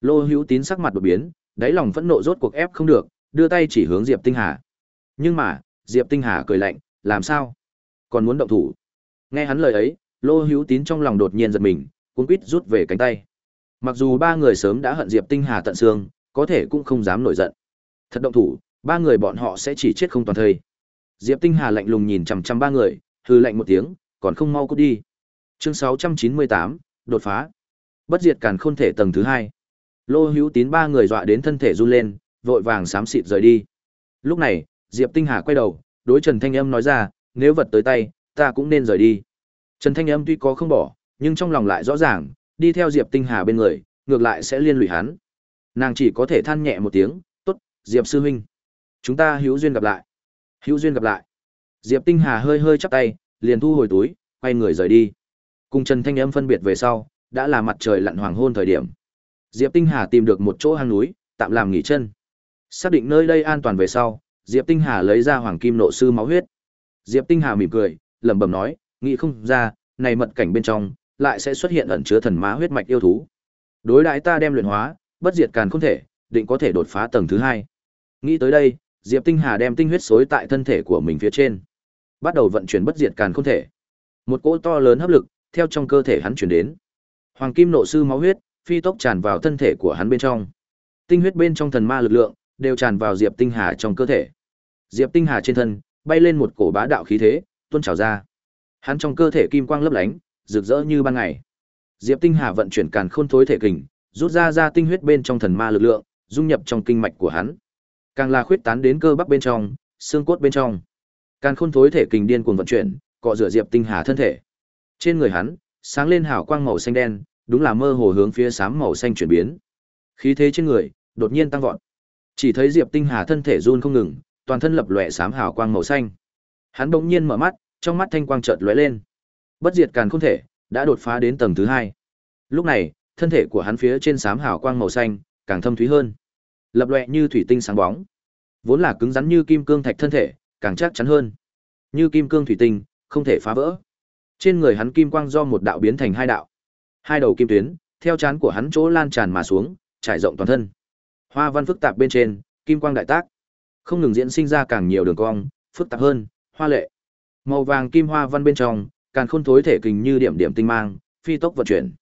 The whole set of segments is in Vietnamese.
Lô Hữu Tín sắc mặt đột biến, đáy lòng phẫn nộ rốt cuộc ép không được, đưa tay chỉ hướng Diệp Tinh Hà. Nhưng mà, Diệp Tinh Hà cười lạnh, làm sao? Còn muốn động thủ? Nghe hắn lời ấy, Lô Hữu Tín trong lòng đột nhiên giật mình, cuống quýt rút về cánh tay. Mặc dù ba người sớm đã hận Diệp Tinh Hà tận xương, có thể cũng không dám nổi giận. Thật động thủ, ba người bọn họ sẽ chỉ chết không toàn thây. Diệp Tinh Hà lạnh lùng nhìn chằm chằm ba người, hừ lạnh một tiếng, còn không mau cút đi. Chương 698, đột phá. Bất diệt càn khôn thể tầng thứ hai. Lô Hữu Tín ba người dọa đến thân thể run lên, vội vàng xám xịt rời đi. Lúc này, Diệp Tinh Hà quay đầu, đối Trần Thanh Âm nói ra, nếu vật tới tay, ta cũng nên rời đi. Trần Thanh Âm tuy có không bỏ, nhưng trong lòng lại rõ ràng, đi theo Diệp Tinh Hà bên người, ngược lại sẽ liên lụy hắn. Nàng chỉ có thể than nhẹ một tiếng, "Tốt, Diệp sư huynh, chúng ta hữu duyên gặp lại." Hữu duyên gặp lại. Diệp Tinh Hà hơi hơi chắp tay, liền thu hồi túi, quay người rời đi. Cùng Trần Thanh Âm phân biệt về sau, đã là mặt trời lặn hoàng hôn thời điểm. Diệp Tinh Hà tìm được một chỗ hang núi, tạm làm nghỉ chân. Xác định nơi đây an toàn về sau, Diệp Tinh Hà lấy ra hoàng kim nộ sư máu huyết. Diệp Tinh Hà mỉm cười, lẩm bẩm nói, nghĩ không ra, này mật cảnh bên trong lại sẽ xuất hiện ẩn chứa thần má huyết mạch yêu thú. Đối đại ta đem luyện hóa, bất diệt càn không thể, định có thể đột phá tầng thứ hai. Nghĩ tới đây, Diệp Tinh Hà đem tinh huyết xối tại thân thể của mình phía trên, bắt đầu vận chuyển bất diệt càn không thể. Một cỗ to lớn hấp lực theo trong cơ thể hắn chuyển đến. Hoàng kim nộ sư máu huyết phi tốc tràn vào thân thể của hắn bên trong. Tinh huyết bên trong thần ma lực lượng đều tràn vào Diệp Tinh Hà trong cơ thể. Diệp Tinh Hà trên thân bay lên một cổ bá đạo khí thế, tuôn trào ra. Hắn trong cơ thể kim quang lấp lánh, rực rỡ như ban ngày. Diệp Tinh Hà vận chuyển càn khôn thối thể kình, rút ra ra tinh huyết bên trong thần ma lực lượng, dung nhập trong kinh mạch của hắn. Càng là khuyết tán đến cơ bắp bên trong, xương cốt bên trong. Càn khôn thối thể kình điên cuồng vận chuyển, cọ rửa Diệp Tinh Hà thân thể. Trên người hắn, sáng lên hào quang màu xanh đen, đúng là mơ hồ hướng phía xám màu xanh chuyển biến. Khí thế trên người đột nhiên tăng vọt. Chỉ thấy Diệp Tinh Hà thân thể run không ngừng, toàn thân lập lòe xám hào quang màu xanh. Hắn bỗng nhiên mở mắt, trong mắt thanh quang chợt lóe lên. Bất diệt càn khôn thể đã đột phá đến tầng thứ hai. Lúc này, thân thể của hắn phía trên xám hào quang màu xanh càng thâm thúy hơn, lập lòe như thủy tinh sáng bóng. Vốn là cứng rắn như kim cương thạch thân thể, càng chắc chắn hơn. Như kim cương thủy tinh, không thể phá vỡ. Trên người hắn kim quang do một đạo biến thành hai đạo. Hai đầu kim tuyến, theo chán của hắn chỗ lan tràn mà xuống, trải rộng toàn thân. Hoa văn phức tạp bên trên, kim quang đại tác, không ngừng diễn sinh ra càng nhiều đường cong, phức tạp hơn, hoa lệ. Màu vàng kim hoa văn bên trong, càng khôn thối thể kình như điểm điểm tinh mang, phi tốc vận chuyển.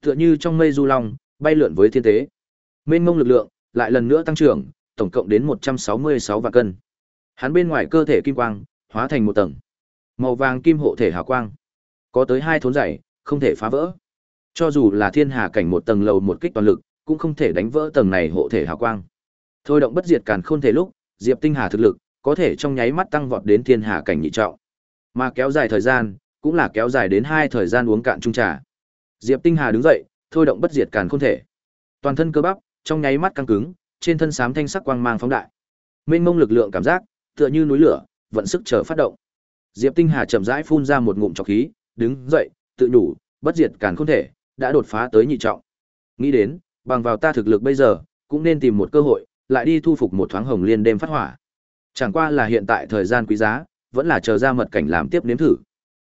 Tựa như trong mây du long, bay lượn với thiên tế. Mênh mông lực lượng, lại lần nữa tăng trưởng, tổng cộng đến 166 vạn cân. Hắn bên ngoài cơ thể kim quang, hóa thành một tầng. Màu vàng kim hộ thể hào quang. Có tới hai thốn dày, không thể phá vỡ. Cho dù là thiên hà cảnh một tầng lầu một kích toàn lực, cũng không thể đánh vỡ tầng này hộ thể hào quang. Thôi động bất diệt càn khôn thể lúc, Diệp Tinh Hà thực lực có thể trong nháy mắt tăng vọt đến thiên hà cảnh nhị trọng. Mà kéo dài thời gian, cũng là kéo dài đến hai thời gian uống cạn chung trà. Diệp Tinh Hà đứng dậy, thôi động bất diệt càn khôn thể. Toàn thân cơ bắp trong nháy mắt căng cứng, trên thân xám thanh sắc quang mang phóng đại. Mênh mông lực lượng cảm giác, tựa như núi lửa, vận sức chờ phát động. Diệp Tinh Hà chậm rãi phun ra một ngụm trọc khí, đứng dậy, tự nhủ, bất diệt càn khôn thể, đã đột phá tới nhị trọng. Nghĩ đến, bằng vào ta thực lực bây giờ, cũng nên tìm một cơ hội, lại đi thu phục một thoáng hồng liên đêm phát hỏa. Chẳng qua là hiện tại thời gian quý giá, vẫn là chờ ra mật cảnh làm tiếp nếm thử.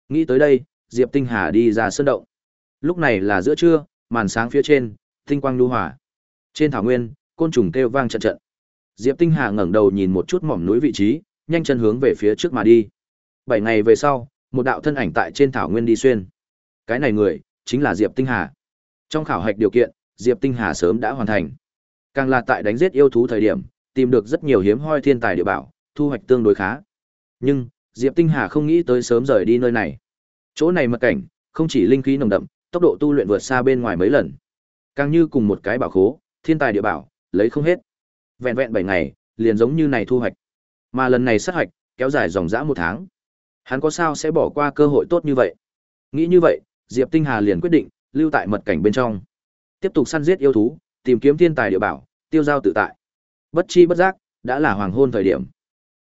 Nghĩ tới đây, Diệp Tinh Hà đi ra sân động. Lúc này là giữa trưa, màn sáng phía trên, tinh quang lưu hòa. Trên thảo nguyên, côn trùng kêu vang trận trận. Diệp Tinh Hà ngẩng đầu nhìn một chút mỏm núi vị trí, nhanh chân hướng về phía trước mà đi. Bảy ngày về sau, một đạo thân ảnh tại trên thảo nguyên đi xuyên. Cái này người, chính là Diệp Tinh Hà. Trong khảo hạch điều kiện, Diệp Tinh Hà sớm đã hoàn thành. Càng là tại đánh giết yêu thú thời điểm, tìm được rất nhiều hiếm hoi thiên tài địa bảo, thu hoạch tương đối khá. Nhưng, Diệp Tinh Hà không nghĩ tới sớm rời đi nơi này. Chỗ này mật cảnh, không chỉ linh khí nồng đậm, tốc độ tu luyện vượt xa bên ngoài mấy lần. Càng như cùng một cái bảo khố, thiên tài địa bảo, lấy không hết. Vẹn vẹn 7 ngày, liền giống như này thu hoạch. Mà lần này sát hoạch, kéo dài dòng dã một tháng. Hắn có sao sẽ bỏ qua cơ hội tốt như vậy? Nghĩ như vậy, Diệp Tinh Hà liền quyết định lưu tại mật cảnh bên trong, tiếp tục săn giết yêu thú, tìm kiếm thiên tài địa bảo, tiêu giao tự tại. Bất chi bất giác, đã là hoàng hôn thời điểm.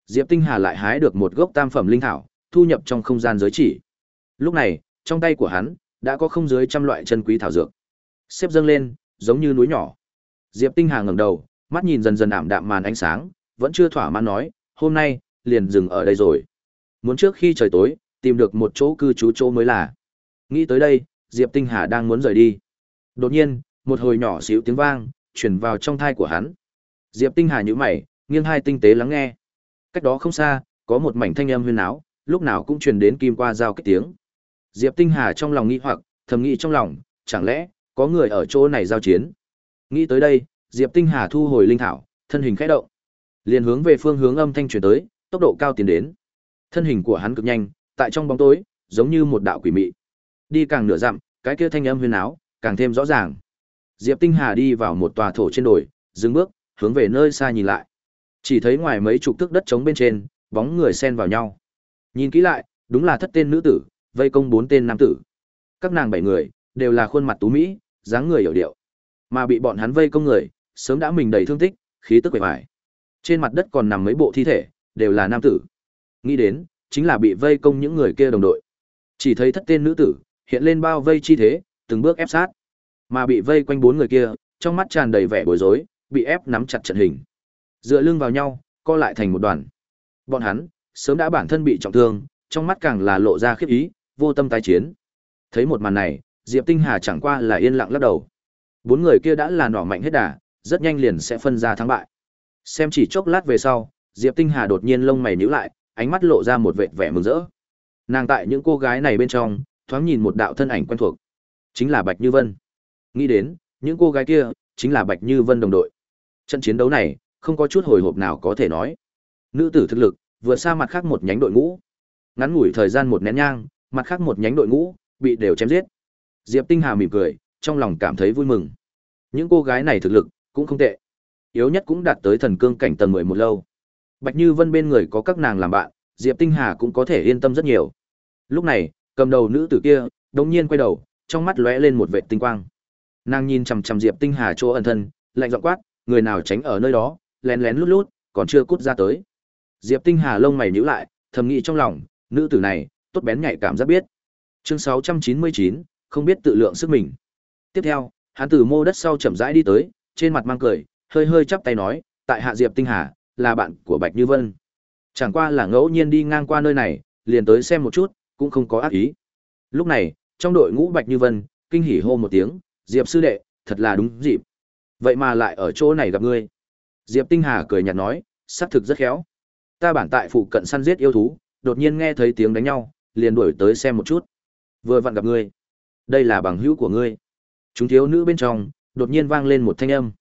Diệp Tinh Hà lại hái được một gốc tam phẩm linh thảo, thu nhập trong không gian giới chỉ. Lúc này, trong tay của hắn đã có không dưới trăm loại chân quý thảo dược. Xếp dâng lên, giống như núi nhỏ. Diệp Tinh Hà ngẩng đầu, mắt nhìn dần dần ảm đạm màn ánh sáng, vẫn chưa thỏa mãn nói, hôm nay liền dừng ở đây rồi. Muốn trước khi trời tối, tìm được một chỗ cư trú chỗ mới là. Nghĩ tới đây, Diệp Tinh Hà đang muốn rời đi. Đột nhiên, một hồi nhỏ xíu tiếng vang, truyền vào trong thai của hắn. Diệp Tinh Hà nhíu mày, nghiêng hai tinh tế lắng nghe. Cách đó không xa, có một mảnh thanh âm huyên náo, lúc nào cũng truyền đến kim qua giao kích tiếng. Diệp Tinh Hà trong lòng nghĩ hoặc, thầm nghĩ trong lòng, chẳng lẽ có người ở chỗ này giao chiến? Nghĩ tới đây, Diệp Tinh Hà thu hồi linh thảo, thân hình khẽ động, liền hướng về phương hướng âm thanh truyền tới, tốc độ cao tiến đến. Thân hình của hắn cực nhanh, tại trong bóng tối, giống như một đạo quỷ mị. Đi càng nửa dặm, cái kia thanh âm huyên áo càng thêm rõ ràng. Diệp Tinh Hà đi vào một tòa thổ trên đồi, dừng bước, hướng về nơi xa nhìn lại. Chỉ thấy ngoài mấy chục thước đất trống bên trên, bóng người xen vào nhau. Nhìn kỹ lại, đúng là thất tên nữ tử, vây công bốn tên nam tử. Các nàng bảy người đều là khuôn mặt tú mỹ, dáng người hiểu điệu. Mà bị bọn hắn vây công người, sớm đã mình đầy thương tích, khí tức bể bại. Trên mặt đất còn nằm mấy bộ thi thể, đều là nam tử. Nghĩ đến, chính là bị vây công những người kia đồng đội. Chỉ thấy thất tên nữ tử, hiện lên bao vây chi thế, từng bước ép sát. Mà bị vây quanh bốn người kia, trong mắt tràn đầy vẻ bối rối, bị ép nắm chặt trận hình. Dựa lưng vào nhau, co lại thành một đoàn. Bọn hắn, sớm đã bản thân bị trọng thương, trong mắt càng là lộ ra khiếp ý, vô tâm tái chiến. Thấy một màn này, Diệp Tinh Hà chẳng qua là yên lặng lắc đầu. Bốn người kia đã là nỏ mạnh hết đà, rất nhanh liền sẽ phân ra thắng bại. Xem chỉ chốc lát về sau, Diệp Tinh Hà đột nhiên lông mày nhíu lại, ánh mắt lộ ra một vệt vẻ mừng rỡ. Nàng tại những cô gái này bên trong, thoáng nhìn một đạo thân ảnh quen thuộc, chính là Bạch Như Vân. Nghĩ đến, những cô gái kia chính là Bạch Như Vân đồng đội. Trận chiến đấu này, không có chút hồi hộp nào có thể nói. Nữ tử thực lực vượt xa mặt khác một nhánh đội ngũ. Ngắn ngủi thời gian một nén nhang, mặt khác một nhánh đội ngũ bị đều chém giết. Diệp Tinh Hà mỉm cười, trong lòng cảm thấy vui mừng. Những cô gái này thực lực cũng không tệ. Yếu nhất cũng đạt tới thần cương cảnh tầng 11 lâu. Bạch Như Vân bên người có các nàng làm bạn, Diệp Tinh Hà cũng có thể yên tâm rất nhiều. Lúc này, cầm đầu nữ tử kia, đống nhiên quay đầu, trong mắt lóe lên một vệt tinh quang. Nàng nhìn chằm chằm Diệp Tinh Hà chỗ ẩn thân, lạnh giọng quát, người nào tránh ở nơi đó, lén lén lút lút, còn chưa cút ra tới. Diệp Tinh Hà lông mày nhíu lại, thầm nghĩ trong lòng, nữ tử này, tốt bén nhạy cảm giác biết. Chương 699, không biết tự lượng sức mình. Tiếp theo, hắn từ mô đất sau chậm rãi đi tới, trên mặt mang cười, hơi hơi chắp tay nói, tại hạ Diệp Tinh Hà, là bạn của Bạch Như Vân. Chẳng qua là ngẫu nhiên đi ngang qua nơi này, liền tới xem một chút, cũng không có ác ý. Lúc này, trong đội ngũ Bạch Như Vân, kinh hỉ hô một tiếng, Diệp sư đệ, thật là đúng dịp. Vậy mà lại ở chỗ này gặp ngươi. Diệp Tinh Hà cười nhạt nói, sát thực rất khéo. Ta bản tại phụ cận săn giết yêu thú, đột nhiên nghe thấy tiếng đánh nhau, liền đuổi tới xem một chút. Vừa vặn gặp ngươi. Đây là bằng hữu của ngươi. Chúng thiếu nữ bên trong, đột nhiên vang lên một thanh âm.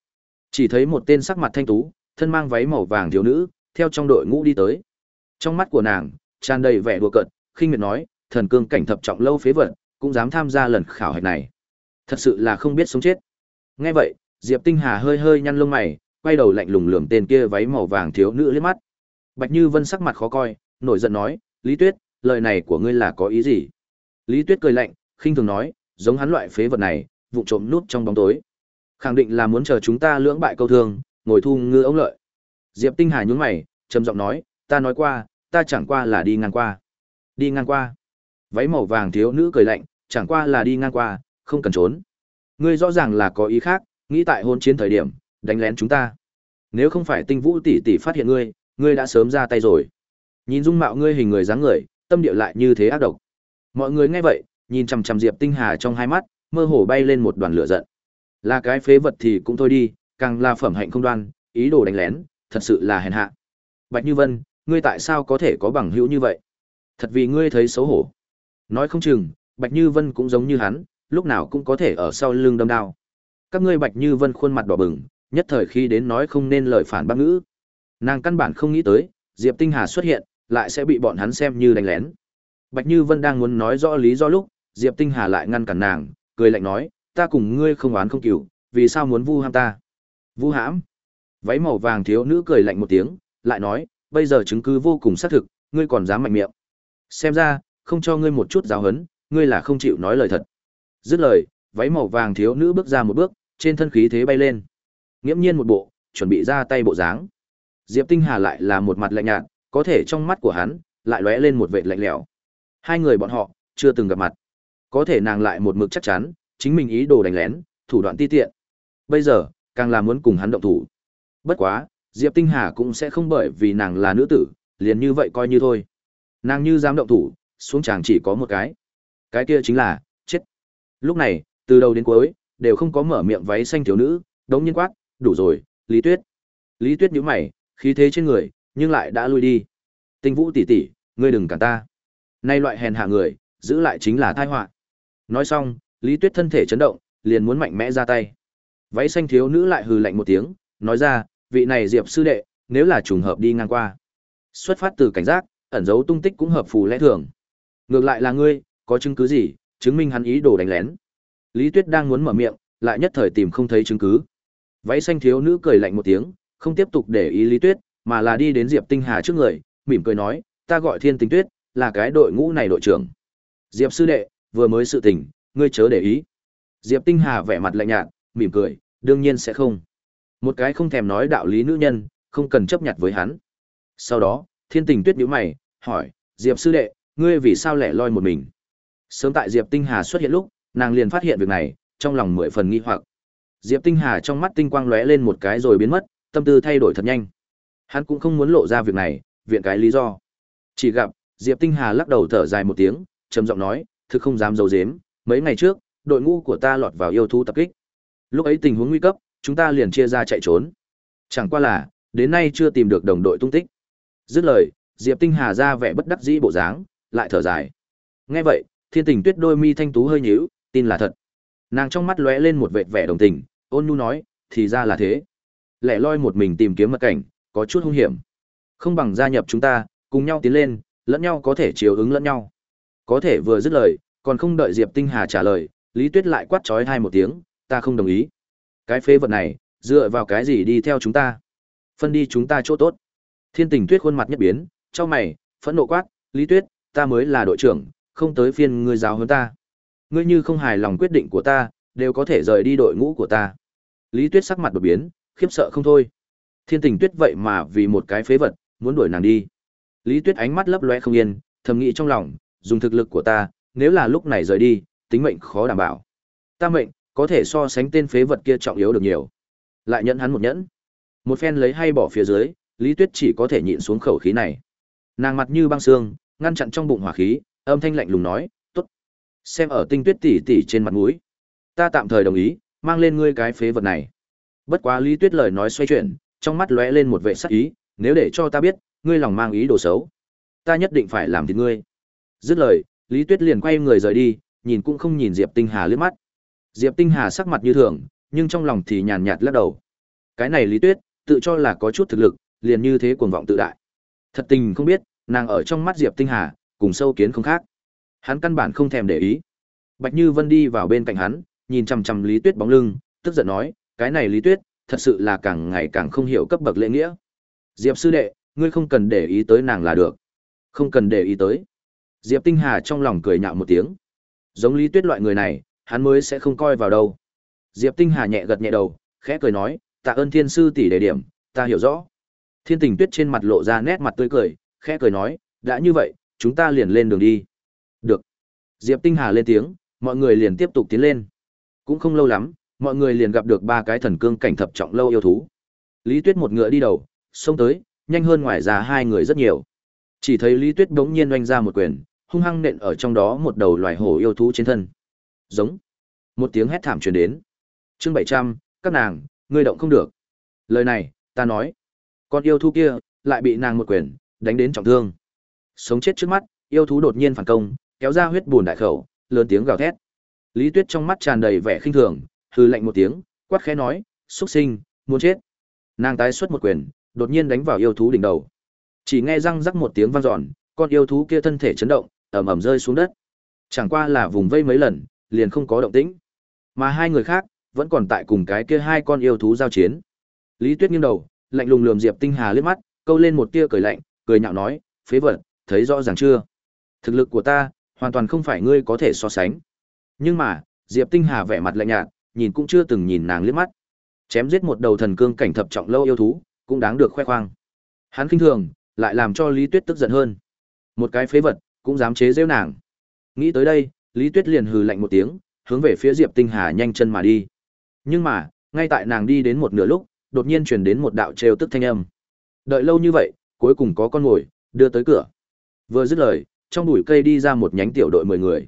Chỉ thấy một tên sắc mặt thanh tú, thân mang váy màu vàng thiếu nữ, theo trong đội ngũ đi tới. Trong mắt của nàng, tràn đầy vẻ đùa cợt, khinh miệt nói, thần cương cảnh thập trọng lâu phế vật, cũng dám tham gia lần khảo hạch này. Thật sự là không biết sống chết. Nghe vậy, Diệp Tinh Hà hơi hơi nhăn lông mày, quay đầu lạnh lùng lườm tên kia váy màu vàng thiếu nữ liếc mắt. Bạch Như Vân sắc mặt khó coi, nổi giận nói, "Lý Tuyết, lời này của ngươi là có ý gì?" Lý Tuyết cười lạnh, khinh thường nói, giống hắn loại phế vật này, vụ trộm nút trong bóng tối. Khẳng định là muốn chờ chúng ta lưỡng bại câu thương, ngồi thu ngư ống lợi. Diệp Tinh Hà nhướng mày, trầm giọng nói, ta nói qua, ta chẳng qua là đi ngang qua. Đi ngang qua. Váy màu vàng thiếu nữ cười lạnh, chẳng qua là đi ngang qua, không cần trốn. Ngươi rõ ràng là có ý khác, nghĩ tại hôn chiến thời điểm, đánh lén chúng ta. Nếu không phải tinh vũ tỷ tỷ phát hiện ngươi, ngươi đã sớm ra tay rồi. Nhìn dung mạo ngươi hình người dáng người, tâm địa lại như thế ác độc. Mọi người nghe vậy, nhìn chằm chằm Diệp Tinh Hà trong hai mắt, mơ hồ bay lên một đoàn lửa giận. Là cái phế vật thì cũng thôi đi, càng là phẩm hạnh không đoan, ý đồ đánh lén, thật sự là hèn hạ. Bạch Như Vân, ngươi tại sao có thể có bằng hữu như vậy? Thật vì ngươi thấy xấu hổ. Nói không chừng, Bạch Như Vân cũng giống như hắn, lúc nào cũng có thể ở sau lưng đâm đao. Các ngươi Bạch Như Vân khuôn mặt đỏ bừng, nhất thời khi đến nói không nên lời phản bác ngữ. Nàng căn bản không nghĩ tới, Diệp Tinh Hà xuất hiện, lại sẽ bị bọn hắn xem như đánh lén. Bạch Như Vân đang muốn nói rõ lý do lúc, Diệp Tinh Hà lại ngăn cản nàng, cười lạnh nói, ta cùng ngươi không oán không cừu, vì sao muốn vu ham ta? Vu hãm? Váy màu vàng thiếu nữ cười lạnh một tiếng, lại nói, bây giờ chứng cứ vô cùng xác thực, ngươi còn dám mạnh miệng. Xem ra, không cho ngươi một chút giáo hấn, ngươi là không chịu nói lời thật. Dứt lời, váy màu vàng thiếu nữ bước ra một bước, trên thân khí thế bay lên. Nghiễm nhiên một bộ, chuẩn bị ra tay bộ dáng. Diệp Tinh Hà lại là một mặt lạnh nhạt, có thể trong mắt của hắn lại lóe lên một vệt lạnh lẽo. Hai người bọn họ chưa từng gặp mặt, có thể nàng lại một mực chắc chắn, chính mình ý đồ đánh lén, thủ đoạn ti tiện. Bây giờ, càng là muốn cùng hắn động thủ. Bất quá, Diệp Tinh Hà cũng sẽ không bởi vì nàng là nữ tử, liền như vậy coi như thôi. Nàng như dám động thủ, xuống chàng chỉ có một cái. Cái kia chính là, chết. Lúc này, từ đầu đến cuối, đều không có mở miệng váy xanh thiếu nữ, đống nhiên quát, đủ rồi, Lý Tuyết. Lý Tuyết nhíu mày, khí thế trên người, nhưng lại đã lui đi. Tinh Vũ tỷ tỷ, ngươi đừng cản ta. Nay loại hèn hạ người, giữ lại chính là tai họa. Nói xong, Lý Tuyết thân thể chấn động, liền muốn mạnh mẽ ra tay. Váy xanh thiếu nữ lại hừ lạnh một tiếng, nói ra, vị này Diệp sư đệ, nếu là trùng hợp đi ngang qua, xuất phát từ cảnh giác, ẩn giấu tung tích cũng hợp phù lẽ thường. Ngược lại là ngươi, có chứng cứ gì, chứng minh hắn ý đồ đánh lén? Lý Tuyết đang muốn mở miệng, lại nhất thời tìm không thấy chứng cứ. Váy xanh thiếu nữ cười lạnh một tiếng, không tiếp tục để ý Lý Tuyết, mà là đi đến Diệp Tinh Hà trước người, mỉm cười nói, ta gọi Thiên Tinh Tuyết, là cái đội ngũ này đội trưởng. Diệp sư đệ, vừa mới sự tình, ngươi chớ để ý. Diệp Tinh Hà vẻ mặt lạnh nhạt, mỉm cười, đương nhiên sẽ không. Một cái không thèm nói đạo lý nữ nhân, không cần chấp nhận với hắn. Sau đó, Thiên Tình Tuyết nhíu mày, hỏi, Diệp sư đệ, ngươi vì sao lẻ loi một mình? Sớm tại Diệp Tinh Hà xuất hiện lúc, nàng liền phát hiện việc này, trong lòng mười phần nghi hoặc. Diệp Tinh Hà trong mắt tinh quang lóe lên một cái rồi biến mất, tâm tư thay đổi thật nhanh. Hắn cũng không muốn lộ ra việc này, viện cái lý do. Chỉ gặp, Diệp Tinh Hà lắc đầu thở dài một tiếng, trầm giọng nói, thực không dám giấu giếm, mấy ngày trước, đội ngũ của ta lọt vào yêu thú tập kích. Lúc ấy tình huống nguy cấp, chúng ta liền chia ra chạy trốn. Chẳng qua là, đến nay chưa tìm được đồng đội tung tích. Dứt lời, Diệp Tinh Hà ra vẻ bất đắc dĩ bộ dáng, lại thở dài. Nghe vậy, Thiên Tình Tuyết đôi mi thanh tú hơi nhíu, tin là thật. Nàng trong mắt lóe lên một vệt vẻ đồng tình, ôn nhu nói, thì ra là thế. Lẻ loi một mình tìm kiếm mật cảnh, có chút hung hiểm. Không bằng gia nhập chúng ta, cùng nhau tiến lên, lẫn nhau có thể chiều ứng lẫn nhau. Có thể vừa dứt lời, còn không đợi Diệp Tinh Hà trả lời, Lý Tuyết lại quát chói hai một tiếng, ta không đồng ý. Cái phế vật này, dựa vào cái gì đi theo chúng ta? Phân đi chúng ta chỗ tốt. Thiên Tình Tuyết khuôn mặt nhất biến, cho mày, phẫn nộ quát, Lý Tuyết, ta mới là đội trưởng, không tới phiên ngươi giáo huấn ta. Ngươi như không hài lòng quyết định của ta, đều có thể rời đi đội ngũ của ta. Lý Tuyết sắc mặt đột biến, khiếp sợ không thôi. Thiên Tình Tuyết vậy mà vì một cái phế vật, muốn đuổi nàng đi. Lý Tuyết ánh mắt lấp loé không yên, thầm nghĩ trong lòng, dùng thực lực của ta, nếu là lúc này rời đi, tính mệnh khó đảm bảo. Ta mệnh, có thể so sánh tên phế vật kia trọng yếu được nhiều. Lại nhẫn hắn một nhẫn. Một phen lấy hay bỏ phía dưới, Lý Tuyết chỉ có thể nhịn xuống khẩu khí này. Nàng mặt như băng xương, ngăn chặn trong bụng hỏa khí, âm thanh lạnh lùng nói, "Tốt. Xem ở Tinh Tuyết tỷ tỷ trên mặt mũi, ta tạm thời đồng ý, mang lên ngươi cái phế vật này." Bất quá Lý Tuyết lời nói xoay chuyển, trong mắt lóe lên một vẻ sắc ý, "Nếu để cho ta biết, ngươi lòng mang ý đồ xấu, ta nhất định phải làm thịt ngươi." Dứt lời, Lý Tuyết liền quay người rời đi, nhìn cũng không nhìn Diệp Tinh Hà liếc mắt. Diệp Tinh Hà sắc mặt như thường, nhưng trong lòng thì nhàn nhạt lắc đầu. Cái này Lý Tuyết, tự cho là có chút thực lực, liền như thế cuồng vọng tự đại. Thật tình không biết, nàng ở trong mắt Diệp Tinh Hà, cùng sâu kiến không khác. Hắn căn bản không thèm để ý. Bạch Như Vân đi vào bên cạnh hắn, nhìn chằm chằm Lý Tuyết bóng lưng, tức giận nói, cái này Lý Tuyết, thật sự là càng ngày càng không hiểu cấp bậc lễ nghĩa. Diệp sư đệ, ngươi không cần để ý tới nàng là được. Không cần để ý tới. Diệp Tinh Hà trong lòng cười nhạo một tiếng. Giống Lý Tuyết loại người này, hắn mới sẽ không coi vào đâu. Diệp Tinh Hà nhẹ gật nhẹ đầu, khẽ cười nói, tạ ơn thiên sư tỷ đề điểm, ta hiểu rõ. Thiên tình tuyết trên mặt lộ ra nét mặt tươi cười, khẽ cười nói, đã như vậy, chúng ta liền lên đường đi. Được. Diệp Tinh Hà lên tiếng, mọi người liền tiếp tục tiến lên. Cũng không lâu lắm, mọi người liền gặp được ba cái thần cương cảnh thập trọng lâu yêu thú. Lý Tuyết một ngựa đi đầu, xông tới, nhanh hơn ngoài ra hai người rất nhiều. Chỉ thấy Lý Tuyết đống nhiên oanh ra một quyền, hung hăng nện ở trong đó một đầu loài hổ yêu thú trên thân. Giống. Một tiếng hét thảm truyền đến. Chương bảy trăm, các nàng, ngươi động không được. Lời này, ta nói. Con yêu thú kia lại bị nàng một quyền đánh đến trọng thương. Sống chết trước mắt, yêu thú đột nhiên phản công, kéo ra huyết buồn đại khẩu, lớn tiếng gào thét. Lý Tuyết trong mắt tràn đầy vẻ khinh thường, hừ lạnh một tiếng, quát khẽ nói, "Súc sinh, muốn chết." Nàng tái xuất một quyền, đột nhiên đánh vào yêu thú đỉnh đầu. Chỉ nghe răng rắc một tiếng vang dọn, con yêu thú kia thân thể chấn động, ầm ầm rơi xuống đất. Chẳng qua là vùng vây mấy lần, liền không có động tĩnh. Mà hai người khác vẫn còn tại cùng cái kia hai con yêu thú giao chiến. Lý Tuyết nghiêng đầu, lạnh lùng lườm Diệp Tinh Hà liếc mắt, câu lên một tia cười lạnh, cười nhạo nói, phế vật, thấy rõ ràng chưa? Thực lực của ta, hoàn toàn không phải ngươi có thể so sánh. Nhưng mà, Diệp Tinh Hà vẻ mặt lạnh nhạt, nhìn cũng chưa từng nhìn nàng liếc mắt. Chém giết một đầu thần cương cảnh thập trọng lâu yêu thú, cũng đáng được khoe khoang. Hắn khinh thường, lại làm cho Lý Tuyết tức giận hơn. Một cái phế vật, cũng dám chế giễu nàng. Nghĩ tới đây, Lý Tuyết liền hừ lạnh một tiếng, hướng về phía Diệp Tinh Hà nhanh chân mà đi. Nhưng mà, ngay tại nàng đi đến một nửa lúc, đột nhiên truyền đến một đạo trêu tức thanh âm. Đợi lâu như vậy, cuối cùng có con ngồi, đưa tới cửa. Vừa dứt lời, trong bụi cây đi ra một nhánh tiểu đội 10 người.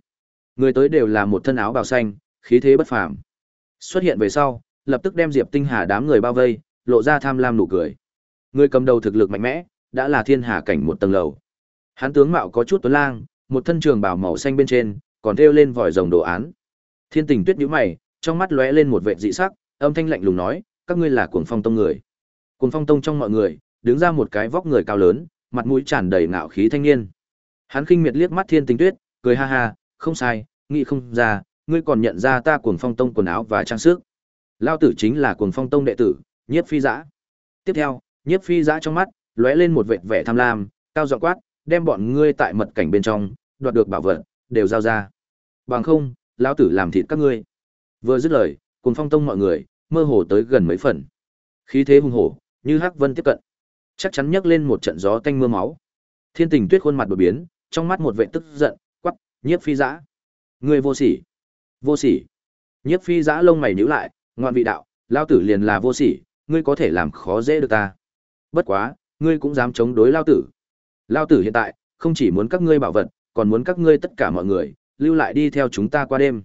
Người tới đều là một thân áo bào xanh, khí thế bất phàm. Xuất hiện về sau, lập tức đem Diệp Tinh Hà đám người bao vây, lộ ra tham lam nụ cười. Người cầm đầu thực lực mạnh mẽ, đã là thiên hà cảnh một tầng lầu. Hắn tướng mạo có chút tuấn lang, một thân trường bào màu xanh bên trên, còn thêu lên vòi rồng đồ án. Thiên Tình Tuyết nhíu mày, trong mắt lóe lên một vẻ dị sắc, âm thanh lạnh lùng nói, các ngươi là Cuồng Phong Tông người. Cuồng Phong Tông trong mọi người, đứng ra một cái vóc người cao lớn, mặt mũi tràn đầy ngạo khí thanh niên. Hắn khinh miệt liếc mắt Thiên tinh Tuyết, cười ha ha, không sai, nghĩ không ra, ngươi còn nhận ra ta Cuồng Phong Tông quần áo và trang sức. Lao tử chính là Cuồng Phong Tông đệ tử, Nhiếp Phi giã Tiếp theo, Nhiếp Phi giã trong mắt lóe lên một vẻ vẻ tham lam, cao giọng quát, đem bọn ngươi tại mật cảnh bên trong, đoạt được bảo vật, đều giao ra. Bằng không, lão tử làm thịt các ngươi. Vừa dứt lời, cuồng phong tông mọi người, mơ hồ tới gần mấy phần. Khí thế hung hổ, như hắc vân tiếp cận. Chắc chắn nhấc lên một trận gió tanh mưa máu. Thiên Tình Tuyết khuôn mặt đổi biến, trong mắt một vẻ tức giận, quắc, nhiếp phi dã. Ngươi vô sỉ. Vô sỉ. Nhiếp phi dã lông mày nhíu lại, ngoan vị đạo, lão tử liền là vô sỉ, ngươi có thể làm khó dễ được ta. Bất quá, ngươi cũng dám chống đối lão tử. Lão tử hiện tại, không chỉ muốn các ngươi bảo vật, còn muốn các ngươi tất cả mọi người, lưu lại đi theo chúng ta qua đêm.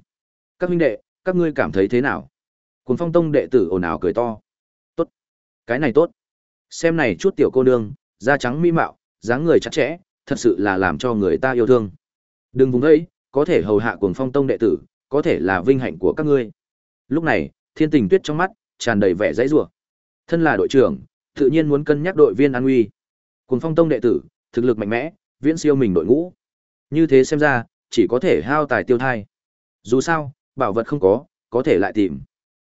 Các huynh đệ, các ngươi cảm thấy thế nào? Cuồng phong tông đệ tử ồn ào cười to. Tốt. Cái này tốt. Xem này chút tiểu cô nương, da trắng mi mạo, dáng người chắc chẽ, thật sự là làm cho người ta yêu thương. Đừng vùng ấy, có thể hầu hạ cuồng phong tông đệ tử, có thể là vinh hạnh của các ngươi. Lúc này, thiên tình tuyết trong mắt, tràn đầy vẻ dãy rủa. Thân là đội trưởng, tự nhiên muốn cân nhắc đội viên an nguy. Cuồng phong tông đệ tử, thực lực mạnh mẽ, viễn siêu mình đội ngũ. Như thế xem ra, chỉ có thể hao tài tiêu thai. Dù sao, bảo vật không có, có thể lại tìm.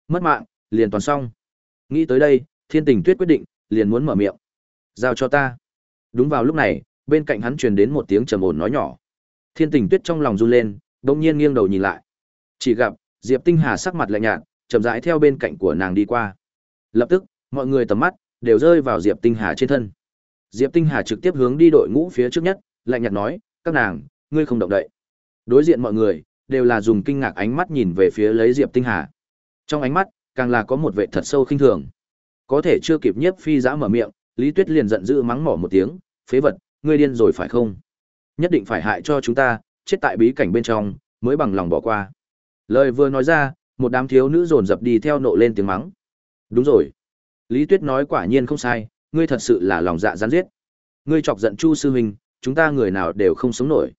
Mất mạng, liền toàn xong. Nghĩ tới đây, thiên tình tuyết quyết định, liền muốn mở miệng. Giao cho ta. Đúng vào lúc này, bên cạnh hắn truyền đến một tiếng trầm ổn nói nhỏ. Thiên tình tuyết trong lòng run lên, đông nhiên nghiêng đầu nhìn lại. Chỉ gặp, Diệp Tinh Hà sắc mặt lạnh nhạt, chậm rãi theo bên cạnh của nàng đi qua. Lập tức, mọi người tầm mắt, đều rơi vào Diệp Tinh Hà trên thân. Diệp Tinh Hà trực tiếp hướng đi đội ngũ phía trước nhất, lạnh nhạt nói, các nàng, ngươi không động đậy. Đối diện mọi người, đều là dùng kinh ngạc ánh mắt nhìn về phía lấy Diệp Tinh Hà. Trong ánh mắt, càng là có một vẻ thật sâu khinh thường. Có thể chưa kịp nhiếp phi giã mở miệng, Lý Tuyết liền giận dữ mắng mỏ một tiếng, phế vật, ngươi điên rồi phải không? Nhất định phải hại cho chúng ta, chết tại bí cảnh bên trong, mới bằng lòng bỏ qua. Lời vừa nói ra, một đám thiếu nữ dồn dập đi theo nộ lên tiếng mắng. Đúng rồi. Lý Tuyết nói quả nhiên không sai, ngươi thật sự là lòng dạ gián giết. Ngươi chọc giận Chu sư huynh, chúng ta người nào đều không sống nổi.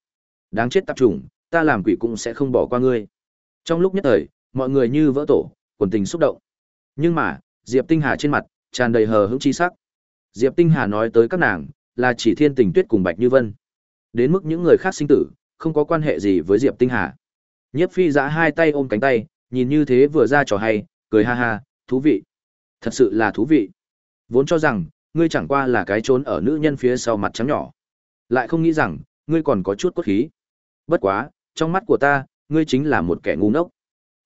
Đáng chết tạp trùng, ta làm quỷ cũng sẽ không bỏ qua ngươi. Trong lúc nhất thời, mọi người như vỡ tổ, quần tình xúc động. Nhưng mà, Diệp Tinh Hà trên mặt tràn đầy hờ hững chi sắc. Diệp Tinh Hà nói tới các nàng, là chỉ Thiên Tình Tuyết cùng Bạch Như Vân. Đến mức những người khác sinh tử, không có quan hệ gì với Diệp Tinh Hà. Nhiếp Phi giã hai tay ôm cánh tay, nhìn như thế vừa ra trò hay, cười ha ha, thú vị. Thật sự là thú vị. Vốn cho rằng, ngươi chẳng qua là cái trốn ở nữ nhân phía sau mặt trắng nhỏ. Lại không nghĩ rằng, ngươi còn có chút cốt khí. Bất quá, trong mắt của ta, ngươi chính là một kẻ ngu ngốc.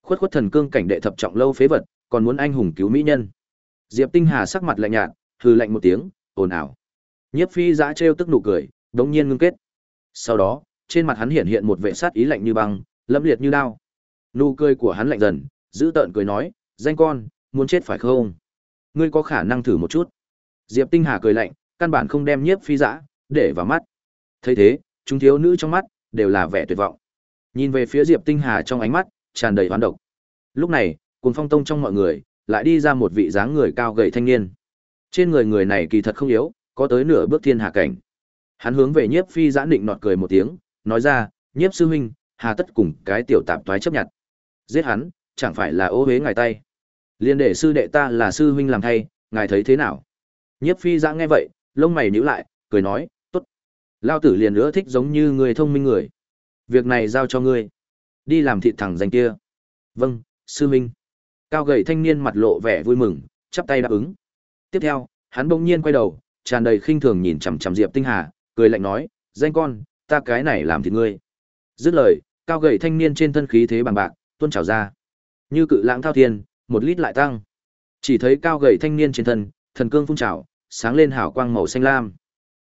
Khuất khuất thần cương cảnh đệ thập trọng lâu phế vật, còn muốn anh hùng cứu mỹ nhân. Diệp Tinh Hà sắc mặt lạnh nhạt, hừ lạnh một tiếng, ồn ào. Nhiếp Phi giã trêu tức nụ cười, đống nhiên ngưng kết. Sau đó, trên mặt hắn hiện hiện một vẻ sát ý lạnh như băng, lâm liệt như đao. Nụ cười của hắn lạnh dần, giữ tợn cười nói, "Danh con, muốn chết phải không? Ngươi có khả năng thử một chút." Diệp Tinh Hà cười lạnh, căn bản không đem Nhiếp Phi giã để vào mắt. Thấy thế, chúng thiếu nữ trong mắt đều là vẻ tuyệt vọng. Nhìn về phía Diệp Tinh Hà trong ánh mắt tràn đầy hoán độc. Lúc này, cùng phong tông trong mọi người, lại đi ra một vị dáng người cao gầy thanh niên. Trên người người này kỳ thật không yếu, có tới nửa bước thiên hạ cảnh. Hắn hướng về Nhiếp Phi giãn định nọt cười một tiếng, nói ra, "Nhiếp sư huynh, hà tất cùng cái tiểu tạp toái chấp nhận. Giết hắn, chẳng phải là ô hế ngài tay. Liên để sư đệ ta là sư huynh làm thay, ngài thấy thế nào?" Nhiếp Phi giãn nghe vậy, lông mày nhíu lại, cười nói, "Tốt. Lao tử liền nữa thích giống như người thông minh người. Việc này giao cho ngươi. Đi làm thịt thằng danh kia." "Vâng, sư minh. Cao gầy thanh niên mặt lộ vẻ vui mừng, chắp tay đáp ứng. Tiếp theo, hắn bỗng nhiên quay đầu, tràn đầy khinh thường nhìn chằm chằm Diệp Tinh Hà, cười lạnh nói, "Danh con, ta cái này làm thịt ngươi." Dứt lời, cao gầy thanh niên trên thân khí thế bằng bạc, tuôn trào ra. Như cự lãng thao thiên, một lít lại tăng. Chỉ thấy cao gầy thanh niên trên thân, thần cương phun trào, sáng lên hào quang màu xanh lam.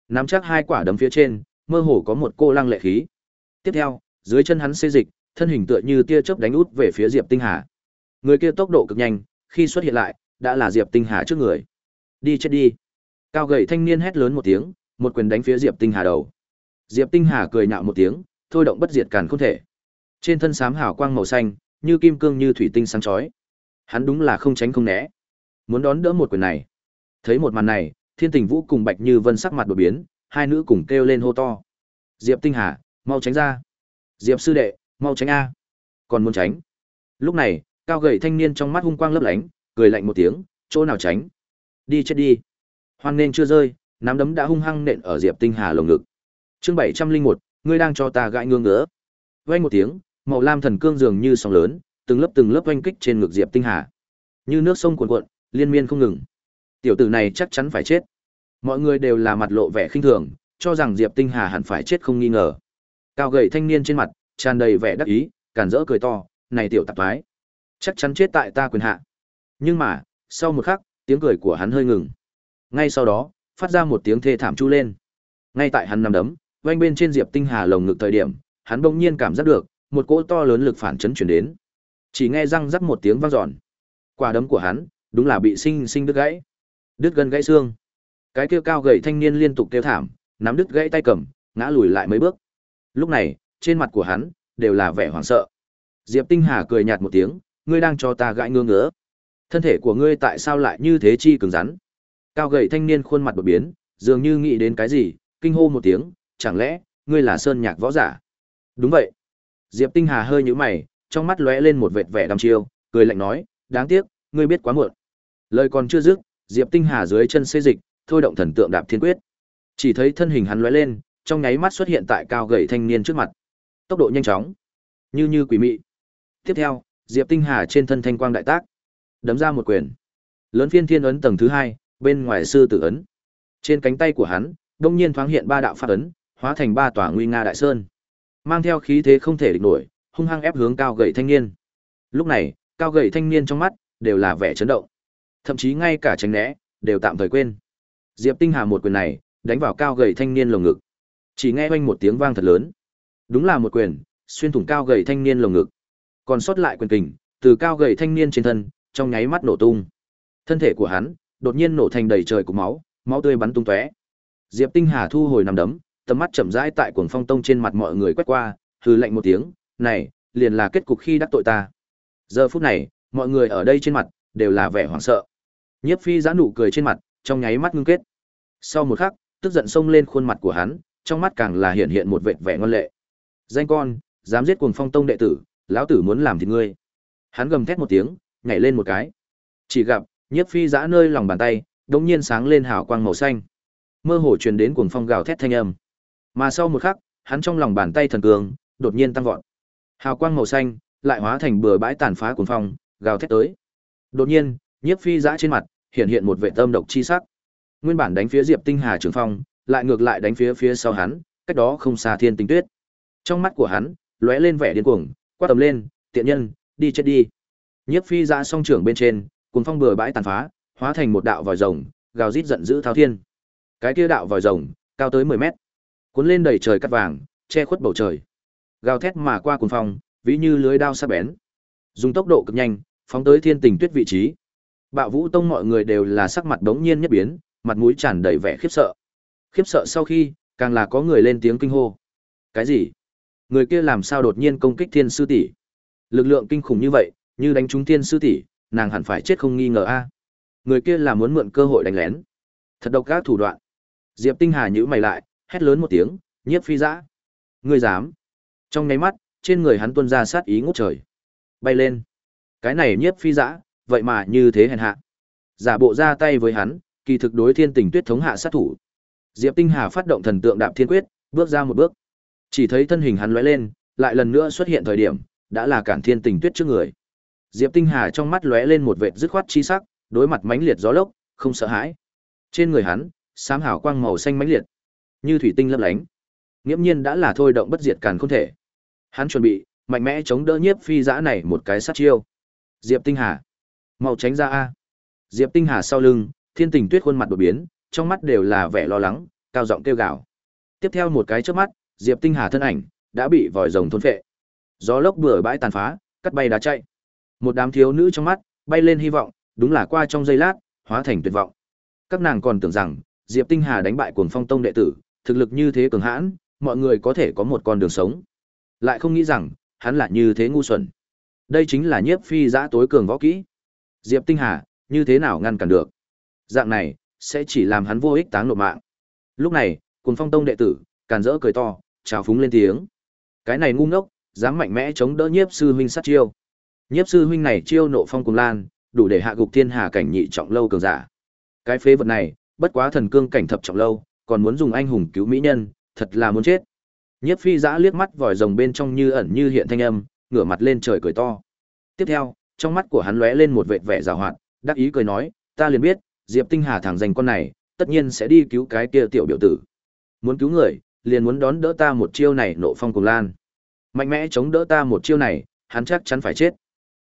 Nắm chắc hai quả đấm phía trên, mơ hồ có một cô lăng lệ khí. Tiếp theo, dưới chân hắn xê dịch, thân hình tựa như tia chớp đánh út về phía Diệp Tinh Hà. Người kia tốc độ cực nhanh, khi xuất hiện lại, đã là Diệp Tinh Hà trước người. Đi chết đi. Cao gầy thanh niên hét lớn một tiếng, một quyền đánh phía Diệp Tinh Hà đầu. Diệp Tinh Hà cười nhạo một tiếng, thôi động bất diệt càn không thể. Trên thân sám hào quang màu xanh, như kim cương như thủy tinh sáng chói. Hắn đúng là không tránh không né. Muốn đón đỡ một quyền này. Thấy một màn này, Thiên Tình Vũ cùng Bạch Như Vân sắc mặt đột biến, hai nữ cùng kêu lên hô to. Diệp Tinh Hà, mau tránh ra. Diệp sư đệ, mau tránh a. Còn muốn tránh. Lúc này, cao gầy thanh niên trong mắt hung quang lấp lánh, cười lạnh một tiếng, chỗ nào tránh? Đi chết đi. Hoan nên chưa rơi, nắm đấm đã hung hăng nện ở Diệp Tinh Hà lồng ngực. Chương 701, ngươi đang cho ta gãi ngương ngỡ Vang một tiếng, màu lam thần cương dường như sóng lớn, từng lớp từng lớp oanh kích trên ngực Diệp Tinh Hà. Như nước sông cuồn cuộn, liên miên không ngừng. Tiểu tử này chắc chắn phải chết. Mọi người đều là mặt lộ vẻ khinh thường, cho rằng Diệp Tinh Hà hẳn phải chết không nghi ngờ. Cao gầy thanh niên trên mặt tràn đầy vẻ đắc ý, càn rỡ cười to, "Này tiểu tạp toái, chắc chắn chết tại ta quyền hạ." Nhưng mà, sau một khắc, tiếng cười của hắn hơi ngừng. Ngay sau đó, phát ra một tiếng thê thảm chu lên. Ngay tại hắn nằm đấm, vang bên trên Diệp Tinh Hà lồng ngực thời điểm, hắn bỗng nhiên cảm giác được một cỗ to lớn lực phản chấn truyền đến. Chỉ nghe răng rắc một tiếng vang dọn. Quả đấm của hắn, đúng là bị sinh sinh đứt gãy. Đứt gân gãy xương. Cái kia cao gầy thanh niên liên tục kêu thảm, nắm đứt gãy tay cầm, ngã lùi lại mấy bước. Lúc này, trên mặt của hắn đều là vẻ hoảng sợ. Diệp Tinh Hà cười nhạt một tiếng, ngươi đang cho ta gãi ngương ngứa. Thân thể của ngươi tại sao lại như thế chi cứng rắn? Cao gầy thanh niên khuôn mặt đột biến, dường như nghĩ đến cái gì, kinh hô một tiếng, chẳng lẽ ngươi là sơn nhạc võ giả? Đúng vậy. Diệp Tinh Hà hơi nhíu mày, trong mắt lóe lên một vệt vẻ đăm chiêu, cười lạnh nói, đáng tiếc, ngươi biết quá muộn. Lời còn chưa dứt, Diệp Tinh Hà dưới chân xê dịch, thôi động thần tượng đạp thiên quyết. Chỉ thấy thân hình hắn lóe lên, trong nháy mắt xuất hiện tại cao gầy thanh niên trước mặt. Tốc độ nhanh chóng, như như quỷ mị. Tiếp theo, Diệp Tinh Hà trên thân thanh quang đại tác, đấm ra một quyền. Lớn phiên thiên ấn tầng thứ hai, bên ngoài sư tử ấn. Trên cánh tay của hắn, đông nhiên thoáng hiện ba đạo pháp ấn, hóa thành ba tòa nguy nga đại sơn. Mang theo khí thế không thể địch nổi, hung hăng ép hướng cao gậy thanh niên. Lúc này, cao gậy thanh niên trong mắt đều là vẻ chấn động. Thậm chí ngay cả tránh né đều tạm thời quên. Diệp Tinh Hà một quyền này, đánh vào cao gậy thanh niên lồng ngực. Chỉ nghe oanh một tiếng vang thật lớn. Đúng là một quyền, xuyên thủng cao gầy thanh niên lồng ngực. Còn sót lại quyền kình, từ cao gầy thanh niên trên thân, trong nháy mắt nổ tung. Thân thể của hắn đột nhiên nổ thành đầy trời của máu, máu tươi bắn tung tóe. Diệp Tinh Hà thu hồi nằm đấm, tầm mắt chậm rãi tại cuồng phong tông trên mặt mọi người quét qua, hừ lạnh một tiếng, "Này, liền là kết cục khi đắc tội ta." Giờ phút này, mọi người ở đây trên mặt đều là vẻ hoảng sợ. Nhiếp Phi giãn nụ cười trên mặt, trong nháy mắt ngưng kết. Sau một khắc, tức giận xông lên khuôn mặt của hắn, trong mắt càng là hiện hiện một vệt vẻ ngon lệ. "Danh con, dám giết cuồng phong tông đệ tử, lão tử muốn làm thịt ngươi." Hắn gầm thét một tiếng, nhảy lên một cái. Chỉ gặp, Nhiếp Phi giã nơi lòng bàn tay, đống nhiên sáng lên hào quang màu xanh. Mơ hồ truyền đến cuồng phong gào thét thanh âm. Mà sau một khắc, hắn trong lòng bàn tay thần cường, đột nhiên tăng vọt. Hào quang màu xanh lại hóa thành bừa bãi tàn phá cuồng phong, gào thét tới. Đột nhiên, Nhiếp Phi giã trên mặt hiện hiện một vẻ tâm độc chi sắc. Nguyên bản đánh phía Diệp Tinh Hà trường phong, lại ngược lại đánh phía phía sau hắn, cách đó không xa Thiên Tinh Tuyết. Trong mắt của hắn lóe lên vẻ điên cuồng, quát tầm lên, tiện nhân, đi chết đi. Nhiếp Phi ra song trưởng bên trên, cuồng phong bừa bãi tàn phá, hóa thành một đạo vòi rồng, gào rít giận dữ thao thiên. Cái kia đạo vòi rồng, cao tới 10 mét, cuốn lên đầy trời cắt vàng, che khuất bầu trời. Gào thét mà qua cuồng phong, ví như lưới đao sắc bén. Dùng tốc độ cực nhanh, phóng tới Thiên Tình Tuyết vị trí. Bạo Vũ Tông mọi người đều là sắc mặt đống nhiên nhất biến, mặt mũi tràn đầy vẻ khiếp sợ. Khiếp sợ sau khi, càng là có người lên tiếng kinh hô. Cái gì? Người kia làm sao đột nhiên công kích Thiên sư tỷ? Lực lượng kinh khủng như vậy, như đánh trúng Thiên sư tỷ, nàng hẳn phải chết không nghi ngờ a. Người kia là muốn mượn cơ hội đánh lén. Thật độc ác thủ đoạn. Diệp Tinh Hà nhíu mày lại, hét lớn một tiếng, "Nhiếp Phi Dã!" Ngươi dám? Trong nháy mắt, trên người hắn tuôn ra sát ý ngút trời. Bay lên. Cái này Nhiếp Phi Dã, vậy mà như thế hèn hạ. Giả bộ ra tay với hắn, kỳ thực đối Thiên Tình Tuyết thống hạ sát thủ. Diệp Tinh Hà phát động thần tượng đạp thiên quyết, bước ra một bước. Chỉ thấy thân hình hắn lóe lên, lại lần nữa xuất hiện thời điểm, đã là cản Thiên Tình Tuyết trước người. Diệp Tinh Hà trong mắt lóe lên một vệt dứt khoát chi sắc, đối mặt mãnh liệt gió lốc, không sợ hãi. Trên người hắn, sám hào quang màu xanh mãnh liệt, như thủy tinh lấp lánh. Nghiễm nhiên đã là thôi động bất diệt càn không thể. Hắn chuẩn bị mạnh mẽ chống đỡ nhiếp phi dã này một cái sát chiêu. Diệp Tinh Hà, mau tránh ra a. Diệp Tinh Hà sau lưng, Thiên Tình Tuyết khuôn mặt đột biến, trong mắt đều là vẻ lo lắng, cao giọng kêu gào. Tiếp theo một cái chớp mắt, Diệp Tinh Hà thân ảnh đã bị vòi rồng thôn phệ. Gió lốc bừa bãi tàn phá, cắt bay đá chạy. Một đám thiếu nữ trong mắt bay lên hy vọng, đúng là qua trong giây lát, hóa thành tuyệt vọng. Các nàng còn tưởng rằng Diệp Tinh Hà đánh bại Cuồng Phong Tông đệ tử, thực lực như thế cường hãn, mọi người có thể có một con đường sống. Lại không nghĩ rằng, hắn lại như thế ngu xuẩn. Đây chính là nhiếp phi giã tối cường võ kỹ. Diệp Tinh Hà, như thế nào ngăn cản được? Dạng này, sẽ chỉ làm hắn vô ích táng nộp mạng. Lúc này, cùng phong tông đệ tử, càn rỡ cười to, chào phúng lên tiếng. Cái này ngu ngốc, dám mạnh mẽ chống đỡ nhiếp sư huynh sát chiêu. Nhiếp sư huynh này chiêu nộ phong cùng lan, đủ để hạ gục thiên hà cảnh nhị trọng lâu cường giả. Cái phế vật này, bất quá thần cương cảnh thập trọng lâu, còn muốn dùng anh hùng cứu mỹ nhân, thật là muốn chết. Nhiếp phi giã liếc mắt vòi rồng bên trong như ẩn như hiện thanh âm, ngửa mặt lên trời cười to. Tiếp theo, trong mắt của hắn lóe lên một vệt vẻ giảo hoạt, đắc ý cười nói, ta liền biết, Diệp Tinh Hà thằng dành con này, tất nhiên sẽ đi cứu cái kia tiểu biểu tử. Muốn cứu người, liền muốn đón đỡ ta một chiêu này nộ phong cùng lan. Mạnh mẽ chống đỡ ta một chiêu này, hắn chắc chắn phải chết.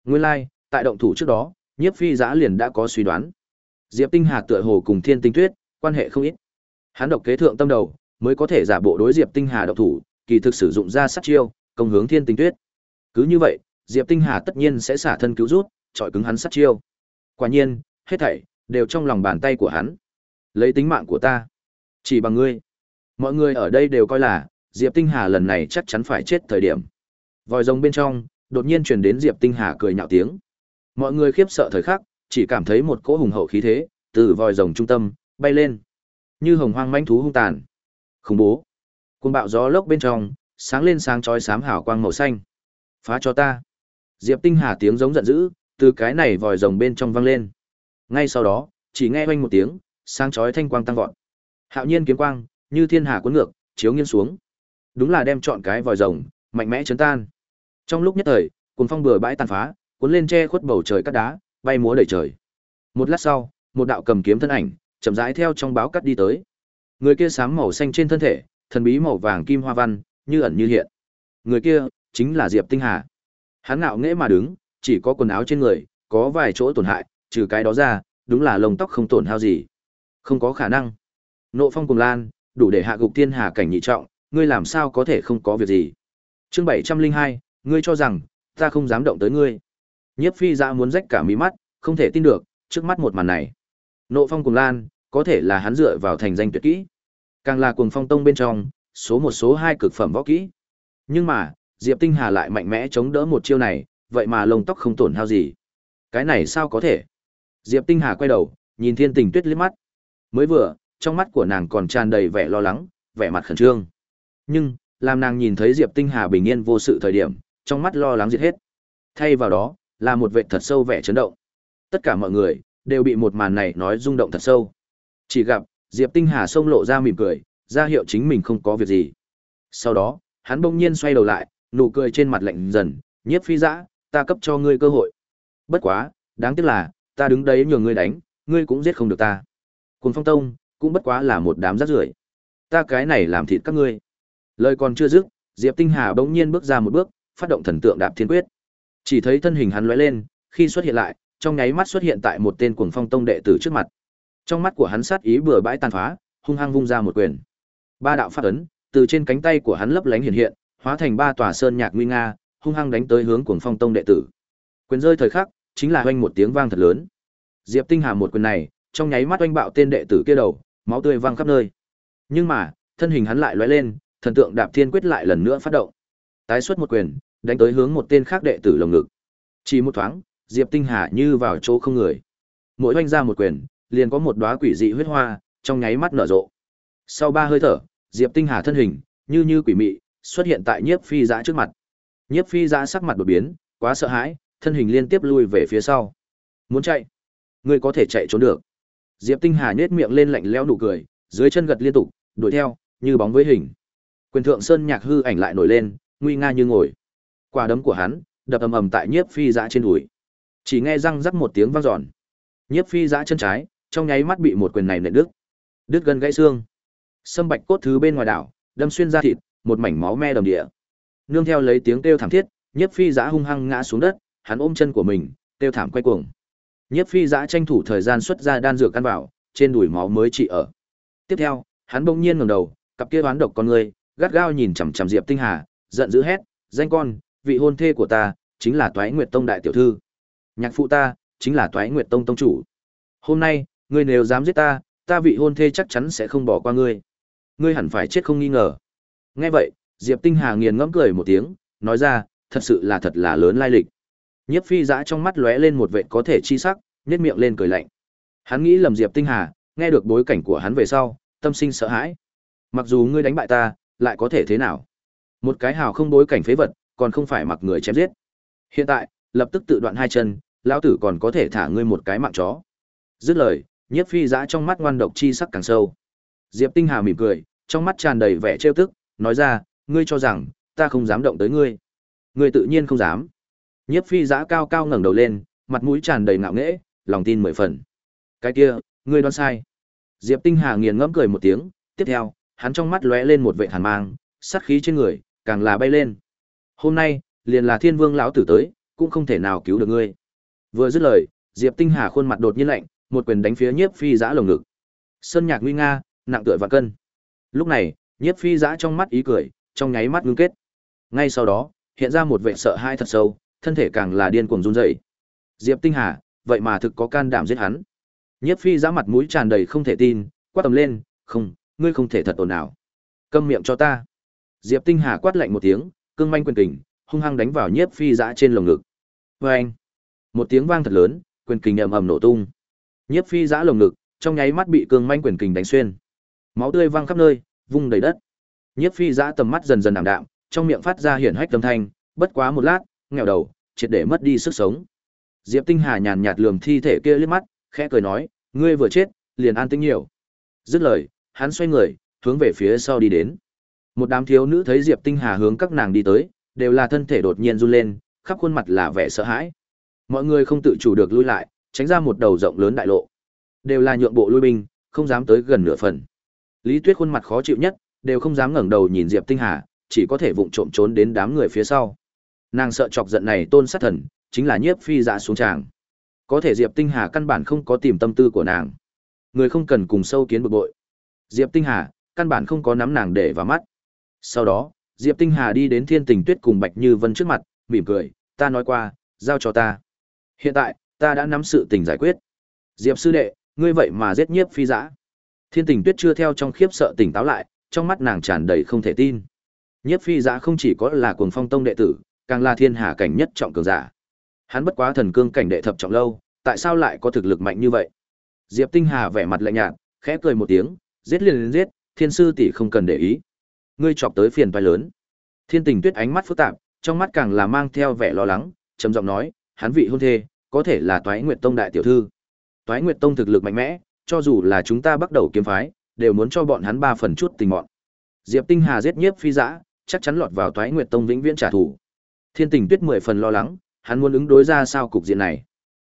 Nguyên lai, like, tại động thủ trước đó, Nhiếp Phi Giã liền đã có suy đoán. Diệp Tinh Hà tựa hồ cùng Thiên Tinh Tuyết, quan hệ không ít. Hắn độc kế thượng tâm đầu, mới có thể giả bộ đối Diệp Tinh Hà độc thủ, kỳ thực sử dụng ra sát chiêu, công hướng Thiên Tinh Tuyết. Cứ như vậy, Diệp Tinh Hà tất nhiên sẽ xả thân cứu rút, trọi cứng hắn sát chiêu. Quả nhiên, hết thảy đều trong lòng bàn tay của hắn. Lấy tính mạng của ta, chỉ bằng ngươi. Mọi người ở đây đều coi là Diệp Tinh Hà lần này chắc chắn phải chết thời điểm. Vòi rồng bên trong, đột nhiên truyền đến Diệp Tinh Hà cười nhạo tiếng. Mọi người khiếp sợ thời khắc, chỉ cảm thấy một cỗ hùng hậu khí thế từ vòi rồng trung tâm bay lên, như hồng hoang mãnh thú hung tàn. Khủng bố. Cuồng bạo gió lốc bên trong, sáng lên sáng chói xám hào quang màu xanh. Phá cho ta. Diệp Tinh Hà tiếng giống giận dữ, từ cái này vòi rồng bên trong vang lên. Ngay sau đó, chỉ nghe oanh một tiếng, sáng chói thanh quang tăng vọt. Hạo nhiên kiếm quang, như thiên hà cuốn ngược, chiếu nghiêng xuống. Đúng là đem chọn cái vòi rồng, mạnh mẽ chấn tan. Trong lúc nhất thời, cuồng phong bừa bãi tàn phá, cuốn lên che khuất bầu trời cát đá, bay múa đầy trời. Một lát sau, một đạo cầm kiếm thân ảnh, chậm rãi theo trong báo cắt đi tới. Người kia sáng màu xanh trên thân thể, thần bí màu vàng kim hoa văn, như ẩn như hiện. Người kia chính là Diệp Tinh Hà. Hắn ngạo nghễ mà đứng, chỉ có quần áo trên người, có vài chỗ tổn hại, trừ cái đó ra, đúng là lông tóc không tổn hao gì. Không có khả năng. Nộ phong cùng lan, đủ để hạ gục thiên hà cảnh nhị trọng, ngươi làm sao có thể không có việc gì. Chương 702, ngươi cho rằng, ta không dám động tới ngươi. Nhiếp phi ra muốn rách cả mí mắt, không thể tin được, trước mắt một màn này. Nộ phong cùng lan, có thể là hắn dựa vào thành danh tuyệt kỹ. Càng là cuồng phong tông bên trong, số một số hai cực phẩm võ kỹ. Nhưng mà, Diệp Tinh Hà lại mạnh mẽ chống đỡ một chiêu này, vậy mà lông tóc không tổn hao gì. Cái này sao có thể? Diệp Tinh Hà quay đầu, nhìn Thiên Tình Tuyết liếc mắt. Mới vừa, trong mắt của nàng còn tràn đầy vẻ lo lắng, vẻ mặt khẩn trương. Nhưng, làm nàng nhìn thấy Diệp Tinh Hà bình yên vô sự thời điểm, trong mắt lo lắng diệt hết. Thay vào đó, là một vẻ thật sâu vẻ chấn động. Tất cả mọi người đều bị một màn này nói rung động thật sâu. Chỉ gặp Diệp Tinh Hà xông lộ ra mỉm cười, ra hiệu chính mình không có việc gì. Sau đó, hắn bỗng nhiên xoay đầu lại, nụ cười trên mặt lạnh dần, "Nhiếp Phi Dã, ta cấp cho ngươi cơ hội. Bất quá, đáng tiếc là, ta đứng đấy nhường ngươi đánh, ngươi cũng giết không được ta. Cùng Phong Tông cũng bất quá là một đám rác rưởi. Ta cái này làm thịt các ngươi." Lời còn chưa dứt, Diệp Tinh Hà bỗng nhiên bước ra một bước, phát động thần tượng đạp thiên quyết. Chỉ thấy thân hình hắn lóe lên, khi xuất hiện lại, trong nháy mắt xuất hiện tại một tên cuồng phong tông đệ tử trước mặt. Trong mắt của hắn sát ý bừa bãi tàn phá, hung hăng vung ra một quyền. Ba đạo phát ấn từ trên cánh tay của hắn lấp lánh hiện hiện, hóa thành ba tòa sơn nhạc nguy nga, hung hăng đánh tới hướng cuồng phong tông đệ tử. Quyền rơi thời khắc, chính là oanh một tiếng vang thật lớn. Diệp Tinh Hà một quyền này, trong nháy mắt oanh bạo tên đệ tử kia đầu, máu tươi văng khắp nơi. Nhưng mà, thân hình hắn lại lóe lên, thần tượng đạp thiên quyết lại lần nữa phát động. Tái xuất một quyền, đánh tới hướng một tên khác đệ tử lồng ngực. Chỉ một thoáng, Diệp Tinh Hà như vào chỗ không người. Mỗi oanh ra một quyền, liền có một đóa quỷ dị huyết hoa, trong nháy mắt nở rộ. Sau ba hơi thở, Diệp Tinh Hà thân hình, như như quỷ mị, xuất hiện tại Nhiếp Phi Dã trước mặt. Nhiếp Phi Dã sắc mặt đột biến, quá sợ hãi, thân hình liên tiếp lui về phía sau. Muốn chạy? Ngươi có thể chạy trốn được. Diệp Tinh Hà nhếch miệng lên lạnh lẽo nụ cười, dưới chân gật liên tục, đuổi theo, như bóng với hình. Quyền thượng sơn nhạc hư ảnh lại nổi lên, nguy nga như ngồi. Quả đấm của hắn đập ầm ầm tại Nhiếp Phi Dã trên đùi. Chỉ nghe răng rắc một tiếng vang dọn. Nhiếp Phi Dã chân trái, trong nháy mắt bị một quyền này nện đứt. Đứt gần gãy xương. Sâm bạch cốt thứ bên ngoài đảo, đâm xuyên ra thịt, một mảnh máu me đầm địa. Nương theo lấy tiếng kêu thảm thiết, Nhiếp Phi Dã hung hăng ngã xuống đất, hắn ôm chân của mình, kêu thảm quay cuồng. Nhiếp Phi Dã tranh thủ thời gian xuất ra đan dược căn vào, trên đùi máu mới trị ở. Tiếp theo, hắn bỗng nhiên ngẩng đầu, cặp kia đoán độc con người, gắt gao nhìn chằm chằm Diệp Tinh Hà, giận dữ hét, "Danh con, vị hôn thê của ta, chính là Toái Nguyệt Tông đại tiểu thư. Nhạc phụ ta, chính là Toái Nguyệt Tông tông chủ. Hôm nay, ngươi nếu dám giết ta, ta vị hôn thê chắc chắn sẽ không bỏ qua ngươi. Ngươi hẳn phải chết không nghi ngờ." Nghe vậy, Diệp Tinh Hà nghiền ngẫm cười một tiếng, nói ra, thật sự là thật là lớn lai lịch. Nhiếp Phi Dã trong mắt lóe lên một vẻ có thể chi sắc, nhếch miệng lên cười lạnh. Hắn nghĩ lầm Diệp Tinh Hà, nghe được bối cảnh của hắn về sau, tâm sinh sợ hãi. Mặc dù ngươi đánh bại ta, lại có thể thế nào? Một cái hào không bối cảnh phế vật, còn không phải mặc người chém giết. Hiện tại, lập tức tự đoạn hai chân, lão tử còn có thể thả ngươi một cái mạng chó. Dứt lời, Nhiếp Phi Dã trong mắt ngoan độc chi sắc càng sâu. Diệp Tinh Hà mỉm cười, trong mắt tràn đầy vẻ trêu tức, nói ra, ngươi cho rằng ta không dám động tới ngươi? Ngươi tự nhiên không dám. Nhiếp Phi Dã cao cao ngẩng đầu lên, mặt mũi tràn đầy ngạo nghễ, lòng tin mười phần. Cái kia, ngươi đoán sai. Diệp Tinh Hà nghiền ngẫm cười một tiếng, tiếp theo, hắn trong mắt lóe lên một vệ hàn mang, sát khí trên người càng là bay lên. Hôm nay, liền là Thiên Vương lão tử tới, cũng không thể nào cứu được ngươi. Vừa dứt lời, Diệp Tinh Hà khuôn mặt đột nhiên lạnh, một quyền đánh phía Nhiếp Phi Dã lồng ngực. Sơn Nhạc nguy nga, nặng tựa và cân. Lúc này, Nhiếp Phi Dã trong mắt ý cười, trong nháy mắt ngưng kết. Ngay sau đó, hiện ra một vẻ sợ hãi thật sâu, thân thể càng là điên cuồng run rẩy. Diệp Tinh Hà, vậy mà thực có can đảm giết hắn. Nhiếp Phi giã mặt mũi tràn đầy không thể tin, quát tầm lên, "Không, ngươi không thể thật ồn nào. Câm miệng cho ta." Diệp Tinh Hà quát lạnh một tiếng, cương manh quyền kình, hung hăng đánh vào Nhiếp Phi giã trên lồng ngực. Oeng! Một tiếng vang thật lớn, quyền kình ầm ầm nổ tung. Nhiếp Phi giã lồng ngực trong nháy mắt bị cương manh quyền kình đánh xuyên. Máu tươi văng khắp nơi, vung đầy đất. Nhiếp Phi giã tầm mắt dần dần ảm đạm, trong miệng phát ra hiển hách âm thanh, bất quá một lát, nghèo đầu, triệt để mất đi sức sống. Diệp Tinh Hà nhàn nhạt lườm thi thể kia liếc mắt, khẽ cười nói, ngươi vừa chết, liền an tĩnh nhiều. Dứt lời, hắn xoay người, hướng về phía sau đi đến. Một đám thiếu nữ thấy Diệp Tinh Hà hướng các nàng đi tới, đều là thân thể đột nhiên run lên, khắp khuôn mặt là vẻ sợ hãi. Mọi người không tự chủ được lui lại, tránh ra một đầu rộng lớn đại lộ. Đều là nhượng bộ lui binh, không dám tới gần nửa phần. Lý Tuyết khuôn mặt khó chịu nhất, đều không dám ngẩng đầu nhìn Diệp Tinh Hà, chỉ có thể vụng trộm trốn đến đám người phía sau. Nàng sợ chọc giận này tôn sát thần, chính là nhiếp phi dạ xuống tràng. Có thể Diệp Tinh Hà căn bản không có tìm tâm tư của nàng. Người không cần cùng sâu kiến bực bội. Diệp Tinh Hà, căn bản không có nắm nàng để vào mắt. Sau đó, Diệp Tinh Hà đi đến Thiên Tình Tuyết cùng Bạch Như Vân trước mặt, mỉm cười, ta nói qua, giao cho ta. Hiện tại, ta đã nắm sự tình giải quyết. Diệp sư đệ, ngươi vậy mà giết nhiếp phi dã. Thiên Tình Tuyết chưa theo trong khiếp sợ tỉnh táo lại, trong mắt nàng tràn đầy không thể tin. Nhiếp phi dã không chỉ có là cuồng phong tông đệ tử, càng là thiên hà cảnh nhất trọng cường giả. Hắn bất quá thần cương cảnh đệ thập trọng lâu, tại sao lại có thực lực mạnh như vậy? Diệp Tinh Hà vẻ mặt lạnh nhạt, khẽ cười một tiếng, giết liền liền giết, thiên sư tỷ không cần để ý. Ngươi chọc tới phiền toái lớn. Thiên Tình Tuyết ánh mắt phức tạp, trong mắt càng là mang theo vẻ lo lắng, trầm giọng nói, hắn vị hôn thê, có thể là Toái Nguyệt Tông đại tiểu thư. Toái Nguyệt Tông thực lực mạnh mẽ, cho dù là chúng ta bắt đầu kiếm phái, đều muốn cho bọn hắn ba phần chút tình mọn. Diệp Tinh Hà giết nhiếp phi dã, chắc chắn lọt vào Toái Nguyệt Tông vĩnh viễn trả thù. Thiên Tình Tuyết mười phần lo lắng, hắn muốn ứng đối ra sao cục diện này.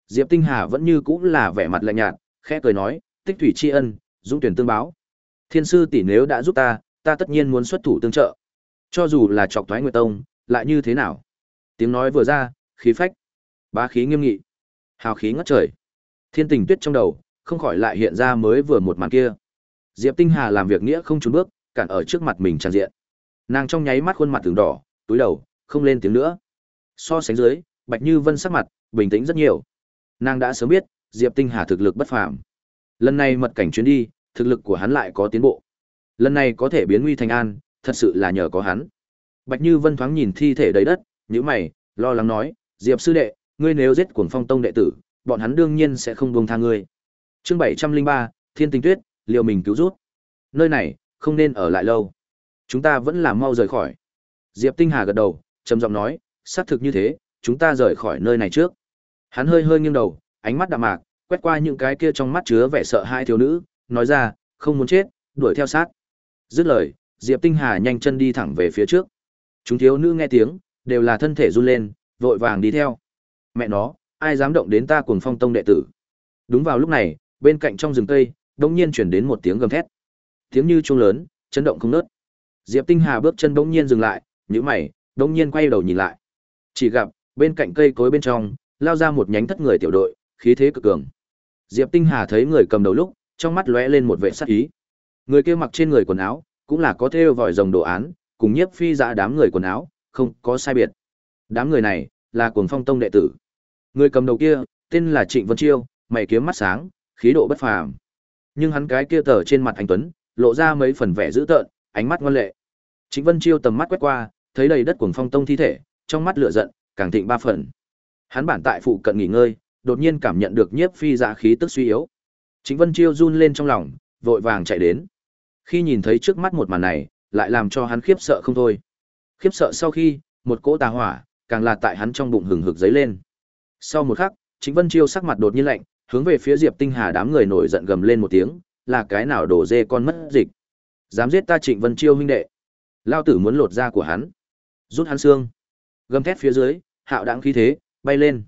Diệp Tinh Hà vẫn như cũ là vẻ mặt lạnh nhạt, khẽ cười nói, tích thủy tri ân, dũng tuyển tương báo. Thiên sư tỷ nếu đã giúp ta, ta tất nhiên muốn xuất thủ tương trợ. Cho dù là chọc thoái nguyệt tông, lại như thế nào? Tiếng nói vừa ra, khí phách, bá khí nghiêm nghị, hào khí ngất trời. Thiên tình tuyết trong đầu, không khỏi lại hiện ra mới vừa một màn kia. Diệp Tinh Hà làm việc nghĩa không trốn bước, cản ở trước mặt mình tràn diện. Nàng trong nháy mắt khuôn mặt từng đỏ, túi đầu, không lên tiếng nữa. So sánh dưới, Bạch Như Vân sắc mặt bình tĩnh rất nhiều. Nàng đã sớm biết, Diệp Tinh Hà thực lực bất phàm. Lần này mật cảnh chuyến đi, thực lực của hắn lại có tiến bộ. Lần này có thể biến nguy thành an, thật sự là nhờ có hắn. Bạch Như Vân thoáng nhìn thi thể đầy đất, nhíu mày, lo lắng nói, "Diệp sư đệ, ngươi nếu giết Cuồng Phong Tông đệ tử, bọn hắn đương nhiên sẽ không buông tha ngươi." Chương 703, Thiên Tinh Tuyết, liều mình cứu rút. Nơi này không nên ở lại lâu. Chúng ta vẫn là mau rời khỏi. Diệp Tinh Hà gật đầu, trầm giọng nói, xác thực như thế, chúng ta rời khỏi nơi này trước. Hắn hơi hơi nghiêng đầu, ánh mắt đạm mạc, quét qua những cái kia trong mắt chứa vẻ sợ hai thiếu nữ, nói ra, không muốn chết, đuổi theo sát. Dứt lời, Diệp Tinh Hà nhanh chân đi thẳng về phía trước. Chúng thiếu nữ nghe tiếng, đều là thân thể run lên, vội vàng đi theo. Mẹ nó, ai dám động đến ta cuồng phong tông đệ tử. Đúng vào lúc này, bên cạnh trong rừng cây, đột nhiên chuyển đến một tiếng gầm thét. Tiếng như chuông lớn, chấn động không ngớt. Diệp Tinh Hà bước chân bỗng nhiên dừng lại, nhíu mày, đông nhiên quay đầu nhìn lại. Chỉ gặp, bên cạnh cây cối bên trong, lao ra một nhánh thất người tiểu đội, khí thế cực cường. Diệp Tinh Hà thấy người cầm đầu lúc, trong mắt lóe lên một vẻ sắc ý. Người kia mặc trên người quần áo, cũng là có thêu vòi rồng đồ án, cùng nhiếp phi dã đám người quần áo, không có sai biệt. Đám người này là cuồng phong tông đệ tử. Người cầm đầu kia, tên là Trịnh Vân Chiêu, mày kiếm mắt sáng, khí độ bất phàm. Nhưng hắn cái kia tờ trên mặt anh tuấn, lộ ra mấy phần vẻ dữ tợn, ánh mắt ngoan lệ. Trịnh Vân Chiêu tầm mắt quét qua, thấy đầy đất cuồng phong tông thi thể, trong mắt lửa giận càng thịnh ba phần. Hắn bản tại phụ cận nghỉ ngơi, đột nhiên cảm nhận được nhiếp phi dạ khí tức suy yếu. chính Vân Chiêu run lên trong lòng, vội vàng chạy đến. Khi nhìn thấy trước mắt một màn này, lại làm cho hắn khiếp sợ không thôi. Khiếp sợ sau khi, một cỗ tà hỏa, càng là tại hắn trong bụng hừng hực dấy lên. Sau một khắc, chính Vân Chiêu sắc mặt đột nhiên lạnh, hướng về phía Diệp Tinh Hà đám người nổi giận gầm lên một tiếng, là cái nào đổ dê con mất dịch. Dám giết ta Trịnh Vân Chiêu huynh đệ. Lao tử muốn lột da của hắn, rút hắn xương. Gầm thét phía dưới, hạo đáng khí thế, bay lên.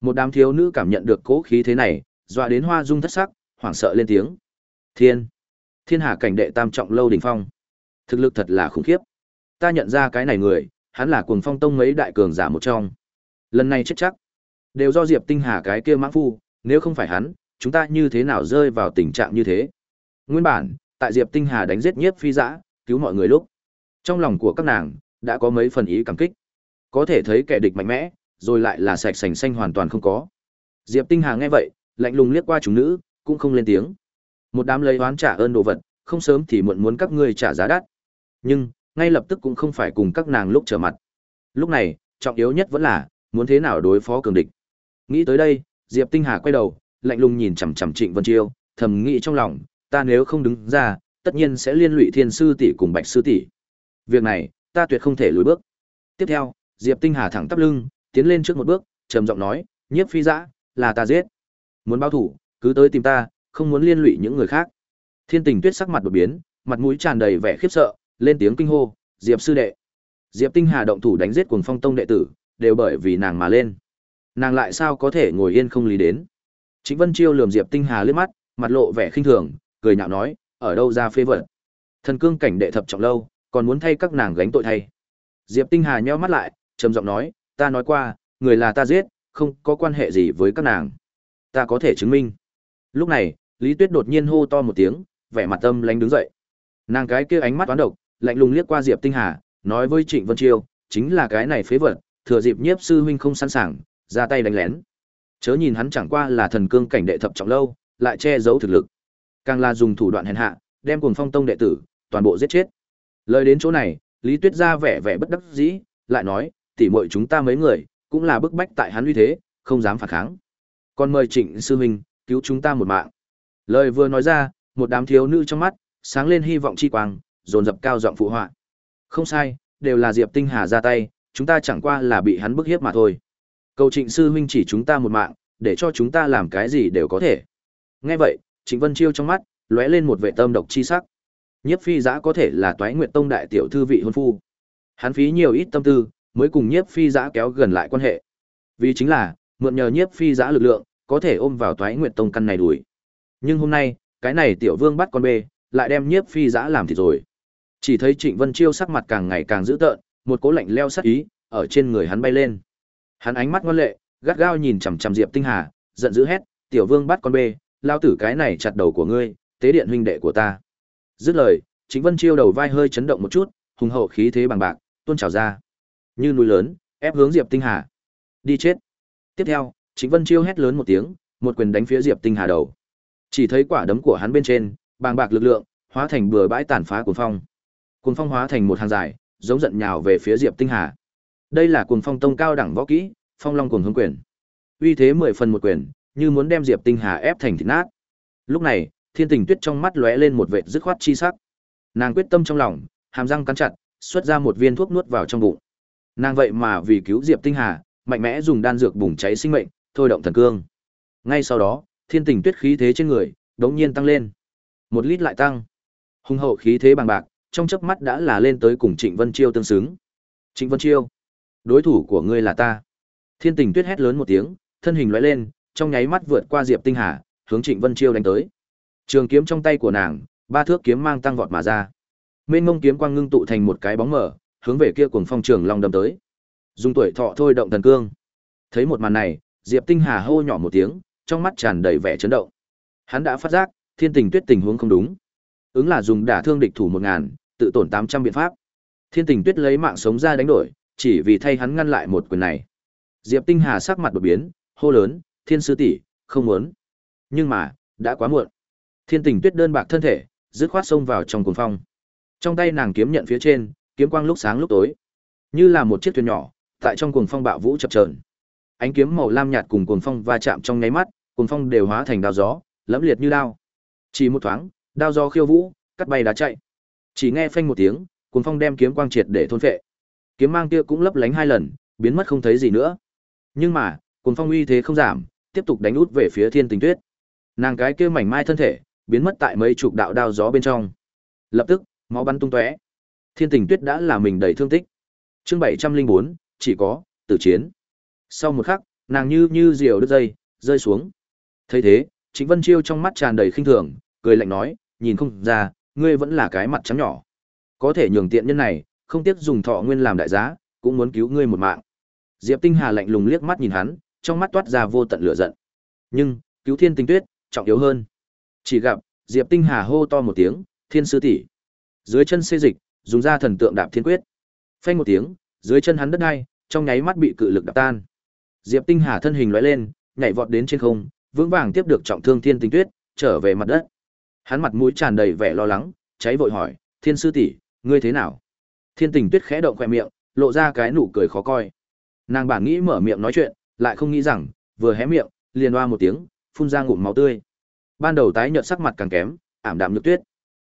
Một đám thiếu nữ cảm nhận được cỗ khí thế này, dọa đến hoa dung thất sắc, hoảng sợ lên tiếng. Thiên, Thiên Hà cảnh đệ tam trọng lâu đỉnh phong. Thực lực thật là khủng khiếp. Ta nhận ra cái này người, hắn là cuồng phong tông mấy đại cường giả một trong. Lần này chết chắc, đều do Diệp Tinh Hà cái kia mãng phu, nếu không phải hắn, chúng ta như thế nào rơi vào tình trạng như thế? Nguyên bản, tại Diệp Tinh Hà đánh giết nhiếp phi dã, cứu mọi người lúc, trong lòng của các nàng đã có mấy phần ý cảm kích. Có thể thấy kẻ địch mạnh mẽ, rồi lại là sạch sành xanh hoàn toàn không có. Diệp Tinh Hà nghe vậy, lạnh lùng liếc qua chúng nữ, cũng không lên tiếng. Một đám lấy oán trả ơn đồ vật, không sớm thì muộn muốn các ngươi trả giá đắt. Nhưng, ngay lập tức cũng không phải cùng các nàng lúc trở mặt. Lúc này, trọng yếu nhất vẫn là muốn thế nào đối phó cường địch. Nghĩ tới đây, Diệp Tinh Hà quay đầu, lạnh lùng nhìn chằm chằm Trịnh Vân Chiêu, thầm nghĩ trong lòng, ta nếu không đứng ra, tất nhiên sẽ liên lụy Thiên sư tỷ cùng Bạch sư tỷ. Việc này, ta tuyệt không thể lùi bước. Tiếp theo, Diệp Tinh Hà thẳng tắp lưng, tiến lên trước một bước, trầm giọng nói, "Nhiếp Phi Dã, là ta giết. Muốn báo thủ, cứ tới tìm ta, không muốn liên lụy những người khác." Thiên Tình Tuyết sắc mặt đột biến, mặt mũi tràn đầy vẻ khiếp sợ, lên tiếng kinh hô, "Diệp sư đệ!" Diệp Tinh Hà động thủ đánh giết Cuồng Phong tông đệ tử, đều bởi vì nàng mà lên. Nàng lại sao có thể ngồi yên không lý đến? Trịnh Vân Chiêu lườm Diệp Tinh Hà liếc mắt, mặt lộ vẻ khinh thường, cười nhạo nói, "Ở đâu ra phế vật? Thần cương cảnh đệ thập trọng lâu, còn muốn thay các nàng gánh tội thay?" Diệp Tinh Hà nheo mắt lại, trầm giọng nói, "Ta nói qua, người là ta giết, không có quan hệ gì với các nàng. Ta có thể chứng minh." Lúc này, Lý Tuyết đột nhiên hô to một tiếng, vẻ mặt âm lánh đứng dậy. Nàng cái kia ánh mắt toán độc, lạnh lùng liếc qua Diệp Tinh Hà, nói với Trịnh Vân Chiêu, chính là cái này phế vật, thừa dịp nhiếp sư huynh không sẵn sàng, ra tay đánh lén. Chớ nhìn hắn chẳng qua là thần cương cảnh đệ thập trọng lâu, lại che giấu thực lực. Càng là dùng thủ đoạn hèn hạ, đem cuồng phong tông đệ tử, toàn bộ giết chết. Lời đến chỗ này, Lý Tuyết ra vẻ vẻ bất đắc dĩ, lại nói, tỉ muội chúng ta mấy người, cũng là bức bách tại hắn uy thế, không dám phản kháng. Còn mời Trịnh sư huynh cứu chúng ta một mạng. Lời vừa nói ra, một đám thiếu nữ trong mắt sáng lên hy vọng chi quang, dồn dập cao giọng phụ họa. Không sai, đều là Diệp Tinh Hà ra tay, chúng ta chẳng qua là bị hắn bức hiếp mà thôi. Cầu Trịnh sư huynh chỉ chúng ta một mạng, để cho chúng ta làm cái gì đều có thể. Nghe vậy, Trịnh Vân Chiêu trong mắt lóe lên một vẻ tâm độc chi sắc. Nhiếp Phi Dã có thể là Toái nguyện Tông đại tiểu thư vị hôn phu. Hắn phí nhiều ít tâm tư, mới cùng Nhiếp Phi Dã kéo gần lại quan hệ. Vì chính là, mượn nhờ Nhiếp Phi Dã lực lượng, có thể ôm vào Toái nguyện Tông căn này đuổi. Nhưng hôm nay, cái này tiểu vương bắt con bê, lại đem Nhiếp Phi Dã làm thịt rồi. Chỉ thấy Trịnh Vân Chiêu sắc mặt càng ngày càng dữ tợn, một cỗ lạnh leo sắc ý ở trên người hắn bay lên. Hắn ánh mắt ngoan lệ, gắt gao nhìn chằm chằm Diệp Tinh Hà, giận dữ hét, "Tiểu Vương bắt con bê, lao tử cái này chặt đầu của ngươi, tế điện huynh đệ của ta." Dứt lời, Trịnh Vân Chiêu đầu vai hơi chấn động một chút, hùng hậu khí thế bằng bạc, tuôn trào ra. Như núi lớn, ép hướng Diệp Tinh Hà. Đi chết. Tiếp theo, Trịnh Vân Chiêu hét lớn một tiếng, một quyền đánh phía Diệp Tinh Hà đầu. Chỉ thấy quả đấm của hắn bên trên, bàng bạc lực lượng, hóa thành bừa bãi tàn phá cuồng phong. Cuồng phong hóa thành một hàng dài, giống giận nhào về phía Diệp Tinh Hà. Đây là cuồng phong tông cao đẳng võ kỹ, Phong Long cuồng hướng quyền. Uy thế mười phần một quyền, như muốn đem Diệp Tinh Hà ép thành thịt nát. Lúc này, Thiên Tình Tuyết trong mắt lóe lên một vệt dứt khoát chi sắc. Nàng quyết tâm trong lòng, hàm răng cắn chặt, xuất ra một viên thuốc nuốt vào trong bụng. Nàng vậy mà vì cứu Diệp Tinh Hà, mạnh mẽ dùng đan dược bùng cháy sinh mệnh, thôi động thần cương. Ngay sau đó, Thiên Tình Tuyết khí thế trên người đống nhiên tăng lên. Một lít lại tăng. Hung hậu khí thế bằng bạc, trong chớp mắt đã là lên tới cùng Trịnh Vân Chiêu tương xứng. Trịnh Vân Chiêu, đối thủ của ngươi là ta. Thiên Tình Tuyết hét lớn một tiếng, thân hình lóe lên, trong nháy mắt vượt qua Diệp Tinh Hà, hướng Trịnh Vân Chiêu đánh tới. Trường kiếm trong tay của nàng, ba thước kiếm mang tăng vọt mà ra. Mên mông kiếm quang ngưng tụ thành một cái bóng mở, hướng về kia cuồng phong trường long đâm tới. Dùng tuổi thọ thôi động thần cương. Thấy một màn này, Diệp Tinh Hà hô nhỏ một tiếng, trong mắt tràn đầy vẻ chấn động. Hắn đã phát giác, Thiên Tình Tuyết tình huống không đúng. Ứng là dùng đả thương địch thủ một ngàn, tự tổn tám trăm biện pháp. Thiên Tình Tuyết lấy mạng sống ra đánh đổi, chỉ vì thay hắn ngăn lại một quyền này. Diệp Tinh Hà sắc mặt đột biến, hô lớn, "Thiên sư tỷ, không muốn." Nhưng mà, đã quá muộn. Thiên Tình Tuyết đơn bạc thân thể, dứt khoát xông vào trong cuồng phong. Trong tay nàng kiếm nhận phía trên, kiếm quang lúc sáng lúc tối, như là một chiếc thuyền nhỏ, tại trong cuồng phong bạo vũ chập chờn. Ánh kiếm màu lam nhạt cùng cuồng phong va chạm trong nháy mắt, cuồng phong đều hóa thành đao gió, lẫm liệt như đao. Chỉ một thoáng, đao gió khiêu vũ, cắt bay đá chạy. Chỉ nghe phanh một tiếng, cuồng phong đem kiếm quang triệt để thôn phệ. Kiếm mang kia cũng lấp lánh hai lần, biến mất không thấy gì nữa. Nhưng mà, cuồng phong uy thế không giảm, tiếp tục đánh út về phía Thiên Tình Tuyết. Nàng cái kia mảnh mai thân thể, biến mất tại mấy chục đạo đao gió bên trong. Lập tức, máu bắn tung tóe. Thiên Tình Tuyết đã là mình đầy thương tích. Chương bảy trăm linh bốn chỉ có tử chiến. Sau một khắc, nàng như như diều đứt dây, rơi xuống. Thấy thế, Trịnh Vân Chiêu trong mắt tràn đầy khinh thường, cười lạnh nói, nhìn không ra, ngươi vẫn là cái mặt trắng nhỏ. Có thể nhường tiện nhân này, không tiếc dùng thọ nguyên làm đại giá, cũng muốn cứu ngươi một mạng. Diệp Tinh Hà lạnh lùng liếc mắt nhìn hắn, trong mắt toát ra vô tận lửa giận. Nhưng, cứu Thiên tình Tuyết, trọng yếu hơn. Chỉ gặp, Diệp Tinh Hà hô to một tiếng, "Thiên sư tỷ!" Dưới chân xê dịch, dùng ra thần tượng đạp thiên quyết. Phanh một tiếng, dưới chân hắn đất đai, trong nháy mắt bị cự lực đạp tan. Diệp Tinh Hà thân hình lóe lên, nhảy vọt đến trên không, vững vàng tiếp được trọng thương Thiên Tinh Tuyết, trở về mặt đất. Hắn mặt mũi tràn đầy vẻ lo lắng, cháy vội hỏi, "Thiên sư tỷ, ngươi thế nào?" Thiên Tình Tuyết khẽ động khóe miệng, lộ ra cái nụ cười khó coi. Nàng bản nghĩ mở miệng nói chuyện, lại không nghĩ rằng, vừa hé miệng, liền oa một tiếng, phun ra ngụm máu tươi. Ban đầu tái nhợt sắc mặt càng kém, ảm đạm nhược tuyết.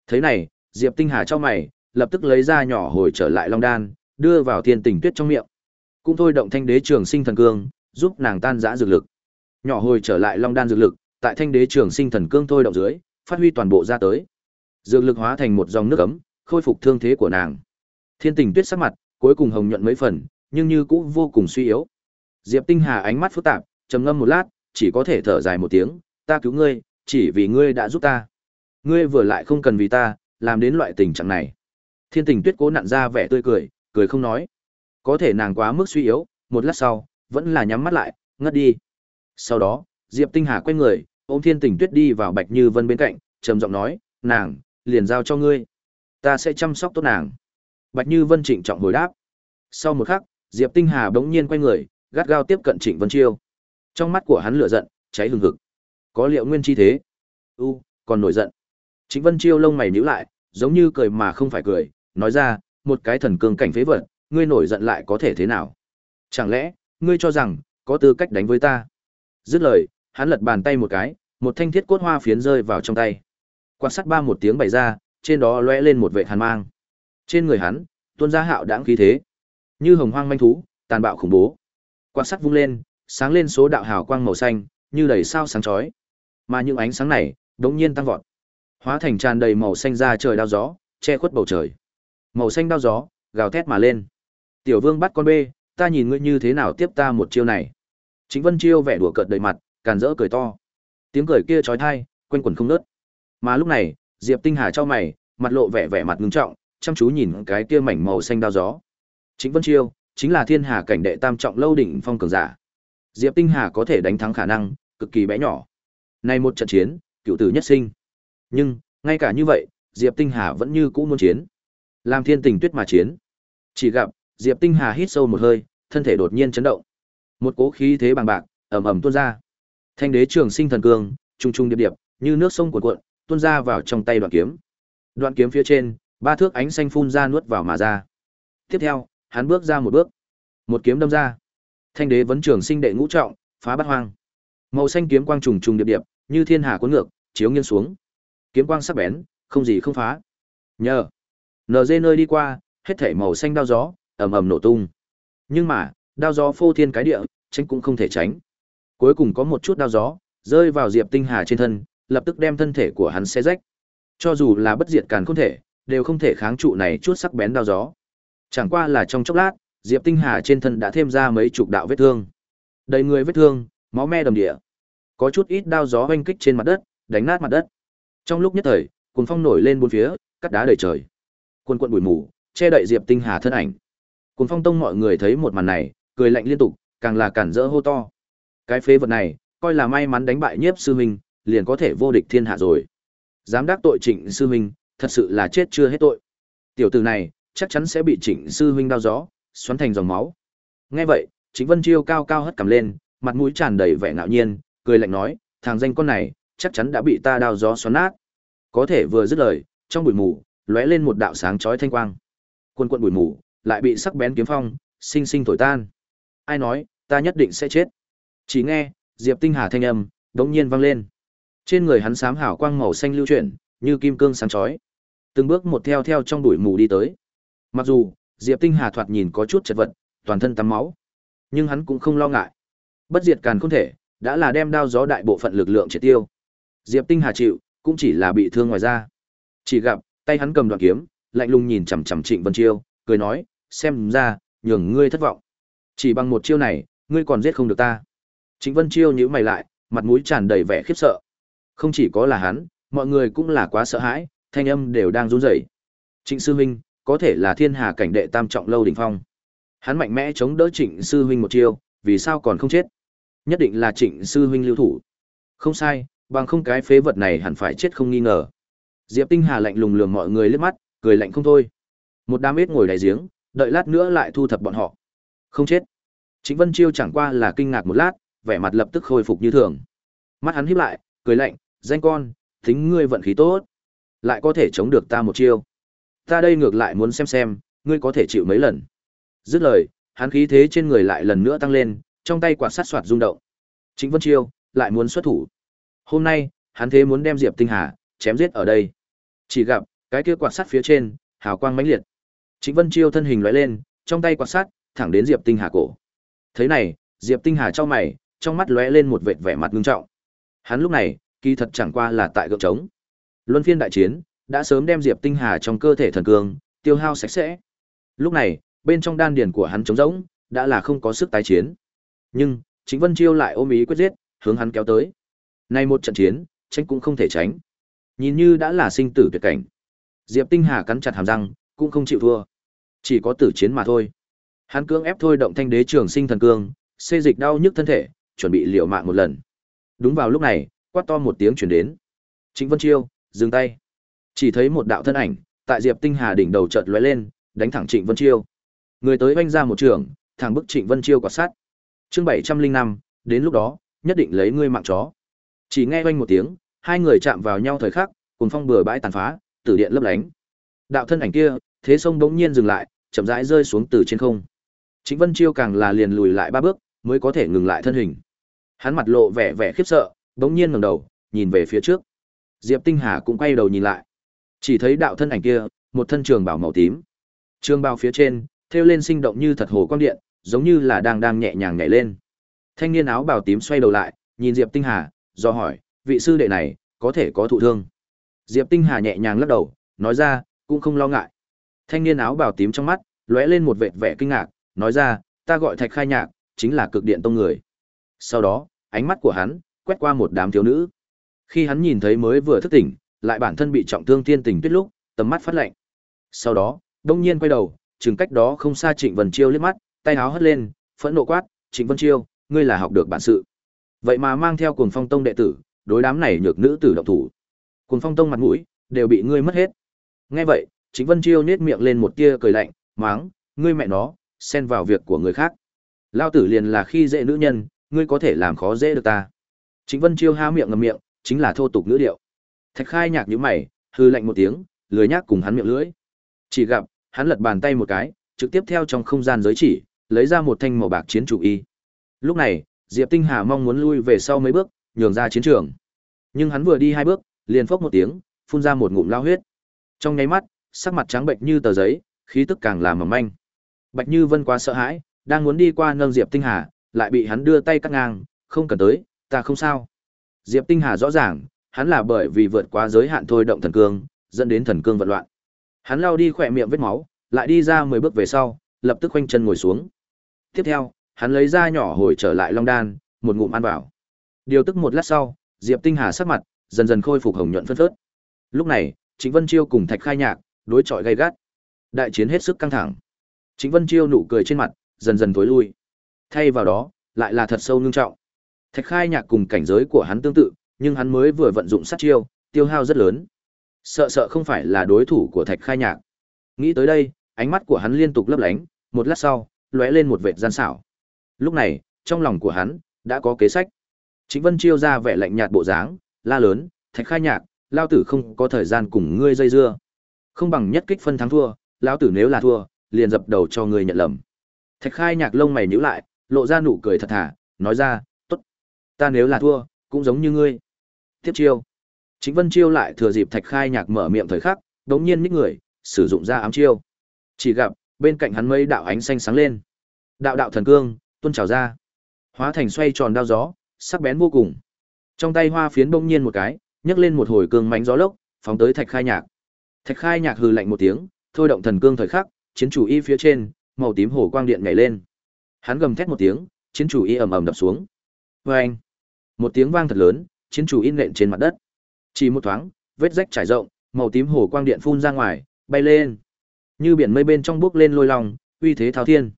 Thế này, Diệp Tinh Hà cho mày, lập tức lấy ra nhỏ hồi trở lại Long Đan, đưa vào Thiên Tình Tuyết trong miệng. Cũng thôi động Thanh Đế Trường Sinh Thần Cương, giúp nàng tan rã dược lực. Nhỏ hồi trở lại Long Đan dược lực, tại Thanh Đế Trường Sinh Thần Cương thôi động dưới, phát huy toàn bộ ra tới. Dược lực hóa thành một dòng nước ấm, khôi phục thương thế của nàng. Thiên Tình Tuyết sắc mặt cuối cùng hồng nhuận mấy phần, nhưng như cũng vô cùng suy yếu. Diệp Tinh Hà ánh mắt phức tạp, trầm ngâm một lát, chỉ có thể thở dài một tiếng, ta cứu ngươi, chỉ vì ngươi đã giúp ta. Ngươi vừa lại không cần vì ta, làm đến loại tình trạng này. Thiên Tình Tuyết cố nặn ra vẻ tươi cười, cười không nói. Có thể nàng quá mức suy yếu, một lát sau, vẫn là nhắm mắt lại, ngất đi. Sau đó, Diệp Tinh Hà quay người, ôm Thiên Tình Tuyết đi vào Bạch Như Vân bên cạnh, trầm giọng nói, "Nàng, liền giao cho ngươi. Ta sẽ chăm sóc tốt nàng." Bạch Như Vân trịnh trọng hồi đáp. Sau một khắc, Diệp Tinh Hà bỗng nhiên quay người, gắt gao tiếp cận Trịnh Vân Chiêu. Trong mắt của hắn lửa giận, cháy hừng hực. Có liệu nguyên chi thế? U, còn nổi giận. Trịnh Vân Chiêu lông mày nhíu lại, giống như cười mà không phải cười, nói ra, một cái thần cương cảnh phế vật, ngươi nổi giận lại có thể thế nào? Chẳng lẽ, ngươi cho rằng, có tư cách đánh với ta? Dứt lời, hắn lật bàn tay một cái, một thanh thiết cốt hoa phiến rơi vào trong tay. Quan sát ba một tiếng bày ra, trên đó lóe lên một vệ hàn mang. Trên người hắn, tuôn ra hạo đãng khí thế, như hồng hoang manh thú, tàn bạo khủng bố. Quan sát vung lên, sáng lên số đạo hào quang màu xanh, như đầy sao sáng chói. Mà những ánh sáng này, đột nhiên tăng vọt, hóa thành tràn đầy màu xanh ra trời đao gió, che khuất bầu trời. Màu xanh đao gió, gào thét mà lên. Tiểu Vương bắt con bê, ta nhìn ngươi như thế nào tiếp ta một chiêu này. Chính Vân Chiêu vẻ đùa cợt đầy mặt, càn rỡ cười to. Tiếng cười kia chói tai, quanh quẩn không ngớt. Mà lúc này, Diệp Tinh Hà cho mày, mặt lộ vẻ vẻ mặt ngưng trọng, chăm chú nhìn cái kia mảnh màu xanh đao gió. Chính Vân Chiêu, chính là thiên hà cảnh đệ tam trọng lâu đỉnh phong cường giả. Diệp Tinh Hà có thể đánh thắng khả năng cực kỳ bé nhỏ. Nay một trận chiến, cựu tử nhất sinh. Nhưng, ngay cả như vậy, Diệp Tinh Hà vẫn như cũ muốn chiến. Làm thiên tình tuyết mà chiến. Chỉ gặp, Diệp Tinh Hà hít sâu một hơi, thân thể đột nhiên chấn động. Một cỗ khí thế bằng bạc, ầm ầm tuôn ra. Thanh đế trường sinh thần cương, trung trung điệp điệp, như nước sông cuộn cuộn, tuôn ra vào trong tay đoạn kiếm. Đoạn kiếm phía trên, ba thước ánh xanh phun ra nuốt vào mà ra. Tiếp theo, hắn bước ra một bước, một kiếm đâm ra. Thanh đế vấn trường sinh đệ ngũ trọng, phá bát hoang. Màu xanh kiếm quang trùng trùng điệp điệp, như thiên hà cuốn ngược, chiếu nghiêng xuống. Kiếm quang sắc bén, không gì không phá. Nhờ, NG nơi đi qua, hết thảy màu xanh đao gió, ầm ầm nổ tung. Nhưng mà, đao gió phô thiên cái địa, tránh cũng không thể tránh. Cuối cùng có một chút đao gió rơi vào Diệp Tinh Hà trên thân, lập tức đem thân thể của hắn xé rách. Cho dù là bất diệt càn không thể, đều không thể kháng trụ này chút sắc bén đao gió. Chẳng qua là trong chốc lát, Diệp Tinh Hà trên thân đã thêm ra mấy chục đạo vết thương. Đầy người vết thương, máu me đầm địa. Có chút ít đao gió oanh kích trên mặt đất, đánh nát mặt đất. Trong lúc nhất thời, cuồng phong nổi lên bốn phía, cắt đá đầy trời. Quân quận bụi mù, che đậy Diệp Tinh Hà thân ảnh. Cuồng phong tông mọi người thấy một màn này, cười lạnh liên tục, càng là cản rỡ hô to. Cái phế vật này, coi là may mắn đánh bại Nhiếp sư huynh, liền có thể vô địch thiên hạ rồi. Dám đắc tội Trịnh sư huynh, thật sự là chết chưa hết tội. Tiểu tử này, chắc chắn sẽ bị Trịnh sư huynh đao gió, xoắn thành dòng máu. Nghe vậy, chính Vân Chiêu cao cao hất cầm lên, mặt mũi tràn đầy vẻ ngạo nhiên, cười lạnh nói, thằng danh con này, chắc chắn đã bị ta đao gió xoắn nát. Có thể vừa dứt lời, trong bụi mù, lóe lên một đạo sáng chói thanh quang. Quân quận bụi mù, lại bị sắc bén kiếm phong, sinh sinh thổi tan. Ai nói, ta nhất định sẽ chết. Chỉ nghe, Diệp Tinh Hà thanh âm đống nhiên vang lên. Trên người hắn sám hảo quang màu xanh lưu chuyển, như kim cương sáng chói. Từng bước một theo theo trong bụi mù đi tới. Mặc dù, Diệp Tinh Hà thoạt nhìn có chút chật vật, toàn thân tắm máu, nhưng hắn cũng không lo ngại. Bất diệt càn không thể, đã là đem đao gió đại bộ phận lực lượng triệt tiêu. Diệp Tinh Hà chịu, cũng chỉ là bị thương ngoài da. Chỉ gặp, tay hắn cầm đoạn kiếm, lạnh lùng nhìn chằm chằm Trịnh Vân Chiêu, cười nói, xem ra, nhường ngươi thất vọng. Chỉ bằng một chiêu này, ngươi còn giết không được ta. Trịnh Vân Chiêu nhíu mày lại, mặt mũi tràn đầy vẻ khiếp sợ. Không chỉ có là hắn, mọi người cũng là quá sợ hãi, thanh âm đều đang run rẩy. Trịnh sư huynh, có thể là thiên hà cảnh đệ tam trọng lâu đỉnh phong. Hắn mạnh mẽ chống đỡ Trịnh sư huynh một chiêu, vì sao còn không chết? Nhất định là Trịnh sư huynh lưu thủ. Không sai, bằng không cái phế vật này hẳn phải chết không nghi ngờ. Diệp Tinh Hà lạnh lùng lườm mọi người liếc mắt, cười lạnh không thôi. Một đám ếch ngồi đáy giếng, đợi lát nữa lại thu thập bọn họ. Không chết. Trịnh Vân Chiêu chẳng qua là kinh ngạc một lát, vẻ mặt lập tức khôi phục như thường. Mắt hắn híp lại, cười lạnh, "Danh con, tính ngươi vận khí tốt, lại có thể chống được ta một chiêu. Ta đây ngược lại muốn xem xem, ngươi có thể chịu mấy lần." Dứt lời, hắn khí thế trên người lại lần nữa tăng lên, trong tay quạt sát soạt rung động. Trịnh Vân Chiêu lại muốn xuất thủ. Hôm nay, hắn thế muốn đem Diệp Tinh Hà chém giết ở đây. Chỉ gặp, cái kia quạt sắt phía trên, hào quang mãnh liệt. Trịnh Vân Chiêu thân hình lóe lên, trong tay quạt sắt thẳng đến Diệp Tinh Hà cổ. Thế này, Diệp Tinh Hà cho mày, trong mắt lóe lên một vệt vẻ mặt nghiêm trọng. Hắn lúc này, kỳ thật chẳng qua là tại gượng trống. Luân phiên đại chiến, đã sớm đem Diệp Tinh Hà trong cơ thể thần cương tiêu hao sạch sẽ. Lúc này, bên trong đan điền của hắn trống rỗng, đã là không có sức tái chiến. Nhưng, Trịnh Vân Chiêu lại ôm ý quyết giết, hướng hắn kéo tới. Nay một trận chiến, tránh cũng không thể tránh. Nhìn như đã là sinh tử tuyệt cảnh. Diệp Tinh Hà cắn chặt hàm răng, cũng không chịu thua. Chỉ có tử chiến mà thôi. Hắn cưỡng ép thôi động thanh đế trường sinh thần cương, xê dịch đau nhức thân thể, chuẩn bị liều mạng một lần. Đúng vào lúc này, quát to một tiếng truyền đến. Trịnh Vân Chiêu, dừng tay. Chỉ thấy một đạo thân ảnh, tại Diệp Tinh Hà đỉnh đầu chợt lóe lên, đánh thẳng Trịnh Vân Chiêu. Người tới vanh ra một trường, thẳng bức Trịnh Vân Chiêu quả sát. Chương 705, đến lúc đó, nhất định lấy ngươi mạng chó. Chỉ nghe vang một tiếng, hai người chạm vào nhau thời khắc, cùng phong bừa bãi tàn phá, tử điện lấp lánh. Đạo thân ảnh kia, thế sông bỗng nhiên dừng lại, chậm rãi rơi xuống từ trên không. Chính Vân Chiêu càng là liền lùi lại ba bước, mới có thể ngừng lại thân hình. Hắn mặt lộ vẻ vẻ khiếp sợ, bỗng nhiên ngẩng đầu, nhìn về phía trước. Diệp Tinh Hà cũng quay đầu nhìn lại. Chỉ thấy đạo thân ảnh kia, một thân trường bảo màu tím. Trường bào phía trên, thêu lên sinh động như thật hồ quang điện, giống như là đang đang nhẹ nhàng nhảy lên. Thanh niên áo bào tím xoay đầu lại, nhìn Diệp Tinh Hà, do hỏi, vị sư đệ này, có thể có thụ thương. Diệp Tinh Hà nhẹ nhàng lắc đầu, nói ra, cũng không lo ngại. Thanh niên áo bào tím trong mắt, lóe lên một vệt vẻ kinh ngạc, nói ra, ta gọi Thạch Khai Nhạc, chính là cực điện tông người. Sau đó, ánh mắt của hắn quét qua một đám thiếu nữ. Khi hắn nhìn thấy mới vừa thức tỉnh, lại bản thân bị trọng thương tiên tình tuyết lúc, tầm mắt phát lạnh. Sau đó, đông nhiên quay đầu, chừng cách đó không xa Trịnh Vân Chiêu liếc mắt, tay áo hất lên, phẫn nộ quát, "Trịnh Vân Chiêu, ngươi là học được bản sự. Vậy mà mang theo Cuồng Phong Tông đệ tử, đối đám này nhược nữ tử động thủ. Cuồng Phong Tông mặt mũi đều bị ngươi mất hết." Nghe vậy, Trịnh Vân Chiêu nhếch miệng lên một tia cười lạnh, máng, "Ngươi mẹ nó, xen vào việc của người khác. Lao tử liền là khi dễ nữ nhân, ngươi có thể làm khó dễ được ta." Trịnh Vân Chiêu há miệng ngậm miệng, chính là thô tục ngữ điệu. Thạch Khai nhạc nhíu mày, hư lạnh một tiếng, lười nhác cùng hắn miệng lưỡi. Chỉ gặp, hắn lật bàn tay một cái, trực tiếp theo trong không gian giới chỉ, lấy ra một thanh màu bạc chiến chủ y. Lúc này, Diệp Tinh Hà mong muốn lui về sau mấy bước, nhường ra chiến trường. Nhưng hắn vừa đi hai bước, liền phốc một tiếng, phun ra một ngụm lao huyết. Trong nháy mắt, sắc mặt trắng bệnh như tờ giấy, khí tức càng làm mỏng manh. Bạch Như Vân quá sợ hãi, đang muốn đi qua nâng Diệp Tinh Hà, lại bị hắn đưa tay cắt ngang, không cần tới, ta không sao. Diệp Tinh Hà rõ ràng, hắn là bởi vì vượt quá giới hạn thôi động thần cương, dẫn đến thần cương vận loạn. Hắn lao đi khỏe miệng vết máu, lại đi ra 10 bước về sau, lập tức khoanh chân ngồi xuống. Tiếp theo, hắn lấy ra nhỏ hồi trở lại long đan, một ngụm ăn vào. Điều tức một lát sau, Diệp Tinh Hà sắc mặt dần dần khôi phục hồng nhuận phân phớt. Lúc này, Trịnh Vân Chiêu cùng Thạch Khai Nhạc đối chọi gay gắt. Đại chiến hết sức căng thẳng. Trịnh Vân Chiêu nụ cười trên mặt dần dần tối lui. Thay vào đó, lại là thật sâu nghiêm trọng. Thạch Khai Nhạc cùng cảnh giới của hắn tương tự, nhưng hắn mới vừa vận dụng sát chiêu, tiêu hao rất lớn. Sợ sợ không phải là đối thủ của Thạch Khai Nhạc. Nghĩ tới đây, ánh mắt của hắn liên tục lấp lánh, một lát sau, lóe lên một vệt gian xảo. Lúc này, trong lòng của hắn đã có kế sách. Trịnh Vân Chiêu ra vẻ lạnh nhạt bộ dáng, la lớn, "Thạch Khai Nhạc, Lão tử không có thời gian cùng ngươi dây dưa. Không bằng nhất kích phân thắng thua, lão tử nếu là thua, liền dập đầu cho ngươi nhận lầm." Thạch Khai Nhạc lông mày nhíu lại, lộ ra nụ cười thật thà, nói ra, "Tốt." Ta nếu là thua, cũng giống như ngươi. Tiếp chiêu. Trịnh Vân chiêu lại thừa dịp Thạch Khai Nhạc mở miệng thời khắc, đống nhiên ních người, sử dụng ra ám chiêu. Chỉ gặp, bên cạnh hắn mấy đạo ánh xanh sáng lên. Đạo đạo thần cương, tuôn trào ra. Hóa thành xoay tròn đao gió, sắc bén vô cùng. Trong tay hoa phiến bỗng nhiên một cái, nhấc lên một hồi cương mánh gió lốc, phóng tới Thạch Khai Nhạc. Thạch Khai Nhạc hừ lạnh một tiếng, thôi động thần cương thời khắc, chiến chủ y phía trên, màu tím hồ quang điện nhảy lên. Hắn gầm thét một tiếng, chiến chủ y ầm ầm đập xuống. Oeng! Một tiếng vang thật lớn, chiến chủ y nện trên mặt đất. Chỉ một thoáng, vết rách trải rộng, màu tím hồ quang điện phun ra ngoài, bay lên. Như biển mây bên trong bước lên lôi long, uy thế thao thiên.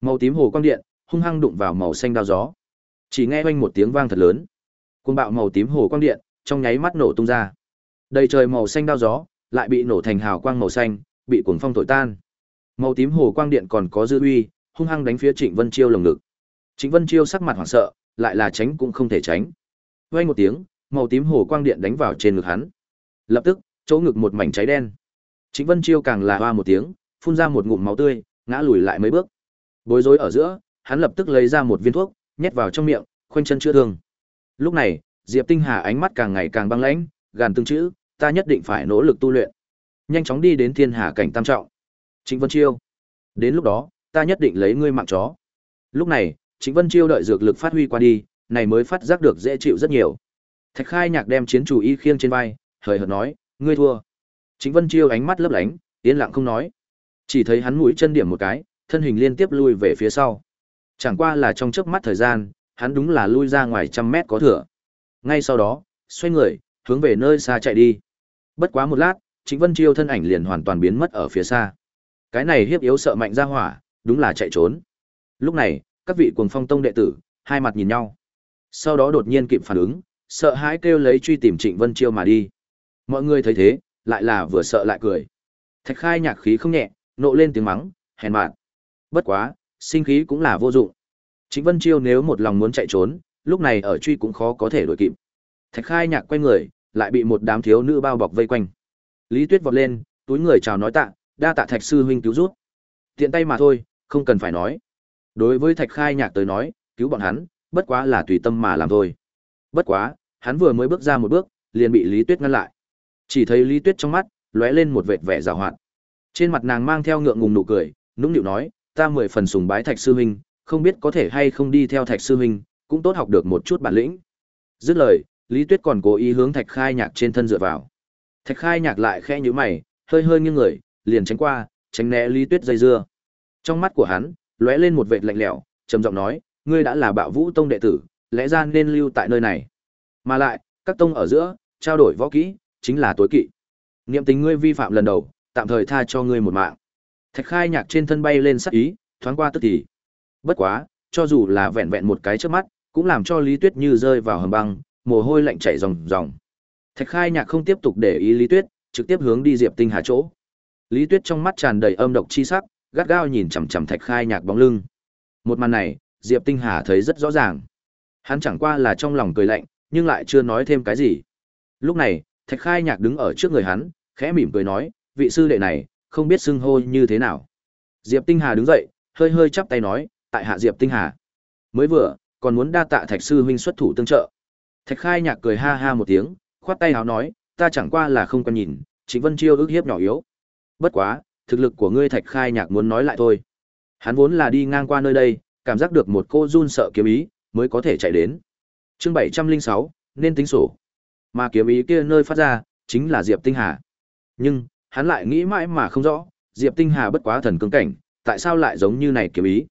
Màu tím hồ quang điện hung hăng đụng vào màu xanh đao gió. Chỉ nghe oanh một tiếng vang thật lớn. côn bạo màu tím hồ quang điện trong nháy mắt nổ tung ra. Đầy trời màu xanh đao gió lại bị nổ thành hào quang màu xanh, bị cuồng phong thổi tan. Màu tím hồ quang điện còn có dư uy, hung hăng đánh phía Trịnh Vân Chiêu lồng ngực. Trịnh Vân Chiêu sắc mặt hoảng sợ, lại là tránh cũng không thể tránh. Vang một tiếng, màu tím hồ quang điện đánh vào trên ngực hắn. Lập tức, chỗ ngực một mảnh cháy đen. Trịnh Vân Chiêu càng là hoa một tiếng, phun ra một ngụm máu tươi, ngã lùi lại mấy bước. Bối rối ở giữa, hắn lập tức lấy ra một viên thuốc, nhét vào trong miệng, khoanh chân chữa thương. Lúc này, Diệp Tinh Hà ánh mắt càng ngày càng băng lãnh, gàn từng chữ, ta nhất định phải nỗ lực tu luyện. Nhanh chóng đi đến thiên hà cảnh tam trọng. Trịnh Vân Chiêu, đến lúc đó, ta nhất định lấy ngươi mạng chó. Lúc này, Trịnh Vân Chiêu đợi dược lực phát huy qua đi, này mới phát giác được dễ chịu rất nhiều. Thạch Khai Nhạc đem chiến chủ y khiêng trên vai, hời hợt nói, ngươi thua. Trịnh Vân Chiêu ánh mắt lấp lánh, yên lặng không nói. Chỉ thấy hắn mũi chân điểm một cái, thân hình liên tiếp lui về phía sau. Chẳng qua là trong chớp mắt thời gian, hắn đúng là lui ra ngoài trăm mét có thừa. Ngay sau đó, xoay người, hướng về nơi xa chạy đi. Bất quá một lát, Trịnh Vân Chiêu thân ảnh liền hoàn toàn biến mất ở phía xa. Cái này hiếp yếu sợ mạnh ra hỏa, đúng là chạy trốn. Lúc này, các vị cuồng phong tông đệ tử, hai mặt nhìn nhau. Sau đó đột nhiên kịp phản ứng, sợ hãi kêu lấy truy tìm Trịnh Vân Chiêu mà đi. Mọi người thấy thế, lại là vừa sợ lại cười. Thạch Khai nhạc khí không nhẹ, nộ lên tiếng mắng, hèn mạn. Bất quá, sinh khí cũng là vô dụng. Trịnh Vân Chiêu nếu một lòng muốn chạy trốn, lúc này ở truy cũng khó có thể đuổi kịp. Thạch Khai nhạc quay người, lại bị một đám thiếu nữ bao bọc vây quanh. Lý Tuyết vọt lên, túi người chào nói tạ, đa tạ Thạch sư huynh cứu giúp. Tiện tay mà thôi, không cần phải nói. Đối với Thạch Khai nhạc tới nói, cứu bọn hắn, bất quá là tùy tâm mà làm thôi. Bất quá, hắn vừa mới bước ra một bước, liền bị Lý Tuyết ngăn lại. Chỉ thấy Lý Tuyết trong mắt lóe lên một vệt vẻ giảo hoạt. Trên mặt nàng mang theo ngượng ngùng nụ cười, nũng nịu nói, ta mười phần sùng bái Thạch sư huynh, không biết có thể hay không đi theo Thạch sư huynh, cũng tốt học được một chút bản lĩnh. Dứt lời, Lý Tuyết còn cố ý hướng Thạch Khai Nhạc trên thân dựa vào. Thạch Khai Nhạc lại khẽ nhíu mày, hơi hơi nghiêng người, liền tránh qua, tránh né Lý Tuyết dây dưa. Trong mắt của hắn lóe lên một vệt lạnh lẽo, trầm giọng nói, ngươi đã là Bạo Vũ tông đệ tử, lẽ ra nên lưu tại nơi này. Mà lại, các tông ở giữa, trao đổi võ kỹ, chính là tối kỵ. Niệm tình ngươi vi phạm lần đầu, tạm thời tha cho ngươi một mạng. Thạch Khai Nhạc trên thân bay lên sắc ý, thoáng qua tức thì. Bất quá, cho dù là vẹn vẹn một cái trước mắt, cũng làm cho Lý Tuyết như rơi vào hầm băng, mồ hôi lạnh chảy ròng ròng. Thạch Khai Nhạc không tiếp tục để ý Lý Tuyết, trực tiếp hướng đi Diệp Tinh Hà chỗ. Lý Tuyết trong mắt tràn đầy âm độc chi sắc, gắt gao nhìn chằm chằm Thạch Khai Nhạc bóng lưng. Một màn này, Diệp Tinh Hà thấy rất rõ ràng. Hắn chẳng qua là trong lòng cười lạnh, nhưng lại chưa nói thêm cái gì. Lúc này, Thạch Khai Nhạc đứng ở trước người hắn, khẽ mỉm cười nói, vị sư đệ này, không biết xưng hô như thế nào. Diệp Tinh Hà đứng dậy, hơi hơi chắp tay nói, tại hạ Diệp Tinh Hà. Mới vừa, còn muốn đa tạ Thạch sư huynh xuất thủ tương trợ. Thạch Khai Nhạc cười ha ha một tiếng, khoát tay áo nói, ta chẳng qua là không quan nhìn, Trịnh Vân Chiêu ước hiếp nhỏ yếu. Bất quá, thực lực của ngươi Thạch Khai Nhạc muốn nói lại thôi. Hắn vốn là đi ngang qua nơi đây, cảm giác được một cô run sợ kiếm ý, mới có thể chạy đến. Chương 706, nên tính sổ. Mà kiếm ý kia nơi phát ra, chính là Diệp Tinh Hà. Nhưng, hắn lại nghĩ mãi mà không rõ, Diệp Tinh Hà bất quá thần cương cảnh, tại sao lại giống như này kiếm ý?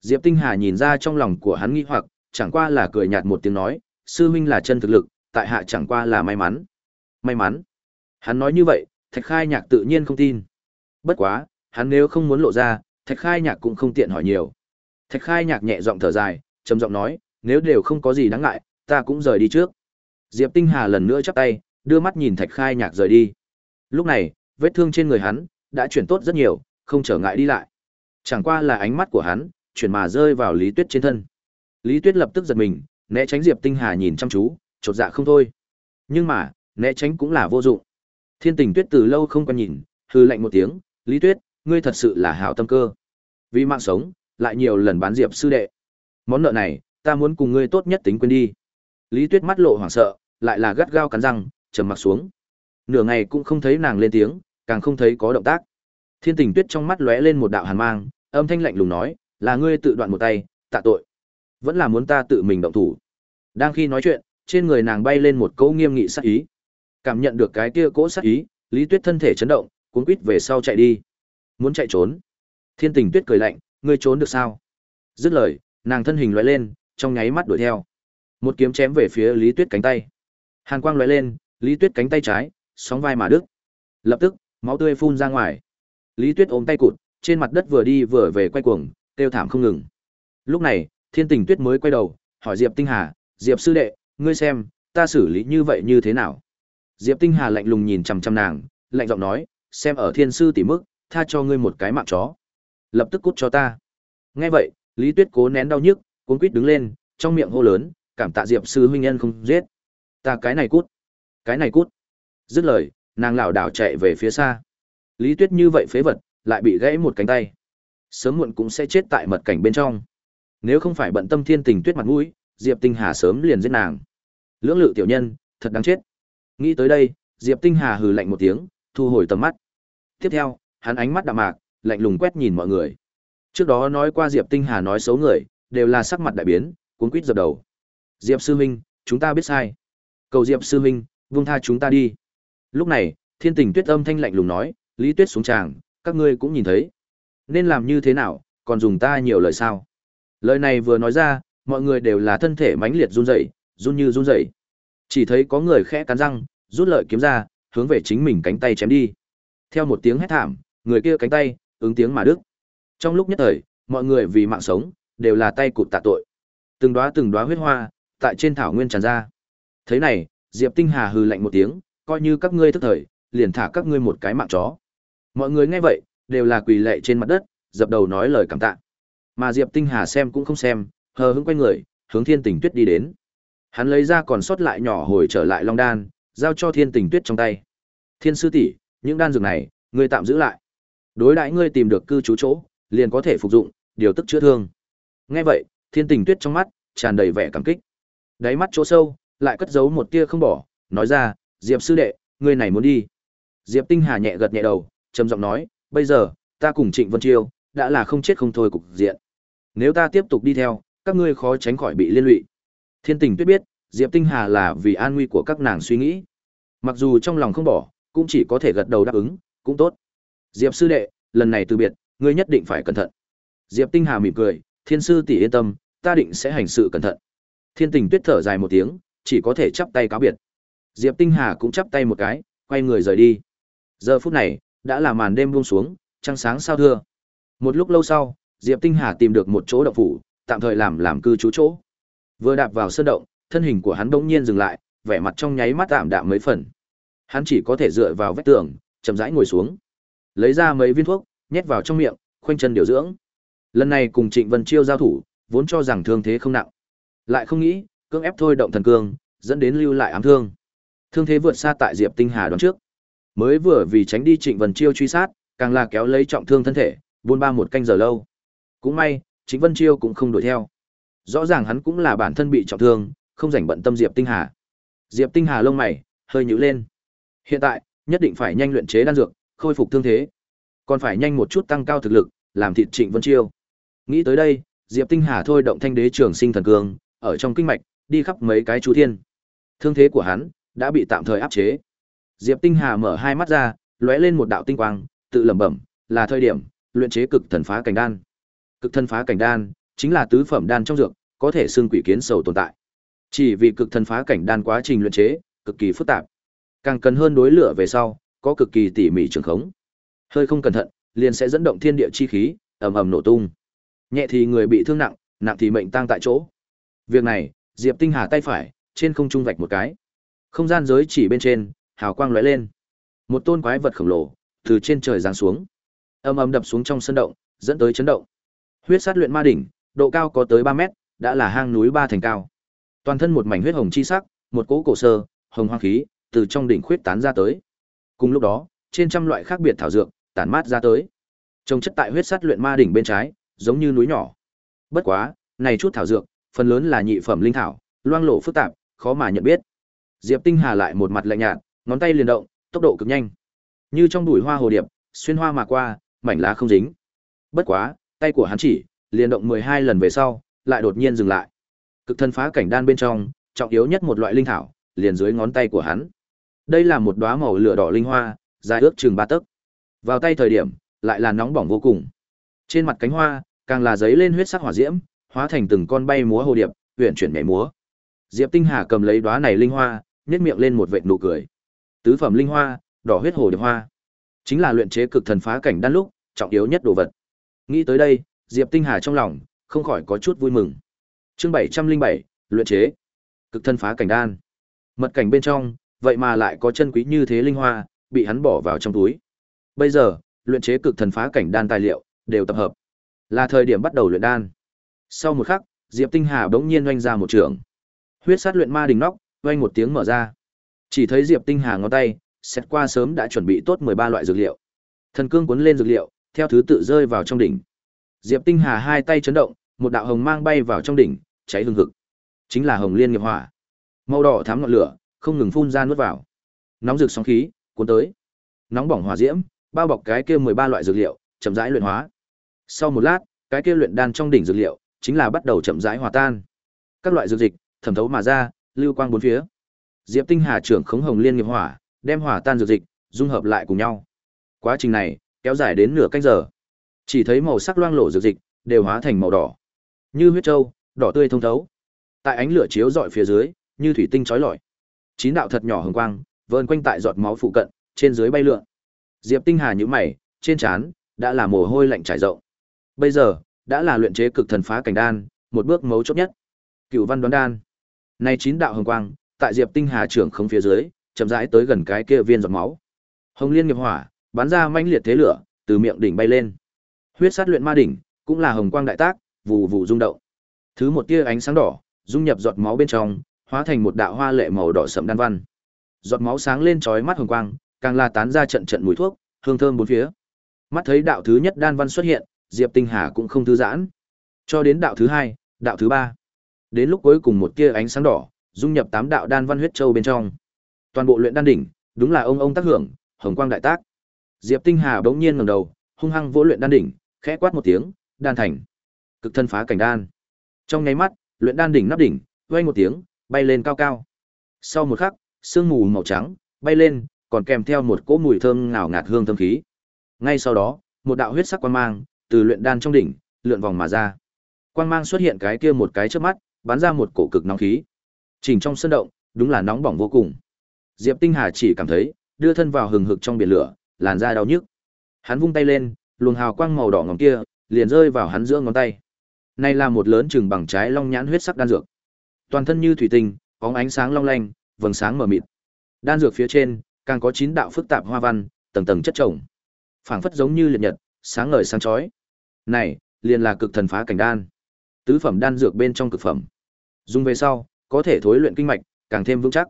Diệp Tinh Hà nhìn ra trong lòng của hắn nghi hoặc, chẳng qua là cười nhạt một tiếng nói, sư huynh là chân thực lực, tại hạ chẳng qua là may mắn. May mắn. Hắn nói như vậy, Thạch Khai Nhạc tự nhiên không tin. Bất quá, hắn nếu không muốn lộ ra, Thạch Khai Nhạc cũng không tiện hỏi nhiều. Thạch Khai Nhạc nhẹ giọng thở dài, trầm giọng nói, nếu đều không có gì đáng ngại, ta cũng rời đi trước. Diệp Tinh Hà lần nữa chắp tay, đưa mắt nhìn Thạch Khai Nhạc rời đi. Lúc này, vết thương trên người hắn đã chuyển tốt rất nhiều, không trở ngại đi lại. Chẳng qua là ánh mắt của hắn chuyển mà rơi vào Lý Tuyết trên thân. Lý Tuyết lập tức giật mình, né tránh Diệp Tinh Hà nhìn chăm chú, chột dạ không thôi. Nhưng mà, né tránh cũng là vô dụng. Thiên Tình Tuyết từ lâu không quan nhìn, hư lạnh một tiếng, "Lý Tuyết, ngươi thật sự là hảo tâm cơ. Vì mạng sống, lại nhiều lần bán Diệp sư đệ. Món nợ này, ta muốn cùng ngươi tốt nhất tính quên đi." Lý Tuyết mắt lộ hoảng sợ, lại là gắt gao cắn răng, trầm mặc xuống. Nửa ngày cũng không thấy nàng lên tiếng, càng không thấy có động tác. Thiên Tình Tuyết trong mắt lóe lên một đạo hàn mang, âm thanh lạnh lùng nói, "Là ngươi tự đoạn một tay, tạ tội. Vẫn là muốn ta tự mình động thủ." Đang khi nói chuyện, trên người nàng bay lên một cỗ nghiêm nghị sát ý. Cảm nhận được cái kia cỗ sát ý, Lý Tuyết thân thể chấn động, cuống quít về sau chạy đi. Muốn chạy trốn. Thiên Tình Tuyết cười lạnh, "Ngươi trốn được sao?" Dứt lời, nàng thân hình lóe lên, trong nháy mắt đuổi theo. Một kiếm chém về phía Lý Tuyết cánh tay. Hàn quang lóe lên, Lý Tuyết cánh tay trái, sóng vai mà đứt. Lập tức, máu tươi phun ra ngoài. Lý Tuyết ôm tay cụt, trên mặt đất vừa đi vừa về quay cuồng, kêu thảm không ngừng. Lúc này, Thiên Tình Tuyết mới quay đầu, hỏi Diệp Tinh Hà, "Diệp sư đệ, ngươi xem, ta xử lý như vậy như thế nào?" Diệp Tinh Hà lạnh lùng nhìn chằm chằm nàng, lạnh giọng nói, "Xem ở Thiên sư tỷ mức, tha cho ngươi một cái mạng chó." Lập tức cút cho ta. Nghe vậy, Lý Tuyết cố nén đau nhức, cuống quýt đứng lên, trong miệng hô lớn, "Cảm tạ Diệp sư huynh nhân không giết." Ta cái này cút, cái này cút. Dứt lời, nàng lảo đảo chạy về phía xa. Lý Tuyết như vậy phế vật, lại bị gãy một cánh tay. Sớm muộn cũng sẽ chết tại mật cảnh bên trong. Nếu không phải bận tâm thiên tình tuyết mặt mũi, Diệp Tinh Hà sớm liền giết nàng. Lưỡng lự tiểu nhân, thật đáng chết. Nghĩ tới đây, Diệp Tinh Hà hừ lạnh một tiếng, thu hồi tầm mắt. Tiếp theo, hắn ánh mắt đạm mạc, lạnh lùng quét nhìn mọi người. Trước đó nói qua Diệp Tinh Hà nói xấu người, đều là sắc mặt đại biến, cuốn quýt dập đầu. Diệp sư huynh, chúng ta biết sai. Cầu Diệp sư huynh, vung tha chúng ta đi. Lúc này, Thiên Tình Tuyết âm thanh lạnh lùng nói, Lý Tuyết xuống tràng, các ngươi cũng nhìn thấy. Nên làm như thế nào, còn dùng ta nhiều lời sao? Lời này vừa nói ra, mọi người đều là thân thể mãnh liệt run rẩy, run như run rẩy. Chỉ thấy có người khẽ cắn răng, rút lợi kiếm ra, hướng về chính mình cánh tay chém đi. Theo một tiếng hét thảm, người kia cánh tay ứng tiếng mà đứt. Trong lúc nhất thời, mọi người vì mạng sống, đều là tay cụt tạ tội. Từng đóa từng đóa huyết hoa tại trên thảo nguyên tràn ra. Thế này, Diệp Tinh Hà hừ lạnh một tiếng, coi như các ngươi thức thời, liền thả các ngươi một cái mạng chó. Mọi người nghe vậy, đều là quỳ lệ trên mặt đất, dập đầu nói lời cảm tạ. Mà Diệp Tinh Hà xem cũng không xem, hờ hững quay người, hướng Thiên Tình Tuyết đi đến. Hắn lấy ra còn sót lại nhỏ hồi trở lại Long Đan, giao cho Thiên Tình Tuyết trong tay. Thiên sư tỷ, những đan dược này, ngươi tạm giữ lại. Đối đãi ngươi tìm được cư trú chỗ, liền có thể phục dụng, điều tức chữa thương. Nghe vậy, Thiên Tình Tuyết trong mắt tràn đầy vẻ cảm kích. Đáy mắt chỗ sâu lại cất giấu một tia không bỏ, nói ra, "Diệp sư đệ, ngươi này muốn đi?" Diệp Tinh Hà nhẹ gật nhẹ đầu, trầm giọng nói, "Bây giờ, ta cùng Trịnh Vân Chiêu đã là không chết không thôi cục diện. Nếu ta tiếp tục đi theo, các ngươi khó tránh khỏi bị liên lụy." Thiên Tình Tuyết biết, Diệp Tinh Hà là vì an nguy của các nàng suy nghĩ. Mặc dù trong lòng không bỏ, cũng chỉ có thể gật đầu đáp ứng, cũng tốt. Diệp sư đệ, lần này từ biệt, ngươi nhất định phải cẩn thận. Diệp Tinh Hà mỉm cười, Thiên sư tỷ yên tâm, ta định sẽ hành sự cẩn thận. Thiên Tình Tuyết thở dài một tiếng, chỉ có thể chắp tay cáo biệt. Diệp Tinh Hà cũng chắp tay một cái, quay người rời đi. Giờ phút này, đã là màn đêm buông xuống, trăng sáng sao thưa. Một lúc lâu sau, Diệp Tinh Hà tìm được một chỗ động phủ, tạm thời làm làm cư trú chỗ. Vừa đạp vào sơn động, thân hình của hắn bỗng nhiên dừng lại, vẻ mặt trong nháy mắt tạm đạm mấy phần. Hắn chỉ có thể dựa vào vách tường, chậm rãi ngồi xuống. Lấy ra mấy viên thuốc, nhét vào trong miệng, khoanh chân điều dưỡng. Lần này cùng Trịnh Vân Chiêu giao thủ, vốn cho rằng thương thế không nặng. Lại không nghĩ, cưỡng ép thôi động thần cương, dẫn đến lưu lại ám thương. Thương thế vượt xa tại Diệp Tinh Hà đoán trước. Mới vừa vì tránh đi Trịnh Vân Chiêu truy sát, càng là kéo lấy trọng thương thân thể, buôn ba một canh giờ lâu. Cũng may, Trịnh Vân Chiêu cũng không đuổi theo. Rõ ràng hắn cũng là bản thân bị trọng thương, không rảnh bận tâm Diệp Tinh Hà. Diệp Tinh Hà lông mày hơi nhíu lên. Hiện tại, nhất định phải nhanh luyện chế đan dược, khôi phục thương thế. Còn phải nhanh một chút tăng cao thực lực, làm thịt Trịnh Vân Chiêu. Nghĩ tới đây, Diệp Tinh Hà thôi động thanh đế trường sinh thần cương, ở trong kinh mạch, đi khắp mấy cái chú thiên. Thương thế của hắn đã bị tạm thời áp chế. Diệp Tinh Hà mở hai mắt ra, lóe lên một đạo tinh quang, tự lẩm bẩm, là thời điểm luyện chế cực thần phá cảnh đan. Cực thần phá cảnh đan chính là tứ phẩm đan trong dược, có thể xương quỷ kiến sầu tồn tại. Chỉ vì cực thần phá cảnh đan quá trình luyện chế cực kỳ phức tạp, càng cần hơn đối lửa về sau, có cực kỳ tỉ mỉ trường khống. Hơi không cẩn thận, liền sẽ dẫn động thiên địa chi khí, ầm ầm nổ tung. Nhẹ thì người bị thương nặng, nặng thì mệnh tang tại chỗ. Việc này, Diệp Tinh Hà tay phải, trên không trung vạch một cái. Không gian giới chỉ bên trên, hào quang lóe lên. Một tôn quái vật khổng lồ từ trên trời giáng xuống, ầm ầm đập xuống trong sân động, dẫn tới chấn động. Huyết sát luyện ma đỉnh, độ cao có tới 3 mét, đã là hang núi ba thành cao. Toàn thân một mảnh huyết hồng chi sắc, một cỗ cổ sơ, hồng hoang khí từ trong đỉnh khuyết tán ra tới. Cùng lúc đó, trên trăm loại khác biệt thảo dược tản mát ra tới. Trông chất tại huyết sát luyện ma đỉnh bên trái, giống như núi nhỏ. Bất quá, này chút thảo dược, phần lớn là nhị phẩm linh thảo, loang lổ phức tạp, khó mà nhận biết. Diệp Tinh Hà lại một mặt lạnh nhạt, ngón tay liền động, tốc độ cực nhanh. Như trong bụi hoa hồ điệp, xuyên hoa mà qua, mảnh lá không dính. Bất quá, tay của hắn chỉ, liền động 12 lần về sau, lại đột nhiên dừng lại. Cực thân phá cảnh đan bên trong, trọng yếu nhất một loại linh thảo, liền dưới ngón tay của hắn. Đây là một đóa màu lửa đỏ linh hoa, dài ước chừng ba tấc. Vào tay thời điểm, lại là nóng bỏng vô cùng. Trên mặt cánh hoa, càng là giấy lên huyết sắc hỏa diễm, hóa thành từng con bay múa hồ điệp, huyền chuyển nhảy múa. Diệp Tinh Hà cầm lấy đóa này linh hoa, nhếch miệng lên một vệt nụ cười. Tứ phẩm linh hoa, đỏ huyết hồ điệp hoa, chính là luyện chế cực thần phá cảnh đan lúc trọng yếu nhất đồ vật. Nghĩ tới đây, Diệp Tinh Hà trong lòng không khỏi có chút vui mừng. Chương 707, luyện chế cực thần phá cảnh đan. Mật cảnh bên trong, vậy mà lại có chân quý như thế linh hoa, bị hắn bỏ vào trong túi. Bây giờ, luyện chế cực thần phá cảnh đan tài liệu đều tập hợp. Là thời điểm bắt đầu luyện đan. Sau một khắc, Diệp Tinh Hà bỗng nhiên oanh ra một trường. Huyết sát luyện ma đình nóc, oanh một tiếng mở ra. Chỉ thấy Diệp Tinh Hà ngón tay, xét qua sớm đã chuẩn bị tốt 13 loại dược liệu. Thần cương cuốn lên dược liệu, theo thứ tự rơi vào trong đỉnh. Diệp Tinh Hà hai tay chấn động, một đạo hồng mang bay vào trong đỉnh, cháy hừng hực. Chính là hồng liên nghiệp hỏa. Màu đỏ thắm ngọn lửa, không ngừng phun ra nuốt vào. Nóng rực sóng khí, cuốn tới. Nóng bỏng hỏa diễm, bao bọc cái kia 13 loại dược liệu, chậm rãi luyện hóa. Sau một lát, cái kia luyện đan trong đỉnh dược liệu, chính là bắt đầu chậm rãi hòa tan. Các loại dược dịch thẩm thấu mà ra, lưu quang bốn phía. Diệp Tinh Hà trưởng khống hồng liên nghiệp hỏa, đem hỏa tan dược dịch dung hợp lại cùng nhau. Quá trình này kéo dài đến nửa canh giờ. Chỉ thấy màu sắc loang lổ dược dịch đều hóa thành màu đỏ, như huyết châu, đỏ tươi thông thấu. Tại ánh lửa chiếu rọi phía dưới, như thủy tinh chói lọi. Chín đạo thật nhỏ hồng quang, vờn quanh tại giọt máu phụ cận, trên dưới bay lượn. Diệp Tinh Hà nhíu mày, trên trán đã là mồ hôi lạnh trải rộng. Bây giờ, đã là luyện chế cực thần phá cảnh đan, một bước mấu chốt nhất. Cửu Văn đoán đan. Này chín đạo hồng quang, tại Diệp Tinh Hà trưởng không phía dưới, chậm rãi tới gần cái kia viên giọt máu. Hồng Liên nghiệp hỏa, bắn ra manh liệt thế lửa, từ miệng đỉnh bay lên. Huyết sát luyện ma đỉnh, cũng là hồng quang đại tác, vụ vụ rung động. Thứ một tia ánh sáng đỏ, dung nhập giọt máu bên trong, hóa thành một đạo hoa lệ màu đỏ sẫm đan văn. Giọt máu sáng lên chói mắt hồng quang, càng là tán ra trận trận mùi thuốc, hương thơm bốn phía. Mắt thấy đạo thứ nhất đan văn xuất hiện, Diệp Tinh Hà cũng không thư giãn. Cho đến đạo thứ hai, đạo thứ ba. Đến lúc cuối cùng một tia ánh sáng đỏ, dung nhập tám đạo đan văn huyết châu bên trong. Toàn bộ luyện đan đỉnh, đúng là ông ông tác hưởng, hồng quang đại tác. Diệp Tinh Hà bỗng nhiên ngẩng đầu, hung hăng vỗ luyện đan đỉnh, khẽ quát một tiếng, đan thành. Cực thân phá cảnh đan. Trong nháy mắt, luyện đan đỉnh nắp đỉnh, vang một tiếng, bay lên cao cao. Sau một khắc, sương mù màu trắng bay lên, còn kèm theo một cỗ mùi thơm ngào ngạt hương thơm khí. Ngay sau đó, một đạo huyết sắc quang mang từ luyện đan trong đỉnh lượn vòng mà ra. Quang mang xuất hiện cái kia một cái trước mắt, bắn ra một cổ cực nóng khí. Chỉnh trong sân động, đúng là nóng bỏng vô cùng. Diệp Tinh Hà chỉ cảm thấy, đưa thân vào hừng hực trong biển lửa, làn da đau nhức. Hắn vung tay lên, luồng hào quang màu đỏ ngòm kia liền rơi vào hắn giữa ngón tay. Này là một lớn chừng bằng trái long nhãn huyết sắc đan dược. Toàn thân như thủy tinh, có ánh sáng long lanh, vầng sáng mờ mịt. Đan dược phía trên càng có chín đạo phức tạp hoa văn, tầng tầng chất chồng. Phảng phất giống như liệt nhật, sáng ngời sáng chói. Này, liền là cực thần phá cảnh đan. Tứ phẩm đan dược bên trong cực phẩm. Dùng về sau, có thể thối luyện kinh mạch, càng thêm vững chắc.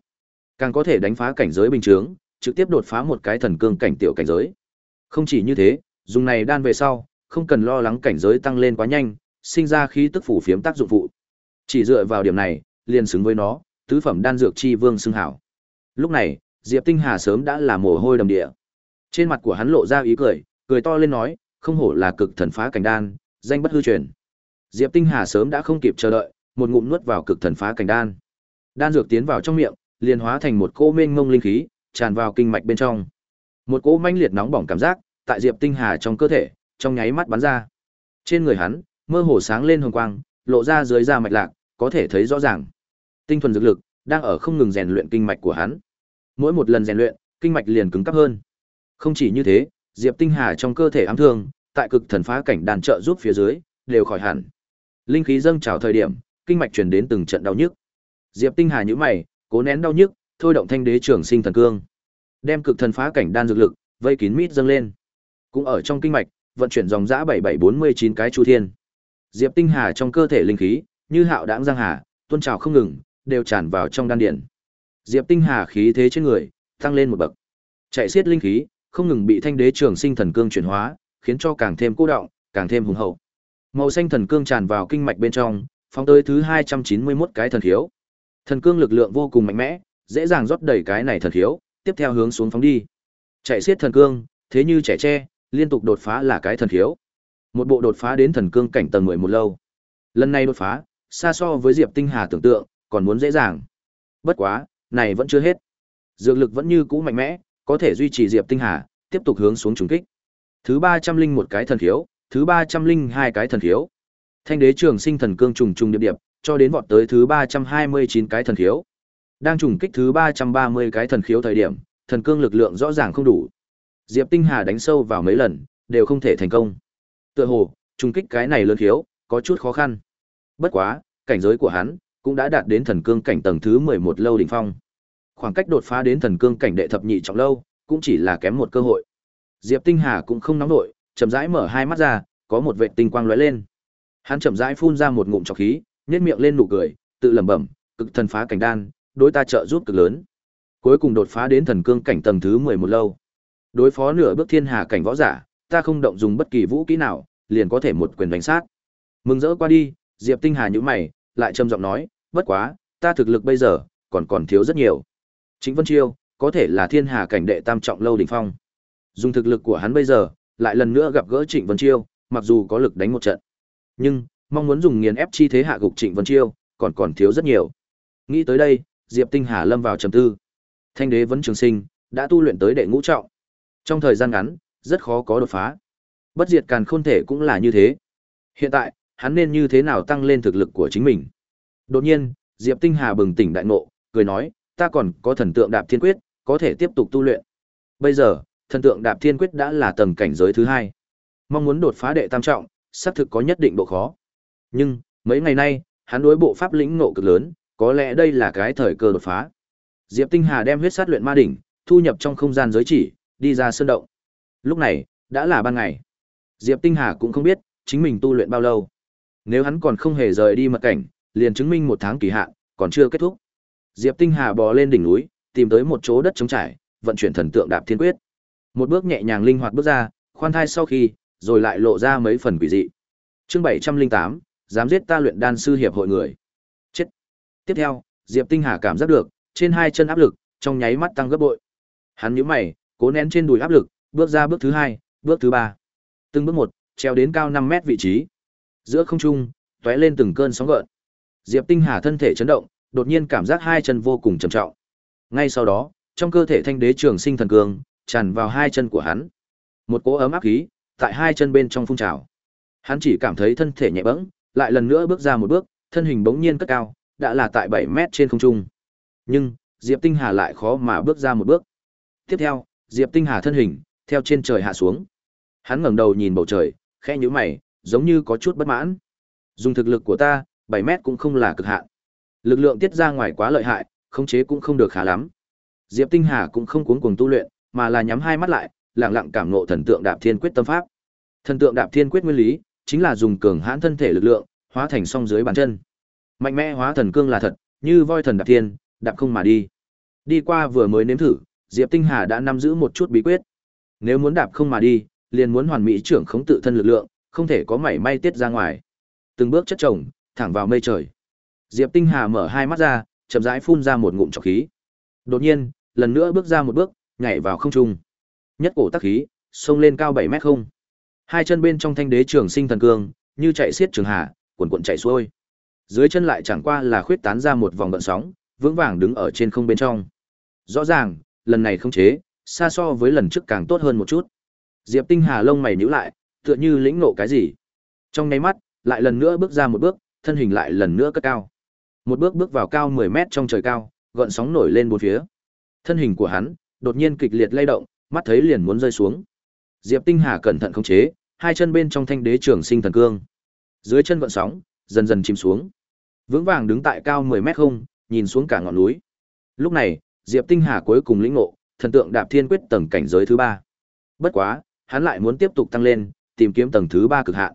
Càng có thể đánh phá cảnh giới bình thường, trực tiếp đột phá một cái thần cương cảnh tiểu cảnh giới. Không chỉ như thế, dùng này đan về sau, không cần lo lắng cảnh giới tăng lên quá nhanh, sinh ra khí tức phủ phiếm tác dụng phụ. Chỉ dựa vào điểm này, liền xứng với nó, tứ phẩm đan dược chi vương xưng hảo. Lúc này, Diệp Tinh Hà sớm đã là mồ hôi đầm địa. Trên mặt của hắn lộ ra ý cười, cười to lên nói, không hổ là cực thần phá cảnh đan, danh bất hư truyền. Diệp Tinh Hà sớm đã không kịp chờ đợi, một ngụm nuốt vào cực thần phá cảnh đan. Đan dược tiến vào trong miệng, liền hóa thành một cỗ mênh mông linh khí, tràn vào kinh mạch bên trong. Một cỗ mãnh liệt nóng bỏng cảm giác, tại Diệp Tinh Hà trong cơ thể, trong nháy mắt bắn ra. Trên người hắn, mơ hồ sáng lên hồng quang, lộ ra dưới da mạch lạc, có thể thấy rõ ràng. Tinh thuần dược lực đang ở không ngừng rèn luyện kinh mạch của hắn. Mỗi một lần rèn luyện, kinh mạch liền cứng cáp hơn. Không chỉ như thế, Diệp Tinh Hà trong cơ thể ám thương, tại cực thần phá cảnh đàn trợ giúp phía dưới, đều khỏi hẳn. Linh khí dâng trào thời điểm, kinh mạch truyền đến từng trận đau nhức. Diệp Tinh Hà nhíu mày, cố nén đau nhức, thôi động thanh đế trưởng sinh thần cương, đem cực thần phá cảnh đan dược lực vây kín mít dâng lên. Cũng ở trong kinh mạch, vận chuyển dòng dã 7749 cái chu thiên. Diệp Tinh Hà trong cơ thể linh khí, như hạo đãng giang hà, tuôn trào không ngừng, đều tràn vào trong đan điển. Diệp Tinh Hà khí thế trên người tăng lên một bậc. Chạy xiết linh khí, không ngừng bị thanh đế trường sinh thần cương chuyển hóa, khiến cho càng thêm cô động, càng thêm hùng hậu. Màu xanh thần cương tràn vào kinh mạch bên trong, phóng tới thứ 291 cái thần khiếu. Thần cương lực lượng vô cùng mạnh mẽ, dễ dàng rót đầy cái này thần khiếu, tiếp theo hướng xuống phóng đi. Chạy xiết thần cương, thế như trẻ tre, liên tục đột phá là cái thần khiếu. Một bộ đột phá đến thần cương cảnh tầng 11 lâu. Lần này đột phá, xa so với Diệp Tinh Hà tưởng tượng, còn muốn dễ dàng. Bất quá, này vẫn chưa hết. Dược lực vẫn như cũ mạnh mẽ, có thể duy trì Diệp Tinh Hà, tiếp tục hướng xuống trùng kích. Thứ 301 cái thần khiếu, thứ 302 cái thần khiếu. Thanh đế trường sinh thần cương trùng trùng điệp điệp, cho đến vọt tới thứ 329 cái thần khiếu. Đang trùng kích thứ 330 cái thần khiếu thời điểm, thần cương lực lượng rõ ràng không đủ. Diệp Tinh Hà đánh sâu vào mấy lần, đều không thể thành công. Tựa hồ, trùng kích cái này lớn khiếu, có chút khó khăn. Bất quá, cảnh giới của hắn cũng đã đạt đến thần cương cảnh tầng thứ 11 lâu đỉnh phong. Khoảng cách đột phá đến thần cương cảnh đệ thập nhị trọng lâu, cũng chỉ là kém một cơ hội. Diệp Tinh Hà cũng không nóng nổi, chậm rãi mở hai mắt ra, có một vệt tinh quang lóe lên. Hắn chậm rãi phun ra một ngụm trọc khí, nhếch miệng lên nụ cười, tự lẩm bẩm, cực thần phá cảnh đan, đối ta trợ giúp cực lớn. Cuối cùng đột phá đến thần cương cảnh tầng thứ 11 lâu. Đối phó nửa bước thiên hà cảnh võ giả, ta không động dùng bất kỳ vũ kỹ nào, liền có thể một quyền đánh sát. Mừng rỡ qua đi, Diệp Tinh Hà nhíu mày, lại trầm giọng nói, bất quá, ta thực lực bây giờ còn còn thiếu rất nhiều. Chính Vân Chiêu, có thể là thiên hà cảnh đệ tam trọng lâu đỉnh phong. Dùng thực lực của hắn bây giờ, lại lần nữa gặp gỡ Trịnh Vân Chiêu, mặc dù có lực đánh một trận, nhưng mong muốn dùng nghiền ép chi thế hạ gục Trịnh Vân Chiêu, còn còn thiếu rất nhiều. Nghĩ tới đây, Diệp Tinh Hà lâm vào trầm tư. Thanh đế vẫn trường sinh, đã tu luyện tới đệ ngũ trọng. Trong thời gian ngắn, rất khó có đột phá. Bất diệt càn khôn thể cũng là như thế. Hiện tại, hắn nên như thế nào tăng lên thực lực của chính mình? Đột nhiên, Diệp Tinh Hà bừng tỉnh đại ngộ, cười nói, ta còn có thần tượng đạp thiên quyết, có thể tiếp tục tu luyện. Bây giờ, thần tượng đạp thiên quyết đã là tầng cảnh giới thứ hai. Mong muốn đột phá đệ tam trọng, xác thực có nhất định độ khó. Nhưng, mấy ngày nay, hắn đối bộ pháp lĩnh ngộ cực lớn, có lẽ đây là cái thời cơ đột phá. Diệp Tinh Hà đem huyết sát luyện ma đỉnh, thu nhập trong không gian giới chỉ, đi ra sơn động. Lúc này, đã là ban ngày. Diệp Tinh Hà cũng không biết, chính mình tu luyện bao lâu. Nếu hắn còn không hề rời đi mật cảnh, liền chứng minh một tháng kỳ hạn, còn chưa kết thúc. Diệp Tinh Hà bò lên đỉnh núi, tìm tới một chỗ đất trống trải, vận chuyển thần tượng đạp thiên quyết. Một bước nhẹ nhàng linh hoạt bước ra, khoan thai sau khi, rồi lại lộ ra mấy phần quỷ dị. Chương 708, dám giết ta luyện đan sư hiệp hội người. Chết. Tiếp theo, Diệp Tinh Hà cảm giác được, trên hai chân áp lực, trong nháy mắt tăng gấp bội. Hắn nhíu mày, cố nén trên đùi áp lực, bước ra bước thứ hai, bước thứ ba. Từng bước một, treo đến cao 5 mét vị trí. Giữa không trung, tóe lên từng cơn sóng gợn. Diệp Tinh Hà thân thể chấn động, đột nhiên cảm giác hai chân vô cùng trầm trọng. Ngay sau đó, trong cơ thể thanh đế trường sinh thần cương tràn vào hai chân của hắn. Một cỗ ấm áp khí tại hai chân bên trong phun trào. Hắn chỉ cảm thấy thân thể nhẹ bẫng, lại lần nữa bước ra một bước, thân hình bỗng nhiên cất cao, đã là tại 7 mét trên không trung. Nhưng, Diệp Tinh Hà lại khó mà bước ra một bước. Tiếp theo, Diệp Tinh Hà thân hình theo trên trời hạ xuống. Hắn ngẩng đầu nhìn bầu trời, khẽ nhíu mày, giống như có chút bất mãn. Dùng thực lực của ta, 7 mét cũng không là cực hạn. Lực lượng tiết ra ngoài quá lợi hại, khống chế cũng không được khá lắm. Diệp Tinh Hà cũng không cuống cuồng tu luyện, mà là nhắm hai mắt lại, lặng lặng cảm ngộ thần tượng Đạp Thiên Quyết tâm pháp. Thần tượng Đạp Thiên Quyết nguyên lý chính là dùng cường hãn thân thể lực lượng, hóa thành song dưới bàn chân. Mạnh mẽ hóa thần cương là thật, như voi thần đạp thiên, đạp không mà đi. Đi qua vừa mới nếm thử, Diệp Tinh Hà đã nắm giữ một chút bí quyết. Nếu muốn đạp không mà đi, liền muốn hoàn mỹ trưởng khống tự thân lực lượng, không thể có mảy may tiết ra ngoài. Từng bước chất chồng, thẳng vào mây trời. Diệp Tinh Hà mở hai mắt ra, chậm rãi phun ra một ngụm trọc khí. Đột nhiên, lần nữa bước ra một bước, nhảy vào không trung. Nhất cổ tắc khí, xông lên cao 7 mét không. Hai chân bên trong thanh đế trường sinh thần cương, như chạy xiết trường hà, cuộn cuộn chạy xuôi. Dưới chân lại chẳng qua là khuyết tán ra một vòng gợn sóng, vững vàng đứng ở trên không bên trong. Rõ ràng, lần này không chế, xa so với lần trước càng tốt hơn một chút. Diệp Tinh Hà lông mày nhíu lại, tựa như lĩnh nộ cái gì. Trong nháy mắt, lại lần nữa bước ra một bước, thân hình lại lần nữa cất cao. Một bước bước vào cao 10 mét trong trời cao, gợn sóng nổi lên bốn phía. Thân hình của hắn đột nhiên kịch liệt lay động, mắt thấy liền muốn rơi xuống. Diệp Tinh Hà cẩn thận khống chế, hai chân bên trong thanh đế trường sinh thần cương. Dưới chân gợn sóng, dần dần chìm xuống. Vững vàng đứng tại cao 10 mét không, nhìn xuống cả ngọn núi. Lúc này, Diệp Tinh Hà cuối cùng lĩnh ngộ, thần tượng đạp thiên quyết tầng cảnh giới thứ ba. Bất quá, hắn lại muốn tiếp tục tăng lên, tìm kiếm tầng thứ ba cực hạn.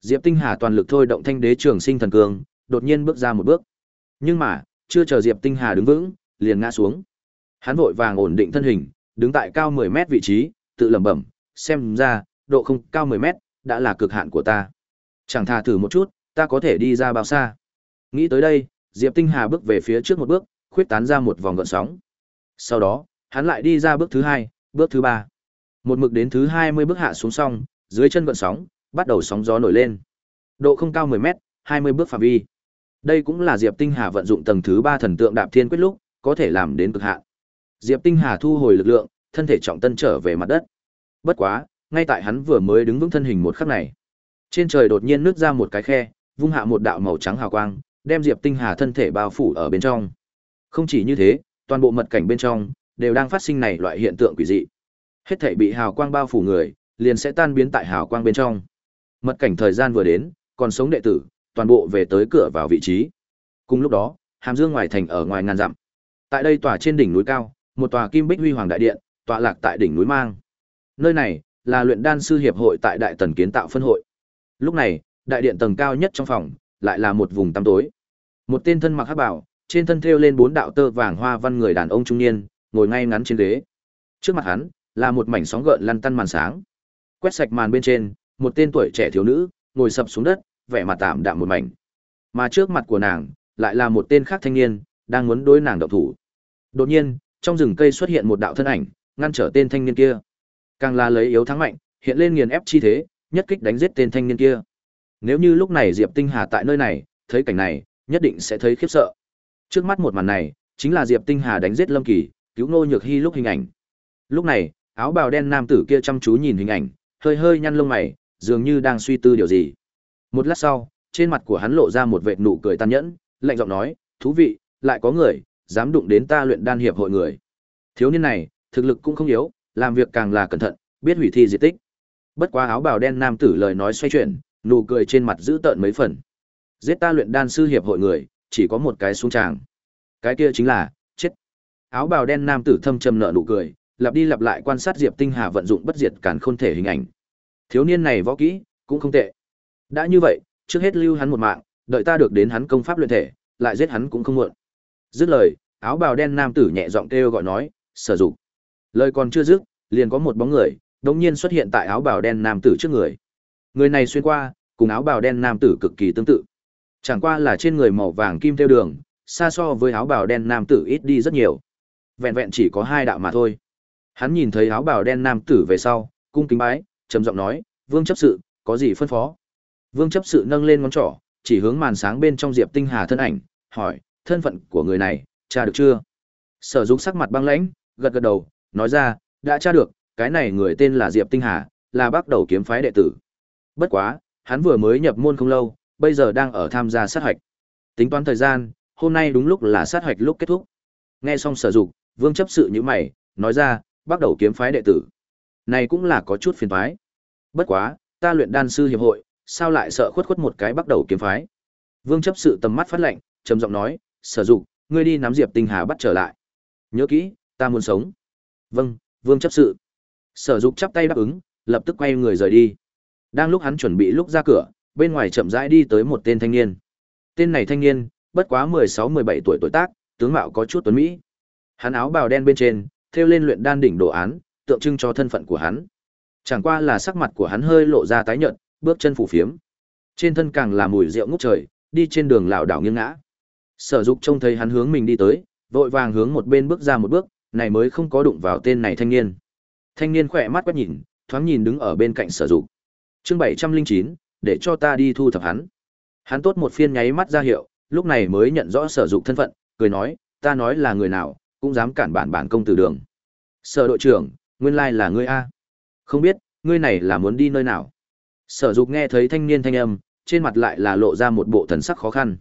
Diệp Tinh Hà toàn lực thôi động thanh đế trường sinh thần cương, đột nhiên bước ra một bước. Nhưng mà, chưa chờ Diệp Tinh Hà đứng vững, liền ngã xuống. Hắn vội vàng ổn định thân hình, đứng tại cao 10 mét vị trí, tự lẩm bẩm, xem ra, độ không cao 10 mét, đã là cực hạn của ta. Chẳng thà thử một chút, ta có thể đi ra bao xa. Nghĩ tới đây, Diệp Tinh Hà bước về phía trước một bước, khuyết tán ra một vòng gợn sóng. Sau đó, hắn lại đi ra bước thứ hai, bước thứ ba. Một mực đến thứ 20 bước hạ xuống xong, dưới chân gợn sóng, bắt đầu sóng gió nổi lên. Độ không cao 10 mét, 20 bước phạm vi. Đây cũng là Diệp Tinh Hà vận dụng tầng thứ ba thần tượng đạp thiên quyết lúc, có thể làm đến cực hạn. Diệp Tinh Hà thu hồi lực lượng, thân thể trọng tân trở về mặt đất. Bất quá, ngay tại hắn vừa mới đứng vững thân hình một khắc này, trên trời đột nhiên nứt ra một cái khe, vung hạ một đạo màu trắng hào quang, đem Diệp Tinh Hà thân thể bao phủ ở bên trong. Không chỉ như thế, toàn bộ mật cảnh bên trong đều đang phát sinh này loại hiện tượng quỷ dị. Hết thảy bị hào quang bao phủ người, liền sẽ tan biến tại hào quang bên trong. Mật cảnh thời gian vừa đến, còn sống đệ tử, toàn bộ về tới cửa vào vị trí. Cùng lúc đó, Hàm Dương ngoài thành ở ngoài ngàn dặm. Tại đây tòa trên đỉnh núi cao, một tòa kim bích huy hoàng đại điện, tọa lạc tại đỉnh núi mang. Nơi này là luyện đan sư hiệp hội tại Đại Tần kiến tạo phân hội. Lúc này, đại điện tầng cao nhất trong phòng, lại là một vùng tăm tối. Một tên thân mặc hắc bảo, trên thân thêu lên bốn đạo tơ vàng hoa văn người đàn ông trung niên, ngồi ngay ngắn trên ghế. Trước mặt hắn là một mảnh sóng gợn lăn tăn màn sáng. Quét sạch màn bên trên, một tên tuổi trẻ thiếu nữ, ngồi sập xuống đất, vẻ mặt tạm đạm một mảnh. Mà trước mặt của nàng, lại là một tên khác thanh niên, đang muốn đối nàng động thủ. Đột nhiên, trong rừng cây xuất hiện một đạo thân ảnh, ngăn trở tên thanh niên kia. Càng là lấy yếu thắng mạnh, hiện lên nghiền ép chi thế, nhất kích đánh giết tên thanh niên kia. Nếu như lúc này Diệp Tinh Hà tại nơi này, thấy cảnh này, nhất định sẽ thấy khiếp sợ. Trước mắt một màn này, chính là Diệp Tinh Hà đánh giết Lâm Kỳ, cứu Ngô Nhược Hi lúc hình ảnh. Lúc này, áo bào đen nam tử kia chăm chú nhìn hình ảnh, hơi hơi nhăn lông mày, dường như đang suy tư điều gì. Một lát sau, trên mặt của hắn lộ ra một vệt nụ cười tàn nhẫn, lạnh giọng nói, "Thú vị, lại có người dám đụng đến ta luyện đan hiệp hội người." Thiếu niên này, thực lực cũng không yếu, làm việc càng là cẩn thận, biết hủy thi diệt tích. Bất quá áo bào đen nam tử lời nói xoay chuyển, nụ cười trên mặt giữ tợn mấy phần. Giết ta luyện đan sư hiệp hội người, chỉ có một cái xuống tràng. Cái kia chính là chết. Áo bào đen nam tử thâm trầm nở nụ cười, lặp đi lặp lại quan sát Diệp Tinh Hà vận dụng bất diệt càn khôn thể hình ảnh. Thiếu niên này võ kỹ cũng không tệ. Đã như vậy, trước hết lưu hắn một mạng, đợi ta được đến hắn công pháp luyện thể, lại giết hắn cũng không muộn. Dứt lời, áo bào đen nam tử nhẹ giọng kêu gọi nói, "Sử dụng." Lời còn chưa dứt, liền có một bóng người đột nhiên xuất hiện tại áo bào đen nam tử trước người. Người này xuyên qua, cùng áo bào đen nam tử cực kỳ tương tự. Chẳng qua là trên người màu vàng kim theo đường, xa so với áo bào đen nam tử ít đi rất nhiều. Vẹn vẹn chỉ có hai đạo mà thôi. Hắn nhìn thấy áo bào đen nam tử về sau, cung kính bái, trầm giọng nói, "Vương chấp sự, có gì phân phó?" Vương chấp sự nâng lên ngón trỏ, chỉ hướng màn sáng bên trong Diệp Tinh Hà thân ảnh, hỏi, "Thân phận của người này, tra được chưa?" Sở Dục sắc mặt băng lãnh, gật gật đầu, nói ra, "Đã tra được, cái này người tên là Diệp Tinh Hà, là bắt đầu kiếm phái đệ tử. Bất quá, hắn vừa mới nhập môn không lâu, bây giờ đang ở tham gia sát hạch. Tính toán thời gian, hôm nay đúng lúc là sát hạch lúc kết thúc. Nghe xong sở dục, Vương chấp sự như mày, nói ra, bắt đầu kiếm phái đệ tử. Này cũng là có chút phiền toái. Bất quá, ta luyện đan sư hiệp hội, sao lại sợ khuất khuất một cái bắt đầu kiếm phái? Vương chấp sự tầm mắt phát lạnh, trầm giọng nói, sở dục, ngươi đi nắm Diệp Tinh Hà bắt trở lại. Nhớ kỹ, ta muốn sống. Vâng, Vương chấp sự. Sở Dục chắp tay đáp ứng, lập tức quay người rời đi. Đang lúc hắn chuẩn bị lúc ra cửa, bên ngoài chậm rãi đi tới một tên thanh niên. Tên này thanh niên, bất quá 16-17 tuổi tuổi tác, tướng mạo có chút tuấn mỹ. Hắn áo bào đen bên trên, thêu lên luyện đan đỉnh đồ án, tượng trưng cho thân phận của hắn. Chẳng qua là sắc mặt của hắn hơi lộ ra tái nhợt, bước chân phủ phiếm. Trên thân càng là mùi rượu ngút trời, đi trên đường lảo đảo nghiêng ngã. Sở Dục trông thấy hắn hướng mình đi tới, vội vàng hướng một bên bước ra một bước, này mới không có đụng vào tên này thanh niên. Thanh niên khỏe mắt quét nhìn, thoáng nhìn đứng ở bên cạnh sở dục. Chương bảy trăm linh chín, để cho ta đi thu thập hắn. Hắn tốt một phiên nháy mắt ra hiệu, lúc này mới nhận rõ sở dục thân phận, cười nói, ta nói là người nào, cũng dám cản bản bản công tử đường. Sở đội trưởng, nguyên lai là ngươi a. Không biết, ngươi này là muốn đi nơi nào? Sở dục nghe thấy thanh niên thanh âm, trên mặt lại là lộ ra một bộ thần sắc khó khăn.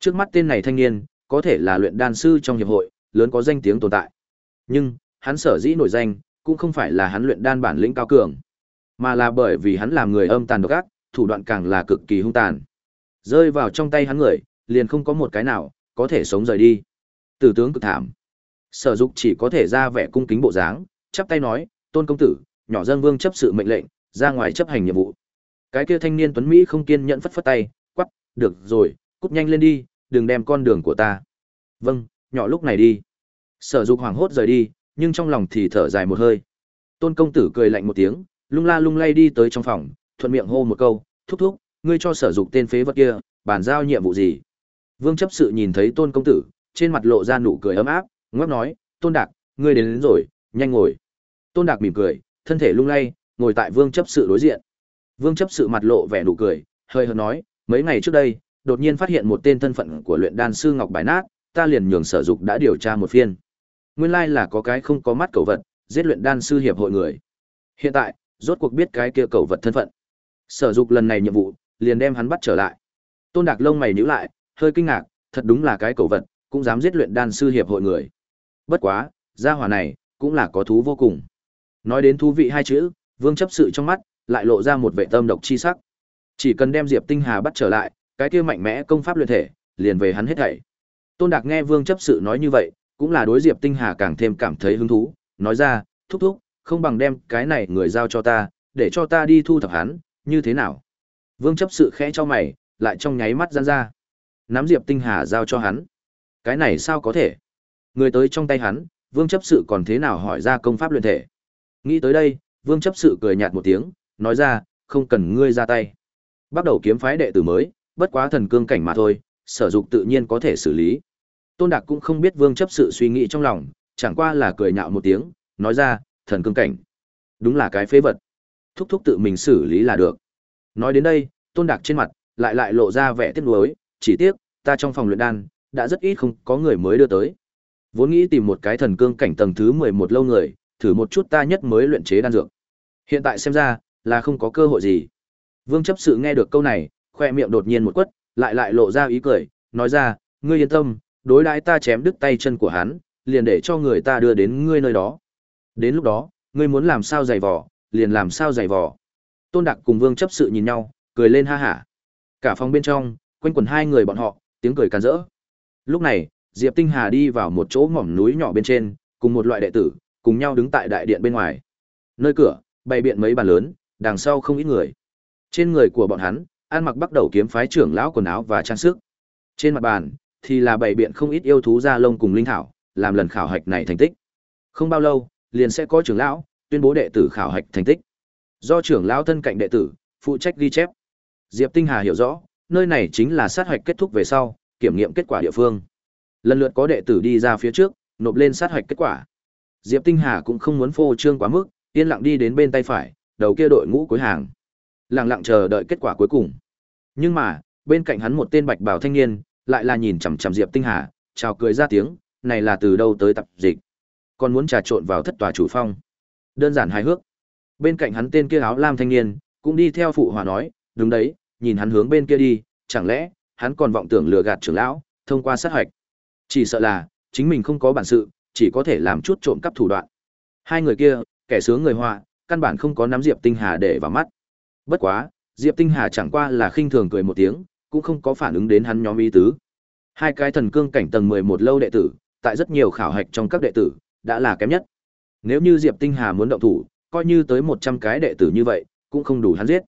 Trước mắt tên này thanh niên, có thể là luyện đan sư trong hiệp hội, lớn có danh tiếng tồn tại. Nhưng, hắn sở dĩ nổi danh, cũng không phải là hắn luyện đan bản lĩnh cao cường, mà là bởi vì hắn làm người âm tàn độc ác, thủ đoạn càng là cực kỳ hung tàn. Rơi vào trong tay hắn người, liền không có một cái nào có thể sống rời đi. Tử tướng cực thảm. Sở Dục chỉ có thể ra vẻ cung kính bộ dáng, chắp tay nói, "Tôn công tử, nhỏ dân vương chấp sự mệnh lệnh, ra ngoài chấp hành nhiệm vụ." Cái kia thanh niên tuấn mỹ không kiên nhẫn phất phất tay, quắp "Được rồi, cút nhanh lên đi, đừng đem con đường của ta." "Vâng, nhỏ lúc này đi." Sở Dục hoảng hốt rời đi, nhưng trong lòng thì thở dài một hơi. Tôn công tử cười lạnh một tiếng, lung la lung lay đi tới trong phòng, thuận miệng hô một câu, "Thúc thúc, ngươi cho sở dục tên phế vật kia, bàn giao nhiệm vụ gì?" Vương chấp sự nhìn thấy tôn công tử, trên mặt lộ ra nụ cười ấm áp, ngoắc nói, tôn đạc, ngươi đến, đến rồi, nhanh ngồi. Tôn đạc mỉm cười, thân thể lung lay, ngồi tại vương chấp sự đối diện. Vương chấp sự mặt lộ vẻ nụ cười, hơi hờn nói, mấy ngày trước đây, đột nhiên phát hiện một tên thân phận của luyện đan sư Ngọc Bài Nát, ta liền nhường sở dục đã điều tra một phiên. Nguyên lai là có cái không có mắt cầu vật, giết luyện đan sư hiệp hội người. Hiện tại, rốt cuộc biết cái kia cầu vật thân phận. Sở dục lần này nhiệm vụ, liền đem hắn bắt trở lại. Tôn Đạc lông mày nhíu lại, hơi kinh ngạc, thật đúng là cái cầu vật, cũng dám giết luyện đan sư hiệp hội người. Bất quá, gia hỏa này, cũng là có thú vô cùng. Nói đến thú vị hai chữ, Vương chấp sự trong mắt, lại lộ ra một vẻ tâm độc chi sắc. Chỉ cần đem Diệp Tinh Hà bắt trở lại, cái kia mạnh mẽ công pháp luyện thể, liền về hắn hết thảy. Tôn Đạc nghe Vương chấp sự nói như vậy, cũng là đối Diệp Tinh Hà càng thêm cảm thấy hứng thú, nói ra, thúc thúc, không bằng đem cái này người giao cho ta, để cho ta đi thu thập hắn, như thế nào? Vương chấp sự khẽ cho mày, lại trong nháy mắt giãn ra. Nắm Diệp Tinh Hà giao cho hắn. Cái này sao có thể? Người tới trong tay hắn, Vương chấp sự còn thế nào hỏi ra công pháp luyện thể? Nghĩ tới đây, Vương chấp sự cười nhạt một tiếng, nói ra, không cần ngươi ra tay. Bắt đầu kiếm phái đệ tử mới, bất quá thần cương cảnh mà thôi, sở dục tự nhiên có thể xử lý. Tôn Đạc cũng không biết Vương chấp sự suy nghĩ trong lòng, chẳng qua là cười nhạo một tiếng, nói ra, thần cương cảnh. Đúng là cái phế vật. Thúc thúc tự mình xử lý là được. Nói đến đây, Tôn Đạc trên mặt, lại lại lộ ra vẻ tiếc nuối, chỉ tiếc, ta trong phòng luyện đan, đã rất ít không có người mới đưa tới. Vốn nghĩ tìm một cái thần cương cảnh tầng thứ 11 lâu người, thử một chút ta nhất mới luyện chế đan dược. Hiện tại xem ra, là không có cơ hội gì. Vương chấp sự nghe được câu này, khoe miệng đột nhiên một quất, lại lại lộ ra ý cười, nói ra, ngươi yên tâm, đối đãi ta chém đứt tay chân của hắn, liền để cho người ta đưa đến ngươi nơi đó. Đến lúc đó, ngươi muốn làm sao giày vò, liền làm sao giày vò. Tôn Đạc cùng Vương chấp sự nhìn nhau, cười lên ha hả. Cả phòng bên trong, quanh quần hai người bọn họ, tiếng cười càn rỡ. Lúc này, Diệp Tinh Hà đi vào một chỗ mỏm núi nhỏ bên trên, cùng một loại đệ tử, cùng nhau đứng tại đại điện bên ngoài. Nơi cửa, bày biện mấy bàn lớn, đằng sau không ít người. Trên người của bọn hắn, ăn mặc bắt đầu kiếm phái trưởng lão quần áo và trang sức. Trên mặt bàn, thì là bày biện không ít yêu thú da lông cùng linh thảo, làm lần khảo hạch này thành tích. Không bao lâu, liền sẽ có trưởng lão tuyên bố đệ tử khảo hạch thành tích. Do trưởng lão thân cạnh đệ tử phụ trách ghi chép. Diệp Tinh Hà hiểu rõ, nơi này chính là sát hạch kết thúc về sau, kiểm nghiệm kết quả địa phương. Lần lượt có đệ tử đi ra phía trước, nộp lên sát hạch kết quả. Diệp Tinh Hà cũng không muốn phô trương quá mức, yên lặng đi đến bên tay phải, đầu kia đội ngũ cuối hàng. lẳng lặng chờ đợi kết quả cuối cùng. Nhưng mà, bên cạnh hắn một tên bạch bào thanh niên, lại là nhìn chằm chằm Diệp Tinh Hà, chào cười ra tiếng, này là từ đâu tới tập dịch. Còn muốn trà trộn vào thất tòa chủ phong. Đơn giản hài hước. Bên cạnh hắn tên kia áo lam thanh niên, cũng đi theo phụ hòa nói, đúng đấy, nhìn hắn hướng bên kia đi, chẳng lẽ, hắn còn vọng tưởng lừa gạt trưởng lão, thông qua sát hạch? Chỉ sợ là, chính mình không có bản sự, chỉ có thể làm chút trộm cắp thủ đoạn. Hai người kia, kẻ sướng người họa, căn bản không có nắm Diệp Tinh Hà để vào mắt. Bất quá, Diệp Tinh Hà chẳng qua là khinh thường cười một tiếng, cũng không có phản ứng đến hắn nhóm ý tứ. Hai cái thần cương cảnh tầng 11 lâu đệ tử, tại rất nhiều khảo hạch trong các đệ tử, đã là kém nhất. Nếu như Diệp Tinh Hà muốn động thủ, coi như tới 100 cái đệ tử như vậy, cũng không đủ hắn giết.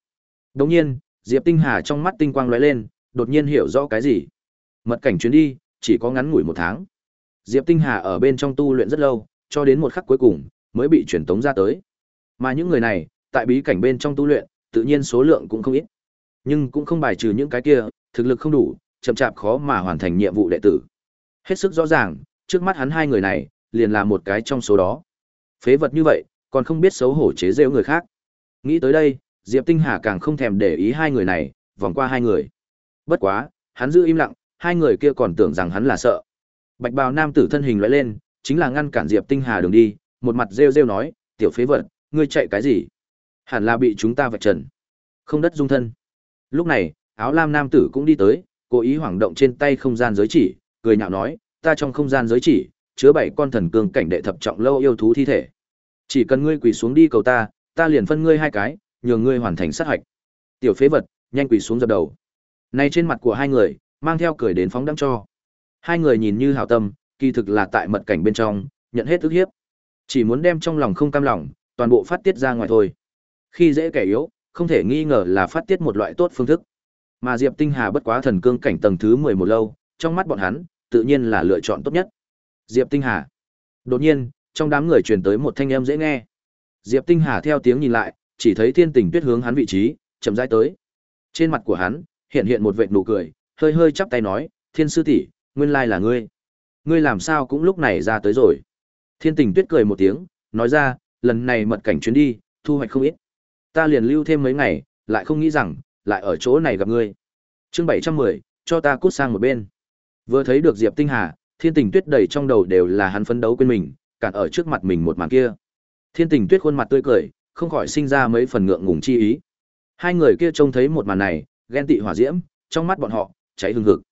Đồng nhiên, Diệp Tinh Hà trong mắt tinh quang lóe lên, đột nhiên hiểu rõ cái gì. Mật cảnh chuyến đi, chỉ có ngắn ngủi một tháng. Diệp Tinh Hà ở bên trong tu luyện rất lâu, cho đến một khắc cuối cùng, mới bị truyền tống ra tới. Mà những người này, tại bí cảnh bên trong tu luyện, tự nhiên số lượng cũng không ít. Nhưng cũng không bài trừ những cái kia, thực lực không đủ, chậm chạp khó mà hoàn thành nhiệm vụ đệ tử. Hết sức rõ ràng, trước mắt hắn hai người này, liền là một cái trong số đó. Phế vật như vậy, còn không biết xấu hổ chế giễu người khác. Nghĩ tới đây, Diệp Tinh Hà càng không thèm để ý hai người này, vòng qua hai người. Bất quá, hắn giữ im lặng, hai người kia còn tưởng rằng hắn là sợ. Bạch bào nam tử thân hình lóe lên, chính là ngăn cản Diệp Tinh Hà đường đi, một mặt rêu rêu nói, tiểu phế vật, ngươi chạy cái gì? Hẳn là bị chúng ta vạch trần. Không đất dung thân. Lúc này, áo lam nam tử cũng đi tới, cố ý hoảng động trên tay không gian giới chỉ, cười nhạo nói, ta trong không gian giới chỉ, chứa bảy con thần cương cảnh đệ thập trọng lâu yêu thú thi thể. Chỉ cần ngươi quỳ xuống đi cầu ta, ta liền phân ngươi hai cái, nhường ngươi hoàn thành sát hạch. Tiểu phế vật, nhanh quỳ xuống dập đầu. Này trên mặt của hai người, mang theo cười đến phóng đăng cho. Hai người nhìn như hảo tâm, kỳ thực là tại mật cảnh bên trong, nhận hết ức hiếp. Chỉ muốn đem trong lòng không cam lòng, toàn bộ phát tiết ra ngoài thôi. Khi dễ kẻ yếu, không thể nghi ngờ là phát tiết một loại tốt phương thức. Mà Diệp Tinh Hà bất quá thần cương cảnh tầng thứ 11 lâu, trong mắt bọn hắn, tự nhiên là lựa chọn tốt nhất. Diệp Tinh Hà. Đột nhiên, trong đám người truyền tới một thanh âm dễ nghe. Diệp Tinh Hà theo tiếng nhìn lại, chỉ thấy Thiên Tình Tuyết hướng hắn vị trí, chậm rãi tới. Trên mặt của hắn, hiện hiện một vệt nụ cười, hơi hơi chắp tay nói, thiên sư tỷ nguyên lai là ngươi ngươi làm sao cũng lúc này ra tới rồi thiên tình tuyết cười một tiếng nói ra lần này mật cảnh chuyến đi, thu hoạch không ít. Ta liền lưu thêm mấy ngày, lại không nghĩ rằng, lại ở chỗ này gặp ngươi. Chương bảy trăm mười, cho ta cút sang một bên. Vừa thấy được diệp tinh hà, thiên tình tuyết đầy trong đầu đều là hắn phấn đấu quên mình, cản ở trước mặt mình một màn kia. Thiên tình tuyết khuôn mặt tươi cười, không khỏi sinh ra mấy phần ngượng ngùng chi ý. Hai người kia trông thấy một màn này, ghen tị hỏa diễm, trong mắt bọn họ, cháy hừng hực.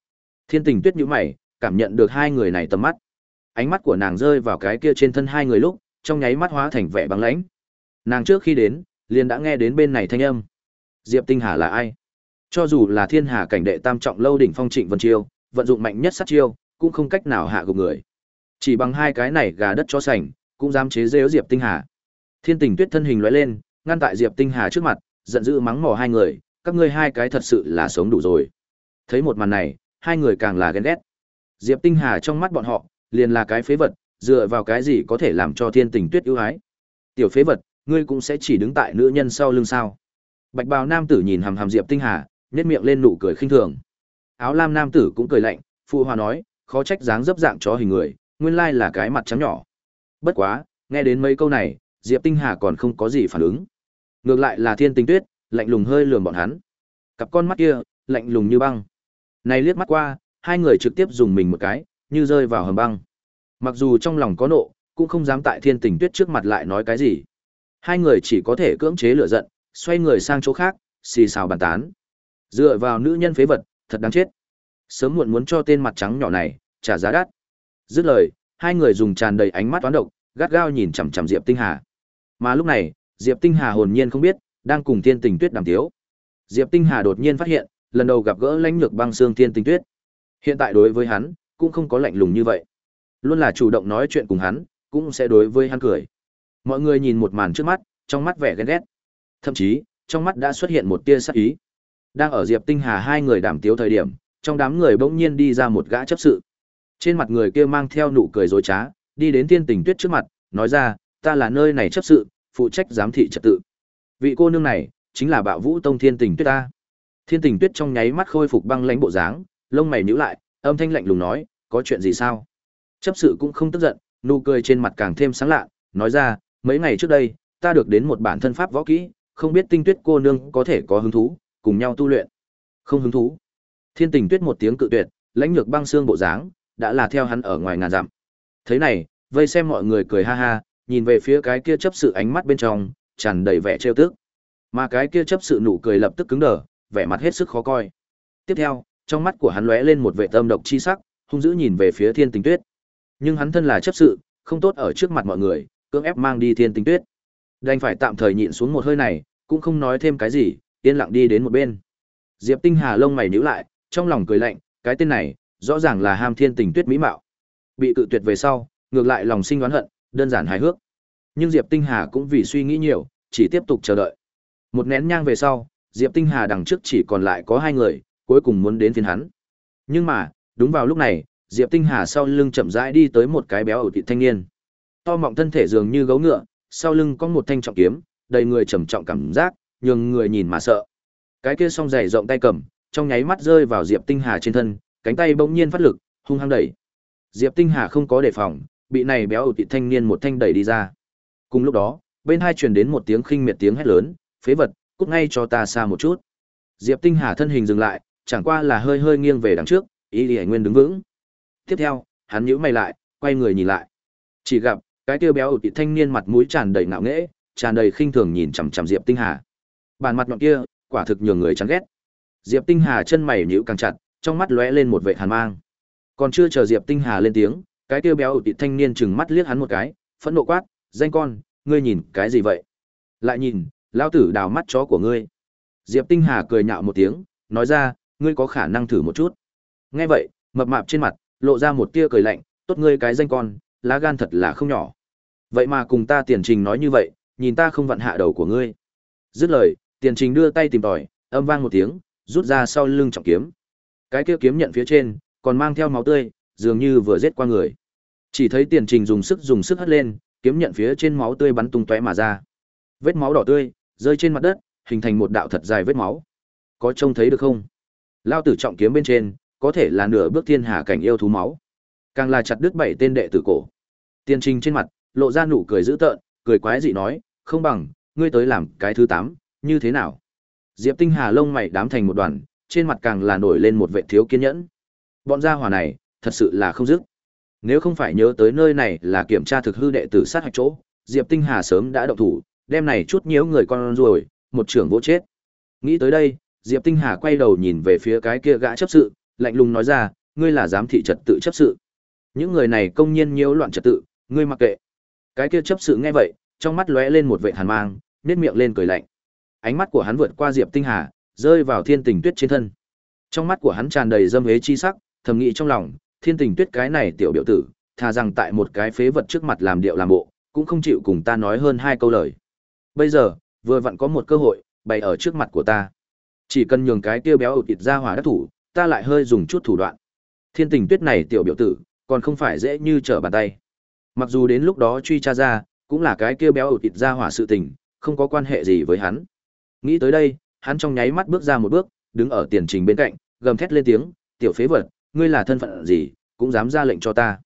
Thiên tình tuyết nhíu mày, cảm nhận được hai người này tầm mắt. Ánh mắt của nàng rơi vào cái kia trên thân hai người lúc trong nháy mắt hóa thành vẻ băng lãnh. Nàng trước khi đến, liền đã nghe đến bên này thanh âm. Diệp tinh hà là ai? Cho dù là thiên hà cảnh đệ tam trọng lâu đỉnh phong trịnh vân chiêu, vận dụng mạnh nhất sát chiêu, cũng không cách nào hạ gục người. Chỉ bằng hai cái này gà đất cho sành, cũng dám chế giễu diệp tinh hà. Thiên tình tuyết thân hình lóe lên, ngăn tại diệp tinh hà trước mặt, giận dữ mắng mỏ hai người, các ngươi hai cái thật sự là sống đủ rồi. Thấy một màn này, hai người càng là ghen ghét. Diệp tinh hà trong mắt bọn họ, liền là cái phế vật dựa vào cái gì có thể làm cho thiên tình tuyết ưu ái? Tiểu phế vật, ngươi cũng sẽ chỉ đứng tại nữ nhân sau lưng sao? Bạch bào nam tử nhìn hàm hàm diệp tinh hà nhét miệng lên nụ cười khinh thường. Áo lam nam tử cũng cười lạnh, phụ hòa nói, khó trách dáng dấp dạng chó hình người, nguyên lai là cái mặt trắng nhỏ. Bất quá, nghe đến mấy câu này, diệp tinh hà còn không có gì phản ứng. Ngược lại là thiên tình tuyết, lạnh lùng hơi lườm bọn hắn. Cặp con mắt kia, lạnh lùng như băng. Này liếc mắt qua, hai người trực tiếp dùng mình một cái, như rơi vào hầm băng mặc dù trong lòng có nộ, cũng không dám tại thiên tình tuyết trước mặt lại nói cái gì. Hai người chỉ có thể cưỡng chế lửa giận, xoay người sang chỗ khác, xì xào bàn tán. Dựa vào nữ nhân phế vật, thật đáng chết. Sớm muộn muốn cho tên mặt trắng nhỏ này trả giá đắt. Dứt lời, hai người dùng tràn đầy ánh mắt toán độc, gắt gao nhìn chằm chằm diệp tinh hà. Mà lúc này, diệp tinh hà hồn nhiên không biết, đang cùng thiên tình tuyết đàm tiếu. Diệp tinh hà đột nhiên phát hiện, lần đầu gặp gỡ lãnh lược băng xương thiên tình tuyết. Hiện tại đối với hắn, cũng không có lạnh lùng như vậy luôn là chủ động nói chuyện cùng hắn, cũng sẽ đối với hắn cười. Mọi người nhìn một màn trước mắt, trong mắt vẻ ghen ghét. Thậm chí, trong mắt đã xuất hiện một tia sắc ý. Đang ở diệp tinh hà hai người đàm tiếu thời điểm, trong đám người bỗng nhiên đi ra một gã chấp sự. Trên mặt người kia mang theo nụ cười dối trá, đi đến thiên tình tuyết trước mặt, nói ra, ta là nơi này chấp sự, phụ trách giám thị trật tự. Vị cô nương này, chính là bạo vũ tông thiên tình tuyết ta. Thiên tình tuyết trong nháy mắt khôi phục băng lãnh bộ dáng, lông mày nhíu lại, âm thanh lạnh lùng nói, có chuyện gì sao? Chấp sự cũng không tức giận, nụ cười trên mặt càng thêm sáng lạ, nói ra, mấy ngày trước đây, ta được đến một bản thân pháp võ kỹ, không biết tinh tuyết cô nương có thể có hứng thú, cùng nhau tu luyện. Không hứng thú? Thiên tình tuyết một tiếng cự tuyệt, lãnh lược băng xương bộ dáng, đã là theo hắn ở ngoài ngàn dặm. Thế này, vây xem mọi người cười ha ha, nhìn về phía cái kia chấp sự ánh mắt bên trong, tràn đầy vẻ trêu tức. Mà cái kia chấp sự nụ cười lập tức cứng đờ, vẻ mặt hết sức khó coi. Tiếp theo, trong mắt của hắn lóe lên một vẻ tâm độc chi sắc, hung dữ nhìn về phía thiên tình tuyết nhưng hắn thân là chấp sự, không tốt ở trước mặt mọi người, cưỡng ép mang đi thiên Tinh tuyết. Đành phải tạm thời nhịn xuống một hơi này, cũng không nói thêm cái gì, yên lặng đi đến một bên. Diệp tinh hà lông mày nhíu lại, trong lòng cười lạnh, cái tên này, rõ ràng là ham thiên tình tuyết mỹ mạo. Bị cự tuyệt về sau, ngược lại lòng sinh oán hận, đơn giản hài hước. Nhưng diệp tinh hà cũng vì suy nghĩ nhiều, chỉ tiếp tục chờ đợi. Một nén nhang về sau, diệp tinh hà đằng trước chỉ còn lại có hai người, cuối cùng muốn đến phiên hắn. Nhưng mà, đúng vào lúc này diệp tinh hà sau lưng chậm rãi đi tới một cái béo ẩu thị thanh niên. To mọng thân thể dường như gấu ngựa, sau lưng có một thanh trọng kiếm, đầy người trầm trọng cảm giác, nhường người nhìn mà sợ. Cái kia song dày rộng tay cầm, trong nháy mắt rơi vào diệp tinh hà trên thân, cánh tay bỗng nhiên phát lực, hung hăng đẩy. Diệp tinh hà không có đề phòng, bị này béo ẩu thị thanh niên một thanh đẩy đi ra. Cùng lúc đó, bên hai truyền đến một tiếng khinh miệt tiếng hét lớn, phế vật, cút ngay cho ta xa một chút. Diệp tinh hà thân hình dừng lại, chẳng qua là hơi hơi nghiêng về đằng trước, ý lý nguyên đứng vững tiếp theo, hắn nhíu mày lại, quay người nhìn lại. Chỉ gặp, cái tiêu béo ụt thanh niên mặt mũi tràn đầy ngạo nghễ, tràn đầy khinh thường nhìn chằm chằm diệp tinh hà. Bàn mặt nhọn kia, quả thực nhường người chán ghét. Diệp tinh hà chân mày nhíu càng chặt, trong mắt lóe lên một vệ hàn mang. Còn chưa chờ diệp tinh hà lên tiếng, cái tiêu béo ụt thanh niên chừng mắt liếc hắn một cái, phẫn nộ quát, danh con, ngươi nhìn cái gì vậy? Lại nhìn lao tử đào mắt chó của ngươi. Diệp tinh hà cười nhạo một tiếng, nói ra, ngươi có khả năng thử một chút. Nghe vậy, mập mạp trên mặt lộ ra một tia cười lạnh, tốt ngươi cái danh con, lá gan thật là không nhỏ. Vậy mà cùng ta tiền trình nói như vậy, nhìn ta không vặn hạ đầu của ngươi. Dứt lời, tiền trình đưa tay tìm tòi, âm vang một tiếng, rút ra sau lưng trọng kiếm. Cái kia kiếm nhận phía trên, còn mang theo máu tươi, dường như vừa giết qua người. Chỉ thấy tiền trình dùng sức dùng sức hất lên, kiếm nhận phía trên máu tươi bắn tung tóe mà ra. Vết máu đỏ tươi, rơi trên mặt đất, hình thành một đạo thật dài vết máu. Có trông thấy được không? Lao tử trọng kiếm bên trên có thể là nửa bước thiên hà cảnh yêu thú máu. Càng là chặt đứt bảy tên đệ tử cổ. Tiên Trình trên mặt lộ ra nụ cười dữ tợn, cười quái dị nói, "Không bằng, ngươi tới làm cái thứ tám, như thế nào?" Diệp Tinh Hà lông mày đám thành một đoàn, trên mặt càng là nổi lên một vẻ thiếu kiên nhẫn. Bọn gia hỏa này, thật sự là không dứt. Nếu không phải nhớ tới nơi này là kiểm tra thực hư đệ tử sát hạch chỗ, Diệp Tinh Hà sớm đã động thủ, đem này chút nhiễu người con rồi, một trưởng vỗ chết. Nghĩ tới đây, Diệp Tinh Hà quay đầu nhìn về phía cái kia gã chấp sự, lạnh lùng nói ra, ngươi là giám thị trật tự chấp sự. Những người này công nhiên nhiễu loạn trật tự, ngươi mặc kệ. Cái kia chấp sự nghe vậy, trong mắt lóe lên một vệt hàn mang, nhếch miệng lên cười lạnh. Ánh mắt của hắn vượt qua Diệp Tinh Hà, rơi vào Thiên Tình Tuyết trên thân. Trong mắt của hắn tràn đầy dâm hế chi sắc, thầm nghĩ trong lòng, Thiên Tình Tuyết cái này tiểu biểu tử, thà rằng tại một cái phế vật trước mặt làm điệu làm bộ, cũng không chịu cùng ta nói hơn hai câu lời. Bây giờ, vừa vặn có một cơ hội, bày ở trước mặt của ta. Chỉ cần nhường cái kia béo ụt ịt ra hỏa đắc thủ, ta lại hơi dùng chút thủ đoạn. Thiên tình tuyết này tiểu biểu tử, còn không phải dễ như trở bàn tay. Mặc dù đến lúc đó truy tra ra, cũng là cái kia béo ụt thịt ra hỏa sự tình, không có quan hệ gì với hắn. Nghĩ tới đây, hắn trong nháy mắt bước ra một bước, đứng ở tiền trình bên cạnh, gầm thét lên tiếng, "Tiểu phế vật, ngươi là thân phận gì, cũng dám ra lệnh cho ta?"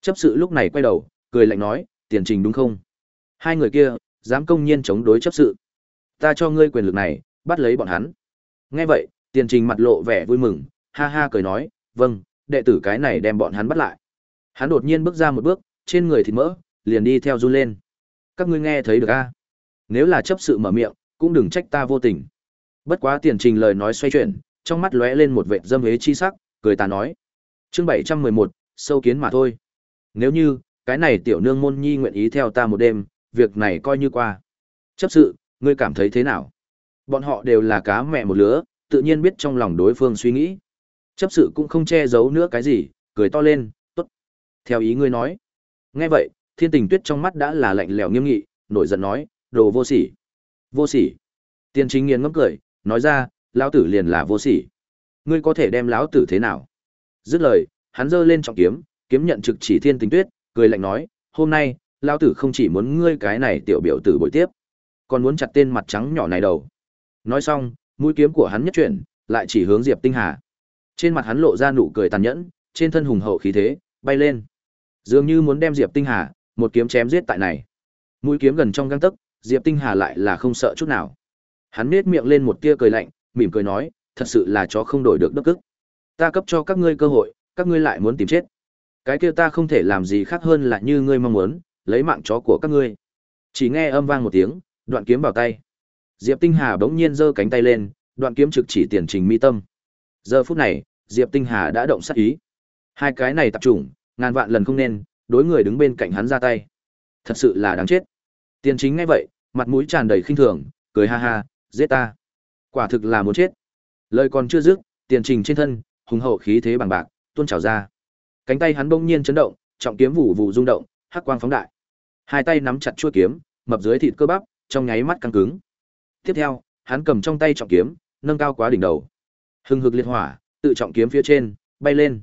Chấp sự lúc này quay đầu, cười lạnh nói, "Tiền trình đúng không?" Hai người kia, dám công nhiên chống đối chấp sự. Ta cho ngươi quyền lực này, bắt lấy bọn hắn. Nghe vậy, tiền trình mặt lộ vẻ vui mừng, ha ha cười nói, vâng, đệ tử cái này đem bọn hắn bắt lại. Hắn đột nhiên bước ra một bước, trên người thịt mỡ, liền đi theo run lên. Các ngươi nghe thấy được a? Nếu là chấp sự mở miệng, cũng đừng trách ta vô tình. Bất quá tiền trình lời nói xoay chuyển, trong mắt lóe lên một vẻ dâm hế chi sắc, cười ta nói. Chương 711, sâu kiến mà thôi. Nếu như, cái này tiểu nương môn nhi nguyện ý theo ta một đêm, việc này coi như qua. Chấp sự, ngươi cảm thấy thế nào? Bọn họ đều là cá mẹ một lứa, tự nhiên biết trong lòng đối phương suy nghĩ. Chấp sự cũng không che giấu nữa cái gì, cười to lên, tốt. Theo ý ngươi nói. Nghe vậy, thiên tình tuyết trong mắt đã là lạnh lẽo nghiêm nghị, nổi giận nói, đồ vô sỉ. Vô sỉ. Tiên chính nghiền ngấm cười, nói ra, lão tử liền là vô sỉ. Ngươi có thể đem lão tử thế nào? Dứt lời, hắn giơ lên trọng kiếm, kiếm nhận trực chỉ thiên tình tuyết, cười lạnh nói, hôm nay, lão tử không chỉ muốn ngươi cái này tiểu biểu tử bội tiếp, còn muốn chặt tên mặt trắng nhỏ này đầu. Nói xong, mũi kiếm của hắn nhất chuyển, lại chỉ hướng Diệp Tinh Hà. Trên mặt hắn lộ ra nụ cười tàn nhẫn, trên thân hùng hậu khí thế, bay lên. Dường như muốn đem Diệp Tinh Hà một kiếm chém giết tại này. Mũi kiếm gần trong gang tấc, Diệp Tinh Hà lại là không sợ chút nào. Hắn nhếch miệng lên một tia cười lạnh, mỉm cười nói, thật sự là chó không đổi được đức cức. Ta cấp cho các ngươi cơ hội, các ngươi lại muốn tìm chết. Cái kia ta không thể làm gì khác hơn là như ngươi mong muốn, lấy mạng chó của các ngươi. Chỉ nghe âm vang một tiếng, đoạn kiếm vào tay. Diệp Tinh Hà bỗng nhiên giơ cánh tay lên, đoạn kiếm trực chỉ tiền trình mi tâm. Giờ phút này, Diệp Tinh Hà đã động sát ý. Hai cái này tập trung, ngàn vạn lần không nên, đối người đứng bên cạnh hắn ra tay. Thật sự là đáng chết. Tiền chính ngay vậy, mặt mũi tràn đầy khinh thường, cười ha ha, giết ta. Quả thực là muốn chết. Lời còn chưa dứt, tiền trình trên thân, hùng hậu khí thế bằng bạc, tuôn trào ra. Cánh tay hắn bỗng nhiên chấn động, trọng kiếm vụ vụ rung động, hắc quang phóng đại. Hai tay nắm chặt chuôi kiếm, mập dưới thịt cơ bắp, trong nháy mắt căng cứng. Tiếp theo, hắn cầm trong tay trọng kiếm, nâng cao quá đỉnh đầu. Hưng hực liệt hỏa, tự trọng kiếm phía trên, bay lên.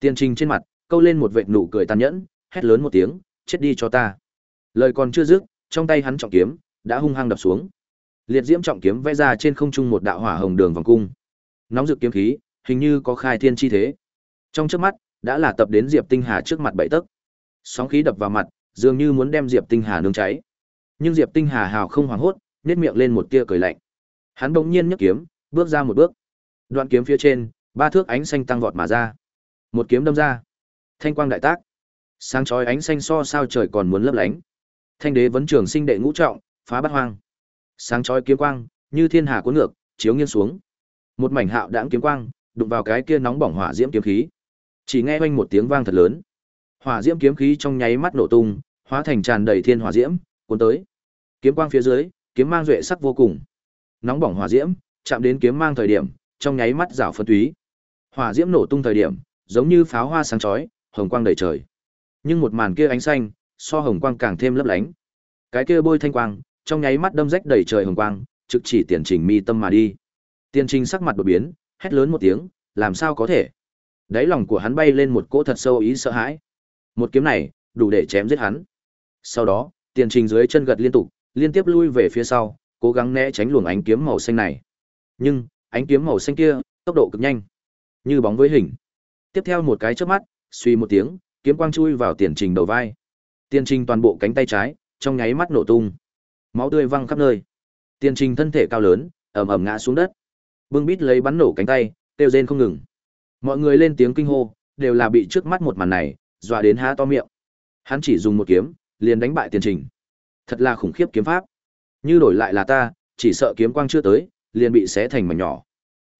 Tiên Trình trên mặt, câu lên một vệt nụ cười tàn nhẫn, hét lớn một tiếng, chết đi cho ta. Lời còn chưa dứt, trong tay hắn trọng kiếm đã hung hăng đập xuống. Liệt diễm trọng kiếm vẽ ra trên không trung một đạo hỏa hồng đường vòng cung. Nóng rực kiếm khí, hình như có khai thiên chi thế. Trong chớp mắt, đã là tập đến Diệp Tinh Hà trước mặt bảy tấc. Sóng khí đập vào mặt, dường như muốn đem Diệp Tinh Hà nướng cháy. Nhưng Diệp Tinh Hà hào không hoảng hốt, nét miệng lên một tia cười lạnh. Hắn bỗng nhiên nhấc kiếm, bước ra một bước. Đoạn kiếm phía trên, ba thước ánh xanh tăng vọt mà ra. Một kiếm đâm ra, thanh quang đại tác. Sáng chói ánh xanh so sao trời còn muốn lấp lánh. Thanh đế vấn trường sinh đệ ngũ trọng, phá bát hoang. Sáng chói kiếm quang, như thiên hà cuốn ngược, chiếu nghiêng xuống. Một mảnh hạo đãng kiếm quang, đụng vào cái kia nóng bỏng hỏa diễm kiếm khí. Chỉ nghe oanh một tiếng vang thật lớn. Hỏa diễm kiếm khí trong nháy mắt nổ tung, hóa thành tràn đầy thiên hỏa diễm, cuốn tới. Kiếm quang phía dưới, kiếm mang duệ sắc vô cùng. Nóng bỏng hỏa diễm, chạm đến kiếm mang thời điểm, trong nháy mắt rảo phân túy. Hỏa diễm nổ tung thời điểm, giống như pháo hoa sáng chói, hồng quang đầy trời. Nhưng một màn kia ánh xanh, so hồng quang càng thêm lấp lánh. Cái kia bôi thanh quang, trong nháy mắt đâm rách đầy trời hồng quang, trực chỉ tiền trình mi tâm mà đi. Tiền trình sắc mặt đột biến, hét lớn một tiếng, làm sao có thể? Đáy lòng của hắn bay lên một cỗ thật sâu ý sợ hãi. Một kiếm này, đủ để chém giết hắn. Sau đó, tiền trình dưới chân gật liên tục, liên tiếp lui về phía sau, cố gắng né tránh luồng ánh kiếm màu xanh này. Nhưng, ánh kiếm màu xanh kia, tốc độ cực nhanh. như bóng với hình. Tiếp theo một cái chớp mắt, suy một tiếng, kiếm quang chui vào tiền trình đầu vai. Tiền trình toàn bộ cánh tay trái, trong nháy mắt nổ tung. Máu tươi văng khắp nơi. Tiền trình thân thể cao lớn, ầm ầm ngã xuống đất. Bưng bít lấy bắn nổ cánh tay, kêu rên không ngừng. Mọi người lên tiếng kinh hô, đều là bị trước mắt một màn này, dọa đến há to miệng. Hắn chỉ dùng một kiếm, liền đánh bại tiền trình. Thật là khủng khiếp kiếm pháp. Như đổi lại là ta, chỉ sợ kiếm quang chưa tới, liền bị xé thành mảnh nhỏ.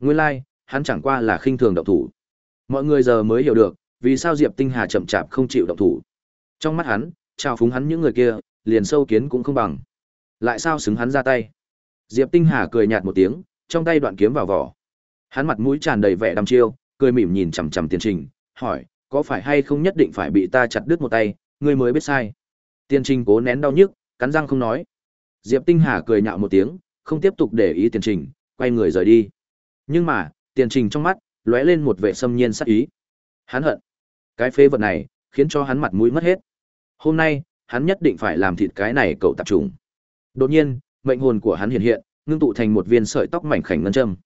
Nguyên lai, like, hắn chẳng qua là khinh thường động thủ. Mọi người giờ mới hiểu được, vì sao Diệp Tinh Hà chậm chạp không chịu động thủ. Trong mắt hắn, trao phúng hắn những người kia, liền sâu kiến cũng không bằng. Lại sao xứng hắn ra tay? Diệp Tinh Hà cười nhạt một tiếng, trong tay đoạn kiếm vào vỏ. Hắn mặt mũi tràn đầy vẻ đăm chiêu, cười mỉm nhìn chằm chằm Tiền Trình, hỏi, có phải hay không nhất định phải bị ta chặt đứt một tay, ngươi mới biết sai. Tiền Trình cố nén đau nhức, cắn răng không nói. Diệp Tinh Hà cười nhạo một tiếng, không tiếp tục để ý Tiền Trình, quay người rời đi. Nhưng mà, Tiền Trình trong mắt lóe lên một vẻ xâm nhiên sắc ý. Hắn hận. Cái phế vật này, khiến cho hắn mặt mũi mất hết. Hôm nay, hắn nhất định phải làm thịt cái này cậu tạp trùng. Đột nhiên, mệnh hồn của hắn hiện hiện, ngưng tụ thành một viên sợi tóc mảnh khảnh ngân châm.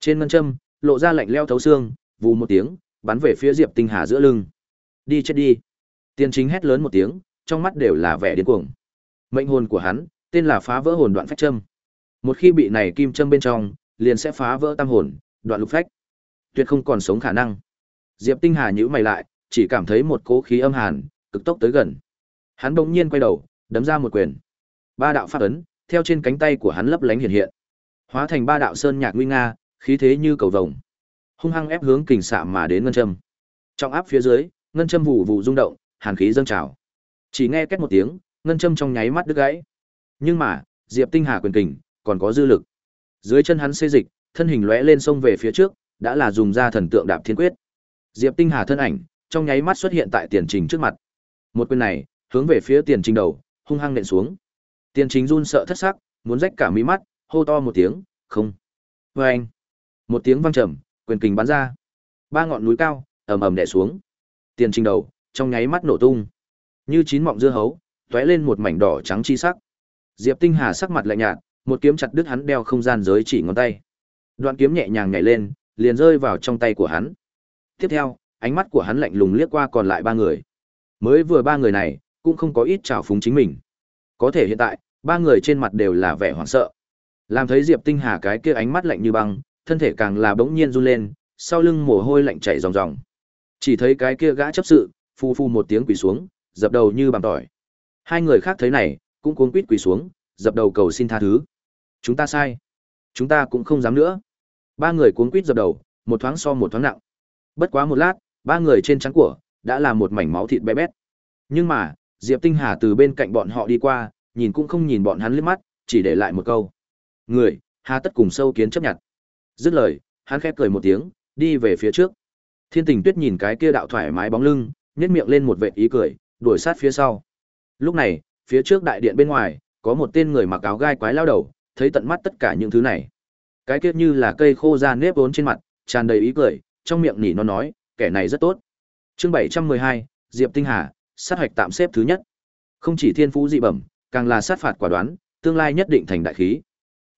Trên ngân châm, lộ ra lạnh leo thấu xương, vù một tiếng, bắn về phía Diệp Tinh Hà giữa lưng. Đi chết đi. Tiên chính hét lớn một tiếng, trong mắt đều là vẻ điên cuồng. Mệnh hồn của hắn, tên là phá vỡ hồn đoạn phách châm. Một khi bị này kim châm bên trong, liền sẽ phá vỡ tam hồn, đoạn lục phách. Tuyệt không còn sống khả năng. Diệp Tinh Hà nhíu mày lại, chỉ cảm thấy một cỗ khí âm hàn, cực tốc tới gần. Hắn bỗng nhiên quay đầu, đấm ra một quyền. Ba đạo pháp ấn, theo trên cánh tay của hắn lấp lánh hiện hiện. Hóa thành ba đạo sơn nhạc nguy nga, khí thế như cầu vồng. Hung hăng ép hướng kình xạ mà đến ngân châm. Trong áp phía dưới, ngân châm vụ vụ rung động, hàn khí dâng trào. Chỉ nghe két một tiếng, ngân châm trong nháy mắt đứt gãy. Nhưng mà, Diệp Tinh Hà quyền kình, còn có dư lực. Dưới chân hắn xê dịch, thân hình lóe lên sông về phía trước, đã là dùng ra thần tượng đạp thiên quyết. Diệp Tinh Hà thân ảnh, trong nháy mắt xuất hiện tại tiền trình trước mặt. Một quyền này, hướng về phía tiền trình đầu, hung hăng nện xuống. Tiền trình run sợ thất sắc, muốn rách cả mí mắt, hô to một tiếng, không. Và anh. Một tiếng vang trầm, quyền kình bắn ra. Ba ngọn núi cao, ầm ầm đè xuống. Tiền trình đầu, trong nháy mắt nổ tung. Như chín mọng dưa hấu, tóe lên một mảnh đỏ trắng chi sắc. Diệp Tinh Hà sắc mặt lạnh nhạt, một kiếm chặt đứt hắn đeo không gian giới chỉ ngón tay. Đoạn kiếm nhẹ nhàng nhảy lên, liền rơi vào trong tay của hắn. Tiếp theo, ánh mắt của hắn lạnh lùng liếc qua còn lại ba người. Mới vừa ba người này, cũng không có ít trào phúng chính mình. Có thể hiện tại, ba người trên mặt đều là vẻ hoảng sợ. Làm thấy Diệp Tinh Hà cái kia ánh mắt lạnh như băng, thân thể càng là bỗng nhiên run lên, sau lưng mồ hôi lạnh chảy ròng ròng. Chỉ thấy cái kia gã chấp sự, phu phu một tiếng quỳ xuống, dập đầu như bằng tỏi. Hai người khác thấy này, cũng cuống quýt quỳ xuống, dập đầu cầu xin tha thứ. Chúng ta sai. Chúng ta cũng không dám nữa. Ba người cuống quýt dập đầu, một thoáng so một thoáng nặng. Bất quá một lát, ba người trên trắng của đã là một mảnh máu thịt bé bét. Nhưng mà, Diệp Tinh Hà từ bên cạnh bọn họ đi qua, nhìn cũng không nhìn bọn hắn liếc mắt, chỉ để lại một câu. Người, hà tất cùng sâu kiến chấp nhận. Dứt lời, hắn khép cười một tiếng, đi về phía trước. Thiên Tình Tuyết nhìn cái kia đạo thoải mái bóng lưng, nhếch miệng lên một vệt ý cười, đuổi sát phía sau. Lúc này, phía trước đại điện bên ngoài, có một tên người mặc áo gai quái lao đầu, thấy tận mắt tất cả những thứ này. Cái kiếp như là cây khô ra nếp vốn trên mặt, tràn đầy ý cười, trong miệng nỉ nó nói, kẻ này rất tốt. Chương 712, Diệp Tinh Hà, sát hoạch tạm xếp thứ nhất. Không chỉ thiên phú dị bẩm, càng là sát phạt quả đoán, tương lai nhất định thành đại khí.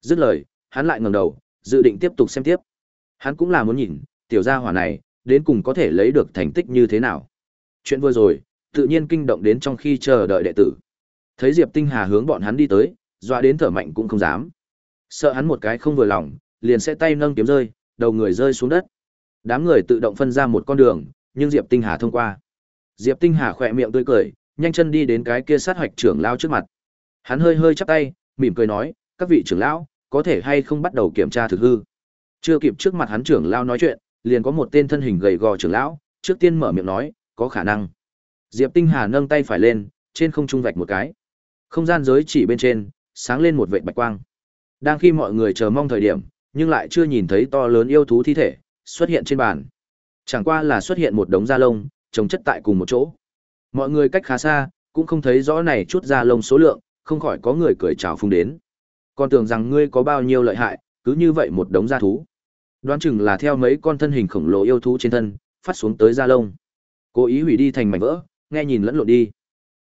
Dứt lời, hắn lại ngẩng đầu, dự định tiếp tục xem tiếp. Hắn cũng là muốn nhìn, tiểu gia hỏa này, đến cùng có thể lấy được thành tích như thế nào. Chuyện vừa rồi, tự nhiên kinh động đến trong khi chờ đợi đệ tử. Thấy Diệp Tinh Hà hướng bọn hắn đi tới, dọa đến thở mạnh cũng không dám. Sợ hắn một cái không vừa lòng, liền sẽ tay nâng kiếm rơi, đầu người rơi xuống đất. Đám người tự động phân ra một con đường, nhưng Diệp Tinh Hà thông qua. Diệp Tinh Hà khỏe miệng tươi cười, nhanh chân đi đến cái kia sát hoạch trưởng lão trước mặt. Hắn hơi hơi chắp tay, mỉm cười nói, các vị trưởng lão, có thể hay không bắt đầu kiểm tra thực hư. Chưa kịp trước mặt hắn trưởng lão nói chuyện, liền có một tên thân hình gầy gò trưởng lão, trước tiên mở miệng nói, có khả năng. Diệp Tinh Hà nâng tay phải lên, trên không trung vạch một cái. Không gian giới chỉ bên trên, sáng lên một vệt bạch quang. Đang khi mọi người chờ mong thời điểm, nhưng lại chưa nhìn thấy to lớn yêu thú thi thể xuất hiện trên bàn. Chẳng qua là xuất hiện một đống da lông, trồng chất tại cùng một chỗ. Mọi người cách khá xa, cũng không thấy rõ này chút da lông số lượng, không khỏi có người cười chào phung đến. Còn tưởng rằng ngươi có bao nhiêu lợi hại, cứ như vậy một đống da thú. Đoán chừng là theo mấy con thân hình khổng lồ yêu thú trên thân, phát xuống tới da lông. Cố ý hủy đi thành mảnh vỡ, nghe nhìn lẫn lộn đi.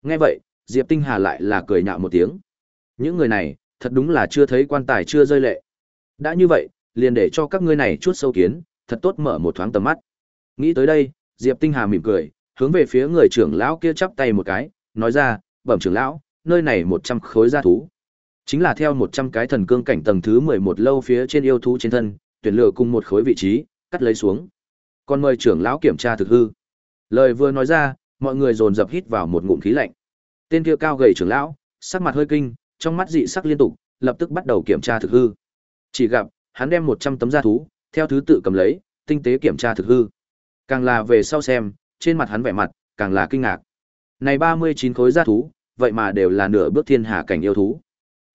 Nghe vậy, Diệp Tinh Hà lại là cười nhạo một tiếng. Những người này, thật đúng là chưa thấy quan tài chưa rơi lệ. Đã như vậy, liền để cho các ngươi này chút sâu kiến, thật tốt mở một thoáng tầm mắt. Nghĩ tới đây, Diệp Tinh Hà mỉm cười, hướng về phía người trưởng lão kia chắp tay một cái, nói ra, "Bẩm trưởng lão, nơi này 100 khối gia thú." Chính là theo 100 cái thần cương cảnh tầng thứ 11 lâu phía trên yêu thú trên thân, tuyển lựa cùng một khối vị trí, cắt lấy xuống. Còn mời trưởng lão kiểm tra thực hư. Lời vừa nói ra, mọi người dồn dập hít vào một ngụm khí lạnh. Tên kia cao gầy trưởng lão, sắc mặt hơi kinh, trong mắt dị sắc liên tục, lập tức bắt đầu kiểm tra thực hư. Chỉ gặp, hắn đem 100 tấm da thú, theo thứ tự cầm lấy, tinh tế kiểm tra thực hư. Càng là về sau xem, trên mặt hắn vẻ mặt, càng là kinh ngạc. Này 39 khối da thú, vậy mà đều là nửa bước thiên hà cảnh yêu thú.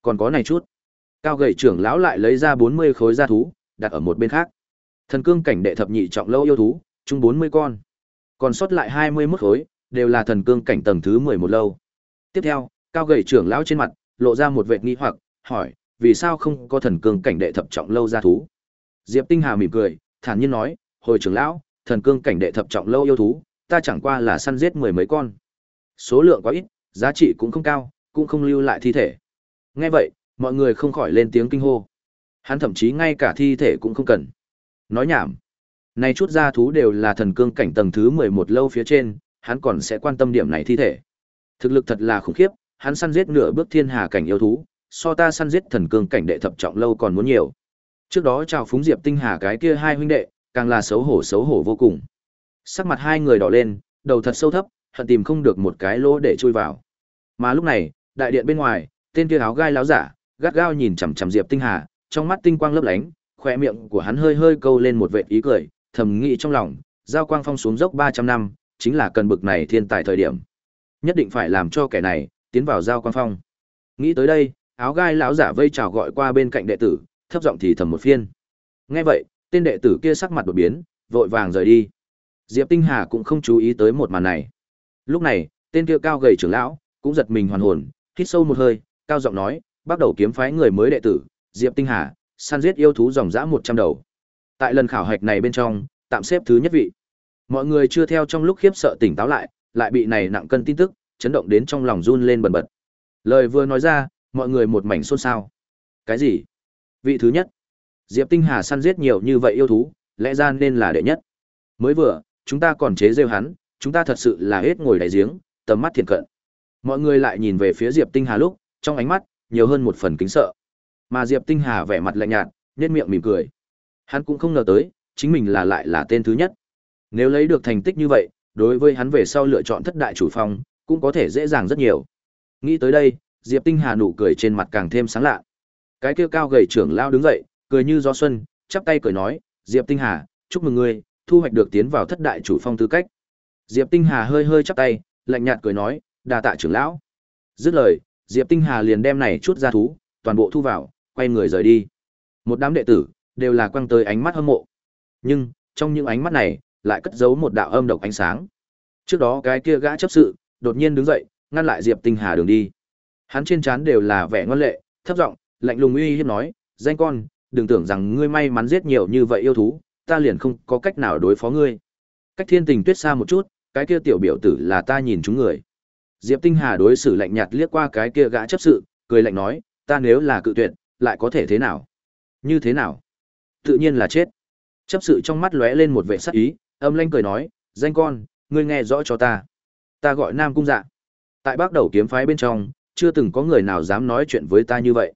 Còn có này chút. Cao gầy trưởng lão lại lấy ra 40 khối da thú, đặt ở một bên khác. Thần cương cảnh đệ thập nhị trọng lâu yêu thú, chung 40 con. Còn sót lại 21 khối, đều là thần cương cảnh tầng thứ 11 lâu. Tiếp theo, cao gầy trưởng lão trên mặt lộ ra một vệt nghi hoặc, hỏi, vì sao không có thần cương cảnh đệ thập trọng lâu gia thú? Diệp Tinh Hà mỉm cười, thản nhiên nói, hồi trưởng lão, thần cương cảnh đệ thập trọng lâu yêu thú, ta chẳng qua là săn giết mười mấy con. Số lượng quá ít, giá trị cũng không cao, cũng không lưu lại thi thể. Nghe vậy, mọi người không khỏi lên tiếng kinh hô. Hắn thậm chí ngay cả thi thể cũng không cần. Nói nhảm. Này chút gia thú đều là thần cương cảnh tầng thứ 11 lâu phía trên, hắn còn sẽ quan tâm điểm này thi thể. Thực lực thật là khủng khiếp, hắn săn giết nửa bước thiên hà cảnh yêu thú, so ta săn giết thần cương cảnh đệ thập trọng lâu còn muốn nhiều. Trước đó chào phúng Diệp Tinh Hà cái kia hai huynh đệ, càng là xấu hổ xấu hổ vô cùng. Sắc mặt hai người đỏ lên, đầu thật sâu thấp, hận tìm không được một cái lỗ để chui vào. Mà lúc này, đại điện bên ngoài, tên kia áo gai láo giả, gắt gao nhìn chằm chằm Diệp Tinh Hà, trong mắt tinh quang lấp lánh, khỏe miệng của hắn hơi hơi câu lên một vệt ý cười, thầm nghĩ trong lòng, giao quang phong xuống dốc 300 năm, chính là cần bực này thiên tài thời điểm. Nhất định phải làm cho kẻ này tiến vào giao quang phong. Nghĩ tới đây, áo gai lão giả vây chào gọi qua bên cạnh đệ tử, thấp giọng thì thầm một phiên. Nghe vậy, tên đệ tử kia sắc mặt đột biến, vội vàng rời đi. Diệp Tinh Hà cũng không chú ý tới một màn này. Lúc này, tên kia cao gầy trưởng lão cũng giật mình hoàn hồn, hít sâu một hơi, cao giọng nói, bắt đầu kiếm phái người mới đệ tử, Diệp Tinh Hà, săn giết yêu thú dòng dã 100 đầu. Tại lần khảo hạch này bên trong, tạm xếp thứ nhất vị. Mọi người chưa theo trong lúc khiếp sợ tỉnh táo lại, lại bị này nặng cân tin tức, chấn động đến trong lòng run lên bần bật. Lời vừa nói ra, mọi người một mảnh xôn xao. Cái gì? Vị thứ nhất? Diệp Tinh Hà săn giết nhiều như vậy yêu thú, lẽ ra nên là đệ nhất. Mới vừa, chúng ta còn chế rêu hắn, chúng ta thật sự là hết ngồi đại giếng, tầm mắt thiện cận. Mọi người lại nhìn về phía Diệp Tinh Hà lúc, trong ánh mắt, nhiều hơn một phần kính sợ. Mà Diệp Tinh Hà vẻ mặt lạnh nhạt, nhếch miệng mỉm cười. Hắn cũng không ngờ tới, chính mình là lại là tên thứ nhất. Nếu lấy được thành tích như vậy, đối với hắn về sau lựa chọn thất đại chủ phong, cũng có thể dễ dàng rất nhiều. Nghĩ tới đây, Diệp Tinh Hà nụ cười trên mặt càng thêm sáng lạ. Cái kia cao gầy trưởng lao đứng dậy, cười như gió xuân, chắp tay cười nói, "Diệp Tinh Hà, chúc mừng ngươi, thu hoạch được tiến vào thất đại chủ phong tư cách." Diệp Tinh Hà hơi hơi chắp tay, lạnh nhạt cười nói, "Đa tạ trưởng lão." Dứt lời, Diệp Tinh Hà liền đem này chút ra thú, toàn bộ thu vào, quay người rời đi. Một đám đệ tử đều là quăng tới ánh mắt hâm mộ. Nhưng, trong những ánh mắt này, lại cất giấu một đạo âm độc ánh sáng. Trước đó cái kia gã chấp sự, đột nhiên đứng dậy, ngăn lại Diệp Tinh Hà đường đi. Hắn trên trán đều là vẻ ngoan lệ, thấp giọng, lạnh lùng uy hiếp nói, "Danh con, đừng tưởng rằng ngươi may mắn giết nhiều như vậy yêu thú, ta liền không có cách nào đối phó ngươi." Cách Thiên Tình Tuyết xa một chút, cái kia tiểu biểu tử là ta nhìn chúng người. Diệp Tinh Hà đối xử lạnh nhạt liếc qua cái kia gã chấp sự, cười lạnh nói, "Ta nếu là cự tuyệt, lại có thể thế nào?" "Như thế nào?" "Tự nhiên là chết." Chấp sự trong mắt lóe lên một vẻ sắc ý, âm lanh cười nói, "Danh con, ngươi nghe rõ cho ta. Ta gọi Nam Cung Dạ. Tại Bắc Đầu kiếm phái bên trong, chưa từng có người nào dám nói chuyện với ta như vậy.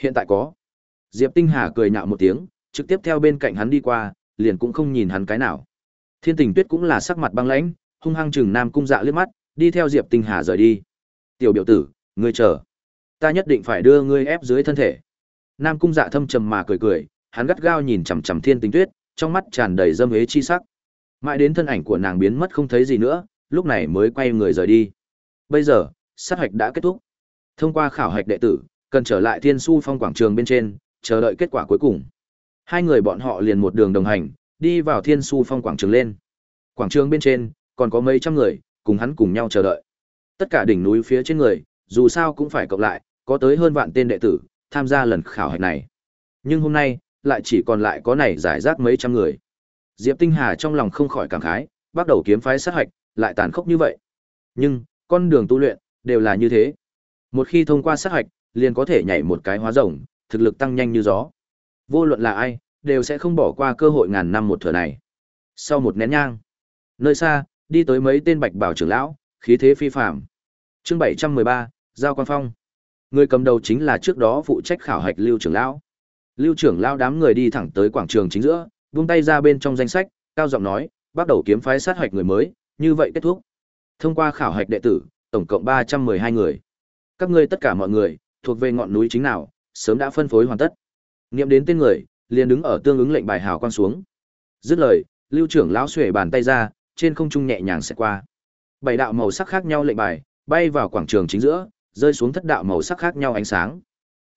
Hiện tại có. Diệp Tinh Hà cười nhạo một tiếng, trực tiếp theo bên cạnh hắn đi qua, liền cũng không nhìn hắn cái nào. Thiên Tình Tuyết cũng là sắc mặt băng lãnh, hung hăng chừng Nam Cung Dạ liếc mắt, đi theo Diệp Tinh Hà rời đi. "Tiểu biểu tử, ngươi chờ, ta nhất định phải đưa ngươi ép dưới thân thể." Nam Cung Dạ thâm trầm mà cười cười, hắn gắt gao nhìn chằm chằm Thiên tinh Tuyết, trong mắt tràn đầy dâm hế chi sắc. Mãi đến thân ảnh của nàng biến mất không thấy gì nữa, lúc này mới quay người rời đi. Bây giờ, sát hạch đã kết thúc. Thông qua khảo hạch đệ tử, cần trở lại Thiên Su Phong quảng trường bên trên, chờ đợi kết quả cuối cùng. Hai người bọn họ liền một đường đồng hành, đi vào Thiên Su Phong quảng trường lên. Quảng trường bên trên, còn có mấy trăm người, cùng hắn cùng nhau chờ đợi. Tất cả đỉnh núi phía trên người, dù sao cũng phải cộng lại, có tới hơn vạn tên đệ tử, tham gia lần khảo hạch này. Nhưng hôm nay, lại chỉ còn lại có này giải rác mấy trăm người. Diệp Tinh Hà trong lòng không khỏi cảm khái, bắt đầu kiếm phái sát hạch, lại tàn khốc như vậy. Nhưng, con đường tu luyện, đều là như thế. Một khi thông qua sát hạch, liền có thể nhảy một cái hóa rồng, thực lực tăng nhanh như gió. Vô luận là ai, đều sẽ không bỏ qua cơ hội ngàn năm một thừa này. Sau một nén nhang, nơi xa, đi tới mấy tên bạch bảo trưởng lão, khí thế phi phàm. Chương 713, Giao Quan Phong. Người cầm đầu chính là trước đó phụ trách khảo hạch Lưu trưởng lão. Lưu trưởng lao đám người đi thẳng tới quảng trường chính giữa, buông tay ra bên trong danh sách, cao giọng nói, bắt đầu kiếm phái sát hạch người mới, như vậy kết thúc. Thông qua khảo hạch đệ tử, tổng cộng 312 người. Các ngươi tất cả mọi người, thuộc về ngọn núi chính nào, sớm đã phân phối hoàn tất. Nghiệm đến tên người, liền đứng ở tương ứng lệnh bài hào quang xuống. Dứt lời, Lưu trưởng lão xuề bàn tay ra, trên không trung nhẹ nhàng sẽ qua. Bảy đạo màu sắc khác nhau lệnh bài, bay vào quảng trường chính giữa, rơi xuống thất đạo màu sắc khác nhau ánh sáng.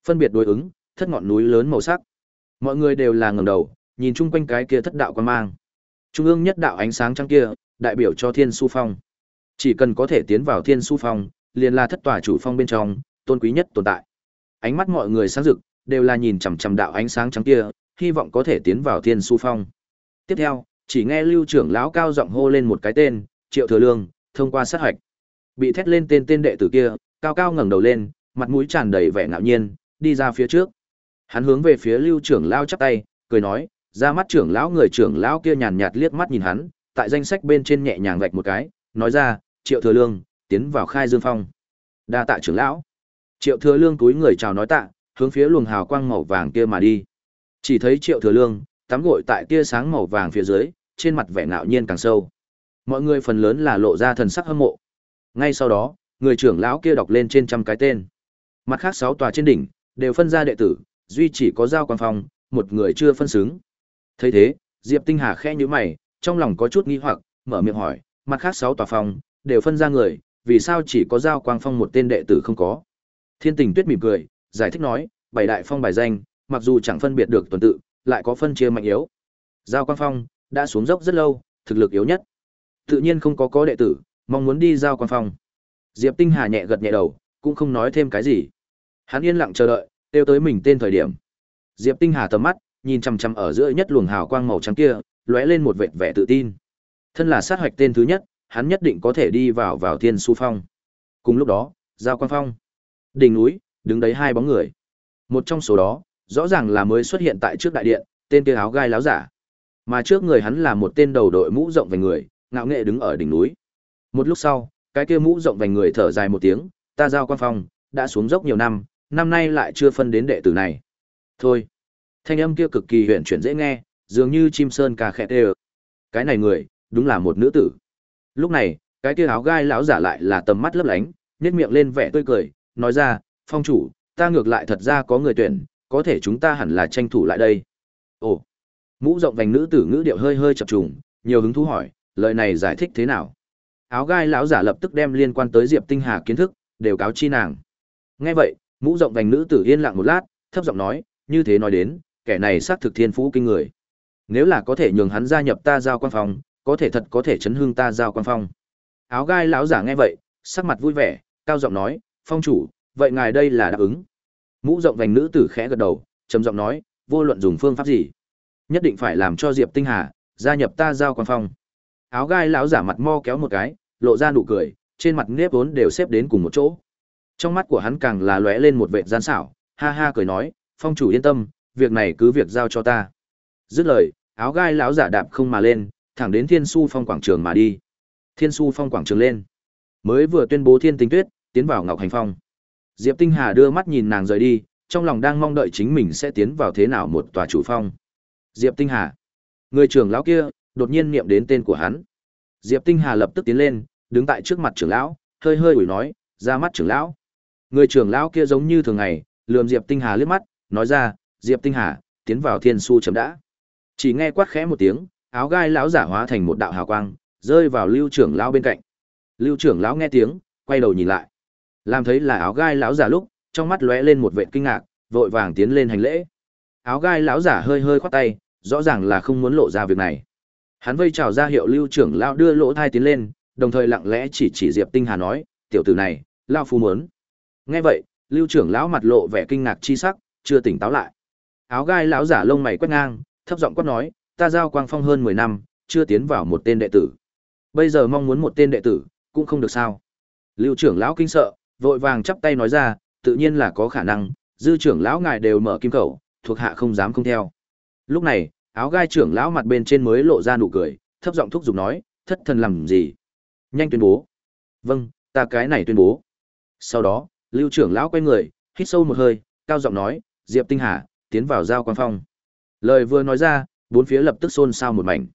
Phân biệt đối ứng, thất ngọn núi lớn màu sắc. Mọi người đều là ngẩng đầu, nhìn chung quanh cái kia thất đạo quan mang. Trung ương nhất đạo ánh sáng trắng kia, đại biểu cho Thiên Su Phong. Chỉ cần có thể tiến vào Thiên Su Phong, liền là thất tòa chủ phong bên trong, tôn quý nhất tồn tại. Ánh mắt mọi người sáng rực, đều là nhìn chằm chằm đạo ánh sáng trắng kia, hy vọng có thể tiến vào Thiên Su Phong. Tiếp theo, chỉ nghe Lưu trưởng lão cao giọng hô lên một cái tên, Triệu Thừa Lương, thông qua sát hạch. Bị thét lên tên tên đệ tử kia, cao cao ngẩng đầu lên, mặt mũi tràn đầy vẻ ngạo nhiên, đi ra phía trước. Hắn hướng về phía Lưu trưởng lão chắp tay, cười nói, ra mắt trưởng lão người trưởng lão kia nhàn nhạt liếc mắt nhìn hắn, tại danh sách bên trên nhẹ nhàng vạch một cái, nói ra, Triệu Thừa Lương, tiến vào khai dương phong. Đa tạ trưởng lão. Triệu Thừa Lương túi người chào nói tạ, hướng phía luồng hào quang màu vàng kia mà đi. Chỉ thấy Triệu Thừa Lương tắm gội tại tia sáng màu vàng phía dưới, trên mặt vẻ ngạo nhiên càng sâu. Mọi người phần lớn là lộ ra thần sắc hâm mộ. Ngay sau đó, người trưởng lão kia đọc lên trên trăm cái tên. Mặt khác sáu tòa trên đỉnh đều phân ra đệ tử, duy chỉ có giao quan phong, một người chưa phân xứng. Thấy thế, Diệp Tinh Hà khẽ nhíu mày, trong lòng có chút nghi hoặc, mở miệng hỏi, mặt khác sáu tòa phong đều phân ra người, vì sao chỉ có giao quang phong một tên đệ tử không có? Thiên Tình Tuyết mỉm cười, giải thích nói, bảy đại phong bài danh, mặc dù chẳng phân biệt được tuần tự, lại có phân chia mạnh yếu. Giao Quang Phong đã xuống dốc rất lâu, thực lực yếu nhất. Tự nhiên không có có đệ tử, mong muốn đi Giao Quang Phong. Diệp Tinh Hà nhẹ gật nhẹ đầu, cũng không nói thêm cái gì. Hắn yên lặng chờ đợi, kêu tới mình tên thời điểm. Diệp Tinh Hà tầm mắt, nhìn chằm chằm ở giữa nhất luồng hào quang màu trắng kia, lóe lên một vệt vẻ tự tin. Thân là sát hoạch tên thứ nhất, hắn nhất định có thể đi vào vào Thiên Su Phong. Cùng lúc đó, Giao Quang Phong, đỉnh núi, đứng đấy hai bóng người. Một trong số đó, rõ ràng là mới xuất hiện tại trước đại điện, tên kia áo gai láo giả. Mà trước người hắn là một tên đầu đội mũ rộng vành người, ngạo nghệ đứng ở đỉnh núi. Một lúc sau, cái kia mũ rộng vành người thở dài một tiếng, ta giao quan phong, đã xuống dốc nhiều năm, năm nay lại chưa phân đến đệ tử này. Thôi. Thanh âm kia cực kỳ huyền chuyển dễ nghe, dường như chim sơn ca khẽ tê Cái này người, đúng là một nữ tử. Lúc này, cái kia áo gai lão giả lại là tầm mắt lấp lánh, nhếch miệng lên vẻ tươi cười, nói ra, phong chủ, ta ngược lại thật ra có người tuyển, có thể chúng ta hẳn là tranh thủ lại đây. Ồ, mũ rộng vành nữ tử ngữ điệu hơi hơi chập trùng, nhiều hứng thú hỏi, lời này giải thích thế nào? Áo gai lão giả lập tức đem liên quan tới Diệp Tinh Hà kiến thức, đều cáo chi nàng. Nghe vậy, mũ rộng vành nữ tử yên lặng một lát, thấp giọng nói, như thế nói đến, kẻ này xác thực thiên phú kinh người. Nếu là có thể nhường hắn gia nhập ta giao quan phòng, có thể thật có thể chấn hương ta giao quan phong. Áo gai lão giả nghe vậy, sắc mặt vui vẻ, cao giọng nói, phong chủ, vậy ngài đây là đáp ứng. Mũ rộng vành nữ tử khẽ gật đầu, trầm giọng nói, vô luận dùng phương pháp gì, nhất định phải làm cho Diệp Tinh Hà gia nhập ta giao quan phong. Áo gai lão giả mặt mo kéo một cái, lộ ra nụ cười, trên mặt nếp vốn đều xếp đến cùng một chỗ. Trong mắt của hắn càng là lóe lên một vẻ gian xảo, ha ha cười nói, phong chủ yên tâm, việc này cứ việc giao cho ta. Dứt lời, áo gai lão giả đạp không mà lên, thẳng đến Thiên Su Phong quảng trường mà đi. Thiên Su Phong quảng trường lên, mới vừa tuyên bố Thiên Tinh Tuyết tiến vào Ngọc Hành Phong. Diệp Tinh Hà đưa mắt nhìn nàng rời đi, trong lòng đang mong đợi chính mình sẽ tiến vào thế nào một tòa chủ phong. Diệp Tinh Hà. Người trưởng lão kia, đột nhiên niệm đến tên của hắn. Diệp Tinh Hà lập tức tiến lên, đứng tại trước mặt trưởng lão, hơi hơi ủi nói, ra mắt trưởng lão. Người trưởng lão kia giống như thường ngày, lườm Diệp Tinh Hà liếc mắt, nói ra, Diệp Tinh Hà, tiến vào thiên su chấm đã. Chỉ nghe quát khẽ một tiếng, áo gai lão giả hóa thành một đạo hào quang, rơi vào lưu trưởng lão bên cạnh. Lưu trưởng lão nghe tiếng, quay đầu nhìn lại. Làm thấy là áo gai lão giả lúc, trong mắt lóe lên một vẻ kinh ngạc, vội vàng tiến lên hành lễ. Áo gai lão giả hơi hơi khoát tay, rõ ràng là không muốn lộ ra việc này. Hắn vây chào ra hiệu Lưu trưởng lão đưa lỗ thai tiến lên, đồng thời lặng lẽ chỉ chỉ Diệp Tinh Hà nói, tiểu tử này, lão phu muốn. Nghe vậy, Lưu trưởng lão mặt lộ vẻ kinh ngạc chi sắc, chưa tỉnh táo lại. Áo gai lão giả lông mày quét ngang, thấp giọng quát nói, ta giao quang phong hơn 10 năm, chưa tiến vào một tên đệ tử. Bây giờ mong muốn một tên đệ tử, cũng không được sao. Lưu trưởng lão kinh sợ, vội vàng chắp tay nói ra, tự nhiên là có khả năng, dư trưởng lão ngài đều mở kim khẩu, thuộc hạ không dám không theo. Lúc này, áo gai trưởng lão mặt bên trên mới lộ ra nụ cười, thấp giọng thúc giục nói, thất thần làm gì? Nhanh tuyên bố. Vâng, ta cái này tuyên bố. Sau đó, lưu trưởng lão quay người, hít sâu một hơi, cao giọng nói, Diệp Tinh Hà, tiến vào giao quan phong. Lời vừa nói ra, bốn phía lập tức xôn xao một mảnh.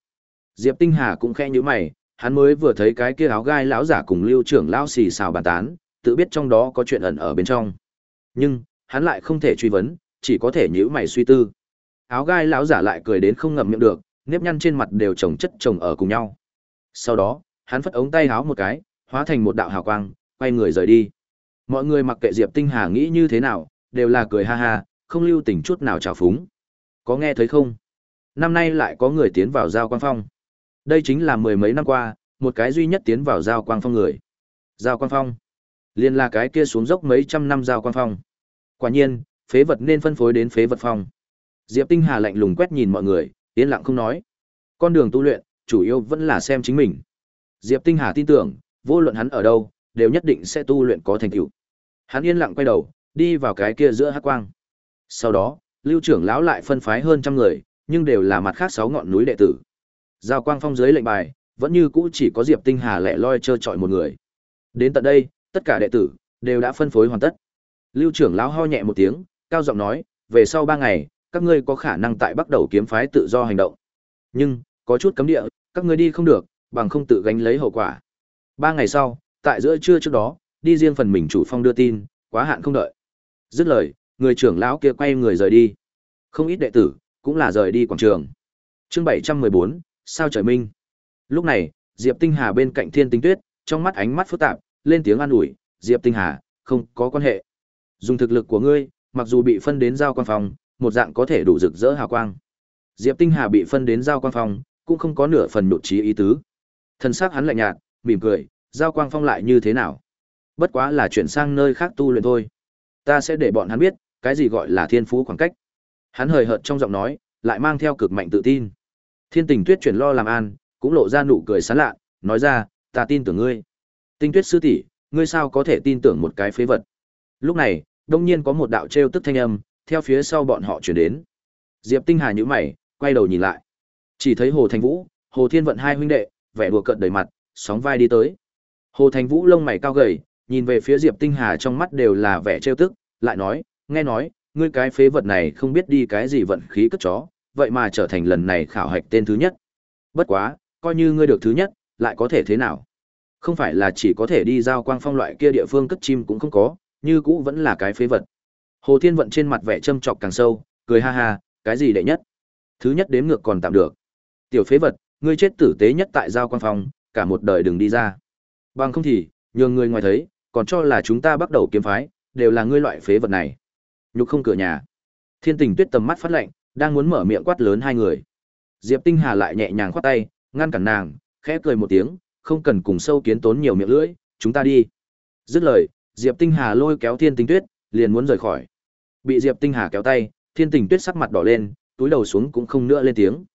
Diệp Tinh Hà cũng khẽ nhíu mày, hắn mới vừa thấy cái kia áo gai lão giả cùng lưu trưởng lão xì xào bàn tán, tự biết trong đó có chuyện ẩn ở bên trong. Nhưng, hắn lại không thể truy vấn, chỉ có thể nhíu mày suy tư. Áo gai lão giả lại cười đến không ngậm miệng được, nếp nhăn trên mặt đều chồng chất chồng ở cùng nhau. Sau đó, hắn phất ống tay háo một cái, hóa thành một đạo hào quang, quay người rời đi. Mọi người mặc kệ Diệp Tinh Hà nghĩ như thế nào, đều là cười ha ha, không lưu tình chút nào trào phúng. Có nghe thấy không? Năm nay lại có người tiến vào giao quang phong. Đây chính là mười mấy năm qua, một cái duy nhất tiến vào giao quang phong người. Giao quang phong. Liên là cái kia xuống dốc mấy trăm năm giao quang phong. Quả nhiên, phế vật nên phân phối đến phế vật phong. Diệp Tinh Hà lạnh lùng quét nhìn mọi người, yên lặng không nói. Con đường tu luyện, chủ yếu vẫn là xem chính mình. Diệp Tinh Hà tin tưởng, vô luận hắn ở đâu, đều nhất định sẽ tu luyện có thành tựu. Hắn yên lặng quay đầu, đi vào cái kia giữa hắc quang. Sau đó, Lưu trưởng lão lại phân phái hơn trăm người, nhưng đều là mặt khác sáu ngọn núi đệ tử. Giao quang phong dưới lệnh bài, vẫn như cũ chỉ có Diệp Tinh Hà lẻ loi chơi chọi một người. Đến tận đây, tất cả đệ tử đều đã phân phối hoàn tất. Lưu trưởng lão ho nhẹ một tiếng, cao giọng nói, về sau ba ngày, các ngươi có khả năng tại bắt đầu kiếm phái tự do hành động. Nhưng, có chút cấm địa, các ngươi đi không được, bằng không tự gánh lấy hậu quả. Ba ngày sau, tại giữa trưa trước đó, đi riêng phần mình chủ phong đưa tin, quá hạn không đợi. Dứt lời, người trưởng lão kia quay người rời đi. Không ít đệ tử, cũng là rời đi quảng trường. Chương 714, sao trời minh. Lúc này, Diệp Tinh Hà bên cạnh Thiên Tinh Tuyết, trong mắt ánh mắt phức tạp, lên tiếng an ủi, "Diệp Tinh Hà, không có quan hệ. Dùng thực lực của ngươi, mặc dù bị phân đến giao quan phòng, một dạng có thể đủ rực rỡ hào quang." Diệp Tinh Hà bị phân đến giao quan phòng, cũng không có nửa phần nhụt chí ý tứ. Thân xác hắn lạnh nhạt, mỉm cười, giao quang phong lại như thế nào? Bất quá là chuyển sang nơi khác tu luyện thôi. Ta sẽ để bọn hắn biết, cái gì gọi là thiên phú khoảng cách. Hắn hời hợt trong giọng nói, lại mang theo cực mạnh tự tin. Thiên Tình Tuyết chuyển lo làm an, cũng lộ ra nụ cười sán lạ, nói ra, ta tin tưởng ngươi. Tinh Tuyết sư tỷ, ngươi sao có thể tin tưởng một cái phế vật? Lúc này, đông nhiên có một đạo trêu tức thanh âm, theo phía sau bọn họ chuyển đến. Diệp Tinh Hà nhíu mày, quay đầu nhìn lại. Chỉ thấy Hồ Thành Vũ, Hồ Thiên Vận hai huynh đệ, vẻ đùa cợt đầy mặt, sóng vai đi tới. Hồ Thành Vũ lông mày cao gầy, nhìn về phía Diệp Tinh Hà trong mắt đều là vẻ trêu tức, lại nói, nghe nói, ngươi cái phế vật này không biết đi cái gì vận khí cất chó, vậy mà trở thành lần này khảo hạch tên thứ nhất. Bất quá, coi như ngươi được thứ nhất, lại có thể thế nào? Không phải là chỉ có thể đi giao quang phong loại kia địa phương cất chim cũng không có, như cũ vẫn là cái phế vật. Hồ Thiên Vận trên mặt vẻ châm chọc càng sâu, cười ha ha, cái gì đệ nhất? Thứ nhất đếm ngược còn tạm được. Tiểu phế vật, ngươi chết tử tế nhất tại giao quang phong, cả một đời đừng đi ra. Bằng không thì, nhường người ngoài thấy, còn cho là chúng ta bắt đầu kiếm phái, đều là ngươi loại phế vật này. Nhục không cửa nhà. Thiên Tình Tuyết tầm mắt phát lạnh, đang muốn mở miệng quát lớn hai người. Diệp Tinh Hà lại nhẹ nhàng khoát tay, ngăn cản nàng, khẽ cười một tiếng, không cần cùng sâu kiến tốn nhiều miệng lưỡi, chúng ta đi. Dứt lời, Diệp Tinh Hà lôi kéo Thiên Tình Tuyết, liền muốn rời khỏi. Bị Diệp Tinh Hà kéo tay, Thiên Tình Tuyết sắc mặt đỏ lên, túi đầu xuống cũng không nữa lên tiếng.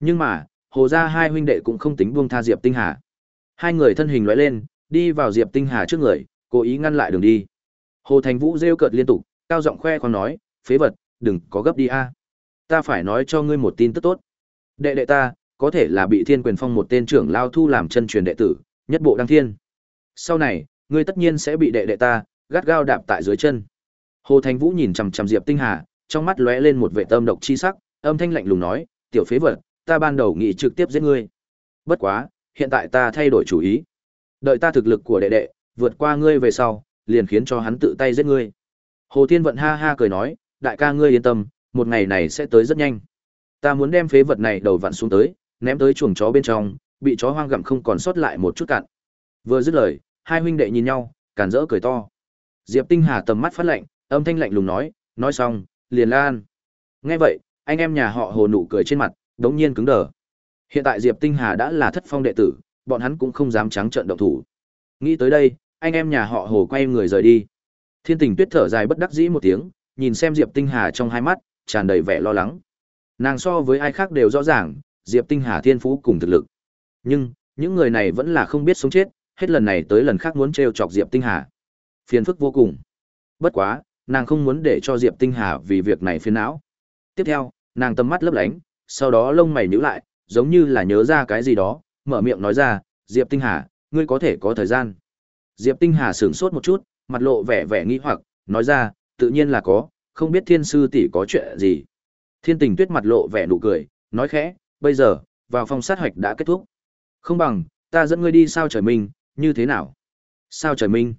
Nhưng mà, Hồ gia hai huynh đệ cũng không tính buông tha Diệp Tinh Hà. Hai người thân hình lóe lên, đi vào Diệp Tinh Hà trước người, cố ý ngăn lại đường đi. Hồ Thành Vũ rêu cợt liên tục, cao giọng khoe khoang nói, phế vật, đừng có gấp đi a. Ta phải nói cho ngươi một tin tức tốt. Đệ đệ ta, có thể là bị Thiên Quyền Phong một tên trưởng lao thu làm chân truyền đệ tử, nhất bộ đăng thiên. Sau này, ngươi tất nhiên sẽ bị đệ đệ ta gắt gao đạp tại dưới chân. Hồ Thành Vũ nhìn chằm chằm Diệp Tinh Hà, trong mắt lóe lên một vẻ tâm độc chi sắc, âm thanh lạnh lùng nói, "Tiểu phế vật, ta ban đầu nghĩ trực tiếp giết ngươi. Bất quá, hiện tại ta thay đổi chủ ý. Đợi ta thực lực của đệ đệ, vượt qua ngươi về sau, liền khiến cho hắn tự tay giết ngươi. Hồ Thiên Vận ha ha cười nói, đại ca ngươi yên tâm, một ngày này sẽ tới rất nhanh. Ta muốn đem phế vật này đầu vặn xuống tới, ném tới chuồng chó bên trong, bị chó hoang gặm không còn sót lại một chút cạn. Vừa dứt lời, hai huynh đệ nhìn nhau, càn rỡ cười to. Diệp Tinh Hà tầm mắt phát lạnh, âm thanh lạnh lùng nói, nói xong, liền lan. Nghe vậy, anh em nhà họ Hồ nụ cười trên mặt, đống nhiên cứng đờ. Hiện tại Diệp Tinh Hà đã là thất phong đệ tử, bọn hắn cũng không dám trắng trợn động thủ. Nghĩ tới đây, anh em nhà họ Hồ quay người rời đi. Thiên Tình Tuyết thở dài bất đắc dĩ một tiếng, nhìn xem Diệp Tinh Hà trong hai mắt, tràn đầy vẻ lo lắng. Nàng so với ai khác đều rõ ràng, Diệp Tinh Hà thiên phú cùng thực lực. Nhưng, những người này vẫn là không biết sống chết, hết lần này tới lần khác muốn trêu chọc Diệp Tinh Hà. Phiền phức vô cùng. Bất quá, nàng không muốn để cho Diệp Tinh Hà vì việc này phiền não. Tiếp theo, nàng tầm mắt lấp lánh, sau đó lông mày nhíu lại, giống như là nhớ ra cái gì đó, mở miệng nói ra, Diệp Tinh Hà, ngươi có thể có thời gian. Diệp Tinh Hà sửng sốt một chút, mặt lộ vẻ vẻ nghi hoặc, nói ra, tự nhiên là có, không biết thiên sư tỷ có chuyện gì. Thiên tình tuyết mặt lộ vẻ nụ cười, nói khẽ, bây giờ, vào phòng sát hoạch đã kết thúc. Không bằng, ta dẫn ngươi đi sao trời minh, như thế nào? Sao trời minh?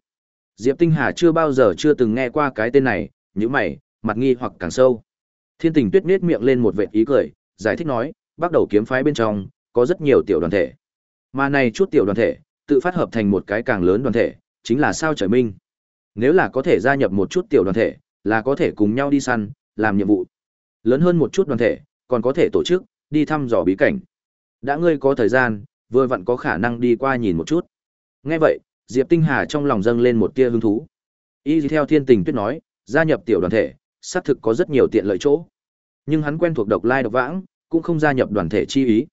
Diệp Tinh Hà chưa bao giờ chưa từng nghe qua cái tên này, như mày, mặt nghi hoặc càng sâu. Thiên tình tuyết nết miệng lên một vệt ý cười, giải thích nói, bắt đầu kiếm phái bên trong, có rất nhiều tiểu đoàn thể. Mà này chút tiểu đoàn thể, tự phát hợp thành một cái càng lớn đoàn thể, chính là sao trời minh. Nếu là có thể gia nhập một chút tiểu đoàn thể, là có thể cùng nhau đi săn, làm nhiệm vụ. Lớn hơn một chút đoàn thể, còn có thể tổ chức, đi thăm dò bí cảnh. Đã ngươi có thời gian, vừa vặn có khả năng đi qua nhìn một chút. Nghe vậy, Diệp Tinh Hà trong lòng dâng lên một tia hứng thú. Y theo thiên tình tuyết nói, gia nhập tiểu đoàn thể, xác thực có rất nhiều tiện lợi chỗ. Nhưng hắn quen thuộc độc lai độc vãng, cũng không gia nhập đoàn thể chi ý.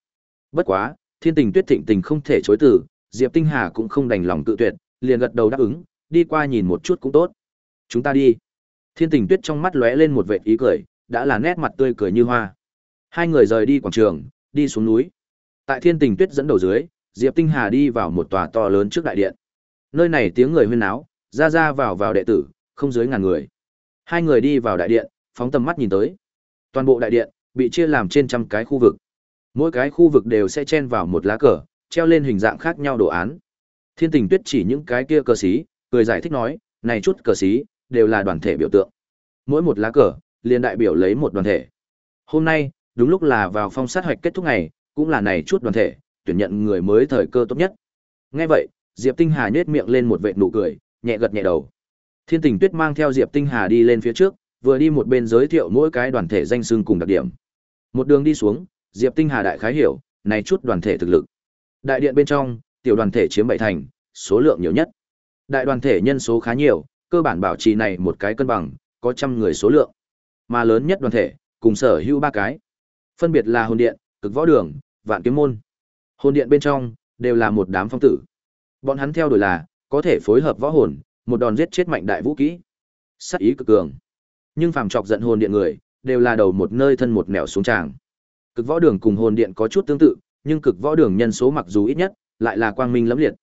Bất quá, thiên tình tuyết thịnh tình không thể chối từ, Diệp Tinh Hà cũng không đành lòng tự tuyệt, liền gật đầu đáp ứng, đi qua nhìn một chút cũng tốt. Chúng ta đi. Thiên tình tuyết trong mắt lóe lên một vệt ý cười, đã là nét mặt tươi cười như hoa. Hai người rời đi quảng trường, đi xuống núi. Tại thiên tình tuyết dẫn đầu dưới, Diệp Tinh Hà đi vào một tòa to lớn trước đại điện. Nơi này tiếng người huyên náo, ra ra vào vào đệ tử, không dưới ngàn người. Hai người đi vào đại điện, phóng tầm mắt nhìn tới. Toàn bộ đại điện bị chia làm trên trăm cái khu vực. Mỗi cái khu vực đều sẽ chen vào một lá cờ, treo lên hình dạng khác nhau đồ án. Thiên Tình Tuyết chỉ những cái kia cờ xí, cười giải thích nói, này chút cờ xí đều là đoàn thể biểu tượng. Mỗi một lá cờ liền đại biểu lấy một đoàn thể. Hôm nay, đúng lúc là vào phong sát hoạch kết thúc ngày, cũng là này chút đoàn thể, tuyển nhận người mới thời cơ tốt nhất. Nghe vậy, Diệp Tinh Hà nhếch miệng lên một vệt nụ cười, nhẹ gật nhẹ đầu. Thiên Tình Tuyết mang theo Diệp Tinh Hà đi lên phía trước, vừa đi một bên giới thiệu mỗi cái đoàn thể danh xưng cùng đặc điểm. Một đường đi xuống, Diệp Tinh Hà đại khái hiểu, này chút đoàn thể thực lực. Đại điện bên trong, tiểu đoàn thể chiếm bảy thành, số lượng nhiều nhất. Đại đoàn thể nhân số khá nhiều, cơ bản bảo trì này một cái cân bằng, có trăm người số lượng. Mà lớn nhất đoàn thể, cùng sở hữu ba cái. Phân biệt là hồn điện, cực võ đường, vạn kiếm môn. Hồn điện bên trong, đều là một đám phong tử. Bọn hắn theo đuổi là, có thể phối hợp võ hồn, một đòn giết chết mạnh đại vũ kỹ. Sát ý cực cường. Nhưng phàm chọc giận hồn điện người, đều là đầu một nơi thân một nẻo xuống tràng. Cực võ đường cùng hồn điện có chút tương tự, nhưng cực võ đường nhân số mặc dù ít nhất, lại là quang minh lẫm liệt.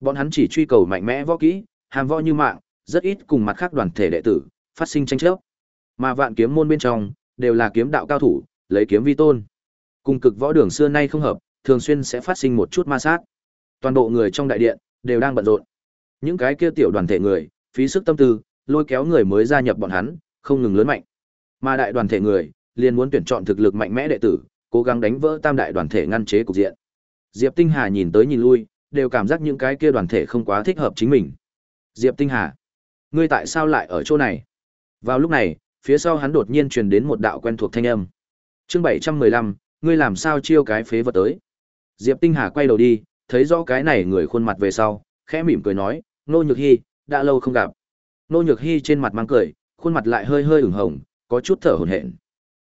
Bọn hắn chỉ truy cầu mạnh mẽ võ kỹ, hàm võ như mạng, rất ít cùng mặt khác đoàn thể đệ tử phát sinh tranh chấp. Mà vạn kiếm môn bên trong đều là kiếm đạo cao thủ, lấy kiếm vi tôn. Cùng cực võ đường xưa nay không hợp, thường xuyên sẽ phát sinh một chút ma sát. Toàn bộ người trong đại điện đều đang bận rộn. Những cái kia tiểu đoàn thể người, phí sức tâm tư, lôi kéo người mới gia nhập bọn hắn, không ngừng lớn mạnh. Mà đại đoàn thể người, liền muốn tuyển chọn thực lực mạnh mẽ đệ tử, cố gắng đánh vỡ tam đại đoàn thể ngăn chế cục diện. Diệp Tinh Hà nhìn tới nhìn lui, đều cảm giác những cái kia đoàn thể không quá thích hợp chính mình. Diệp Tinh Hà, ngươi tại sao lại ở chỗ này? Vào lúc này, phía sau hắn đột nhiên truyền đến một đạo quen thuộc thanh âm. Chương 715, ngươi làm sao chiêu cái phế vật tới? Diệp Tinh Hà quay đầu đi, thấy rõ cái này người khuôn mặt về sau, khẽ mỉm cười nói, Nô Nhược Hi, đã lâu không gặp. Nô Nhược Hi trên mặt mang cười, khuôn mặt lại hơi hơi ửng hồng, có chút thở hổn hển.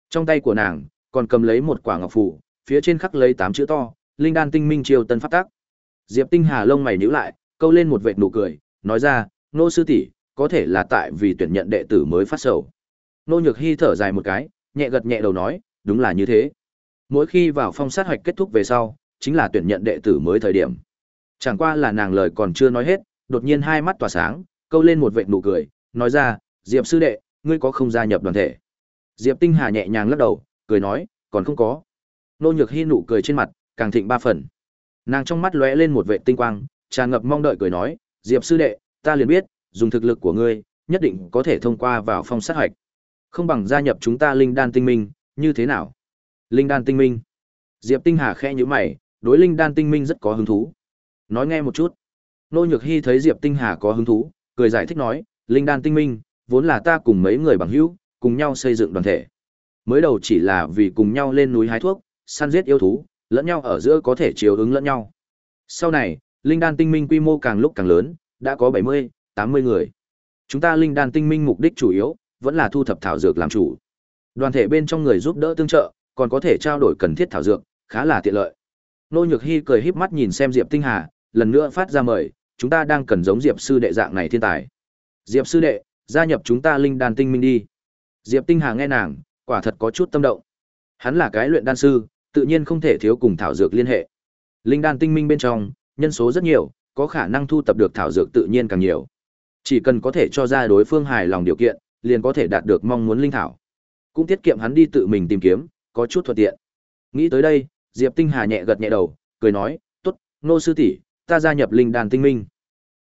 Trong tay của nàng còn cầm lấy một quả ngọc phù, phía trên khắc lấy tám chữ to, Linh đan tinh minh triều tân pháp Tác. Diệp Tinh Hà lông mày nhíu lại, câu lên một vệt nụ cười, nói ra, "Nô sư tỷ, có thể là tại vì tuyển nhận đệ tử mới phát sầu." Nô Nhược Hi thở dài một cái, nhẹ gật nhẹ đầu nói, "Đúng là như thế." Mỗi khi vào phong sát hoạch kết thúc về sau, chính là tuyển nhận đệ tử mới thời điểm. Chẳng qua là nàng lời còn chưa nói hết, đột nhiên hai mắt tỏa sáng, câu lên một vệt nụ cười, nói ra, "Diệp sư đệ, ngươi có không gia nhập đoàn thể?" Diệp Tinh Hà nhẹ nhàng lắc đầu, cười nói, "Còn không có." Nô Nhược Hi nụ cười trên mặt càng thịnh ba phần. Nàng trong mắt lóe lên một vệ tinh quang, tràn ngập mong đợi cười nói, "Diệp sư đệ, ta liền biết, dùng thực lực của ngươi, nhất định có thể thông qua vào phong sát hạch. Không bằng gia nhập chúng ta Linh Đan Tinh Minh, như thế nào?" Linh Đan Tinh Minh. Diệp Tinh Hà khẽ nhíu mày, đối Linh Đan Tinh Minh rất có hứng thú. Nói nghe một chút. Nô Nhược Hi thấy Diệp Tinh Hà có hứng thú, cười giải thích nói, Linh Đan Tinh Minh, vốn là ta cùng mấy người bằng hữu, cùng nhau xây dựng đoàn thể. Mới đầu chỉ là vì cùng nhau lên núi hái thuốc, săn giết yêu thú, lẫn nhau ở giữa có thể chiều ứng lẫn nhau. Sau này, linh đan tinh minh quy mô càng lúc càng lớn, đã có 70, 80 người. Chúng ta linh đan tinh minh mục đích chủ yếu vẫn là thu thập thảo dược làm chủ. Đoàn thể bên trong người giúp đỡ tương trợ, còn có thể trao đổi cần thiết thảo dược, khá là tiện lợi. Nô Nhược Hi cười híp mắt nhìn xem Diệp Tinh Hà, lần nữa phát ra mời, chúng ta đang cần giống Diệp sư đệ dạng này thiên tài. Diệp sư đệ, gia nhập chúng ta linh đan tinh minh đi. Diệp Tinh Hà nghe nàng, quả thật có chút tâm động. Hắn là cái luyện đan sư, tự nhiên không thể thiếu cùng thảo dược liên hệ. Linh đan tinh minh bên trong, nhân số rất nhiều, có khả năng thu tập được thảo dược tự nhiên càng nhiều. Chỉ cần có thể cho ra đối phương hài lòng điều kiện, liền có thể đạt được mong muốn linh thảo. Cũng tiết kiệm hắn đi tự mình tìm kiếm, có chút thuận tiện. Nghĩ tới đây, Diệp Tinh Hà nhẹ gật nhẹ đầu, cười nói, "Tốt, nô sư tỷ, ta gia nhập linh đan tinh minh."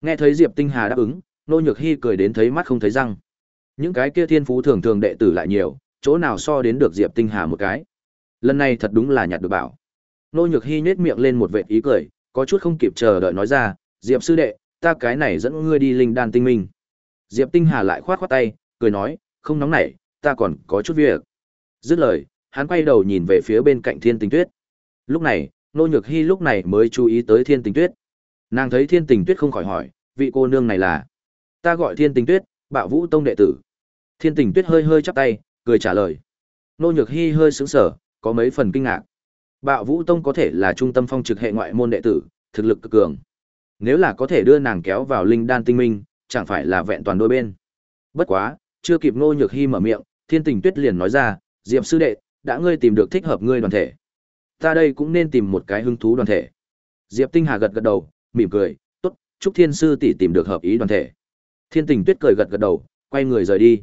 Nghe thấy Diệp Tinh Hà đáp ứng, nô Nhược Hi cười đến thấy mắt không thấy răng. Những cái kia thiên phú thường thường đệ tử lại nhiều, chỗ nào so đến được Diệp Tinh Hà một cái. Lần này thật đúng là nhặt được bảo. Nô Nhược Hi nhếch miệng lên một vệt ý cười, có chút không kịp chờ đợi nói ra, "Diệp sư đệ, ta cái này dẫn ngươi đi linh đan tinh minh." Diệp Tinh Hà lại khoát khoát tay, cười nói, "Không nóng nảy, ta còn có chút việc." Dứt lời, hắn quay đầu nhìn về phía bên cạnh Thiên Tình Tuyết. Lúc này, Nô Nhược Hi lúc này mới chú ý tới Thiên Tình Tuyết. Nàng thấy Thiên Tình Tuyết không khỏi hỏi, "Vị cô nương này là?" "Ta gọi Thiên Tình Tuyết, Bạo Vũ tông đệ tử." Thiên Tình Tuyết hơi hơi chắp tay, cười trả lời. Nô Nhược Hi hơi sững sờ, có mấy phần kinh ngạc. Bạo Vũ Tông có thể là trung tâm phong trực hệ ngoại môn đệ tử, thực lực cực cường. Nếu là có thể đưa nàng kéo vào linh đan tinh minh, chẳng phải là vẹn toàn đôi bên. Bất quá, chưa kịp Nô Nhược Hi mở miệng, Thiên Tình Tuyết liền nói ra, "Diệp sư đệ, đã ngươi tìm được thích hợp ngươi đoàn thể. Ta đây cũng nên tìm một cái hứng thú đoàn thể." Diệp Tinh Hà gật gật đầu, mỉm cười, "Tốt, chúc Thiên sư tỷ tìm được hợp ý đoàn thể." Thiên Tình Tuyết cười gật gật đầu, quay người rời đi.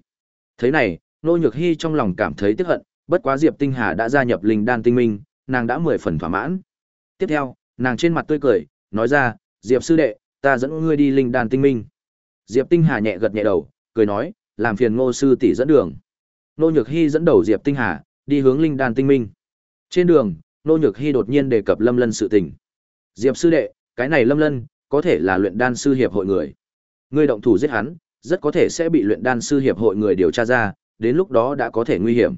Thế này, Ngô Nhược Hi trong lòng cảm thấy tiếc hận, bất quá Diệp Tinh Hà đã gia nhập linh đan tinh minh, nàng đã mười phần thỏa mãn. Tiếp theo, nàng trên mặt tươi cười, nói ra, Diệp sư đệ, ta dẫn ngươi đi linh đan tinh minh. Diệp Tinh Hà nhẹ gật nhẹ đầu, cười nói, làm phiền ngô sư tỷ dẫn đường. Nô Nhược Hi dẫn đầu Diệp Tinh Hà, đi hướng linh đan tinh minh. Trên đường, Nô Nhược Hi đột nhiên đề cập Lâm Lân sự tình. Diệp sư đệ, cái này Lâm Lân, có thể là luyện đan sư hiệp hội người. Ngươi động thủ giết hắn, rất có thể sẽ bị luyện đan sư hiệp hội người điều tra ra, đến lúc đó đã có thể nguy hiểm.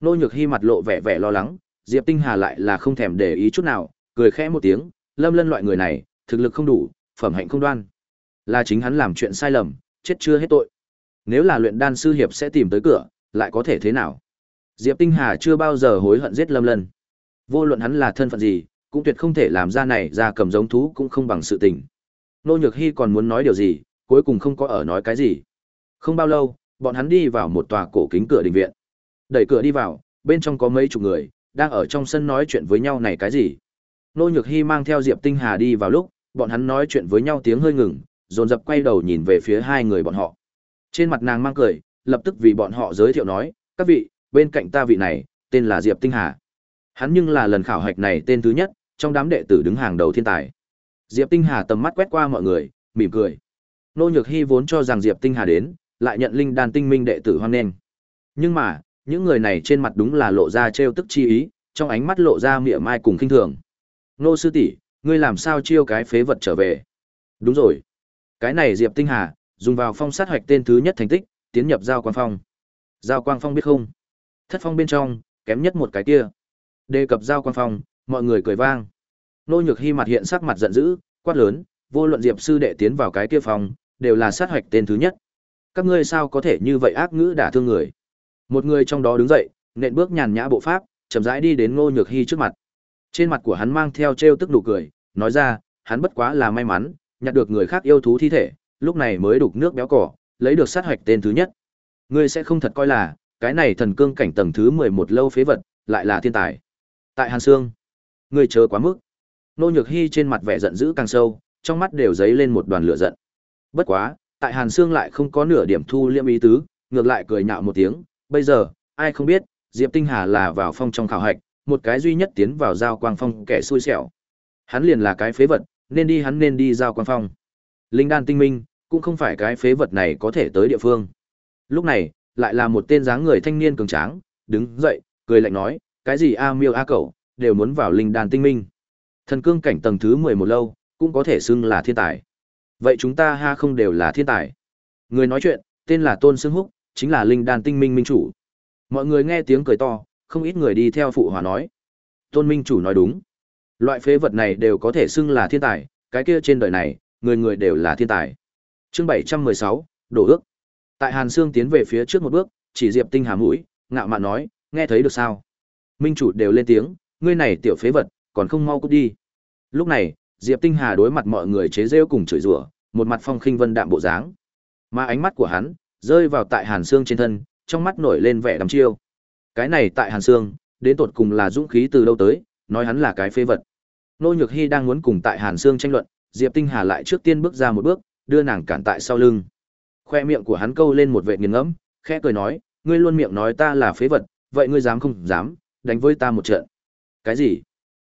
Nô Nhược Hi mặt lộ vẻ vẻ lo lắng, Diệp Tinh Hà lại là không thèm để ý chút nào, cười khẽ một tiếng, Lâm Lân loại người này, thực lực không đủ, phẩm hạnh không đoan. Là chính hắn làm chuyện sai lầm, chết chưa hết tội. Nếu là luyện đan sư hiệp sẽ tìm tới cửa, lại có thể thế nào? Diệp Tinh Hà chưa bao giờ hối hận giết Lâm Lân. Vô luận hắn là thân phận gì, cũng tuyệt không thể làm ra này ra cầm giống thú cũng không bằng sự tình. Nô Nhược Hi còn muốn nói điều gì, cuối cùng không có ở nói cái gì. Không bao lâu, bọn hắn đi vào một tòa cổ kính cửa đình viện. Đẩy cửa đi vào, bên trong có mấy chục người, đang ở trong sân nói chuyện với nhau này cái gì. Nô Nhược Hy mang theo Diệp Tinh Hà đi vào lúc, bọn hắn nói chuyện với nhau tiếng hơi ngừng, dồn dập quay đầu nhìn về phía hai người bọn họ. Trên mặt nàng mang cười, lập tức vì bọn họ giới thiệu nói, các vị, bên cạnh ta vị này, tên là Diệp Tinh Hà. Hắn nhưng là lần khảo hạch này tên thứ nhất, trong đám đệ tử đứng hàng đầu thiên tài. Diệp Tinh Hà tầm mắt quét qua mọi người, mỉm cười. Nô Nhược Hy vốn cho rằng Diệp Tinh Hà đến, lại nhận linh đan tinh minh đệ tử hoan nghênh. Nhưng mà, những người này trên mặt đúng là lộ ra trêu tức chi ý, trong ánh mắt lộ ra mỉa mai cùng khinh thường. Nô sư tỷ, ngươi làm sao chiêu cái phế vật trở về? Đúng rồi. Cái này Diệp Tinh Hà, dùng vào phong sát hoạch tên thứ nhất thành tích, tiến nhập giao quang phong. Giao quang phong biết không? Thất phong bên trong, kém nhất một cái kia. Đề cập giao quang phong, mọi người cười vang. Nô Nhược Hi mặt hiện sắc mặt giận dữ, quát lớn, vô luận Diệp sư đệ tiến vào cái kia phòng, đều là sát hoạch tên thứ nhất. Các ngươi sao có thể như vậy ác ngữ đả thương người? Một người trong đó đứng dậy, nện bước nhàn nhã bộ pháp, chậm rãi đi đến Ngô Nhược Hi trước mặt. Trên mặt của hắn mang theo trêu tức nụ cười, nói ra, hắn bất quá là may mắn, nhặt được người khác yêu thú thi thể, lúc này mới đục nước béo cỏ, lấy được sát hoạch tên thứ nhất. Ngươi sẽ không thật coi là, cái này thần cương cảnh tầng thứ 11 lâu phế vật, lại là thiên tài. Tại Hàn Sương, ngươi chờ quá mức. Nô Nhược Hi trên mặt vẻ giận dữ càng sâu, trong mắt đều dấy lên một đoàn lửa giận. Bất quá, tại Hàn Sương lại không có nửa điểm thu liêm ý tứ, ngược lại cười nhạo một tiếng, bây giờ, ai không biết, Diệp Tinh Hà là vào phong trong khảo hạch, một cái duy nhất tiến vào giao quang phong kẻ xui xẻo. Hắn liền là cái phế vật, nên đi hắn nên đi giao quang phong. Linh đan tinh minh, cũng không phải cái phế vật này có thể tới địa phương. Lúc này, lại là một tên dáng người thanh niên cường tráng, đứng dậy, cười lạnh nói, cái gì a miêu a cẩu, đều muốn vào linh đan tinh minh. Thần cương cảnh tầng thứ 11 lâu, cũng có thể xưng là thiên tài. Vậy chúng ta ha không đều là thiên tài. Người nói chuyện, tên là Tôn Sương Húc, chính là linh đan tinh minh minh chủ. Mọi người nghe tiếng cười to, không ít người đi theo phụ hòa nói. Tôn minh chủ nói đúng. Loại phế vật này đều có thể xưng là thiên tài, cái kia trên đời này, người người đều là thiên tài. Chương 716, đổ ước. Tại Hàn Sương tiến về phía trước một bước, chỉ Diệp Tinh hà mũi, ngạo mạn nói, nghe thấy được sao? Minh chủ đều lên tiếng, ngươi này tiểu phế vật, còn không mau cút đi. Lúc này, Diệp Tinh Hà đối mặt mọi người chế giễu cùng chửi rủa, một mặt phong khinh vân đạm bộ dáng. Mà ánh mắt của hắn rơi vào tại Hàn Sương trên thân, trong mắt nổi lên vẻ đăm chiêu. Cái này tại Hàn Sương, đến tột cùng là dũng khí từ đâu tới, nói hắn là cái phế vật. Nô Nhược Hi đang muốn cùng tại Hàn Sương tranh luận, Diệp Tinh Hà lại trước tiên bước ra một bước, đưa nàng cản tại sau lưng. Khoe miệng của hắn câu lên một vệt nghiền ngẫm, khẽ cười nói, ngươi luôn miệng nói ta là phế vật, vậy ngươi dám không dám, đánh với ta một trận. Cái gì?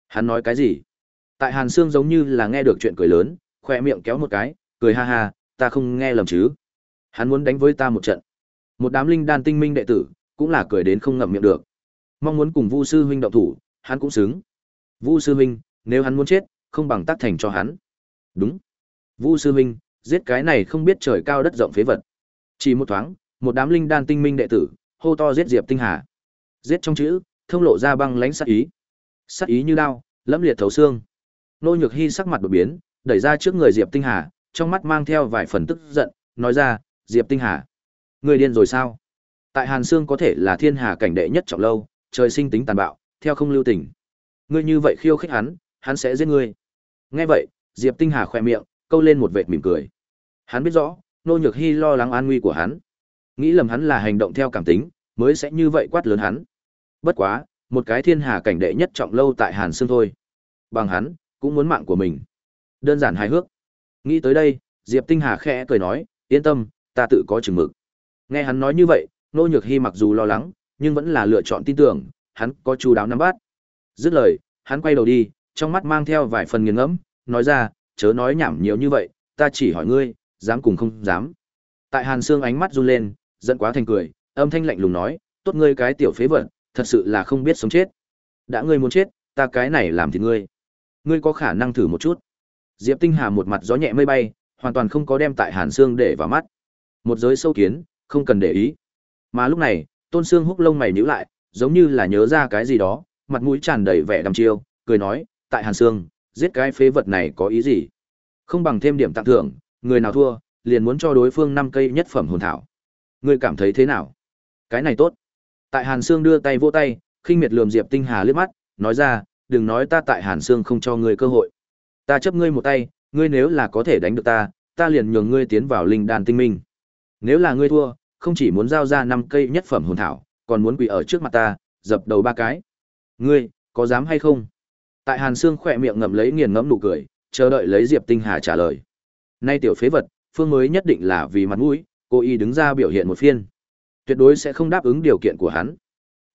Hắn nói cái gì? Tại Hàn Sương giống như là nghe được chuyện cười lớn, khoe miệng kéo một cái, cười ha ha, ta không nghe lầm chứ. Hắn muốn đánh với ta một trận. Một đám linh đan tinh minh đệ tử, cũng là cười đến không ngậm miệng được. Mong muốn cùng Vu sư huynh động thủ, hắn cũng xứng. Vu sư huynh, nếu hắn muốn chết, không bằng tác thành cho hắn. Đúng. Vu sư huynh, giết cái này không biết trời cao đất rộng phế vật. Chỉ một thoáng, một đám linh đan tinh minh đệ tử, hô to giết Diệp Tinh Hà. Giết trong chữ, thông lộ ra băng lãnh sát ý. Sát ý như đao, lẫm liệt thấu xương. Nô Nhược Hi sắc mặt đột biến, đẩy ra trước người Diệp Tinh Hà, trong mắt mang theo vài phần tức giận, nói ra, "Diệp Tinh Hà, ngươi điên rồi sao? Tại Hàn Sương có thể là thiên hà cảnh đệ nhất trọng lâu, trời sinh tính tàn bạo, theo không lưu tình. Ngươi như vậy khiêu khích hắn, hắn sẽ giết ngươi." Nghe vậy, Diệp Tinh Hà khẽ miệng, câu lên một vệt mỉm cười. Hắn biết rõ, Nô Nhược Hi lo lắng an nguy của hắn, nghĩ lầm hắn là hành động theo cảm tính, mới sẽ như vậy quát lớn hắn. Bất quá, một cái thiên hà cảnh đệ nhất trọng lâu tại Hàn Sương thôi. Bằng hắn, cũng muốn mạng của mình. Đơn giản hài hước. Nghĩ tới đây, Diệp Tinh Hà khẽ cười nói, yên tâm, ta tự có chừng mực. Nghe hắn nói như vậy, Nô Nhược Hi mặc dù lo lắng, nhưng vẫn là lựa chọn tin tưởng, hắn có chú đáo nắm bắt. Dứt lời, hắn quay đầu đi, trong mắt mang theo vài phần nghiền ngẫm, nói ra, chớ nói nhảm nhiều như vậy, ta chỉ hỏi ngươi, dám cùng không dám. Tại Hàn Sương ánh mắt run lên, giận quá thành cười, âm thanh lạnh lùng nói, tốt ngươi cái tiểu phế vật, thật sự là không biết sống chết. Đã ngươi muốn chết, ta cái này làm thì ngươi. Ngươi có khả năng thử một chút. Diệp Tinh Hà một mặt gió nhẹ mây bay, hoàn toàn không có đem tại Hàn Sương để vào mắt. Một giới sâu kiến, không cần để ý. Mà lúc này, Tôn Sương húc lông mày nhíu lại, giống như là nhớ ra cái gì đó, mặt mũi tràn đầy vẻ đăm chiêu, cười nói, tại Hàn Sương, giết cái phế vật này có ý gì? Không bằng thêm điểm tặng thưởng, người nào thua, liền muốn cho đối phương năm cây nhất phẩm hồn thảo. Ngươi cảm thấy thế nào? Cái này tốt. Tại Hàn Sương đưa tay vỗ tay, khinh miệt lườm Diệp Tinh Hà liếc mắt, nói ra, đừng nói ta tại Hàn Sương không cho ngươi cơ hội. Ta chấp ngươi một tay, ngươi nếu là có thể đánh được ta, ta liền nhường ngươi tiến vào linh đan tinh minh. Nếu là ngươi thua, không chỉ muốn giao ra năm cây nhất phẩm hồn thảo, còn muốn quỳ ở trước mặt ta, dập đầu ba cái. Ngươi, có dám hay không? Tại Hàn Sương khỏe miệng ngậm lấy nghiền ngẫm nụ cười, chờ đợi lấy Diệp Tinh Hà trả lời. Nay tiểu phế vật, phương mới nhất định là vì mặt mũi, cô y đứng ra biểu hiện một phiên. Tuyệt đối sẽ không đáp ứng điều kiện của hắn.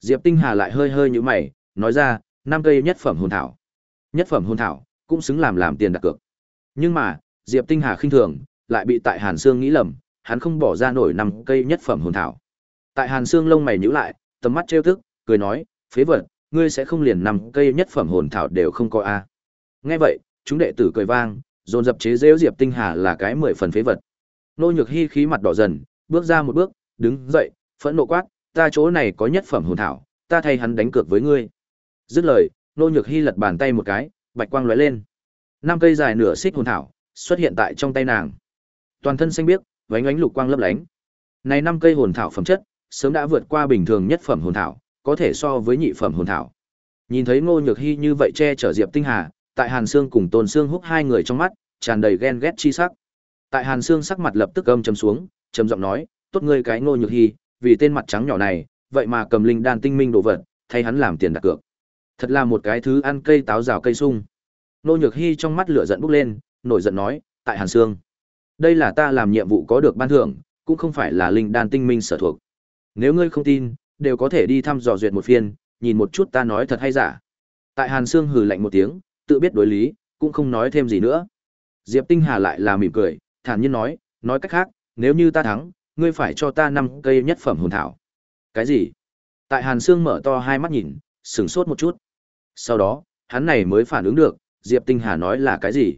Diệp Tinh Hà lại hơi hơi như mày, nói ra, năm cây nhất phẩm hồn thảo. Nhất phẩm hồn thảo, cũng xứng làm làm tiền đặt cược. Nhưng mà, Diệp Tinh Hà khinh thường, lại bị tại Hàn Sương nghĩ lầm, hắn không bỏ ra nổi năm cây nhất phẩm hồn thảo. Tại Hàn Sương lông mày nhíu lại, tầm mắt trêu thức, cười nói, phế vật, ngươi sẽ không liền năm cây nhất phẩm hồn thảo đều không có a. Nghe vậy, chúng đệ tử cười vang, dồn dập chế giễu Diệp Tinh Hà là cái mười phần phế vật. Nô Nhược Hi khí mặt đỏ dần, bước ra một bước, đứng dậy, phẫn nộ quát, ta chỗ này có nhất phẩm hồn thảo, ta thay hắn đánh cược với ngươi. Dứt lời, Nô Nhược Hi lật bàn tay một cái, bạch quang lóe lên. Năm cây dài nửa xích hồn thảo xuất hiện tại trong tay nàng. Toàn thân xanh biếc, vánh ánh lục quang lấp lánh. Này năm cây hồn thảo phẩm chất, sớm đã vượt qua bình thường nhất phẩm hồn thảo, có thể so với nhị phẩm hồn thảo. Nhìn thấy Ngô Nhược Hi như vậy che chở Diệp Tinh Hà, tại Hàn Sương cùng Tôn Sương húc hai người trong mắt, tràn đầy ghen ghét chi sắc. Tại Hàn Sương sắc mặt lập tức âm trầm xuống, trầm giọng nói, "Tốt ngươi cái Ngô Nhược Hi, vì tên mặt trắng nhỏ này, vậy mà cầm linh đan tinh minh đồ vật, thay hắn làm tiền đặt cược. Thật là một cái thứ ăn cây táo rào cây sung." nô Nhược Hi trong mắt lửa giận bốc lên, nổi giận nói, "Tại Hàn Sương, đây là ta làm nhiệm vụ có được ban thưởng, cũng không phải là linh đan tinh minh sở thuộc. Nếu ngươi không tin, đều có thể đi thăm dò duyệt một phiên, nhìn một chút ta nói thật hay giả." Tại Hàn Sương hừ lạnh một tiếng, tự biết đối lý, cũng không nói thêm gì nữa. Diệp Tinh Hà lại là mỉm cười, thản nhiên nói, nói cách khác, nếu như ta thắng, ngươi phải cho ta năm cây nhất phẩm hồn thảo. Cái gì? Tại Hàn Sương mở to hai mắt nhìn, sửng sốt một chút. Sau đó, hắn này mới phản ứng được, Diệp Tinh Hà nói là cái gì?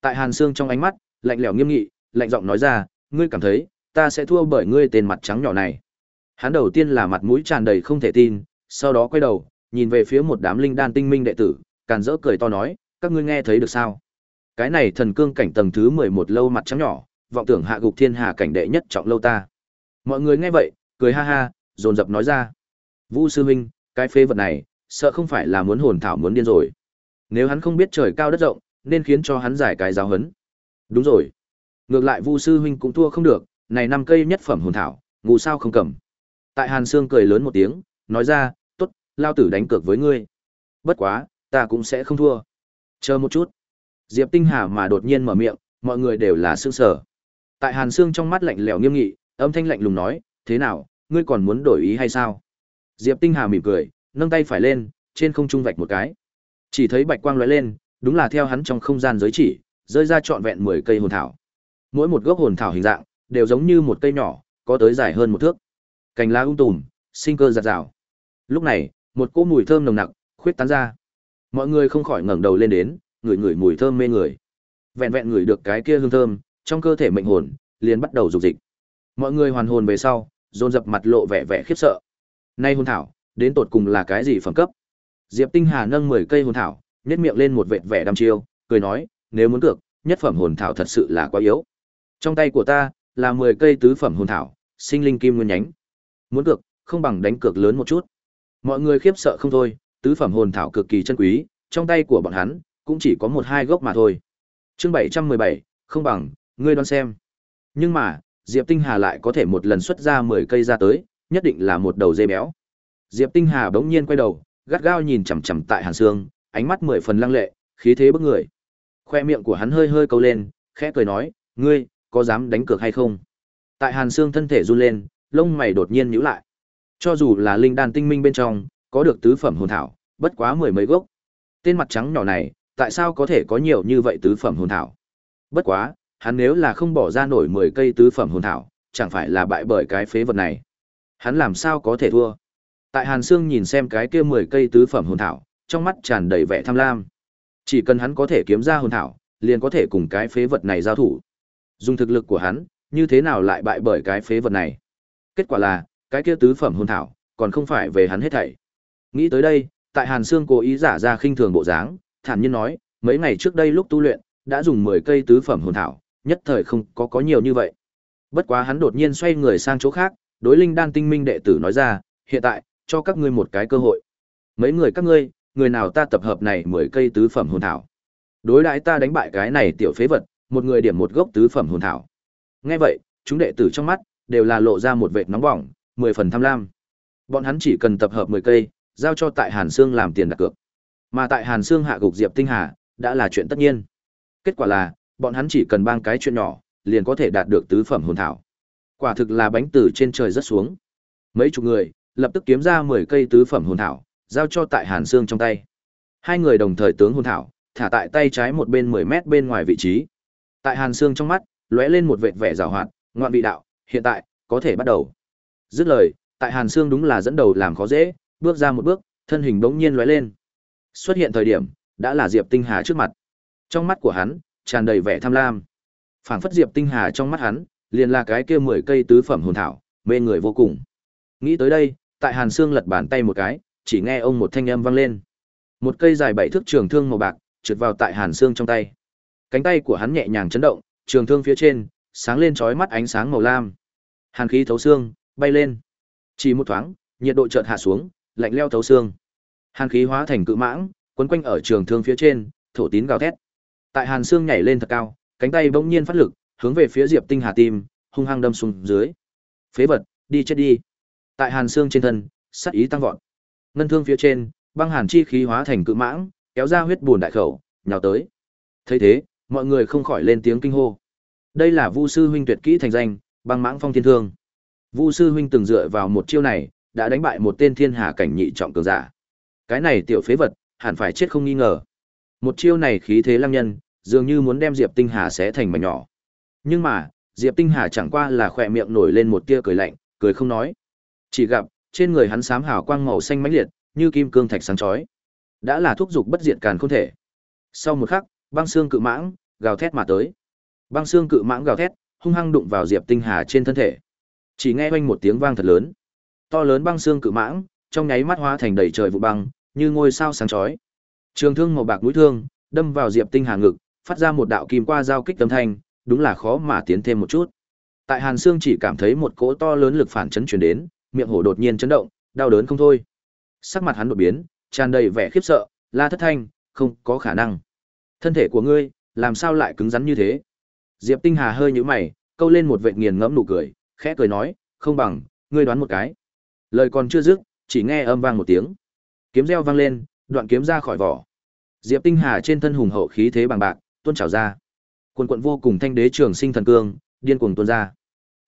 Tại Hàn Sương trong ánh mắt, lạnh lẽo nghiêm nghị, lạnh giọng nói ra, ngươi cảm thấy, ta sẽ thua bởi ngươi tên mặt trắng nhỏ này. Hắn đầu tiên là mặt mũi tràn đầy không thể tin, sau đó quay đầu, nhìn về phía một đám linh đan tinh minh đệ tử, càn rỡ cười to nói, các ngươi nghe thấy được sao? Cái này thần cương cảnh tầng thứ 11 lâu mặt trắng nhỏ, vọng tưởng hạ gục thiên hà cảnh đệ nhất trọng lâu ta. Mọi người nghe vậy, cười ha ha, dồn dập nói ra. Vũ sư huynh, cái phế vật này, sợ không phải là muốn hồn thảo muốn điên rồi. Nếu hắn không biết trời cao đất rộng, nên khiến cho hắn giải cái giáo hấn. Đúng rồi. Ngược lại Vu sư huynh cũng thua không được, này năm cây nhất phẩm hồn thảo, ngu sao không cầm. Tại Hàn Sương cười lớn một tiếng, nói ra, "Tốt, lao tử đánh cược với ngươi. Bất quá, ta cũng sẽ không thua. Chờ một chút. Diệp Tinh Hà mà đột nhiên mở miệng, mọi người đều là sững sở. Tại Hàn Sương trong mắt lạnh lẽo nghiêm nghị, âm thanh lạnh lùng nói, thế nào, ngươi còn muốn đổi ý hay sao? Diệp Tinh Hà mỉm cười, nâng tay phải lên, trên không trung vạch một cái. Chỉ thấy bạch quang lóe lên, đúng là theo hắn trong không gian giới chỉ, rơi ra trọn vẹn 10 cây hồn thảo. Mỗi một gốc hồn thảo hình dạng đều giống như một cây nhỏ, có tới dài hơn một thước. Cành lá um tùm, sinh cơ giạt rào. Lúc này, một cỗ mùi thơm nồng nặc khuyết tán ra. Mọi người không khỏi ngẩng đầu lên đến, ngửi ngửi mùi thơm mê người. Vẹn vẹn ngửi được cái kia hương thơm, trong cơ thể mệnh hồn liền bắt đầu dục dịch. Mọi người hoàn hồn về sau, dồn dập mặt lộ vẻ vẻ khiếp sợ. Nay hồn thảo, đến tột cùng là cái gì phẩm cấp? Diệp Tinh Hà nâng 10 cây hồn thảo, nhếch miệng lên một vệt vẻ đăm chiêu, cười nói, nếu muốn cược, nhất phẩm hồn thảo thật sự là quá yếu. Trong tay của ta là 10 cây tứ phẩm hồn thảo, sinh linh kim nguyên nhánh. Muốn cược, không bằng đánh cược lớn một chút. Mọi người khiếp sợ không thôi, tứ phẩm hồn thảo cực kỳ chân quý, trong tay của bọn hắn cũng chỉ có một hai gốc mà thôi. Chương 717, không bằng, ngươi đoán xem. Nhưng mà, Diệp Tinh Hà lại có thể một lần xuất ra 10 cây ra tới, nhất định là một đầu dê béo. Diệp Tinh Hà bỗng nhiên quay đầu, gắt gao nhìn chằm chằm tại Hàn Sương, ánh mắt mười phần lăng lệ, khí thế bức người. Khoe miệng của hắn hơi hơi câu lên, khẽ cười nói, ngươi, có dám đánh cược hay không? Tại Hàn Sương thân thể run lên, lông mày đột nhiên nhíu lại. Cho dù là linh đan tinh minh bên trong, có được tứ phẩm hồn thảo, bất quá mười mấy gốc. Tên mặt trắng nhỏ này, tại sao có thể có nhiều như vậy tứ phẩm hồn thảo? Bất quá, hắn nếu là không bỏ ra nổi 10 cây tứ phẩm hồn thảo, chẳng phải là bại bởi cái phế vật này. Hắn làm sao có thể thua? Tại Hàn Sương nhìn xem cái kia 10 cây tứ phẩm hồn thảo, trong mắt tràn đầy vẻ tham lam. Chỉ cần hắn có thể kiếm ra hồn thảo, liền có thể cùng cái phế vật này giao thủ. Dùng thực lực của hắn, như thế nào lại bại bởi cái phế vật này? Kết quả là, cái kia tứ phẩm hồn thảo, còn không phải về hắn hết thảy. Nghĩ tới đây, tại Hàn Sương cố ý giả ra khinh thường bộ dáng, thản nhiên nói, mấy ngày trước đây lúc tu luyện, đã dùng 10 cây tứ phẩm hồn thảo, nhất thời không có có nhiều như vậy. Bất quá hắn đột nhiên xoay người sang chỗ khác, đối linh đan tinh minh đệ tử nói ra, hiện tại, cho các ngươi một cái cơ hội. Mấy người các ngươi, người nào ta tập hợp này 10 cây tứ phẩm hồn thảo. Đối đãi ta đánh bại cái này tiểu phế vật, một người điểm một gốc tứ phẩm hồn thảo. Nghe vậy, chúng đệ tử trong mắt đều là lộ ra một vệt nóng bỏng, 10 phần tham lam. Bọn hắn chỉ cần tập hợp 10 cây, giao cho tại Hàn Sương làm tiền đặt cược. Mà tại Hàn Sương hạ gục Diệp Tinh Hà, đã là chuyện tất nhiên. Kết quả là, bọn hắn chỉ cần bang cái chuyện nhỏ, liền có thể đạt được tứ phẩm hồn thảo. Quả thực là bánh từ trên trời rất xuống. Mấy chục người, lập tức kiếm ra 10 cây tứ phẩm hồn thảo, giao cho tại Hàn Sương trong tay. Hai người đồng thời tướng hồn thảo, thả tại tay trái một bên 10 mét bên ngoài vị trí. Tại Hàn Sương trong mắt, lóe lên một vệt vẻ giảo hoạt, ngoạn vị đạo, hiện tại, có thể bắt đầu. Dứt lời, tại Hàn Sương đúng là dẫn đầu làm khó dễ, bước ra một bước, thân hình bỗng nhiên lóe lên. Xuất hiện thời điểm, đã là Diệp Tinh Hà trước mặt. Trong mắt của hắn, tràn đầy vẻ tham lam. Phảng phất Diệp Tinh Hà trong mắt hắn, liền là cái kia 10 cây tứ phẩm hồn thảo, mê người vô cùng. Nghĩ tới đây, tại Hàn Sương lật bàn tay một cái, chỉ nghe ông một thanh âm vang lên. Một cây dài bảy thước trường thương màu bạc trượt vào tại Hàn Sương trong tay. Cánh tay của hắn nhẹ nhàng chấn động, trường thương phía trên sáng lên chói mắt ánh sáng màu lam. Hàn khí thấu xương, bay lên. Chỉ một thoáng, nhiệt độ chợt hạ xuống, lạnh leo thấu xương. Hàn khí hóa thành cự mãng, quấn quanh ở trường thương phía trên, thổ tín gào thét. Tại Hàn Sương nhảy lên thật cao, cánh tay bỗng nhiên phát lực, hướng về phía Diệp Tinh Hà tim, hung hăng đâm xuống dưới. Phế vật, đi chết đi. Tại Hàn xương trên thân, sát ý tăng vọt. Ngân thương phía trên, băng hàn chi khí hóa thành cự mãng, kéo ra huyết bùn đại khẩu, nhào tới. Thấy thế, mọi người không khỏi lên tiếng kinh hô. Đây là Vu sư huynh tuyệt kỹ thành danh, băng mãng phong thiên thương. Vu sư huynh từng dựa vào một chiêu này, đã đánh bại một tên thiên hà cảnh nhị trọng cường giả. Cái này tiểu phế vật, hẳn phải chết không nghi ngờ. Một chiêu này khí thế lăng nhân, dường như muốn đem Diệp Tinh Hà xé thành mảnh nhỏ. Nhưng mà, Diệp Tinh Hà chẳng qua là khỏe miệng nổi lên một tia cười lạnh, cười không nói. Chỉ gặp, trên người hắn sám hào quang màu xanh mãnh liệt, như kim cương thạch sáng chói. Đã là thúc dục bất diệt càn không thể. Sau một khắc, băng xương cự mãng gào thét mà tới. Băng xương cự mãng gào thét, hung hăng đụng vào Diệp Tinh Hà trên thân thể. Chỉ nghe oanh một tiếng vang thật lớn. To lớn băng xương cự mãng, trong nháy mắt hóa thành đầy trời vụ băng, như ngôi sao sáng chói. Trường thương màu bạc mũi thương, đâm vào Diệp Tinh Hà ngực, phát ra một đạo kim qua giao kích âm thanh, đúng là khó mà tiến thêm một chút. Tại Hàn xương chỉ cảm thấy một cỗ to lớn lực phản chấn truyền đến, miệng hổ đột nhiên chấn động, đau đớn không thôi. Sắc mặt hắn đột biến, tràn đầy vẻ khiếp sợ, La Thất Thanh, không có khả năng. Thân thể của ngươi, làm sao lại cứng rắn như thế? Diệp Tinh Hà hơi nhíu mày, câu lên một vệt nghiền ngẫm nụ cười, khẽ cười nói, không bằng, ngươi đoán một cái. Lời còn chưa dứt, chỉ nghe âm vang một tiếng. Kiếm reo vang lên, đoạn kiếm ra khỏi vỏ. Diệp Tinh Hà trên thân hùng hậu khí thế bằng bạc, tuôn trào ra. Quần quận vô cùng thanh đế trường sinh thần cương, điên cuồng tuôn ra.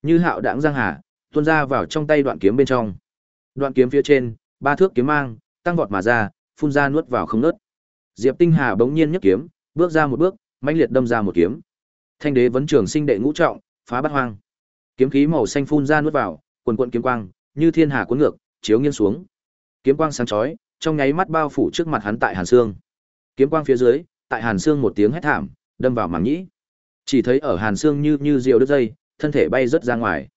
Như hạo đãng giang hà, tuôn ra vào trong tay đoạn kiếm bên trong. Đoạn kiếm phía trên, ba thước kiếm mang, tăng vọt mà ra, phun ra nuốt vào không ngớt. Diệp Tinh Hà bỗng nhiên nhấc kiếm, bước ra một bước, mãnh liệt đâm ra một kiếm. Thanh đế vấn trường sinh đệ ngũ trọng, phá bát hoang. Kiếm khí màu xanh phun ra nuốt vào, quần quần kiếm quang, như thiên hà cuốn ngược, chiếu nghiêng xuống. Kiếm quang sáng chói, trong nháy mắt bao phủ trước mặt hắn tại Hàn Sương. Kiếm quang phía dưới, tại Hàn Sương một tiếng hét thảm, đâm vào màng nhĩ. Chỉ thấy ở Hàn Sương như như diều đứt dây, thân thể bay rất ra ngoài.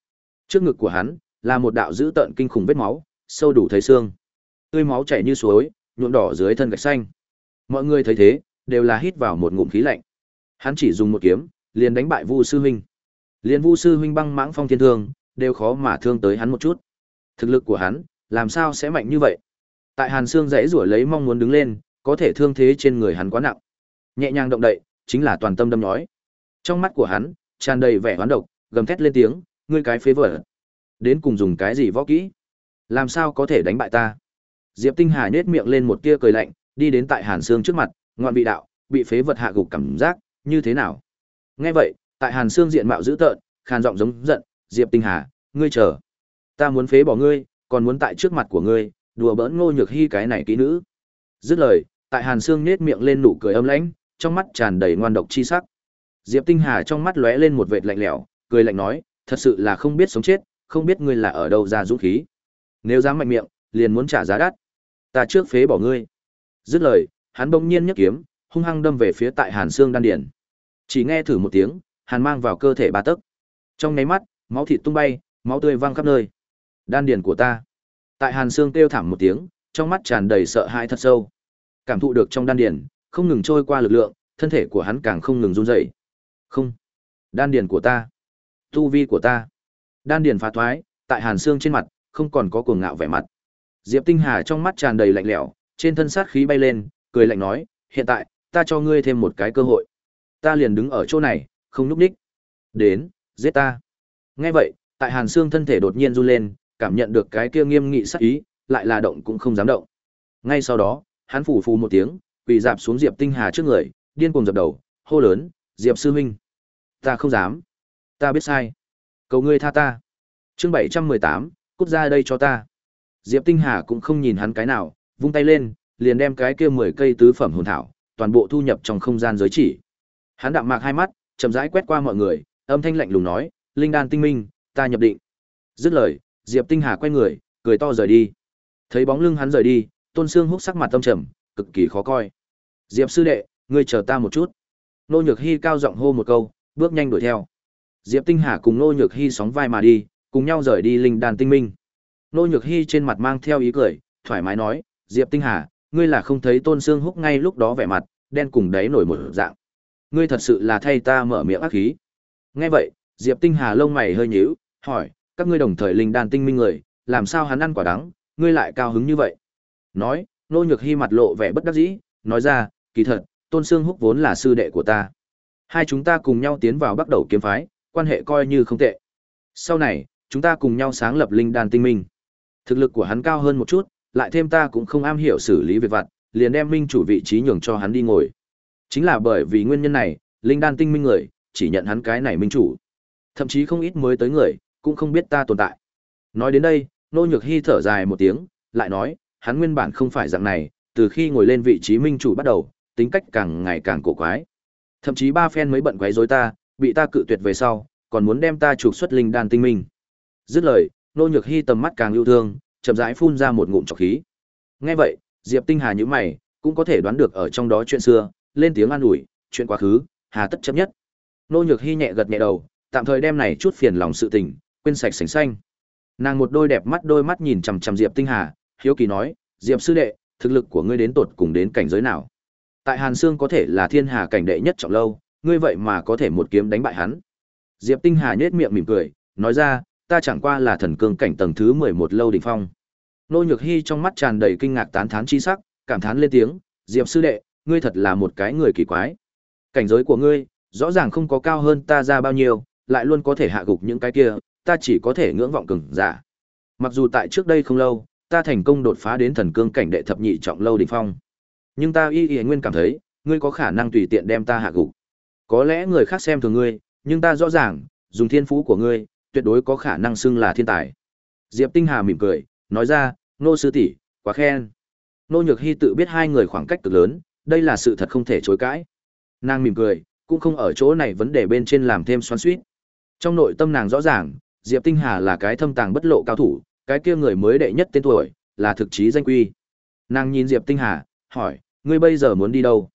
Trước ngực của hắn là một đạo dữ tợn kinh khủng vết máu, sâu đủ thấy xương. Tươi máu chảy như suối, nhuộm đỏ dưới thân gạch xanh. Mọi người thấy thế, đều là hít vào một ngụm khí lạnh. Hắn chỉ dùng một kiếm, liền đánh bại Vu sư huynh. liền Vu sư huynh băng mãng phong thiên thương, đều khó mà thương tới hắn một chút. Thực lực của hắn, làm sao sẽ mạnh như vậy? Tại Hàn Xương dãy rủa lấy mong muốn đứng lên, có thể thương thế trên người hắn quá nặng. Nhẹ nhàng động đậy, chính là toàn tâm đâm nhói. Trong mắt của hắn, tràn đầy vẻ hoán độc, gầm thét lên tiếng, ngươi cái phế vật. Đến cùng dùng cái gì võ kỹ? Làm sao có thể đánh bại ta? Diệp Tinh Hà nhếch miệng lên một tia cười lạnh, đi đến tại Hàn Sương trước mặt, ngoan vị đạo, bị phế vật hạ gục cảm giác, như thế nào? Nghe vậy, tại Hàn Sương diện mạo dữ tợn, khàn giọng giống giận, Diệp Tinh Hà, ngươi chờ. Ta muốn phế bỏ ngươi, còn muốn tại trước mặt của ngươi, đùa bỡn ngô nhược hy cái này kỹ nữ. Dứt lời, tại Hàn Sương nhếch miệng lên nụ cười âm lãnh, trong mắt tràn đầy ngoan độc chi sắc. Diệp Tinh Hà trong mắt lóe lên một vệt lạnh lẽo, cười lạnh nói, thật sự là không biết sống chết, không biết ngươi là ở đâu ra dũng khí. Nếu dám mạnh miệng, liền muốn trả giá đắt. Ta trước phế bỏ ngươi. Dứt lời, hắn bỗng nhiên nhấc kiếm, hung hăng đâm về phía tại Hàn Xương đan điền. Chỉ nghe thử một tiếng, hàn mang vào cơ thể ba tấc. Trong nháy mắt, máu thịt tung bay, máu tươi văng khắp nơi. Đan điền của ta. Tại Hàn Xương kêu thảm một tiếng, trong mắt tràn đầy sợ hãi thật sâu. Cảm thụ được trong đan điền không ngừng trôi qua lực lượng, thân thể của hắn càng không ngừng run rẩy. Không, đan điền của ta, tu vi của ta. Đan điền phá thoái, tại Hàn Xương trên mặt không còn có cuồng ngạo vẻ mặt. Diệp Tinh Hà trong mắt tràn đầy lạnh lẽo, trên thân sát khí bay lên, cười lạnh nói, hiện tại, ta cho ngươi thêm một cái cơ hội. Ta liền đứng ở chỗ này, không núp ních Đến, giết ta. Nghe vậy, tại Hàn xương thân thể đột nhiên run lên, cảm nhận được cái kia nghiêm nghị sát ý, lại là động cũng không dám động. Ngay sau đó, hắn phủ phù một tiếng, quỳ dạp xuống Diệp Tinh Hà trước người, điên cuồng dập đầu, hô lớn, "Diệp sư huynh, ta không dám, ta biết sai, cầu ngươi tha ta." Chương 718, cút ra đây cho ta. Diệp Tinh Hà cũng không nhìn hắn cái nào, vung tay lên, liền đem cái kia 10 cây tứ phẩm hồn thảo, toàn bộ thu nhập trong không gian giới chỉ. Hắn đạm mạc hai mắt, chậm rãi quét qua mọi người, âm thanh lạnh lùng nói, "Linh đan tinh minh, ta nhập định." Dứt lời, Diệp Tinh Hà quay người, cười to rời đi. Thấy bóng lưng hắn rời đi, Tôn Sương Húc sắc mặt tâm trầm, cực kỳ khó coi. "Diệp sư đệ, ngươi chờ ta một chút." Nô Nhược Hi cao giọng hô một câu, bước nhanh đuổi theo. Diệp Tinh Hà cùng Nô Nhược Hi sóng vai mà đi, cùng nhau rời đi linh đan tinh minh. Nô Nhược Hi trên mặt mang theo ý cười, thoải mái nói, Diệp Tinh Hà, ngươi là không thấy Tôn Sương Húc ngay lúc đó vẻ mặt, đen cùng đáy nổi một dạng. Ngươi thật sự là thay ta mở miệng ác khí. Nghe vậy, Diệp Tinh Hà lông mày hơi nhíu, hỏi, các ngươi đồng thời linh đan tinh minh người, làm sao hắn ăn quả đắng, ngươi lại cao hứng như vậy? Nói, Nô Nhược Hi mặt lộ vẻ bất đắc dĩ, nói ra, kỳ thật, Tôn Sương Húc vốn là sư đệ của ta. Hai chúng ta cùng nhau tiến vào bắt đầu kiếm phái, quan hệ coi như không tệ. Sau này, chúng ta cùng nhau sáng lập linh đan tinh minh. Thực lực của hắn cao hơn một chút, lại thêm ta cũng không am hiểu xử lý việc vặt, liền đem minh chủ vị trí nhường cho hắn đi ngồi. Chính là bởi vì nguyên nhân này, linh đan tinh minh người, chỉ nhận hắn cái này minh chủ. Thậm chí không ít mới tới người, cũng không biết ta tồn tại. Nói đến đây, Nô Nhược Hy thở dài một tiếng, lại nói, hắn nguyên bản không phải dạng này, từ khi ngồi lên vị trí minh chủ bắt đầu, tính cách càng ngày càng cổ quái. Thậm chí ba phen mới bận quấy rối ta, bị ta cự tuyệt về sau, còn muốn đem ta trục xuất linh đan tinh minh. Dứt lời, Nô Nhược hy tầm mắt càng yêu thương, chậm rãi phun ra một ngụm trọc khí. Nghe vậy, Diệp Tinh Hà nhíu mày, cũng có thể đoán được ở trong đó chuyện xưa, lên tiếng an ủi, chuyện quá khứ, hà tất chấp nhất. Nô Nhược hy nhẹ gật nhẹ đầu, tạm thời đem này chút phiền lòng sự tình, quên sạch sành xanh. Nàng một đôi đẹp mắt đôi mắt nhìn chằm chằm Diệp Tinh Hà, hiếu kỳ nói, "Diệp sư đệ, thực lực của ngươi đến tột cùng đến cảnh giới nào?" Tại Hàn Sương có thể là thiên hà cảnh đệ nhất trọng lâu, ngươi vậy mà có thể một kiếm đánh bại hắn. Diệp Tinh Hà nhếch miệng mỉm cười, nói ra, ta chẳng qua là thần cương cảnh tầng thứ 11 lâu đỉnh phong. Nô Nhược Hi trong mắt tràn đầy kinh ngạc tán thán chi sắc, cảm thán lên tiếng, Diệp sư đệ, ngươi thật là một cái người kỳ quái. Cảnh giới của ngươi, rõ ràng không có cao hơn ta ra bao nhiêu, lại luôn có thể hạ gục những cái kia, ta chỉ có thể ngưỡng vọng cường giả. Mặc dù tại trước đây không lâu, ta thành công đột phá đến thần cương cảnh đệ thập nhị trọng lâu đỉnh phong. Nhưng ta y y nguyên cảm thấy, ngươi có khả năng tùy tiện đem ta hạ gục. Có lẽ người khác xem thường ngươi, nhưng ta rõ ràng, dùng thiên phú của ngươi, tuyệt đối có khả năng xưng là thiên tài. Diệp Tinh Hà mỉm cười, nói ra, nô sư tỷ, quá khen. Nô Nhược Hy tự biết hai người khoảng cách cực lớn, đây là sự thật không thể chối cãi. Nàng mỉm cười, cũng không ở chỗ này vấn đề bên trên làm thêm xoắn xuýt. Trong nội tâm nàng rõ ràng, Diệp Tinh Hà là cái thâm tàng bất lộ cao thủ, cái kia người mới đệ nhất tên tuổi, là thực chí danh quy. Nàng nhìn Diệp Tinh Hà, hỏi, ngươi bây giờ muốn đi đâu?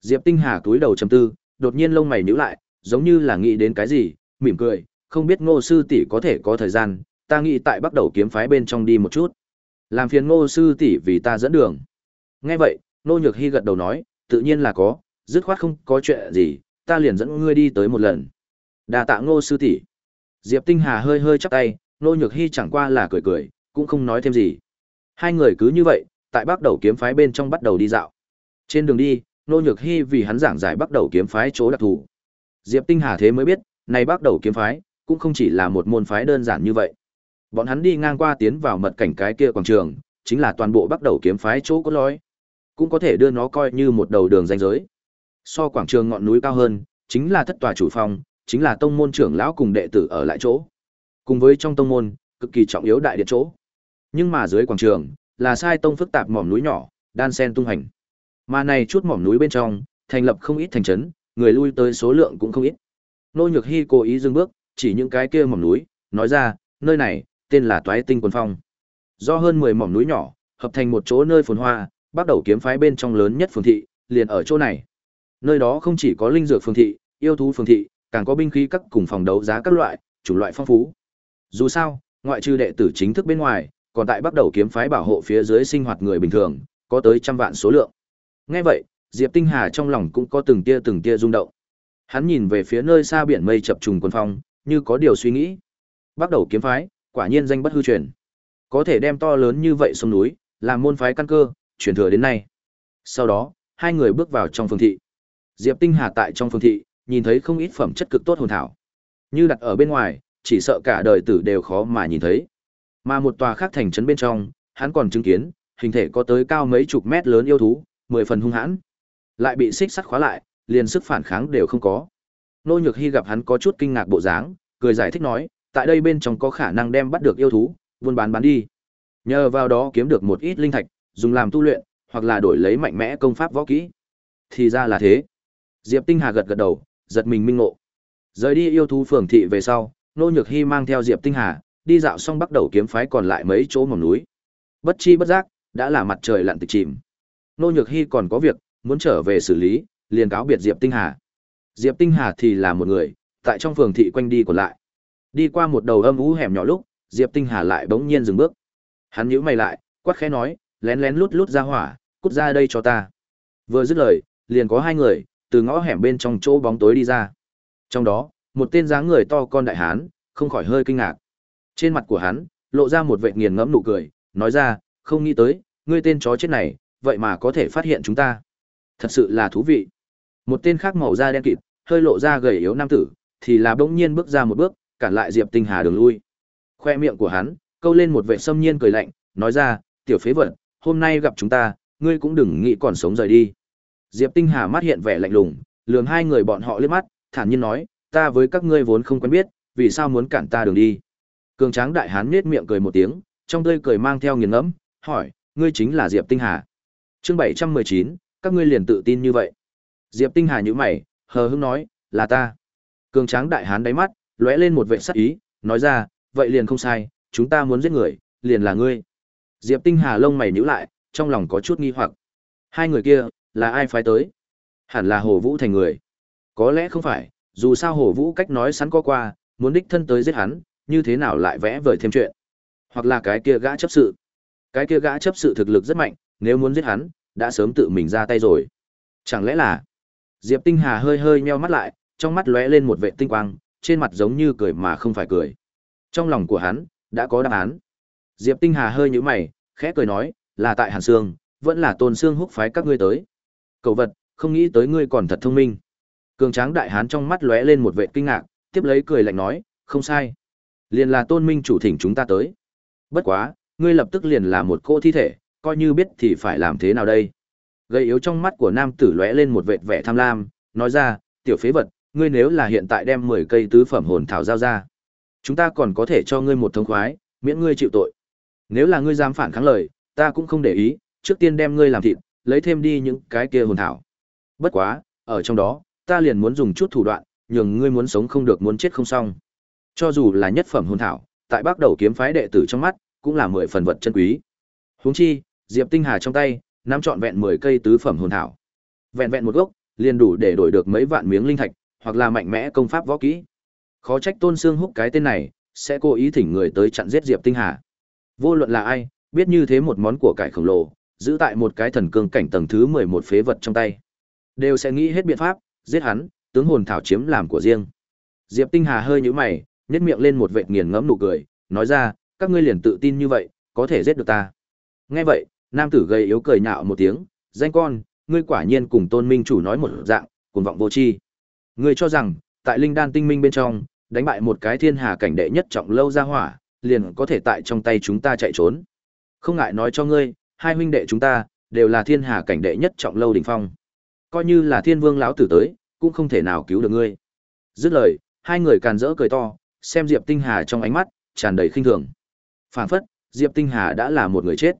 Diệp Tinh Hà cúi đầu trầm tư, đột nhiên lông mày nhíu lại, giống như là nghĩ đến cái gì, mỉm cười, không biết Ngô sư tỷ có thể có thời gian, ta nghĩ tại bắt đầu kiếm phái bên trong đi một chút. Làm phiền Ngô sư tỷ vì ta dẫn đường. Nghe vậy, Nô Nhược Hi gật đầu nói, tự nhiên là có, dứt khoát không có chuyện gì, ta liền dẫn ngươi đi tới một lần. Đa tạ Ngô sư tỷ. Diệp Tinh Hà hơi hơi chắp tay, Nô Nhược Hi chẳng qua là cười cười, cũng không nói thêm gì. Hai người cứ như vậy, tại bắt đầu kiếm phái bên trong bắt đầu đi dạo. Trên đường đi, Nô Nhược Hi vì hắn giảng giải bắt đầu kiếm phái chỗ đặc thù. Diệp Tinh Hà thế mới biết, này bắt đầu kiếm phái cũng không chỉ là một môn phái đơn giản như vậy. Bọn hắn đi ngang qua tiến vào mật cảnh cái kia quảng trường, chính là toàn bộ bắt đầu kiếm phái chỗ có lõi. Cũng có thể đưa nó coi như một đầu đường danh giới. So quảng trường ngọn núi cao hơn, chính là thất tòa chủ phong, chính là tông môn trưởng lão cùng đệ tử ở lại chỗ. Cùng với trong tông môn, cực kỳ trọng yếu đại điện chỗ. Nhưng mà dưới quảng trường, là sai tông phức tạp mỏm núi nhỏ, đan sen tung hành. Mà này chút mỏm núi bên trong, thành lập không ít thành trấn, người lui tới số lượng cũng không ít. Nô Nhược Hi cố ý dừng bước, chỉ những cái kia mỏm núi, nói ra, nơi này tên là Toái Tinh Quân Phong. Do hơn 10 mỏm núi nhỏ, hợp thành một chỗ nơi phồn hoa, bắt đầu kiếm phái bên trong lớn nhất phường thị, liền ở chỗ này. Nơi đó không chỉ có linh dược phường thị, yêu thú phường thị, càng có binh khí các cùng phòng đấu giá các loại, chủng loại phong phú. Dù sao, ngoại trừ đệ tử chính thức bên ngoài, còn tại bắt đầu kiếm phái bảo hộ phía dưới sinh hoạt người bình thường, có tới trăm vạn số lượng. Nghe vậy, Diệp Tinh Hà trong lòng cũng có từng tia từng tia rung động. Hắn nhìn về phía nơi xa biển mây chập trùng quân phong, như có điều suy nghĩ. Bắt đầu kiếm phái, quả nhiên danh bất hư truyền. Có thể đem to lớn như vậy sông núi, làm môn phái căn cơ, truyền thừa đến nay. Sau đó, hai người bước vào trong phương thị. Diệp Tinh Hà tại trong phương thị, nhìn thấy không ít phẩm chất cực tốt hồn thảo. Như đặt ở bên ngoài, chỉ sợ cả đời tử đều khó mà nhìn thấy. Mà một tòa khác thành trấn bên trong, hắn còn chứng kiến, hình thể có tới cao mấy chục mét lớn yêu thú, mười phần hung hãn. Lại bị xích sắt khóa lại, liền sức phản kháng đều không có. Nô Nhược Hy gặp hắn có chút kinh ngạc bộ dáng, cười giải thích nói, tại đây bên trong có khả năng đem bắt được yêu thú, buôn bán bán đi. Nhờ vào đó kiếm được một ít linh thạch, dùng làm tu luyện, hoặc là đổi lấy mạnh mẽ công pháp võ kỹ. Thì ra là thế. Diệp Tinh Hà gật gật đầu, giật mình minh ngộ. Rời đi yêu thú phường thị về sau, Nô Nhược Hy mang theo Diệp Tinh Hà, đi dạo xong bắt đầu kiếm phái còn lại mấy chỗ mỏm núi. Bất chi bất giác, đã là mặt trời lặn tịch chìm. Nô Nhược Hy còn có việc, muốn trở về xử lý, liền cáo biệt Diệp Tinh Hà. Diệp Tinh Hà thì là một người, tại trong phường thị quanh đi còn lại. Đi qua một đầu âm ú hẻm nhỏ lúc, Diệp Tinh Hà lại bỗng nhiên dừng bước. Hắn nhíu mày lại, quát khẽ nói, lén lén lút lút ra hỏa, cút ra đây cho ta. Vừa dứt lời, liền có hai người từ ngõ hẻm bên trong chỗ bóng tối đi ra. Trong đó, một tên dáng người to con đại hán, không khỏi hơi kinh ngạc. Trên mặt của hắn, lộ ra một vẻ nghiền ngẫm nụ cười, nói ra, không nghĩ tới, ngươi tên chó chết này, vậy mà có thể phát hiện chúng ta. Thật sự là thú vị. Một tên khác màu da đen kịt, hơi lộ ra gầy yếu nam tử, thì là bỗng nhiên bước ra một bước, cản lại Diệp Tinh Hà đường lui. Khoe miệng của hắn, câu lên một vẻ sâm nhiên cười lạnh, nói ra, tiểu phế vật, hôm nay gặp chúng ta, ngươi cũng đừng nghĩ còn sống rời đi. Diệp Tinh Hà mắt hiện vẻ lạnh lùng, lườm hai người bọn họ liếc mắt, thản nhiên nói, ta với các ngươi vốn không quen biết, vì sao muốn cản ta đường đi. Cường tráng đại hán nết miệng cười một tiếng, trong tươi cười mang theo nghiền ngẫm, hỏi, ngươi chính là Diệp Tinh Hà. Chương 719, các ngươi liền tự tin như vậy. Diệp Tinh Hà nhíu mày, hờ hững nói, là ta. Cường tráng đại hán đáy mắt, lóe lên một vẻ sắc ý, nói ra, vậy liền không sai, chúng ta muốn giết người, liền là ngươi. Diệp Tinh Hà lông mày nhíu lại, trong lòng có chút nghi hoặc. Hai người kia, là ai phái tới? Hẳn là Hồ Vũ thành người. Có lẽ không phải, dù sao Hồ Vũ cách nói sẵn có qua, muốn đích thân tới giết hắn, như thế nào lại vẽ vời thêm chuyện. Hoặc là cái kia gã chấp sự. Cái kia gã chấp sự thực lực rất mạnh, nếu muốn giết hắn, đã sớm tự mình ra tay rồi. Chẳng lẽ là Diệp Tinh Hà hơi hơi nheo mắt lại, trong mắt lóe lên một vệt tinh quang, trên mặt giống như cười mà không phải cười. Trong lòng của hắn đã có đáp án. Diệp Tinh Hà hơi nhíu mày, khẽ cười nói, là tại Hàn Sương, vẫn là Tôn Sương húc phái các ngươi tới. Cậu vật, không nghĩ tới ngươi còn thật thông minh. Cường tráng đại hán trong mắt lóe lên một vệt kinh ngạc, tiếp lấy cười lạnh nói, không sai. Liền là Tôn Minh chủ thỉnh chúng ta tới. Bất quá, ngươi lập tức liền là một cô thi thể, coi như biết thì phải làm thế nào đây? Gây yếu trong mắt của nam tử lóe lên một vệt vẻ tham lam, nói ra, tiểu phế vật, ngươi nếu là hiện tại đem 10 cây tứ phẩm hồn thảo giao ra, chúng ta còn có thể cho ngươi một thông khoái, miễn ngươi chịu tội. Nếu là ngươi dám phản kháng lời, ta cũng không để ý, trước tiên đem ngươi làm thịt, lấy thêm đi những cái kia hồn thảo. Bất quá, ở trong đó, ta liền muốn dùng chút thủ đoạn, nhường ngươi muốn sống không được muốn chết không xong. Cho dù là nhất phẩm hồn thảo, tại bắt đầu kiếm phái đệ tử trong mắt, cũng là mười phần vật chân quý. Huống chi, Diệp Tinh Hà trong tay, nắm trọn vẹn 10 cây tứ phẩm hồn thảo. Vẹn vẹn một gốc, liền đủ để đổi được mấy vạn miếng linh thạch, hoặc là mạnh mẽ công pháp võ kỹ. Khó trách Tôn Sương Húc cái tên này, sẽ cố ý thỉnh người tới chặn giết Diệp Tinh Hà. Vô luận là ai, biết như thế một món của cải khổng lồ, giữ tại một cái thần cương cảnh tầng thứ 11 phế vật trong tay, đều sẽ nghĩ hết biện pháp giết hắn, tướng hồn thảo chiếm làm của riêng. Diệp Tinh Hà hơi nhíu mày, nhếch miệng lên một vệt nghiền ngẫm nụ cười, nói ra, các ngươi liền tự tin như vậy, có thể giết được ta. Nghe vậy, nam tử gầy yếu cười nhạo một tiếng, danh con, ngươi quả nhiên cùng tôn minh chủ nói một dạng, cuồng vọng vô tri. Ngươi cho rằng, tại linh đan tinh minh bên trong, đánh bại một cái thiên hà cảnh đệ nhất trọng lâu ra hỏa, liền có thể tại trong tay chúng ta chạy trốn. Không ngại nói cho ngươi, hai huynh đệ chúng ta đều là thiên hà cảnh đệ nhất trọng lâu đỉnh phong. Coi như là thiên vương lão tử tới, cũng không thể nào cứu được ngươi. Dứt lời, hai người càn rỡ cười to, xem Diệp Tinh Hà trong ánh mắt tràn đầy khinh thường. Phản phất, Diệp Tinh Hà đã là một người chết.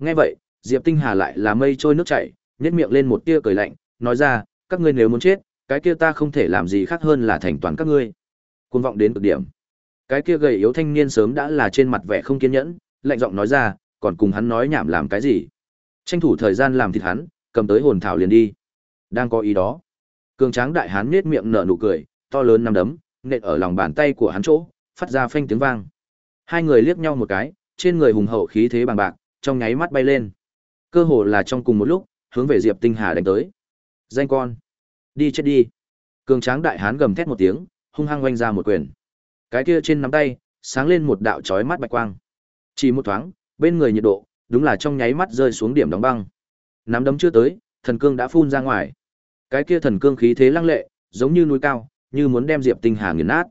Nghe vậy, Diệp Tinh Hà lại là mây trôi nước chảy, nhếch miệng lên một tia cười lạnh, nói ra, các ngươi nếu muốn chết, cái kia ta không thể làm gì khác hơn là thành toàn các ngươi. Cuồng vọng đến cực điểm. Cái kia gầy yếu thanh niên sớm đã là trên mặt vẻ không kiên nhẫn, lạnh giọng nói ra, còn cùng hắn nói nhảm làm cái gì? Tranh thủ thời gian làm thịt hắn, cầm tới hồn thảo liền đi. Đang có ý đó. Cường tráng đại hán nhếch miệng nở nụ cười, to lớn năm đấm, nện ở lòng bàn tay của hắn chỗ, phát ra phanh tiếng vang. Hai người liếc nhau một cái, trên người hùng hậu khí thế bằng bạc, trong nháy mắt bay lên. Cơ hồ là trong cùng một lúc, hướng về Diệp Tinh Hà đánh tới. Danh con, đi chết đi. Cường tráng đại hán gầm thét một tiếng, hung hăng oanh ra một quyền. Cái kia trên nắm tay, sáng lên một đạo chói mắt bạch quang. Chỉ một thoáng, bên người nhiệt độ, đúng là trong nháy mắt rơi xuống điểm đóng băng. Nắm đấm chưa tới, thần cương đã phun ra ngoài. Cái kia thần cương khí thế lăng lệ, giống như núi cao, như muốn đem Diệp Tinh Hà nghiền nát.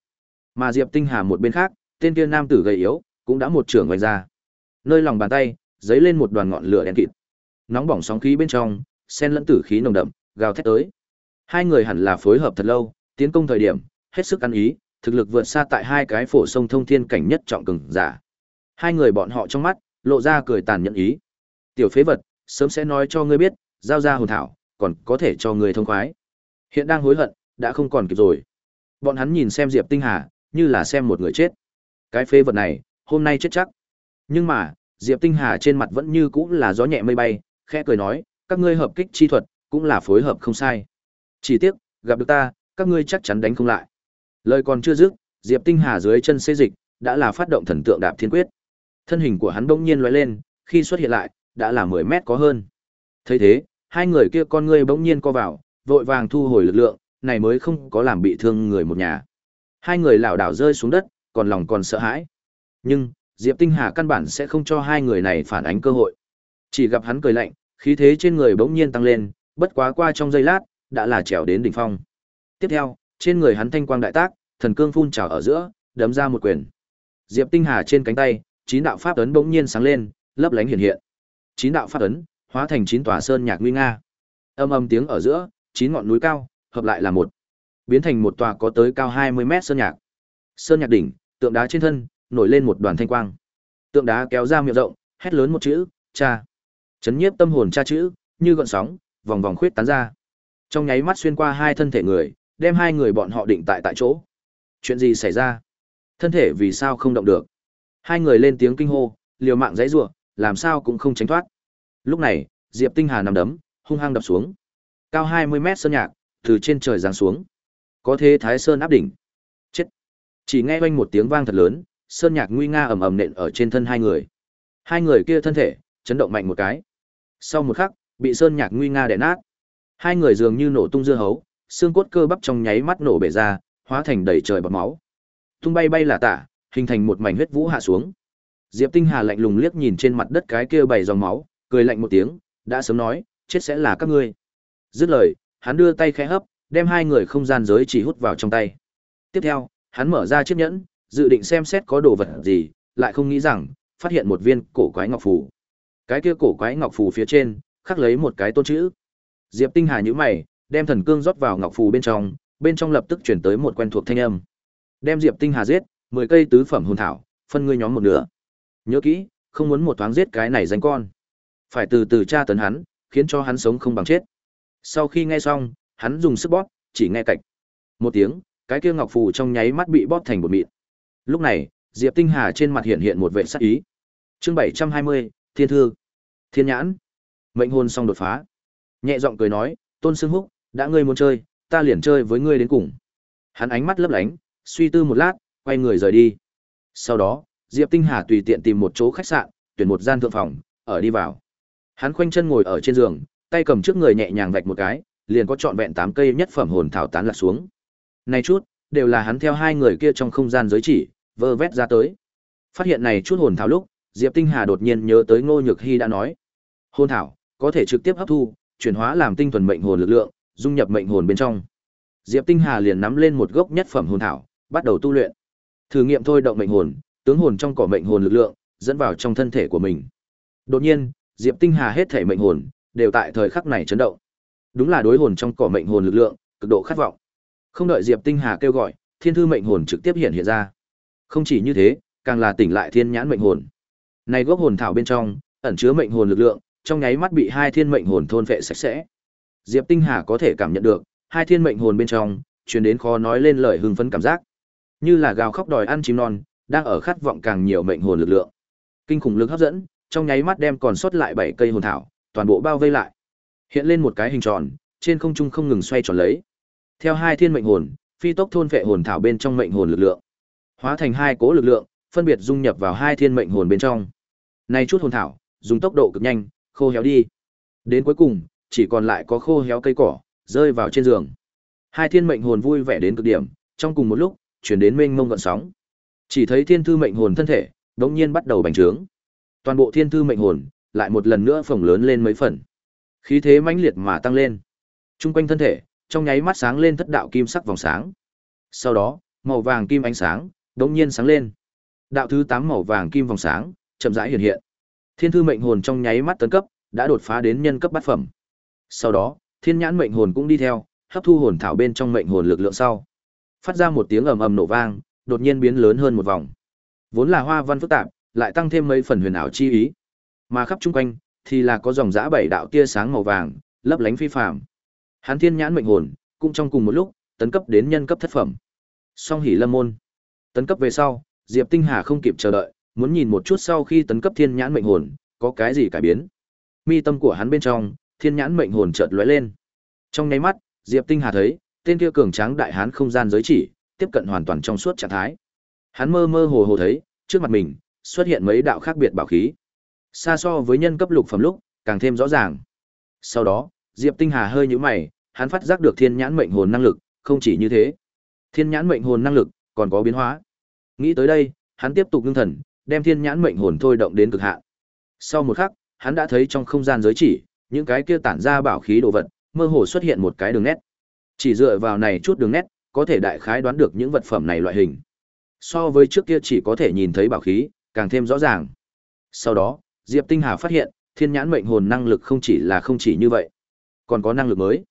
Mà Diệp Tinh Hà một bên khác, tên kia nam tử gầy yếu, cũng đã một trưởng oanh ra. Nơi lòng bàn tay, dấy lên một đoàn ngọn lửa đen kịt. Nóng bỏng sóng khí bên trong, xen lẫn tử khí nồng đậm, gào thét tới. Hai người hẳn là phối hợp thật lâu, tiến công thời điểm, hết sức ăn ý, thực lực vượt xa tại hai cái phổ sông thông thiên cảnh nhất trọng cường giả. Hai người bọn họ trong mắt, lộ ra cười tàn nhẫn ý. Tiểu phế vật, sớm sẽ nói cho ngươi biết, giao ra hồn thảo, còn có thể cho ngươi thông khoái. Hiện đang hối hận, đã không còn kịp rồi. Bọn hắn nhìn xem Diệp Tinh Hà, như là xem một người chết. Cái phế vật này, hôm nay chết chắc. Nhưng mà, Diệp Tinh Hà trên mặt vẫn như cũ là gió nhẹ mây bay, khẽ cười nói, các ngươi hợp kích chi thuật, cũng là phối hợp không sai. Chỉ tiếc, gặp được ta, các ngươi chắc chắn đánh không lại. Lời còn chưa dứt, Diệp Tinh Hà dưới chân xê dịch, đã là phát động thần tượng đạp thiên quyết. Thân hình của hắn bỗng nhiên lóe lên, khi xuất hiện lại, đã là 10 mét có hơn. Thấy thế, hai người kia con ngươi bỗng nhiên co vào, vội vàng thu hồi lực lượng, này mới không có làm bị thương người một nhà. Hai người lảo đảo rơi xuống đất, còn lòng còn sợ hãi. Nhưng, Diệp Tinh Hà căn bản sẽ không cho hai người này phản ánh cơ hội. Chỉ gặp hắn cười lạnh, khí thế trên người bỗng nhiên tăng lên, bất quá qua trong giây lát, đã là trèo đến đỉnh phong. Tiếp theo, trên người hắn thanh quang đại tác, thần cương phun trào ở giữa, đấm ra một quyền. Diệp Tinh Hà trên cánh tay, chín đạo pháp ấn bỗng nhiên sáng lên, lấp lánh hiện hiện. Chín đạo pháp ấn hóa thành chín tòa sơn nhạc nguy nga. Âm âm tiếng ở giữa, chín ngọn núi cao hợp lại là một, biến thành một tòa có tới cao 20 mét sơn nhạc. Sơn nhạc đỉnh, tượng đá trên thân, nổi lên một đoàn thanh quang. Tượng đá kéo ra miệng rộng, hét lớn một chữ, "Cha!" Chấn nhiếp tâm hồn cha chữ, như gợn sóng, vòng vòng khuyết tán ra. Trong nháy mắt xuyên qua hai thân thể người, đem hai người bọn họ định tại tại chỗ. Chuyện gì xảy ra? Thân thể vì sao không động được? Hai người lên tiếng kinh hô, liều mạng giãy giụa, làm sao cũng không tránh thoát. Lúc này, Diệp Tinh Hà nằm đấm, hung hăng đập xuống. Cao 20 mét sơn nhạc, từ trên trời giáng xuống. Có thế Thái Sơn áp đỉnh. Chết. Chỉ nghe oanh một tiếng vang thật lớn, sơn nhạc nguy nga ầm ầm nện ở trên thân hai người. Hai người kia thân thể chấn động mạnh một cái. Sau một khắc, bị sơn nhạc nguy nga đè nát. Hai người dường như nổ tung dưa hấu, xương cốt cơ bắp trong nháy mắt nổ bể ra, hóa thành đầy trời bọt máu. Tung bay bay là tả, hình thành một mảnh huyết vũ hạ xuống. Diệp Tinh Hà lạnh lùng liếc nhìn trên mặt đất cái kia bảy dòng máu, cười lạnh một tiếng, đã sớm nói, chết sẽ là các ngươi. Dứt lời, hắn đưa tay khẽ hấp, đem hai người không gian giới chỉ hút vào trong tay. Tiếp theo, hắn mở ra chiếc nhẫn, dự định xem xét có đồ vật gì, lại không nghĩ rằng, phát hiện một viên cổ quái ngọc phù. Cái kia cổ quái ngọc phù phía trên khắc lấy một cái tôn chữ. Diệp Tinh Hà nhíu mày, đem thần cương rót vào ngọc phù bên trong, bên trong lập tức truyền tới một quen thuộc thanh âm. Đem Diệp Tinh Hà giết, 10 cây tứ phẩm hồn thảo, phân ngươi nhóm một nửa. Nhớ kỹ, không muốn một thoáng giết cái này danh con. Phải từ từ tra tấn hắn, khiến cho hắn sống không bằng chết. Sau khi nghe xong, hắn dùng sức bóp, chỉ nghe cạch. Một tiếng, cái kia ngọc phù trong nháy mắt bị bóp thành bột mịn. Lúc này, Diệp Tinh Hà trên mặt hiện hiện một vẻ sắc ý. Chương 720, Thiên Thư. Thiên nhãn. Mệnh hồn xong đột phá. Nhẹ giọng cười nói, Tôn Sương Húc, đã ngươi muốn chơi, ta liền chơi với ngươi đến cùng. Hắn ánh mắt lấp lánh, suy tư một lát, quay người rời đi. Sau đó, Diệp Tinh Hà tùy tiện tìm một chỗ khách sạn, tuyển một gian thượng phòng, ở đi vào. Hắn khoanh chân ngồi ở trên giường, tay cầm trước người nhẹ nhàng vạch một cái, liền có trọn vẹn 8 cây nhất phẩm hồn thảo tán lạc xuống. Này chút, đều là hắn theo hai người kia trong không gian giới chỉ, vơ vét ra tới. Phát hiện này chút hồn thảo lúc, Diệp Tinh Hà đột nhiên nhớ tới Ngô Nhược Hy đã nói. Hồn thảo, có thể trực tiếp hấp thu, chuyển hóa làm tinh thuần mệnh hồn lực lượng, dung nhập mệnh hồn bên trong. Diệp Tinh Hà liền nắm lên một gốc nhất phẩm hồn thảo, bắt đầu tu luyện. Thử nghiệm thôi động mệnh hồn, tướng hồn trong cỏ mệnh hồn lực lượng dẫn vào trong thân thể của mình. Đột nhiên, Diệp Tinh Hà hết thể mệnh hồn đều tại thời khắc này chấn động. Đúng là đối hồn trong cỏ mệnh hồn lực lượng, cực độ khát vọng. Không đợi Diệp Tinh Hà kêu gọi, thiên thư mệnh hồn trực tiếp hiện hiện ra. Không chỉ như thế, càng là tỉnh lại thiên nhãn mệnh hồn. Này gốc hồn thảo bên trong, ẩn chứa mệnh hồn lực lượng, trong nháy mắt bị hai thiên mệnh hồn thôn phệ sạch sẽ. Diệp Tinh Hà có thể cảm nhận được, hai thiên mệnh hồn bên trong truyền đến khó nói lên lời hưng phấn cảm giác, như là gào khóc đòi ăn chim non, đang ở khát vọng càng nhiều mệnh hồn lực lượng. Kinh khủng lực hấp dẫn, trong nháy mắt đem còn sót lại bảy cây hồn thảo, toàn bộ bao vây lại. Hiện lên một cái hình tròn, trên không trung không ngừng xoay tròn lấy. Theo hai thiên mệnh hồn, phi tốc thôn phệ hồn thảo bên trong mệnh hồn lực lượng, hóa thành hai cỗ lực lượng, phân biệt dung nhập vào hai thiên mệnh hồn bên trong. Này chút hồn thảo, dùng tốc độ cực nhanh, khô héo đi. Đến cuối cùng, chỉ còn lại có khô héo cây cỏ, rơi vào trên giường. Hai thiên mệnh hồn vui vẻ đến cực điểm, trong cùng một lúc, chuyển đến mênh mông gợn sóng. Chỉ thấy thiên thư mệnh hồn thân thể, đột nhiên bắt đầu bành trướng. Toàn bộ thiên thư mệnh hồn, lại một lần nữa phồng lớn lên mấy phần. Khí thế mãnh liệt mà tăng lên. Trung quanh thân thể, trong nháy mắt sáng lên thất đạo kim sắc vòng sáng. Sau đó, màu vàng kim ánh sáng, đống nhiên sáng lên. Đạo thứ 8 màu vàng kim vòng sáng, chậm rãi hiện hiện. Thiên thư mệnh hồn trong nháy mắt tấn cấp, đã đột phá đến nhân cấp bát phẩm. Sau đó, thiên nhãn mệnh hồn cũng đi theo, hấp thu hồn thảo bên trong mệnh hồn lực lượng sau. Phát ra một tiếng ầm ầm nổ vang, đột nhiên biến lớn hơn một vòng. Vốn là hoa văn phức tạp, lại tăng thêm mấy phần huyền ảo chi ý. Mà khắp chung quanh thì là có dòng dã bảy đạo tia sáng màu vàng, lấp lánh phi phàm. Hán thiên nhãn mệnh hồn, cũng trong cùng một lúc, tấn cấp đến nhân cấp thất phẩm. Song hỉ lâm môn. Tấn cấp về sau, Diệp Tinh Hà không kịp chờ đợi, muốn nhìn một chút sau khi tấn cấp thiên nhãn mệnh hồn, có cái gì cải biến. Mi tâm của hắn bên trong, thiên nhãn mệnh hồn chợt lóe lên. Trong nháy mắt, Diệp Tinh Hà thấy, tên kia cường tráng đại hán không gian giới chỉ, tiếp cận hoàn toàn trong suốt trạng thái. Hắn mơ mơ hồ hồ thấy, trước mặt mình xuất hiện mấy đạo khác biệt bảo khí. Xa so với nhân cấp lục phẩm lúc, càng thêm rõ ràng. Sau đó, Diệp Tinh Hà hơi nhíu mày, hắn phát giác được thiên nhãn mệnh hồn năng lực, không chỉ như thế. Thiên nhãn mệnh hồn năng lực còn có biến hóa. Nghĩ tới đây, hắn tiếp tục ngưng thần, đem thiên nhãn mệnh hồn thôi động đến cực hạn. Sau một khắc, hắn đã thấy trong không gian giới chỉ, những cái kia tản ra bảo khí đồ vật, mơ hồ xuất hiện một cái đường nét. Chỉ dựa vào này chút đường nét, có thể đại khái đoán được những vật phẩm này loại hình. So với trước kia chỉ có thể nhìn thấy bảo khí, càng thêm rõ ràng. Sau đó, Diệp Tinh Hà phát hiện, thiên nhãn mệnh hồn năng lực không chỉ là không chỉ như vậy, còn có năng lực mới.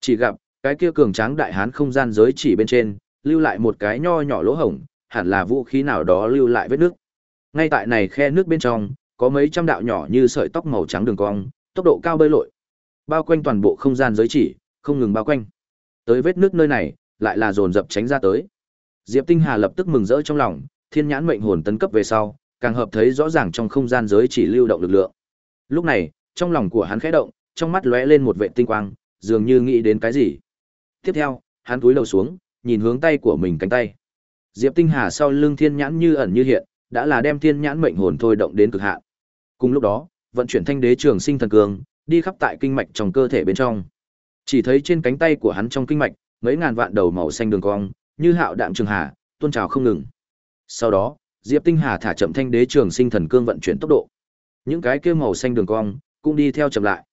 Chỉ gặp, cái kia cường tráng đại hán không gian giới chỉ bên trên, lưu lại một cái nho nhỏ lỗ hổng, hẳn là vũ khí nào đó lưu lại vết nước. Ngay tại này khe nước bên trong, có mấy trăm đạo nhỏ như sợi tóc màu trắng đường cong, tốc độ cao bơi lội, bao quanh toàn bộ không gian giới chỉ, không ngừng bao quanh. Tới vết nước nơi này, lại là dồn dập tránh ra tới. Diệp Tinh Hà lập tức mừng rỡ trong lòng, thiên nhãn mệnh hồn tấn cấp về sau, càng hợp thấy rõ ràng trong không gian giới chỉ lưu động lực lượng. Lúc này, trong lòng của hắn khẽ động, trong mắt lóe lên một vệ tinh quang, dường như nghĩ đến cái gì. Tiếp theo, hắn cúi đầu xuống, nhìn hướng tay của mình cánh tay. Diệp Tinh Hà sau lưng thiên nhãn như ẩn như hiện, đã là đem thiên nhãn mệnh hồn thôi động đến cực hạn. Cùng lúc đó, vận chuyển thanh đế trường sinh thần cường, đi khắp tại kinh mạch trong cơ thể bên trong. Chỉ thấy trên cánh tay của hắn trong kinh mạch, mấy ngàn vạn đầu màu xanh đường cong, như hạo đạm trường hà, tuôn trào không ngừng. Sau đó, Diệp Tinh Hà thả chậm thanh đế trường sinh thần cương vận chuyển tốc độ. Những cái kia màu xanh đường cong cũng đi theo chậm lại.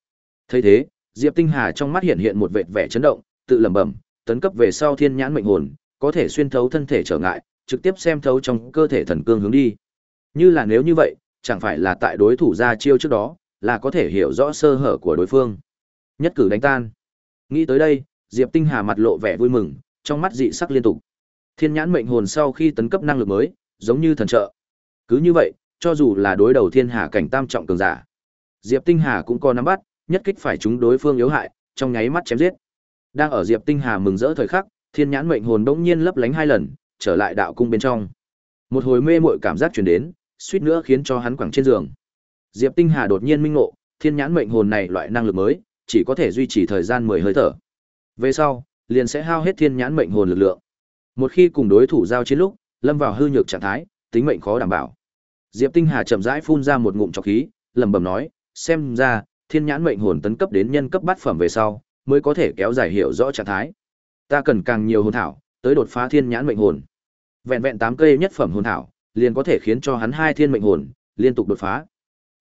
Thấy thế, Diệp Tinh Hà trong mắt hiện hiện một vẻ vẻ chấn động, tự lẩm bẩm, tấn cấp về sau thiên nhãn mệnh hồn, có thể xuyên thấu thân thể trở ngại, trực tiếp xem thấu trong cơ thể thần cương hướng đi. Như là nếu như vậy, chẳng phải là tại đối thủ ra chiêu trước đó, là có thể hiểu rõ sơ hở của đối phương. Nhất cử đánh tan. Nghĩ tới đây, Diệp Tinh Hà mặt lộ vẻ vui mừng, trong mắt dị sắc liên tục. Thiên nhãn mệnh hồn sau khi tấn cấp năng lực mới, giống như thần trợ. Cứ như vậy, cho dù là đối đầu thiên hà cảnh tam trọng cường giả, Diệp Tinh Hà cũng có nắm bắt, nhất kích phải chúng đối phương yếu hại, trong nháy mắt chém giết. Đang ở Diệp Tinh Hà mừng rỡ thời khắc, thiên nhãn mệnh hồn bỗng nhiên lấp lánh hai lần, trở lại đạo cung bên trong. Một hồi mê muội cảm giác truyền đến, suýt nữa khiến cho hắn quẳng trên giường. Diệp Tinh Hà đột nhiên minh ngộ, thiên nhãn mệnh hồn này loại năng lực mới, chỉ có thể duy trì thời gian 10 hơi thở. Về sau, liền sẽ hao hết thiên nhãn mệnh hồn lực lượng. Một khi cùng đối thủ giao chiến lúc, lâm vào hư nhược trạng thái, tính mệnh khó đảm bảo. Diệp Tinh Hà chậm rãi phun ra một ngụm trọc khí, lẩm bẩm nói, xem ra, thiên nhãn mệnh hồn tấn cấp đến nhân cấp bát phẩm về sau, mới có thể kéo dài hiểu rõ trạng thái. Ta cần càng nhiều hồn thảo, tới đột phá thiên nhãn mệnh hồn. Vẹn vẹn 8 cây nhất phẩm hồn thảo, liền có thể khiến cho hắn hai thiên mệnh hồn liên tục đột phá.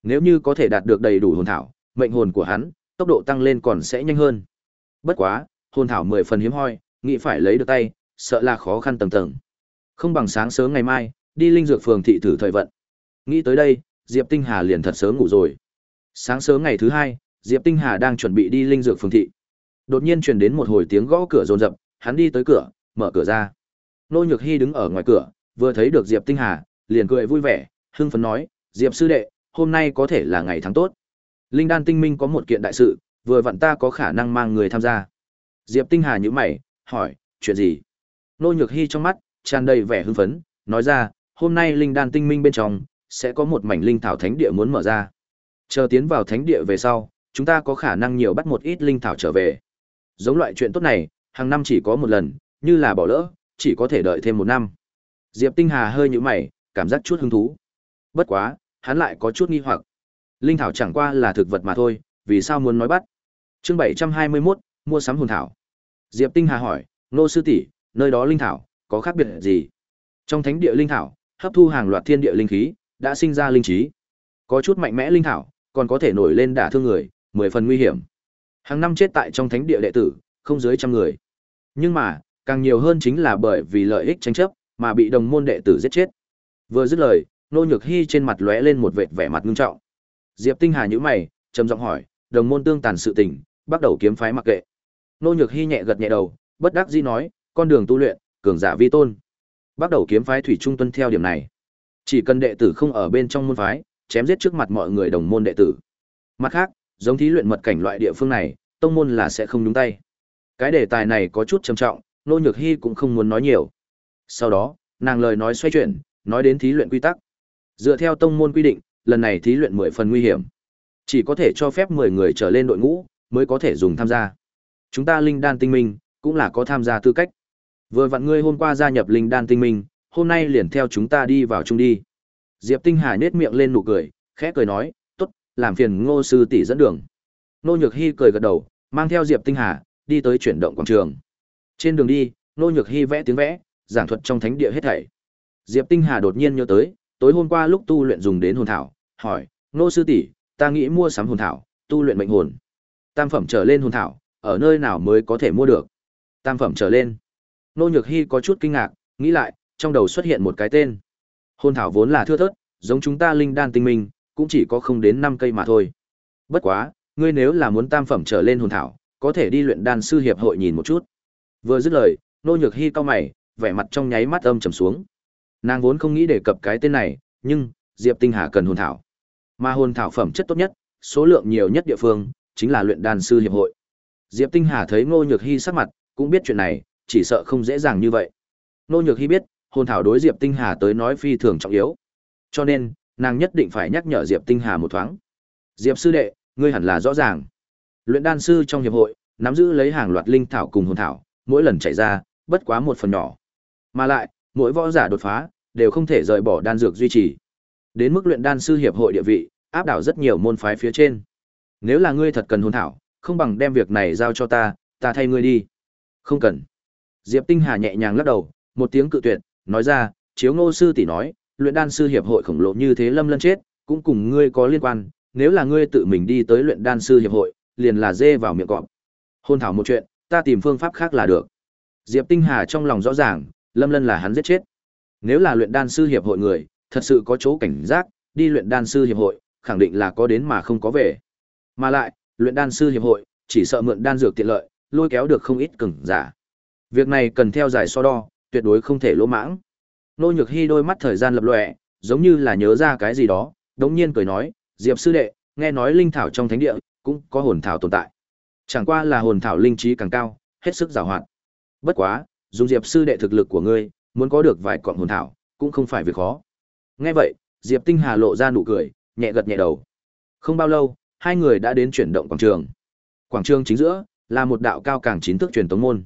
Nếu như có thể đạt được đầy đủ hồn thảo, mệnh hồn của hắn tốc độ tăng lên còn sẽ nhanh hơn. Bất quá, hồn thảo 10 phần hiếm hoi, nghĩ phải lấy được tay, sợ là khó khăn tầng tầng. Không bằng sáng sớm ngày mai, đi linh dược phường thị thử thời vận. Nghĩ tới đây, Diệp Tinh Hà liền thật sớm ngủ rồi. Sáng sớm ngày thứ hai, Diệp Tinh Hà đang chuẩn bị đi linh dược phường thị. Đột nhiên truyền đến một hồi tiếng gõ cửa rồn rập, hắn đi tới cửa, mở cửa ra. Nô Nhược Hi đứng ở ngoài cửa, vừa thấy được Diệp Tinh Hà, liền cười vui vẻ, hưng phấn nói, "Diệp sư đệ, hôm nay có thể là ngày tháng tốt. Linh Đan Tinh Minh có một kiện đại sự, vừa vặn ta có khả năng mang người tham gia." Diệp Tinh Hà nhíu mày, hỏi, "Chuyện gì?" Nô Nhược Hi trong mắt tràn đầy vẻ hưng phấn, nói ra, "Hôm nay Linh Đan Tinh Minh bên trong sẽ có một mảnh linh thảo thánh địa muốn mở ra. Chờ tiến vào thánh địa về sau, chúng ta có khả năng nhiều bắt một ít linh thảo trở về. Giống loại chuyện tốt này, hàng năm chỉ có một lần, như là bỏ lỡ, chỉ có thể đợi thêm một năm. Diệp Tinh Hà hơi nhíu mày, cảm giác chút hứng thú. Bất quá, hắn lại có chút nghi hoặc. Linh thảo chẳng qua là thực vật mà thôi, vì sao muốn nói bắt? Chương 721, mua sắm hồn thảo. Diệp Tinh Hà hỏi, "Nô sư tỷ, nơi đó linh thảo có khác biệt gì?" Trong thánh địa linh thảo, hấp thu hàng loạt thiên địa linh khí, đã sinh ra linh trí. Có chút mạnh mẽ linh thảo, còn có thể nổi lên đả thương người, mười phần nguy hiểm. Hàng năm chết tại trong thánh địa đệ tử, không dưới trăm người. Nhưng mà, càng nhiều hơn chính là bởi vì lợi ích tranh chấp, mà bị đồng môn đệ tử giết chết. Vừa dứt lời, Nô Nhược Hi trên mặt lóe lên một vệt vẻ mặt nghiêm trọng. Diệp Tinh Hà nhíu mày, trầm giọng hỏi, đồng môn tương tàn sự tình, bắt đầu kiếm phái mặc kệ. Nô Nhược Hi nhẹ gật nhẹ đầu, bất đắc dĩ nói, con đường tu luyện, cường giả vi tôn. Bắt đầu kiếm phái thủy trung tuân theo điểm này. Chỉ cần đệ tử không ở bên trong môn phái, chém giết trước mặt mọi người đồng môn đệ tử. Mặt khác, giống thí luyện mật cảnh loại địa phương này, tông môn là sẽ không nhúng tay. Cái đề tài này có chút trầm trọng, Nô Nhược Hi cũng không muốn nói nhiều. Sau đó, nàng lời nói xoay chuyển, nói đến thí luyện quy tắc. Dựa theo tông môn quy định, lần này thí luyện 10 phần nguy hiểm. Chỉ có thể cho phép 10 người trở lên đội ngũ mới có thể dùng tham gia. Chúng ta Linh Đan Tinh Minh cũng là có tham gia tư cách. Vừa vặn ngươi hôm qua gia nhập Linh Đan Tinh Minh, hôm nay liền theo chúng ta đi vào chung đi. Diệp Tinh Hà nhếch miệng lên nụ cười, khẽ cười nói, làm phiền ngô sư tỷ dẫn đường. Nô Nhược Hi cười gật đầu, mang theo Diệp Tinh Hà, đi tới chuyển động quảng trường. Trên đường đi, Nô Nhược Hi vẽ tiếng vẽ, giảng thuật trong thánh địa hết thảy. Diệp Tinh Hà đột nhiên nhớ tới, tối hôm qua lúc tu luyện dùng đến hồn thảo, hỏi, Nô sư tỷ, ta nghĩ mua sắm hồn thảo, tu luyện mệnh hồn. Tam phẩm trở lên hồn thảo, ở nơi nào mới có thể mua được? Tam phẩm trở lên. Nô Nhược Hi có chút kinh ngạc, nghĩ lại, trong đầu xuất hiện một cái tên. Hồn thảo vốn là thưa thớt, giống chúng ta linh đan tinh minh, cũng chỉ có không đến 5 cây mà thôi. Bất quá, ngươi nếu là muốn tam phẩm trở lên hồn thảo, có thể đi luyện đan sư hiệp hội nhìn một chút. Vừa dứt lời, nô nhược hy cao mày, vẻ mặt trong nháy mắt âm trầm xuống. Nàng vốn không nghĩ đề cập cái tên này, nhưng Diệp Tinh Hà cần hồn thảo. Mà hồn thảo phẩm chất tốt nhất, số lượng nhiều nhất địa phương, chính là luyện đan sư hiệp hội. Diệp Tinh Hà thấy Ngô Nhược Hi sắc mặt, cũng biết chuyện này, chỉ sợ không dễ dàng như vậy. Ngô Nhược Hi biết, hồn thảo đối Diệp Tinh Hà tới nói phi thường trọng yếu. Cho nên, nàng nhất định phải nhắc nhở Diệp Tinh Hà một thoáng. Diệp sư đệ, ngươi hẳn là rõ ràng. Luyện đan sư trong hiệp hội, nắm giữ lấy hàng loạt linh thảo cùng hồn thảo, mỗi lần chạy ra, bất quá một phần nhỏ. Mà lại, mỗi võ giả đột phá, đều không thể rời bỏ đan dược duy trì. Đến mức luyện đan sư hiệp hội địa vị, áp đảo rất nhiều môn phái phía trên. Nếu là ngươi thật cần hồn thảo, không bằng đem việc này giao cho ta, ta thay ngươi đi. Không cần. Diệp Tinh Hà nhẹ nhàng lắc đầu, một tiếng cự tuyệt, nói ra, chiếu ngô sư tỷ nói, luyện đan sư hiệp hội khổng lồ như thế lâm lân chết, cũng cùng ngươi có liên quan, nếu là ngươi tự mình đi tới luyện đan sư hiệp hội, liền là dê vào miệng cọp. Hôn thảo một chuyện, ta tìm phương pháp khác là được. Diệp Tinh Hà trong lòng rõ ràng, lâm lân là hắn giết chết. Nếu là luyện đan sư hiệp hội người, thật sự có chỗ cảnh giác, đi luyện đan sư hiệp hội, khẳng định là có đến mà không có về. Mà lại, luyện đan sư hiệp hội chỉ sợ mượn đan dược tiện lợi, lôi kéo được không ít cường giả. Việc này cần theo giải so đo, tuyệt đối không thể lỗ mãng. Nô Nhược Hi đôi mắt thời gian lập lòe, giống như là nhớ ra cái gì đó, đống nhiên cười nói, "Diệp sư đệ, nghe nói linh thảo trong thánh địa cũng có hồn thảo tồn tại. Chẳng qua là hồn thảo linh trí càng cao, hết sức giàu hoạt. Bất quá, dùng Diệp sư đệ thực lực của ngươi, muốn có được vài quặng hồn thảo, cũng không phải việc khó." Nghe vậy, Diệp Tinh Hà lộ ra nụ cười, nhẹ gật nhẹ đầu. Không bao lâu, hai người đã đến chuyển động quảng trường. Quảng trường chính giữa là một đạo cao càng chín thước truyền tống môn.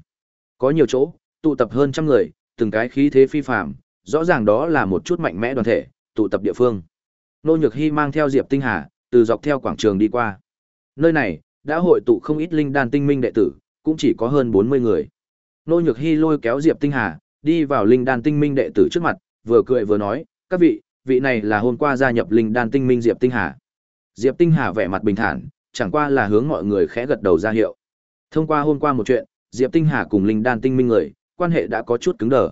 Có nhiều chỗ, tụ tập hơn trăm người, từng cái khí thế phi phàm, rõ ràng đó là một chút mạnh mẽ đoàn thể, tụ tập địa phương. Nô Nhược Hy mang theo Diệp Tinh Hà, từ dọc theo quảng trường đi qua. Nơi này đã hội tụ không ít linh đan tinh minh đệ tử, cũng chỉ có hơn 40 người. Nô Nhược Hy lôi kéo Diệp Tinh Hà, đi vào linh đan tinh minh đệ tử trước mặt, vừa cười vừa nói, "Các vị, vị này là hôm qua gia nhập linh đan tinh minh Diệp Tinh Hà." Diệp Tinh Hà vẻ mặt bình thản, chẳng qua là hướng mọi người khẽ gật đầu ra hiệu. Thông qua hôm qua một chuyện, Diệp Tinh Hà cùng linh đan tinh minh người, quan hệ đã có chút cứng đờ.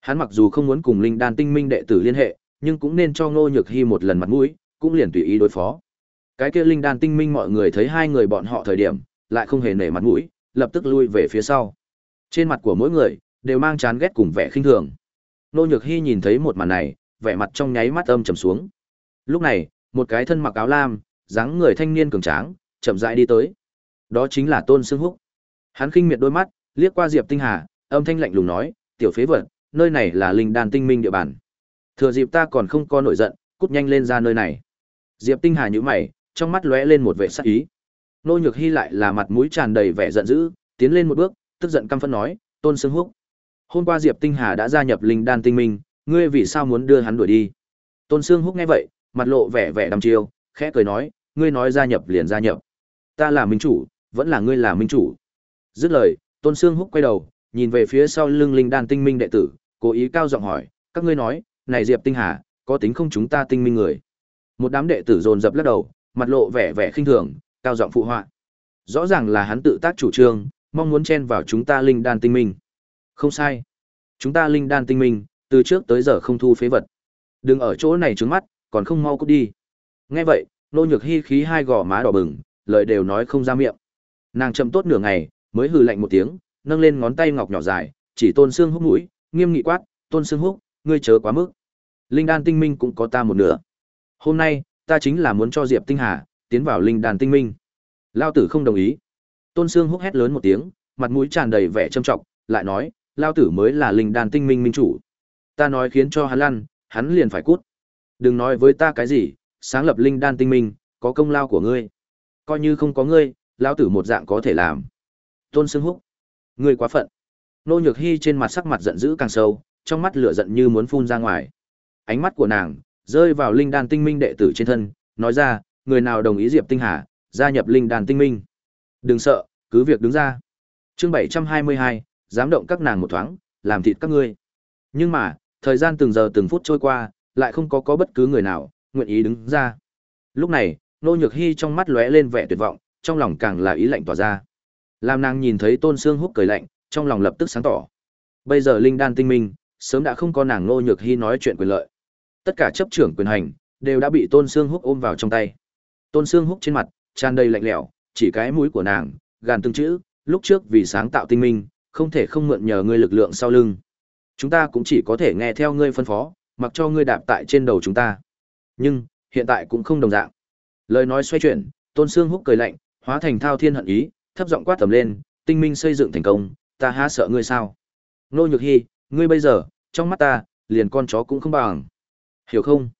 Hắn mặc dù không muốn cùng linh đan tinh minh đệ tử liên hệ, nhưng cũng nên cho Ngô Nhược Hi một lần mặt mũi, cũng liền tùy ý đối phó. Cái kia linh đan tinh minh mọi người thấy hai người bọn họ thời điểm, lại không hề nể mặt mũi, lập tức lui về phía sau. Trên mặt của mỗi người đều mang chán ghét cùng vẻ khinh thường. Ngô Nhược Hi nhìn thấy một màn này, vẻ mặt trong nháy mắt âm trầm xuống. Lúc này, một cái thân mặc áo lam, dáng người thanh niên cường tráng, chậm rãi đi tới. Đó chính là Tôn Sương Húc. Hắn khinh miệt đôi mắt, liếc qua Diệp Tinh Hà, âm thanh lạnh lùng nói, "Tiểu phế vật, nơi này là linh đan tinh minh địa bàn. Thừa dịp ta còn không có nổi giận, cút nhanh lên ra nơi này." Diệp Tinh Hà nhíu mày, trong mắt lóe lên một vẻ sắc ý. Nô Nhược Hi lại là mặt mũi tràn đầy vẻ giận dữ, tiến lên một bước, tức giận căm phẫn nói, "Tôn Sương Húc, hôm qua Diệp Tinh Hà đã gia nhập linh đan tinh minh, ngươi vì sao muốn đưa hắn đuổi đi?" Tôn Sương Húc nghe vậy, mặt lộ vẻ vẻ đăm chiêu, khẽ cười nói, "Ngươi nói gia nhập liền gia nhập. Ta là minh chủ, vẫn là ngươi là minh chủ." Dứt lời, Tôn Sương Húc quay đầu, nhìn về phía sau lưng linh đan tinh minh đệ tử, cố ý cao giọng hỏi, các ngươi nói, này Diệp Tinh Hà, có tính không chúng ta tinh minh người? Một đám đệ tử dồn dập lắc đầu, mặt lộ vẻ vẻ khinh thường, cao giọng phụ họa. Rõ ràng là hắn tự tác chủ trương, mong muốn chen vào chúng ta linh đan tinh minh. Không sai. Chúng ta linh đan tinh minh, từ trước tới giờ không thu phế vật. Đừng ở chỗ này trướng mắt, còn không mau cút đi. Nghe vậy, nô nhược hi khí hai gò má đỏ bừng, lời đều nói không ra miệng. Nàng chậm tốt nửa ngày, mới hừ lạnh một tiếng, nâng lên ngón tay ngọc nhỏ dài, chỉ Tôn Sương Húc mũi, nghiêm nghị quát, "Tôn Sương Húc, ngươi chớ quá mức. Linh đan tinh minh cũng có ta một nửa. Hôm nay, ta chính là muốn cho Diệp Tinh Hà tiến vào linh đan tinh minh." Lao tử không đồng ý. Tôn Sương Húc hét lớn một tiếng, mặt mũi tràn đầy vẻ trâm trọng, lại nói, "Lao tử mới là linh đan tinh minh minh chủ. Ta nói khiến cho hắn lăn, hắn liền phải cút. Đừng nói với ta cái gì, sáng lập linh đan tinh minh, có công lao của ngươi. Coi như không có ngươi, lão tử một dạng có thể làm." Tôn Sương Húc, ngươi quá phận. Nô Nhược Hi trên mặt sắc mặt giận dữ càng sâu, trong mắt lửa giận như muốn phun ra ngoài. Ánh mắt của nàng rơi vào linh đan tinh minh đệ tử trên thân, nói ra, người nào đồng ý Diệp Tinh Hà gia nhập linh đan tinh minh. Đừng sợ, cứ việc đứng ra. Chương 722, dám động các nàng một thoáng, làm thịt các ngươi. Nhưng mà, thời gian từng giờ từng phút trôi qua, lại không có có bất cứ người nào nguyện ý đứng ra. Lúc này, Nô Nhược Hi trong mắt lóe lên vẻ tuyệt vọng, trong lòng càng là ý lạnh tỏa ra. Làm nàng nhìn thấy Tôn Sương Húc cười lạnh, trong lòng lập tức sáng tỏ. Bây giờ linh đan tinh minh, sớm đã không có nàng Ngô Nhược Hi nói chuyện quyền lợi. Tất cả chấp trưởng quyền hành đều đã bị Tôn Sương Húc ôm vào trong tay. Tôn Sương Húc trên mặt tràn đầy lạnh lẽo, chỉ cái mũi của nàng, gàn từng chữ, lúc trước vì sáng tạo tinh minh, không thể không mượn nhờ ngươi lực lượng sau lưng. Chúng ta cũng chỉ có thể nghe theo ngươi phân phó, mặc cho ngươi đạp tại trên đầu chúng ta. Nhưng, hiện tại cũng không đồng dạng. Lời nói xoay chuyển, Tôn Sương Húc cười lạnh, hóa thành thao thiên hận ý, thấp giọng quát tầm lên, tinh minh xây dựng thành công, ta há sợ ngươi sao? Nô Nhược Hi, ngươi bây giờ, trong mắt ta, liền con chó cũng không bằng. Hiểu không?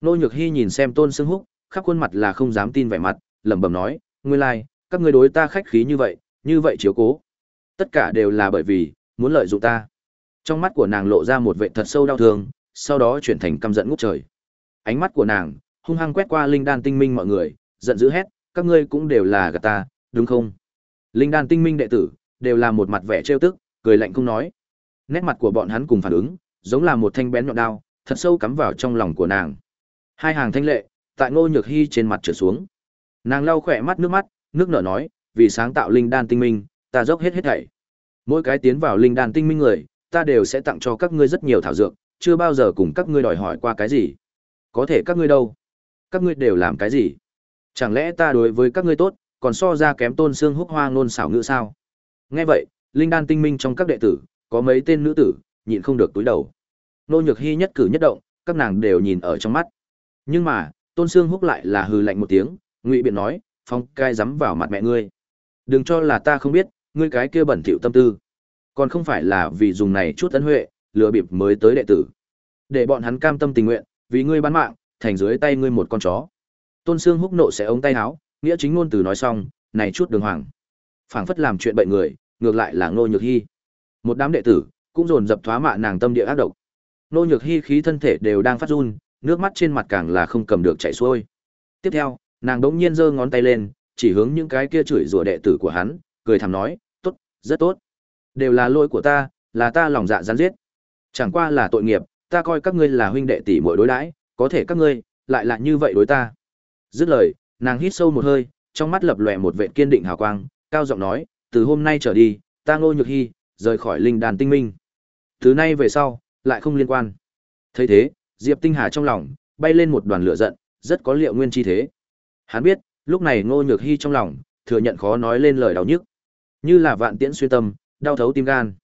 Nô Nhược Hi nhìn xem Tôn Sương Húc, khắp khuôn mặt là không dám tin vẻ mặt, lẩm bẩm nói, ngươi lai, like, các ngươi đối ta khách khí như vậy, như vậy chiếu cố. Tất cả đều là bởi vì, muốn lợi dụng ta. Trong mắt của nàng lộ ra một vẻ thật sâu đau thương, sau đó chuyển thành căm giận ngút trời. Ánh mắt của nàng, hung hăng quét qua linh đan tinh minh mọi người, giận dữ hét, các ngươi cũng đều là gạt ta, đúng không? Linh đan tinh minh đệ tử, đều là một mặt vẻ trêu tức, cười lạnh không nói. Nét mặt của bọn hắn cùng phản ứng, giống là một thanh bén nhọn đao, thật sâu cắm vào trong lòng của nàng. Hai hàng thanh lệ, tại Ngô Nhược Hi trên mặt trở xuống. Nàng lau khỏe mắt nước mắt, nước nở nói, vì sáng tạo linh đan tinh minh, ta dốc hết hết thảy. Mỗi cái tiến vào linh đan tinh minh người, ta đều sẽ tặng cho các ngươi rất nhiều thảo dược, chưa bao giờ cùng các ngươi đòi hỏi qua cái gì. Có thể các ngươi đâu? Các ngươi đều làm cái gì? Chẳng lẽ ta đối với các ngươi tốt, còn so ra kém tôn xương húc hoa ngôn xảo ngữ sao? Nghe vậy, linh đan tinh minh trong các đệ tử, có mấy tên nữ tử, nhịn không được túi đầu. Nô Nhược Hy nhất cử nhất động, các nàng đều nhìn ở trong mắt. Nhưng mà, Tôn Sương Húc lại là hừ lạnh một tiếng, ngụy biện nói, phong cai dám vào mặt mẹ ngươi. Đừng cho là ta không biết, ngươi cái kia bẩn thỉu tâm tư. Còn không phải là vì dùng này chút ân huệ, lừa bịp mới tới đệ tử. Để bọn hắn cam tâm tình nguyện, vì ngươi bán mạng, thành dưới tay ngươi một con chó. Tôn Sương Húc nộ sẽ ống tay áo, nghĩa chính ngôn từ nói xong, này chút đường hoàng. phảng phất làm chuyện bậy người, ngược lại là Ngô Nhược Hi. Một đám đệ tử cũng dồn dập thoá mạ nàng tâm địa ác độc. Ngô Nhược Hi khí thân thể đều đang phát run, nước mắt trên mặt càng là không cầm được chảy xuôi. Tiếp theo, nàng đống nhiên giơ ngón tay lên, chỉ hướng những cái kia chửi rủa đệ tử của hắn, cười thầm nói, tốt, rất tốt. Đều là lỗi của ta, là ta lòng dạ rắn giết. Chẳng qua là tội nghiệp, ta coi các ngươi là huynh đệ tỷ muội đối đãi, có thể các ngươi lại là như vậy đối ta. Dứt lời, nàng hít sâu một hơi, trong mắt lập lòe một vẻ kiên định hào quang, cao giọng nói, từ hôm nay trở đi, ta Ngô Nhược Hi rời khỏi linh đàn tinh minh. Từ nay về sau, lại không liên quan. Thấy thế, Diệp Tinh Hà trong lòng bay lên một đoàn lửa giận, rất có liệu nguyên chi thế. Hắn biết, lúc này Ngô Nhược Hi trong lòng thừa nhận khó nói lên lời đau nhức, như là vạn tiễn xuyên tâm, đau thấu tim gan.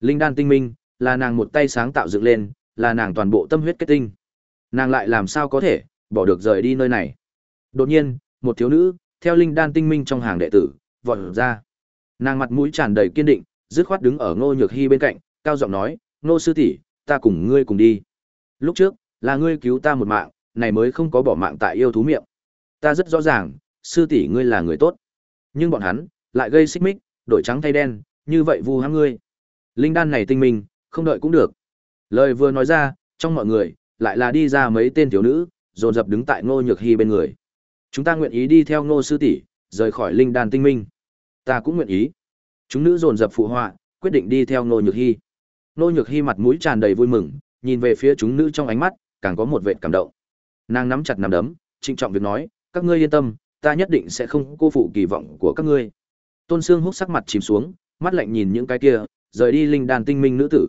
Linh đan tinh minh, là nàng một tay sáng tạo dựng lên, là nàng toàn bộ tâm huyết kết tinh. Nàng lại làm sao có thể bỏ được rời đi nơi này? Đột nhiên, một thiếu nữ theo linh đan tinh minh trong hàng đệ tử vọt ra. Nàng mặt mũi tràn đầy kiên định, dứt khoát đứng ở Ngô Nhược Hi bên cạnh, cao giọng nói, "Ngô sư tỷ, ta cùng ngươi cùng đi." Lúc trước, là ngươi cứu ta một mạng, này mới không có bỏ mạng tại yêu thú miệng. Ta rất rõ ràng, sư tỷ ngươi là người tốt. Nhưng bọn hắn lại gây xích mích, đổi trắng thay đen, như vậy vu hãm ngươi. Linh đan này tinh minh, không đợi cũng được. Lời vừa nói ra, trong mọi người lại là đi ra mấy tên thiếu nữ, dồn dập đứng tại Ngô Nhược Hi bên người. Chúng ta nguyện ý đi theo Ngô sư tỷ, rời khỏi linh đan tinh minh. Ta cũng nguyện ý. Chúng nữ dồn dập phụ họa, quyết định đi theo Ngô Nhược hy Ngô Nhược hy mặt mũi tràn đầy vui mừng, nhìn về phía chúng nữ trong ánh mắt, càng có một vệt cảm động. Nàng nắm chặt nắm đấm, trịnh trọng việc nói, các ngươi yên tâm, ta nhất định sẽ không cô phụ kỳ vọng của các ngươi. Tôn Sương hút sắc mặt chìm xuống, mắt lạnh nhìn những cái kia, rời đi linh đàn tinh minh nữ tử.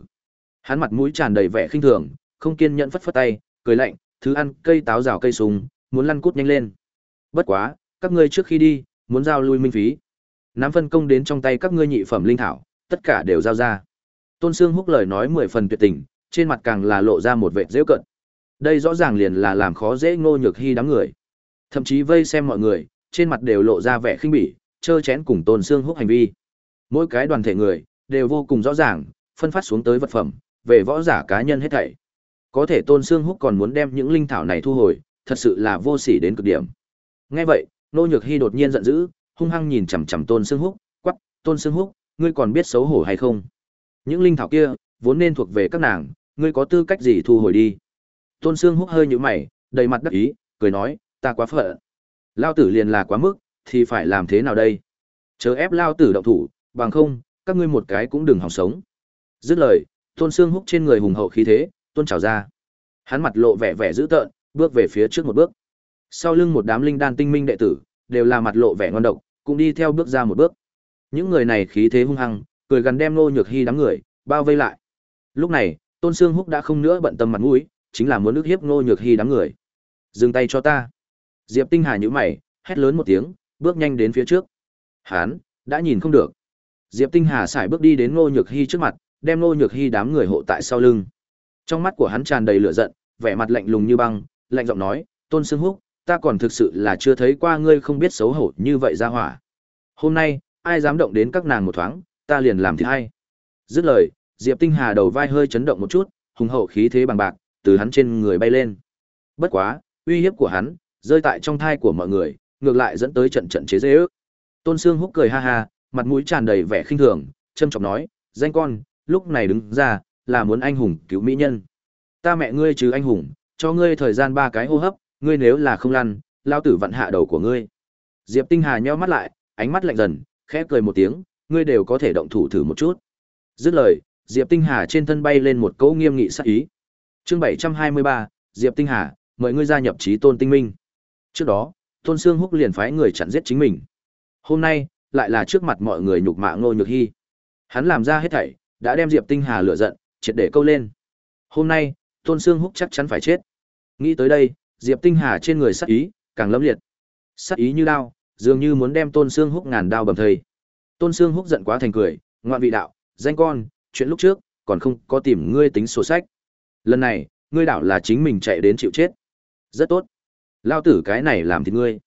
Hắn mặt mũi tràn đầy vẻ khinh thường, không kiên nhẫn phất phất tay, cười lạnh, thứ ăn cây táo rào cây súng, muốn lăn cút nhanh lên. Bất quá, các ngươi trước khi đi, muốn giao lui minh phí. Nắm phân công đến trong tay các ngươi nhị phẩm linh thảo, tất cả đều giao ra. Tôn Sương Húc lời nói mười phần tuyệt tình, trên mặt càng là lộ ra một vẻ giễu cận. Đây rõ ràng liền là làm khó dễ Ngô Nhược Hi đám người. Thậm chí vây xem mọi người, trên mặt đều lộ ra vẻ khinh bỉ, chơ chén cùng Tôn Sương Húc hành vi. Mỗi cái đoàn thể người đều vô cùng rõ ràng, phân phát xuống tới vật phẩm, về võ giả cá nhân hết thảy. Có thể Tôn Sương Húc còn muốn đem những linh thảo này thu hồi, thật sự là vô sỉ đến cực điểm. Nghe vậy, Nô Nhược Hi đột nhiên giận dữ, hung hăng nhìn chằm chằm Tôn Sương Húc, quắc, "Tôn Sương Húc, ngươi còn biết xấu hổ hay không? Những linh thảo kia vốn nên thuộc về các nàng, ngươi có tư cách gì thu hồi đi?" Tôn Sương Húc hơi nhíu mày, đầy mặt đắc ý, cười nói, "Ta quá phận. Lao tử liền là quá mức, thì phải làm thế nào đây? Chớ ép lao tử động thủ, bằng không, các ngươi một cái cũng đừng hòng sống." Dứt lời, Tôn Sương Húc trên người hùng hậu khí thế, tôn trào ra. Hắn mặt lộ vẻ vẻ dữ tợn, bước về phía trước một bước. Sau lưng một đám linh đan tinh minh đệ tử, đều là mặt lộ vẻ ngon độc, cũng đi theo bước ra một bước. Những người này khí thế hung hăng, cười gần đem Nô Nhược Hi đám người bao vây lại. Lúc này, Tôn Sương Húc đã không nữa bận tâm mặt mũi, chính là muốn nước hiếp Nô Nhược Hi đám người. Dừng tay cho ta. Diệp Tinh Hà nhíu mày, hét lớn một tiếng, bước nhanh đến phía trước. Hắn đã nhìn không được. Diệp Tinh Hà xài bước đi đến Nô Nhược Hi trước mặt, đem Nô Nhược Hi đám người hộ tại sau lưng. Trong mắt của hắn tràn đầy lửa giận, vẻ mặt lạnh lùng như băng, lạnh giọng nói, "Tôn Sương Húc, ta còn thực sự là chưa thấy qua ngươi không biết xấu hổ như vậy ra hỏa. Hôm nay, ai dám động đến các nàng một thoáng, ta liền làm thì hay." Dứt lời, Diệp Tinh Hà đầu vai hơi chấn động một chút, hùng hậu khí thế bằng bạc từ hắn trên người bay lên. Bất quá, uy hiếp của hắn rơi tại trong thai của mọi người, ngược lại dẫn tới trận trận chế giễu. Tôn Sương Húc cười ha ha, mặt mũi tràn đầy vẻ khinh thường, châm chọc nói, "Danh con, lúc này đứng ra, là muốn anh hùng cứu mỹ nhân. Ta mẹ ngươi chứ anh hùng, cho ngươi thời gian ba cái hô hấp, ngươi nếu là không lăn, lao tử vặn hạ đầu của ngươi." Diệp Tinh Hà nheo mắt lại, ánh mắt lạnh dần, khẽ cười một tiếng, "Ngươi đều có thể động thủ thử một chút." Dứt lời, Diệp Tinh Hà trên thân bay lên một cỗ nghiêm nghị sắc ý. Chương 723, Diệp Tinh Hà, mời ngươi gia nhập Chí Tôn Tinh Minh. Trước đó, Tôn Sương Húc liền phái người chặn giết chính mình. Hôm nay, lại là trước mặt mọi người nhục mạ Ngô Nhược Hi. Hắn làm ra hết thảy, đã đem Diệp Tinh Hà lựa giận, triệt để câu lên. Hôm nay, Tôn Sương Húc chắc chắn phải chết. Nghĩ tới đây, Diệp Tinh Hà trên người sát ý càng lâm liệt. Sát ý như đao, dường như muốn đem Tôn Sương Húc ngàn đao bầm thây. Tôn Sương Húc giận quá thành cười, ngoạn vị đạo, danh con, chuyện lúc trước, còn không có tìm ngươi tính sổ sách. Lần này, ngươi đảo là chính mình chạy đến chịu chết. Rất tốt. Lao tử cái này làm thì ngươi.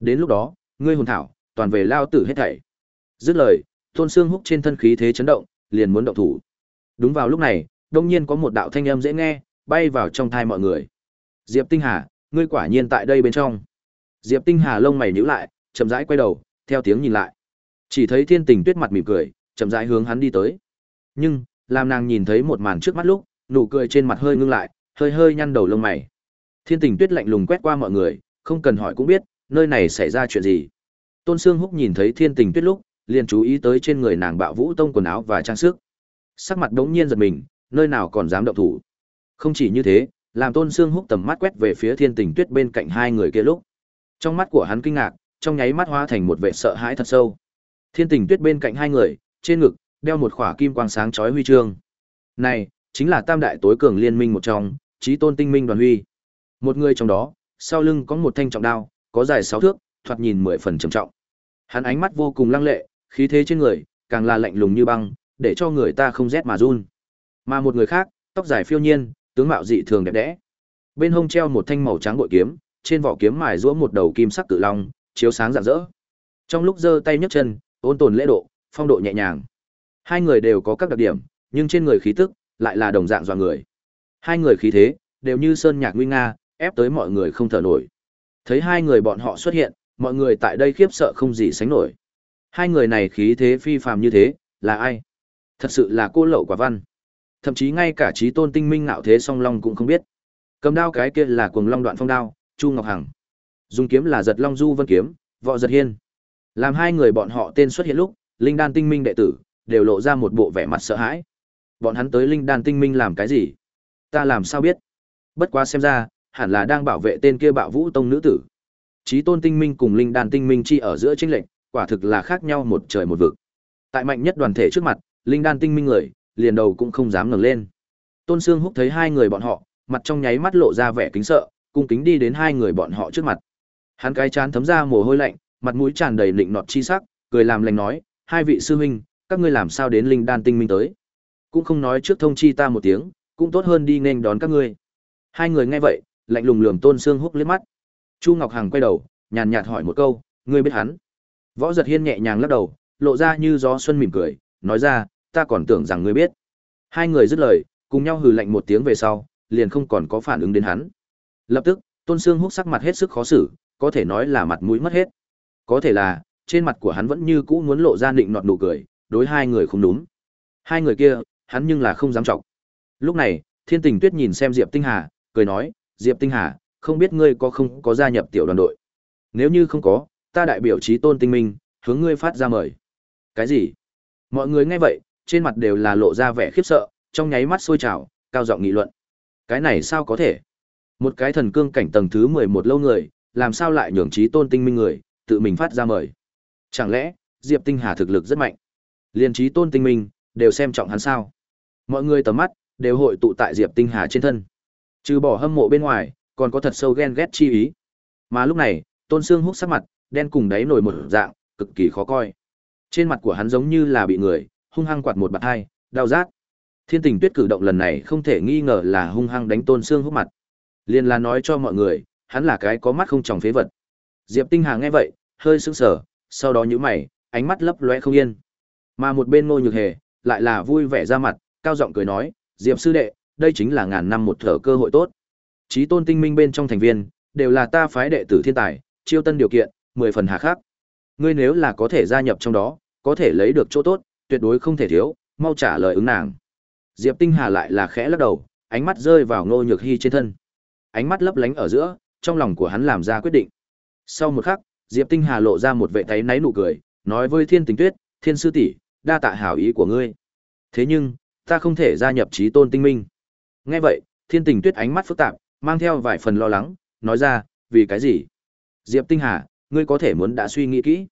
Đến lúc đó, ngươi hồn thảo, toàn về lao tử hết thảy. Dứt lời, Tôn Sương Húc trên thân khí thế chấn động, liền muốn động thủ. Đúng vào lúc này, đông nhiên có một đạo thanh âm dễ nghe, bay vào trong thai mọi người. Diệp Tinh Hà, ngươi quả nhiên tại đây bên trong. Diệp Tinh Hà lông mày nhíu lại, chậm rãi quay đầu, theo tiếng nhìn lại. Chỉ thấy Thiên Tình Tuyết mặt mỉm cười, chậm rãi hướng hắn đi tới. Nhưng, làm nàng nhìn thấy một màn trước mắt lúc, nụ cười trên mặt hơi ngưng lại, hơi hơi nhăn đầu lông mày. Thiên Tình Tuyết lạnh lùng quét qua mọi người, không cần hỏi cũng biết, nơi này xảy ra chuyện gì. Tôn Sương Húc nhìn thấy Thiên Tình Tuyết lúc, liền chú ý tới trên người nàng Bạo Vũ Tông quần áo và trang sức. Sắc mặt đống nhiên giật mình, nơi nào còn dám động thủ. Không chỉ như thế, làm Tôn Sương Húc tầm mắt quét về phía Thiên Tình Tuyết bên cạnh hai người kia lúc. Trong mắt của hắn kinh ngạc, trong nháy mắt hóa thành một vệ sợ hãi thật sâu. Thiên Tình Tuyết bên cạnh hai người, trên ngực đeo một khỏa kim quang sáng chói huy chương. Này, chính là Tam đại tối cường liên minh một trong, trí Tôn Tinh Minh Đoàn Huy. Một người trong đó, sau lưng có một thanh trọng đao, có dài sáu thước, thoạt nhìn mười phần trầm trọng. Hắn ánh mắt vô cùng lăng lệ, khí thế trên người càng là lạnh lùng như băng, để cho người ta không rét mà run. Mà một người khác, tóc dài phiêu nhiên, tướng mạo dị thường đẹp đẽ. Bên hông treo một thanh màu trắng bội kiếm, trên vỏ kiếm mài giũa một đầu kim sắc cự long, chiếu sáng rạng rỡ. Trong lúc giơ tay nhấc chân, ôn tồn lễ độ, phong độ nhẹ nhàng. Hai người đều có các đặc điểm, nhưng trên người khí tức lại là đồng dạng dọa người. Hai người khí thế đều như sơn nhạc nguy nga, ép tới mọi người không thở nổi. Thấy hai người bọn họ xuất hiện, mọi người tại đây khiếp sợ không gì sánh nổi. Hai người này khí thế phi phàm như thế, là ai? Thật sự là cô lậu quả văn. Thậm chí ngay cả trí tôn tinh minh nạo thế song long cũng không biết. Cầm đao cái kia là cuồng long đoạn phong đao, Chu Ngọc Hằng. Dùng kiếm là giật long du vân kiếm, võ giật hiên. Làm hai người bọn họ tên xuất hiện lúc, linh đan tinh minh đệ tử đều lộ ra một bộ vẻ mặt sợ hãi. Bọn hắn tới linh đan tinh minh làm cái gì? Ta làm sao biết? Bất quá xem ra, hẳn là đang bảo vệ tên kia bạo vũ tông nữ tử. trí tôn tinh minh cùng linh đan tinh minh chi ở giữa tranh lệnh, quả thực là khác nhau một trời một vực. Tại mạnh nhất đoàn thể trước mặt, linh đan tinh minh người, liền đầu cũng không dám ngẩng lên. Tôn Sương Húc thấy hai người bọn họ, mặt trong nháy mắt lộ ra vẻ kính sợ, cung kính đi đến hai người bọn họ trước mặt. Hắn cái chán thấm ra mồ hôi lạnh, mặt mũi tràn đầy lịnh nọt chi sắc, cười làm lành nói, hai vị sư huynh, các ngươi làm sao đến linh đan tinh minh tới? Cũng không nói trước thông chi ta một tiếng, cũng tốt hơn đi nên đón các ngươi. Hai người nghe vậy, lạnh lùng lườm Tôn Sương Húc liếc mắt. Chu Ngọc Hằng quay đầu, nhàn nhạt hỏi một câu, ngươi biết hắn? Võ Giật Hiên nhẹ nhàng lắc đầu, lộ ra như gió xuân mỉm cười, nói ra, ta còn tưởng rằng ngươi biết. Hai người dứt lời, cùng nhau hừ lạnh một tiếng về sau, liền không còn có phản ứng đến hắn. Lập tức, Tôn Sương Húc sắc mặt hết sức khó xử, có thể nói là mặt mũi mất hết. Có thể là, trên mặt của hắn vẫn như cũ muốn lộ ra định nọt nụ cười, đối hai người không đúng. Hai người kia, hắn nhưng là không dám trọng. Lúc này, Thiên Tình Tuyết nhìn xem Diệp Tinh Hà, cười nói, Diệp Tinh Hà, không biết ngươi có không có gia nhập tiểu đoàn đội. Nếu như không có, ta đại biểu trí tôn tinh minh, hướng ngươi phát ra mời. Cái gì? Mọi người nghe vậy, trên mặt đều là lộ ra vẻ khiếp sợ, trong nháy mắt sôi trào, cao giọng nghị luận. Cái này sao có thể? Một cái thần cương cảnh tầng thứ 11 lâu người, làm sao lại nhường trí tôn tinh minh người, tự mình phát ra mời? Chẳng lẽ, Diệp Tinh Hà thực lực rất mạnh? Liên trí tôn tinh minh, đều xem trọng hắn sao? Mọi người tầm mắt, đều hội tụ tại Diệp Tinh Hà trên thân. Trừ bỏ hâm mộ bên ngoài, còn có thật sâu ghen ghét chi ý. Mà lúc này, Tôn Sương hút sắc mặt, đen cùng đáy nổi một dạng, cực kỳ khó coi. Trên mặt của hắn giống như là bị người hung hăng quạt một bạt hai, đau rát. Thiên Tình Tuyết cử động lần này không thể nghi ngờ là hung hăng đánh Tôn Sương Húc mặt. Liên là nói cho mọi người, hắn là cái có mắt không tròng phế vật. Diệp Tinh Hà nghe vậy, hơi sững sờ, sau đó nhíu mày, ánh mắt lấp lóe không yên. Mà một bên Ngô Nhược Hề, lại là vui vẻ ra mặt, cao giọng cười nói, "Diệp sư đệ, đây chính là ngàn năm một thở cơ hội tốt. Chí tôn tinh minh bên trong thành viên, đều là ta phái đệ tử thiên tài, chiêu tân điều kiện, mười phần hà khắc. Ngươi nếu là có thể gia nhập trong đó, có thể lấy được chỗ tốt, tuyệt đối không thể thiếu, mau trả lời ứng nàng. Diệp Tinh Hà lại là khẽ lắc đầu, ánh mắt rơi vào Ngô Nhược Hi trên thân. Ánh mắt lấp lánh ở giữa, trong lòng của hắn làm ra quyết định. Sau một khắc, Diệp Tinh Hà lộ ra một vẻ tay náy nụ cười, nói với Thiên Tình Tuyết, "Thiên sư tỷ, đa tạ hảo ý của ngươi. Thế nhưng, ta không thể gia nhập Chí Tôn Tinh Minh." Nghe vậy, Thiên Tình Tuyết ánh mắt phức tạp, mang theo vài phần lo lắng, nói ra, "Vì cái gì?" Diệp Tinh Hà, ngươi có thể muốn đã suy nghĩ kỹ.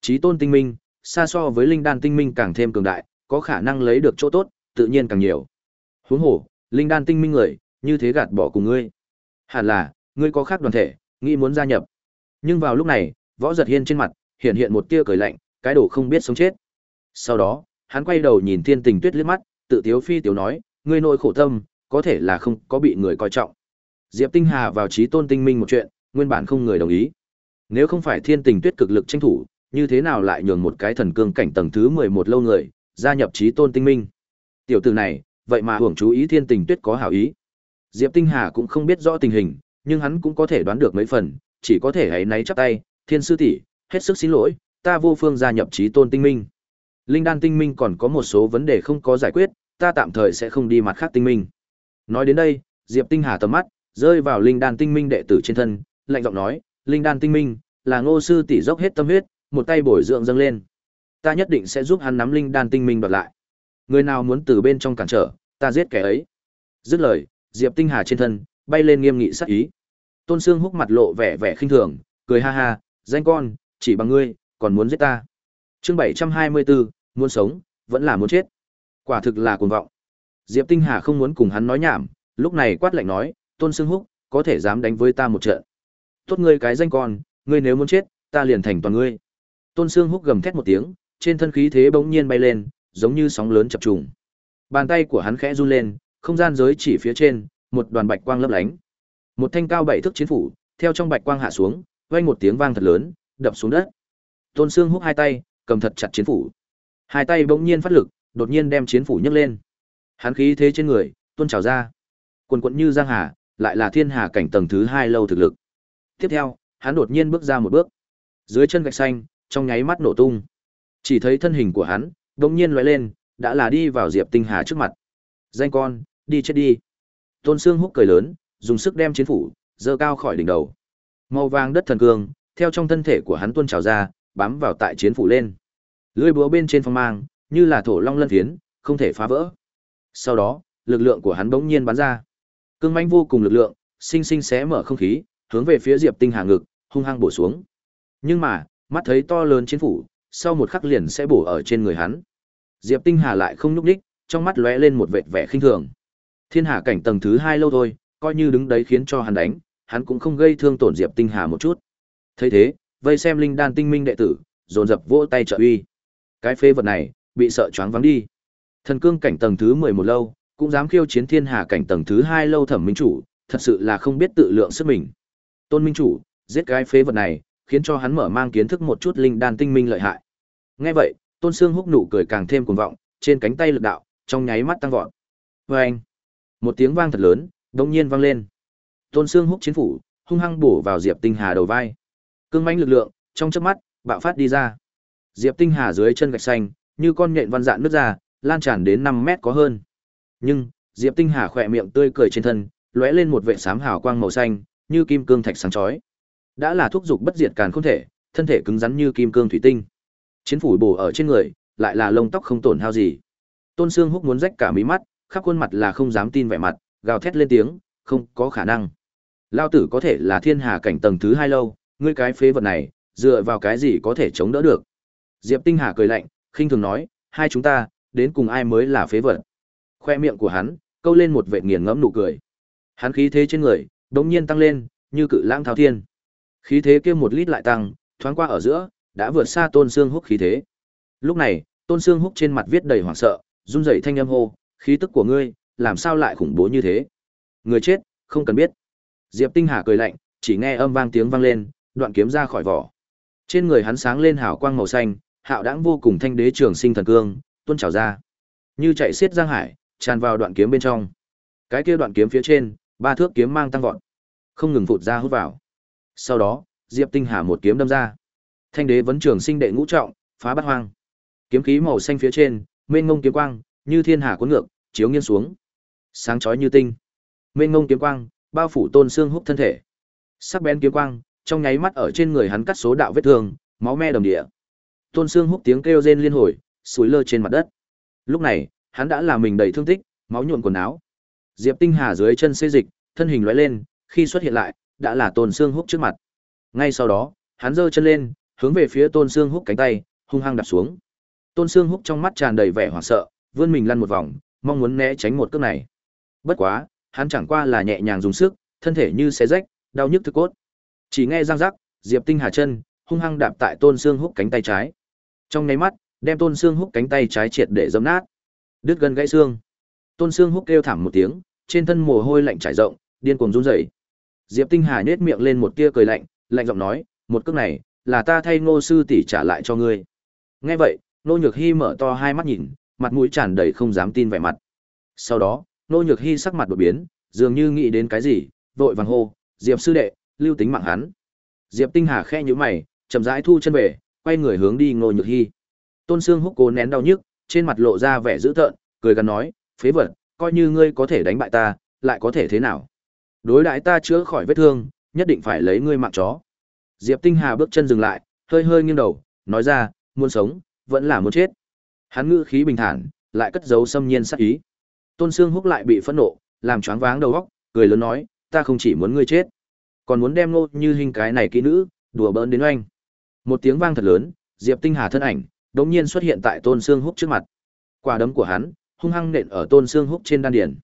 Chí tôn tinh minh, xa so với linh đan tinh minh càng thêm cường đại, có khả năng lấy được chỗ tốt, tự nhiên càng nhiều. Huống hồ, linh đan tinh minh người, như thế gạt bỏ cùng ngươi. Hẳn là, ngươi có khác đoàn thể, nghĩ muốn gia nhập. Nhưng vào lúc này, Võ Giật Hiên trên mặt hiện hiện một tia cười lạnh, cái đồ không biết sống chết. Sau đó, hắn quay đầu nhìn Thiên Tình Tuyết liếc mắt, tự tiếu phi tiểu nói, ngươi nội khổ tâm, có thể là không có bị người coi trọng. Diệp Tinh Hà vào trí tôn tinh minh một chuyện, nguyên bản không người đồng ý. Nếu không phải Thiên Tình Tuyết cực lực tranh thủ, như thế nào lại nhường một cái thần cương cảnh tầng thứ 11 lâu người gia nhập trí tôn tinh minh. Tiểu tử này, vậy mà hưởng chú ý Thiên Tình Tuyết có hảo ý. Diệp Tinh Hà cũng không biết rõ tình hình, nhưng hắn cũng có thể đoán được mấy phần, chỉ có thể hãy náy chắp tay, "Thiên sư tỷ, hết sức xin lỗi, ta vô phương gia nhập trí tôn tinh minh." Linh đan tinh minh còn có một số vấn đề không có giải quyết, ta tạm thời sẽ không đi mặt khác tinh minh. Nói đến đây, Diệp Tinh Hà tầm mắt rơi vào linh đan tinh minh đệ tử trên thân, lạnh giọng nói, linh đan tinh minh là Ngô sư tỷ dốc hết tâm huyết, một tay bồi dưỡng dâng lên. Ta nhất định sẽ giúp hắn nắm linh đan tinh minh đoạt lại. Người nào muốn từ bên trong cản trở, ta giết kẻ ấy. Dứt lời, Diệp Tinh Hà trên thân bay lên nghiêm nghị sắc ý. Tôn Sương húc mặt lộ vẻ vẻ khinh thường, cười ha ha, danh con, chỉ bằng ngươi, còn muốn giết ta. Chương 724, muốn sống, vẫn là muốn chết. Quả thực là cuồng vọng. Diệp Tinh Hà không muốn cùng hắn nói nhảm, lúc này quát lạnh nói, Tôn Sương Húc, có thể dám đánh với ta một trận. Tốt ngươi cái danh con, ngươi nếu muốn chết, ta liền thành toàn ngươi. Tôn Sương Húc gầm thét một tiếng, trên thân khí thế bỗng nhiên bay lên, giống như sóng lớn chập trùng. Bàn tay của hắn khẽ run lên, không gian giới chỉ phía trên, một đoàn bạch quang lấp lánh. Một thanh cao bảy thước chiến phủ, theo trong bạch quang hạ xuống, vang một tiếng vang thật lớn, đập xuống đất. Tôn Sương Húc hai tay, cầm thật chặt chiến phủ. Hai tay bỗng nhiên phát lực, đột nhiên đem chiến phủ nhấc lên. Hắn khí thế trên người, tuôn trào ra. Quần quần như giang hà, lại là thiên hà cảnh tầng thứ hai lâu thực lực. Tiếp theo, hắn đột nhiên bước ra một bước. Dưới chân gạch xanh, trong nháy mắt nổ tung. Chỉ thấy thân hình của hắn, đột nhiên lóe lên, đã là đi vào Diệp Tinh Hà trước mặt. Danh con, đi chết đi. Tôn Sương Húc cười lớn, dùng sức đem chiến phủ giơ cao khỏi đỉnh đầu. Màu vàng đất thần cương, theo trong thân thể của hắn tuôn trào ra, bám vào tại chiến phủ lên. Lưỡi búa bên trên phong mang, như là thổ long lân phiến, không thể phá vỡ. Sau đó, lực lượng của hắn bỗng nhiên bắn ra. Cương mãnh vô cùng lực lượng, sinh sinh xé mở không khí, hướng về phía Diệp Tinh Hà ngực, hung hăng bổ xuống. Nhưng mà, mắt thấy to lớn chiến phủ, sau một khắc liền sẽ bổ ở trên người hắn. Diệp Tinh Hà lại không nhúc nhích, trong mắt lóe lên một vệt vẻ khinh thường. Thiên Hà cảnh tầng thứ hai lâu thôi, coi như đứng đấy khiến cho hắn đánh, hắn cũng không gây thương tổn Diệp Tinh Hà một chút. Thấy thế, vây xem linh đan tinh minh đệ tử, dồn dập vỗ tay trợ uy. Cái phế vật này, bị sợ choáng vắng đi. Thần cương cảnh tầng thứ 11 lâu, cũng dám khiêu chiến thiên hà cảnh tầng thứ hai lâu thẩm minh chủ, thật sự là không biết tự lượng sức mình. Tôn minh chủ, giết cái phế vật này, khiến cho hắn mở mang kiến thức một chút linh đan tinh minh lợi hại. Nghe vậy, Tôn Sương húc nụ cười càng thêm cuồng vọng, trên cánh tay lực đạo, trong nháy mắt tăng vọt. Oeng! Một tiếng vang thật lớn, đột nhiên vang lên. Tôn Sương húc chiến phủ, hung hăng bổ vào Diệp Tinh Hà đầu vai. Cương mãnh lực lượng, trong chớp mắt, bạo phát đi ra. Diệp Tinh Hà dưới chân gạch xanh, như con nhện văn dạn nước ra, lan tràn đến 5 mét có hơn. Nhưng, Diệp Tinh Hà khỏe miệng tươi cười trên thân, lóe lên một vệt xám hào quang màu xanh, như kim cương thạch sáng chói. Đã là thuốc dục bất diệt càn không thể, thân thể cứng rắn như kim cương thủy tinh. Chiến phủ bổ ở trên người, lại là lông tóc không tổn hao gì. Tôn Sương Húc muốn rách cả mí mắt, khắp khuôn mặt là không dám tin vẻ mặt, gào thét lên tiếng, không có khả năng. Lao tử có thể là thiên hà cảnh tầng thứ hai lâu, ngươi cái phế vật này, dựa vào cái gì có thể chống đỡ được. Diệp Tinh Hà cười lạnh, khinh thường nói, hai chúng ta, đến cùng ai mới là phế vật. Khoe miệng của hắn, câu lên một vệt nghiền ngẫm nụ cười. Hắn khí thế trên người, đống nhiên tăng lên, như cự lãng thao thiên. Khí thế kia một lít lại tăng, thoáng qua ở giữa, đã vượt xa Tôn Sương Húc khí thế. Lúc này, Tôn Sương Húc trên mặt viết đầy hoảng sợ, run rẩy thanh âm hô, khí tức của ngươi, làm sao lại khủng bố như thế? Người chết, không cần biết. Diệp Tinh Hà cười lạnh, chỉ nghe âm vang tiếng vang lên, đoạn kiếm ra khỏi vỏ. Trên người hắn sáng lên hào quang màu xanh, hạo đãng vô cùng thanh đế trường sinh thần cương, tuôn trào ra. Như chạy xiết giang hải, tràn vào đoạn kiếm bên trong. Cái kia đoạn kiếm phía trên, ba thước kiếm mang tăng vọt, không ngừng phụt ra hút vào. Sau đó, Diệp Tinh Hà một kiếm đâm ra. Thanh đế vấn trường sinh đệ ngũ trọng, phá bát hoang. Kiếm khí màu xanh phía trên, mênh ngông kiếm quang, như thiên hà cuốn ngược, chiếu nghiêng xuống. Sáng chói như tinh. Mênh ngông kiếm quang, bao phủ Tôn xương húc thân thể. Sắc bén kiếm quang, trong nháy mắt ở trên người hắn cắt số đạo vết thương, máu me đồng địa. Tôn xương húc tiếng kêu rên liên hồi, sủi lơ trên mặt đất. Lúc này, hắn đã làm mình đầy thương tích, máu nhuộm quần áo. Diệp Tinh Hà dưới chân xê dịch, thân hình lóe lên, khi xuất hiện lại, đã là Tôn Sương Húc trước mặt. Ngay sau đó, hắn giơ chân lên, hướng về phía Tôn Sương Húc cánh tay, hung hăng đạp xuống. Tôn Sương Húc trong mắt tràn đầy vẻ hoảng sợ, vươn mình lăn một vòng, mong muốn né tránh một cước này. Bất quá, hắn chẳng qua là nhẹ nhàng dùng sức, thân thể như xé rách, đau nhức thức cốt. Chỉ nghe răng rắc, Diệp Tinh Hà chân hung hăng đạp tại Tôn Xương Húc cánh tay trái. Trong nháy mắt, đem Tôn Xương Húc cánh tay trái triệt để dẫm nát. Đứt gân gãy xương. Tôn Xương Húc kêu thảm một tiếng, trên thân mồ hôi lạnh trải rộng, điên cuồng run rẩy. Diệp Tinh Hà nhếch miệng lên một tia cười lạnh, lạnh giọng nói, một cước này, là ta thay Ngô sư tỷ trả lại cho ngươi. Nghe vậy, Nô Nhược Hi mở to hai mắt nhìn, mặt mũi tràn đầy không dám tin vẻ mặt. Sau đó, Nô Nhược Hi sắc mặt đột biến, dường như nghĩ đến cái gì, vội vàng hô, "Diệp sư đệ, lưu tính mạng hắn." Diệp Tinh Hà khẽ nhíu mày, chậm rãi thu chân về, quay người hướng đi Ngô Nhược Hi. Tôn Sương Húc cố nén đau nhức, trên mặt lộ ra vẻ dữ tợn, cười gần nói, "Phế vật, coi như ngươi có thể đánh bại ta, lại có thể thế nào? Đối đãi ta chữa khỏi vết thương, nhất định phải lấy ngươi mạng chó." Diệp Tinh Hà bước chân dừng lại, hơi hơi nghiêng đầu, nói ra, "Muốn sống, vẫn là muốn chết." Hắn ngữ khí bình thản, lại cất giấu xâm nhiên sát ý. Tôn Sương Húc lại bị phẫn nộ, làm choáng váng đầu óc, cười lớn nói, "Ta không chỉ muốn ngươi chết, còn muốn đem nô như hình cái này kỹ nữ, đùa bỡn đến oanh." Một tiếng vang thật lớn, Diệp Tinh Hà thân ảnh đột nhiên xuất hiện tại Tôn Sương Húc trước mặt. Quả đấm của hắn hung hăng nện ở Tôn Sương Húc trên đan điền.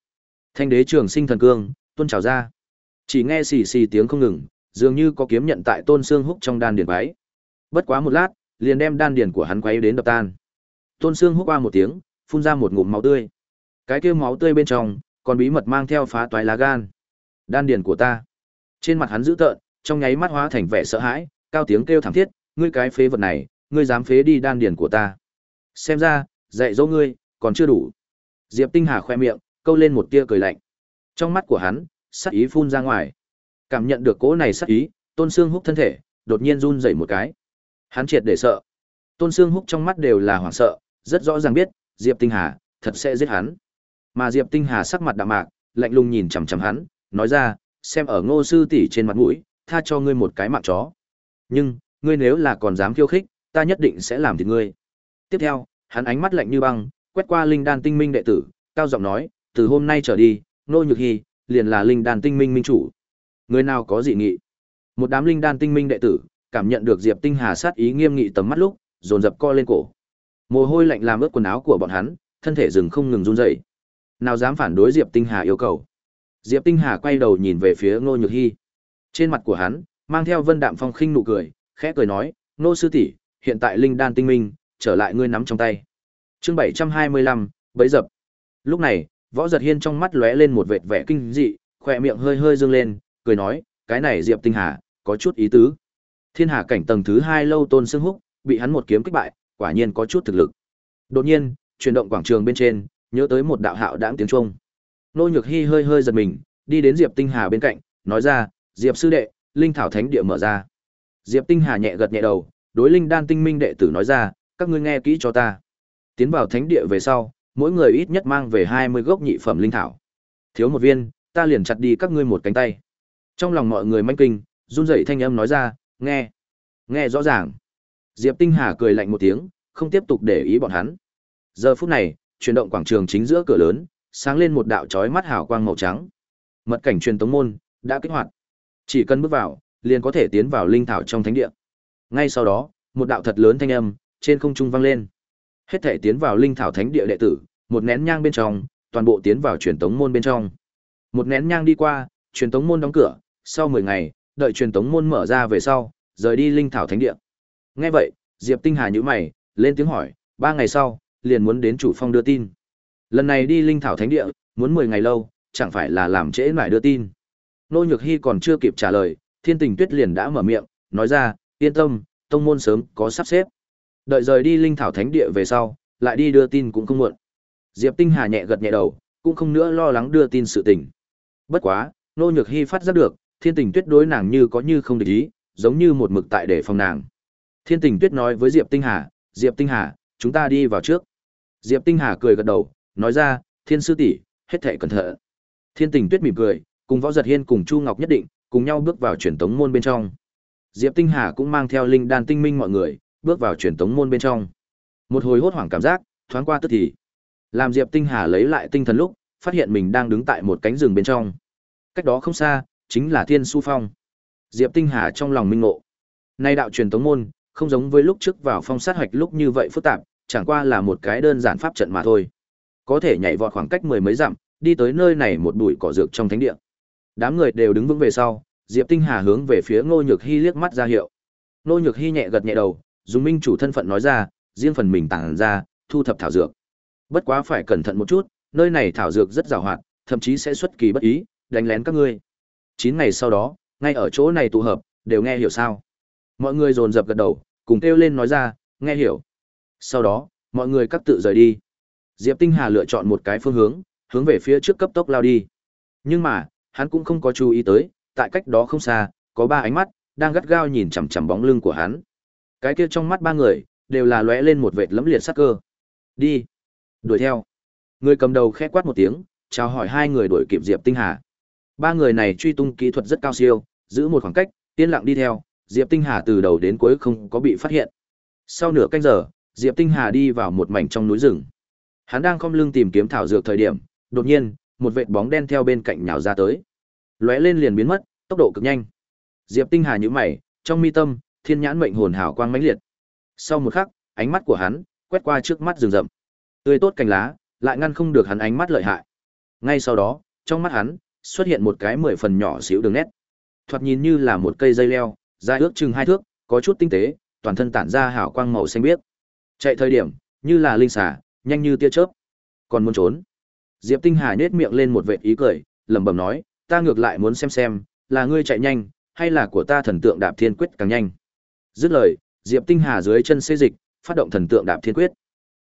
Thanh đế trường sinh thần cương, tuôn trào ra. Chỉ nghe xì xì tiếng không ngừng, dường như có kiếm nhận tại Tôn xương Húc trong đan điền bái. Bất quá một lát, liền đem đan điền của hắn quấy đến đập tan. Tôn xương Húc qua một tiếng, phun ra một ngụm máu tươi. Cái kia máu tươi bên trong, còn bí mật mang theo phá toái lá gan. Đan điền của ta. Trên mặt hắn dữ tợn, trong nháy mắt hóa thành vẻ sợ hãi, cao tiếng kêu thảm thiết, ngươi cái phế vật này, ngươi dám phế đi đan điền của ta. Xem ra, dạy dỗ ngươi, còn chưa đủ. Diệp Tinh Hà khoe miệng, câu lên một tia cười lạnh. Trong mắt của hắn, sát ý phun ra ngoài. Cảm nhận được cỗ này sát ý, Tôn Sương Húc thân thể đột nhiên run rẩy một cái. Hắn triệt để sợ. Tôn Sương Húc trong mắt đều là hoảng sợ, rất rõ ràng biết, Diệp Tinh Hà thật sẽ giết hắn. Mà Diệp Tinh Hà sắc mặt đạm mạc, lạnh lùng nhìn chằm chằm hắn, nói ra, xem ở Ngô sư tỷ trên mặt mũi, tha cho ngươi một cái mạng chó. Nhưng, ngươi nếu là còn dám khiêu khích, ta nhất định sẽ làm thịt ngươi. Tiếp theo, hắn ánh mắt lạnh như băng, quét qua linh đan tinh minh đệ tử, cao giọng nói, từ hôm nay trở đi, Nô Nhược Hy liền là linh đan tinh minh minh chủ. Người nào có dị nghị? Một đám linh đan tinh minh đệ tử, cảm nhận được Diệp Tinh Hà sát ý nghiêm nghị tầm mắt lúc, dồn dập co lên cổ. Mồ hôi lạnh làm ướt quần áo của bọn hắn, thân thể dừng không ngừng run rẩy. Nào dám phản đối Diệp Tinh Hà yêu cầu. Diệp Tinh Hà quay đầu nhìn về phía Ngô Nhược Hi. Trên mặt của hắn mang theo vân đạm phong khinh nụ cười, khẽ cười nói, "Ngô sư tỷ, hiện tại linh đan tinh minh, trở lại ngươi nắm trong tay." Chương 725, bấy dập. Lúc này, Võ Giật Hiên trong mắt lóe lên một vệt vẻ kinh dị, khóe miệng hơi hơi dương lên, cười nói, "Cái này Diệp Tinh Hà, có chút ý tứ." Thiên Hà cảnh tầng thứ hai lâu tôn xương húc, bị hắn một kiếm kích bại, quả nhiên có chút thực lực. Đột nhiên, chuyển động quảng trường bên trên, nhớ tới một đạo hạo đãng tiếng trung. Nô Nhược Hi hơi hơi giật mình, đi đến Diệp Tinh Hà bên cạnh, nói ra, "Diệp sư đệ, linh thảo thánh địa mở ra." Diệp Tinh Hà nhẹ gật nhẹ đầu, đối linh đan tinh minh đệ tử nói ra, "Các ngươi nghe kỹ cho ta. Tiến vào thánh địa về sau, mỗi người ít nhất mang về 20 gốc nhị phẩm linh thảo. Thiếu một viên, ta liền chặt đi các ngươi một cánh tay." Trong lòng mọi người manh kinh, run rẩy thanh âm nói ra, "Nghe, nghe rõ ràng." Diệp Tinh Hà cười lạnh một tiếng, không tiếp tục để ý bọn hắn. Giờ phút này, chuyển động quảng trường chính giữa cửa lớn, sáng lên một đạo chói mắt hào quang màu trắng. Mật cảnh truyền tống môn đã kích hoạt. Chỉ cần bước vào, liền có thể tiến vào linh thảo trong thánh địa. Ngay sau đó, một đạo thật lớn thanh âm trên không trung vang lên. Hết thể tiến vào linh thảo thánh địa đệ tử, một nén nhang bên trong, toàn bộ tiến vào truyền tống môn bên trong. Một nén nhang đi qua, truyền tống môn đóng cửa, sau 10 ngày, đợi truyền tống môn mở ra về sau, rời đi linh thảo thánh địa. Nghe vậy, Diệp Tinh Hà nhíu mày, lên tiếng hỏi, ba ngày sau, liền muốn đến chủ phong đưa tin. Lần này đi linh thảo thánh địa, muốn 10 ngày lâu, chẳng phải là làm trễ nải đưa tin. Nô Nhược Hy còn chưa kịp trả lời, Thiên Tình Tuyết liền đã mở miệng, nói ra, yên tâm, tông môn sớm có sắp xếp. Đợi rời đi linh thảo thánh địa về sau, lại đi đưa tin cũng không muộn. Diệp Tinh Hà nhẹ gật nhẹ đầu, cũng không nữa lo lắng đưa tin sự tình. Bất quá, Nô Nhược Hy phát giác được, Thiên Tình Tuyết đối nàng như có như không để ý, giống như một mực tại để phòng nàng. Thiên Tình Tuyết nói với Diệp Tinh Hà, "Diệp Tinh Hà, chúng ta đi vào trước." Diệp Tinh Hà cười gật đầu, nói ra, "Thiên sư tỷ, hết thảy cẩn thận." Thiên Tình Tuyết mỉm cười, cùng Võ Giật Hiên cùng Chu Ngọc nhất định, cùng nhau bước vào truyền tống môn bên trong. Diệp Tinh Hà cũng mang theo linh đan tinh minh mọi người, bước vào truyền tống môn bên trong. Một hồi hốt hoảng cảm giác, thoáng qua tức thì. Làm Diệp Tinh Hà lấy lại tinh thần lúc, phát hiện mình đang đứng tại một cánh rừng bên trong. Cách đó không xa, chính là Thiên Su Phong. Diệp Tinh Hà trong lòng minh ngộ. Nay đạo truyền tống môn, không giống với lúc trước vào phong sát hoạch lúc như vậy phức tạp, chẳng qua là một cái đơn giản pháp trận mà thôi. Có thể nhảy vọt khoảng cách mười mấy dặm, đi tới nơi này một bụi cỏ dược trong thánh địa. Đám người đều đứng vững về sau, Diệp Tinh Hà hướng về phía Ngô Nhược Hi liếc mắt ra hiệu. Ngô Nhược Hi nhẹ gật nhẹ đầu, dùng minh chủ thân phận nói ra, riêng phần mình tàng ra, thu thập thảo dược. Bất quá phải cẩn thận một chút, nơi này thảo dược rất giàu hoạt, thậm chí sẽ xuất kỳ bất ý, đánh lén các ngươi. Chín ngày sau đó, ngay ở chỗ này tụ hợp, đều nghe hiểu sao? Mọi người dồn dập gật đầu, cùng kêu lên nói ra, nghe hiểu. Sau đó, mọi người cắt tự rời đi. Diệp Tinh Hà lựa chọn một cái phương hướng, hướng về phía trước cấp tốc lao đi. Nhưng mà, hắn cũng không có chú ý tới, tại cách đó không xa, có ba ánh mắt đang gắt gao nhìn chằm chằm bóng lưng của hắn. Cái kia trong mắt ba người đều là lóe lên một vệt lẫm liệt sắc cơ. Đi, đuổi theo. Người cầm đầu khẽ quát một tiếng, chào hỏi hai người đuổi kịp Diệp Tinh Hà. Ba người này truy tung kỹ thuật rất cao siêu, giữ một khoảng cách, yên lặng đi theo, Diệp Tinh Hà từ đầu đến cuối không có bị phát hiện. Sau nửa canh giờ, Diệp Tinh Hà đi vào một mảnh trong núi rừng. Hắn đang khom lưng tìm kiếm thảo dược thời điểm, đột nhiên, một vệt bóng đen theo bên cạnh nhào ra tới. Lóe lên liền biến mất, tốc độ cực nhanh. Diệp Tinh Hà nhíu mày, trong mi tâm, thiên nhãn mệnh hồn hào quang mãnh liệt. Sau một khắc, ánh mắt của hắn quét qua trước mắt rừng rậm. Tươi tốt cành lá, lại ngăn không được hắn ánh mắt lợi hại. Ngay sau đó, trong mắt hắn xuất hiện một cái mười phần nhỏ xíu đường nét. Thoạt nhìn như là một cây dây leo, dài ước chừng hai thước, có chút tinh tế, toàn thân tản ra hào quang màu xanh biếc. Chạy thời điểm, như là linh xà, nhanh như tia chớp. Còn muốn trốn. Diệp Tinh Hà nhếch miệng lên một vệt ý cười, lẩm bẩm nói, ta ngược lại muốn xem xem, là ngươi chạy nhanh, hay là của ta thần tượng đạp thiên quyết càng nhanh. Dứt lời, Diệp Tinh Hà dưới chân xê dịch, phát động thần tượng đạp thiên quyết.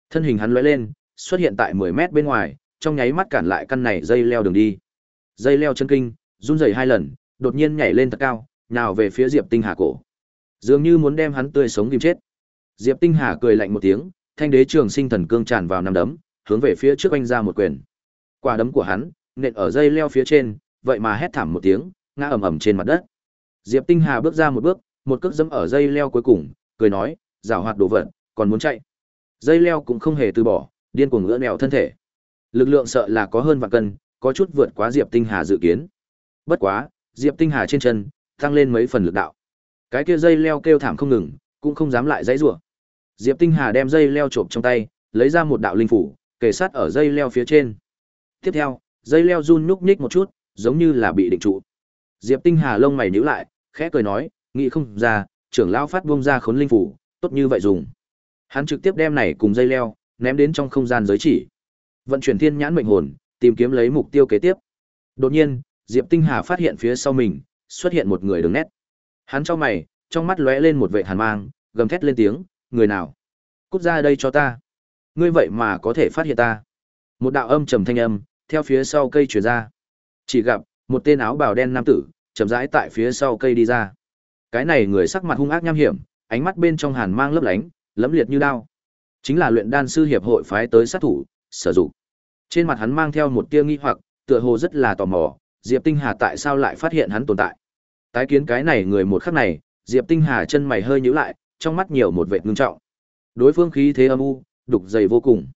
Thân hình hắn lóe lên, xuất hiện tại 10 mét bên ngoài, trong nháy mắt cản lại căn này dây leo đường đi. Dây leo chân kinh, run rẩy hai lần, đột nhiên nhảy lên thật cao, nào về phía Diệp Tinh Hà cổ. Dường như muốn đem hắn tươi sống kìm chết. Diệp Tinh Hà cười lạnh một tiếng, thanh đế trường sinh thần cương tràn vào năm đấm, hướng về phía trước anh ra một quyền. Quả đấm của hắn nện ở dây leo phía trên, vậy mà hét thảm một tiếng, ngã ầm ầm trên mặt đất. Diệp Tinh Hà bước ra một bước, một cước dẫm ở dây leo cuối cùng, cười nói, "Giảo hoạt đồ vật, còn muốn chạy." Dây leo cũng không hề từ bỏ, điên cuồng ngỡ nẹo thân thể. Lực lượng sợ là có hơn vạn cân, có chút vượt quá Diệp Tinh Hà dự kiến. Bất quá, Diệp Tinh Hà trên chân tăng lên mấy phần lực đạo. Cái kia dây leo kêu thảm không ngừng, cũng không dám lại dãy rủa. Diệp Tinh Hà đem dây leo trộm trong tay, lấy ra một đạo linh phủ, kề sát ở dây leo phía trên. Tiếp theo, dây leo run nhúc nhích một chút, giống như là bị định trụ. Diệp Tinh Hà lông mày nhíu lại, khẽ cười nói, nghĩ không ra, trưởng lão phát buông ra khốn linh phủ, tốt như vậy dùng. Hắn trực tiếp đem này cùng dây leo, ném đến trong không gian giới chỉ. Vận chuyển thiên nhãn mệnh hồn, tìm kiếm lấy mục tiêu kế tiếp. Đột nhiên, Diệp Tinh Hà phát hiện phía sau mình, xuất hiện một người đứng nét. Hắn cho mày, trong mắt lóe lên một vệ hàn mang, gầm thét lên tiếng, người nào? Cút ra đây cho ta. Ngươi vậy mà có thể phát hiện ta. Một đạo âm trầm thanh âm, theo phía sau cây truyền ra. Chỉ gặp, một tên áo bào đen nam tử, chậm rãi tại phía sau cây đi ra. Cái này người sắc mặt hung ác nham hiểm, ánh mắt bên trong hàn mang lấp lánh, lẫm liệt như đao. Chính là luyện đan sư hiệp hội phái tới sát thủ, sử dụng. Trên mặt hắn mang theo một tia nghi hoặc, tựa hồ rất là tò mò, Diệp Tinh Hà tại sao lại phát hiện hắn tồn tại. Tái kiến cái này người một khắc này, Diệp Tinh Hà chân mày hơi nhíu lại, trong mắt nhiều một vệt ngưng trọng. Đối phương khí thế âm u, đục dày vô cùng.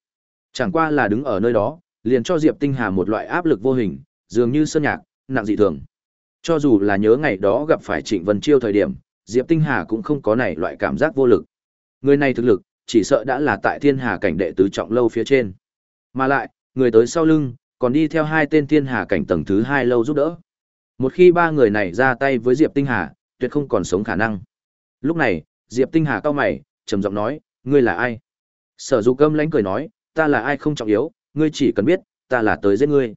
Chẳng qua là đứng ở nơi đó, liền cho Diệp Tinh Hà một loại áp lực vô hình, dường như sơn nhạc, nặng dị thường. Cho dù là nhớ ngày đó gặp phải Trịnh Vân Chiêu thời điểm, Diệp Tinh Hà cũng không có này loại cảm giác vô lực. Người này thực lực, chỉ sợ đã là tại Thiên Hà cảnh đệ tứ trọng lâu phía trên. Mà lại, người tới sau lưng, còn đi theo hai tên Thiên Hà cảnh tầng thứ hai lâu giúp đỡ. Một khi ba người này ra tay với Diệp Tinh Hà, tuyệt không còn sống khả năng. Lúc này, Diệp Tinh Hà cao mày, trầm giọng nói, ngươi là ai? Sở Dục Câm lánh cười nói, ta là ai không trọng yếu, ngươi chỉ cần biết, ta là tới giết ngươi.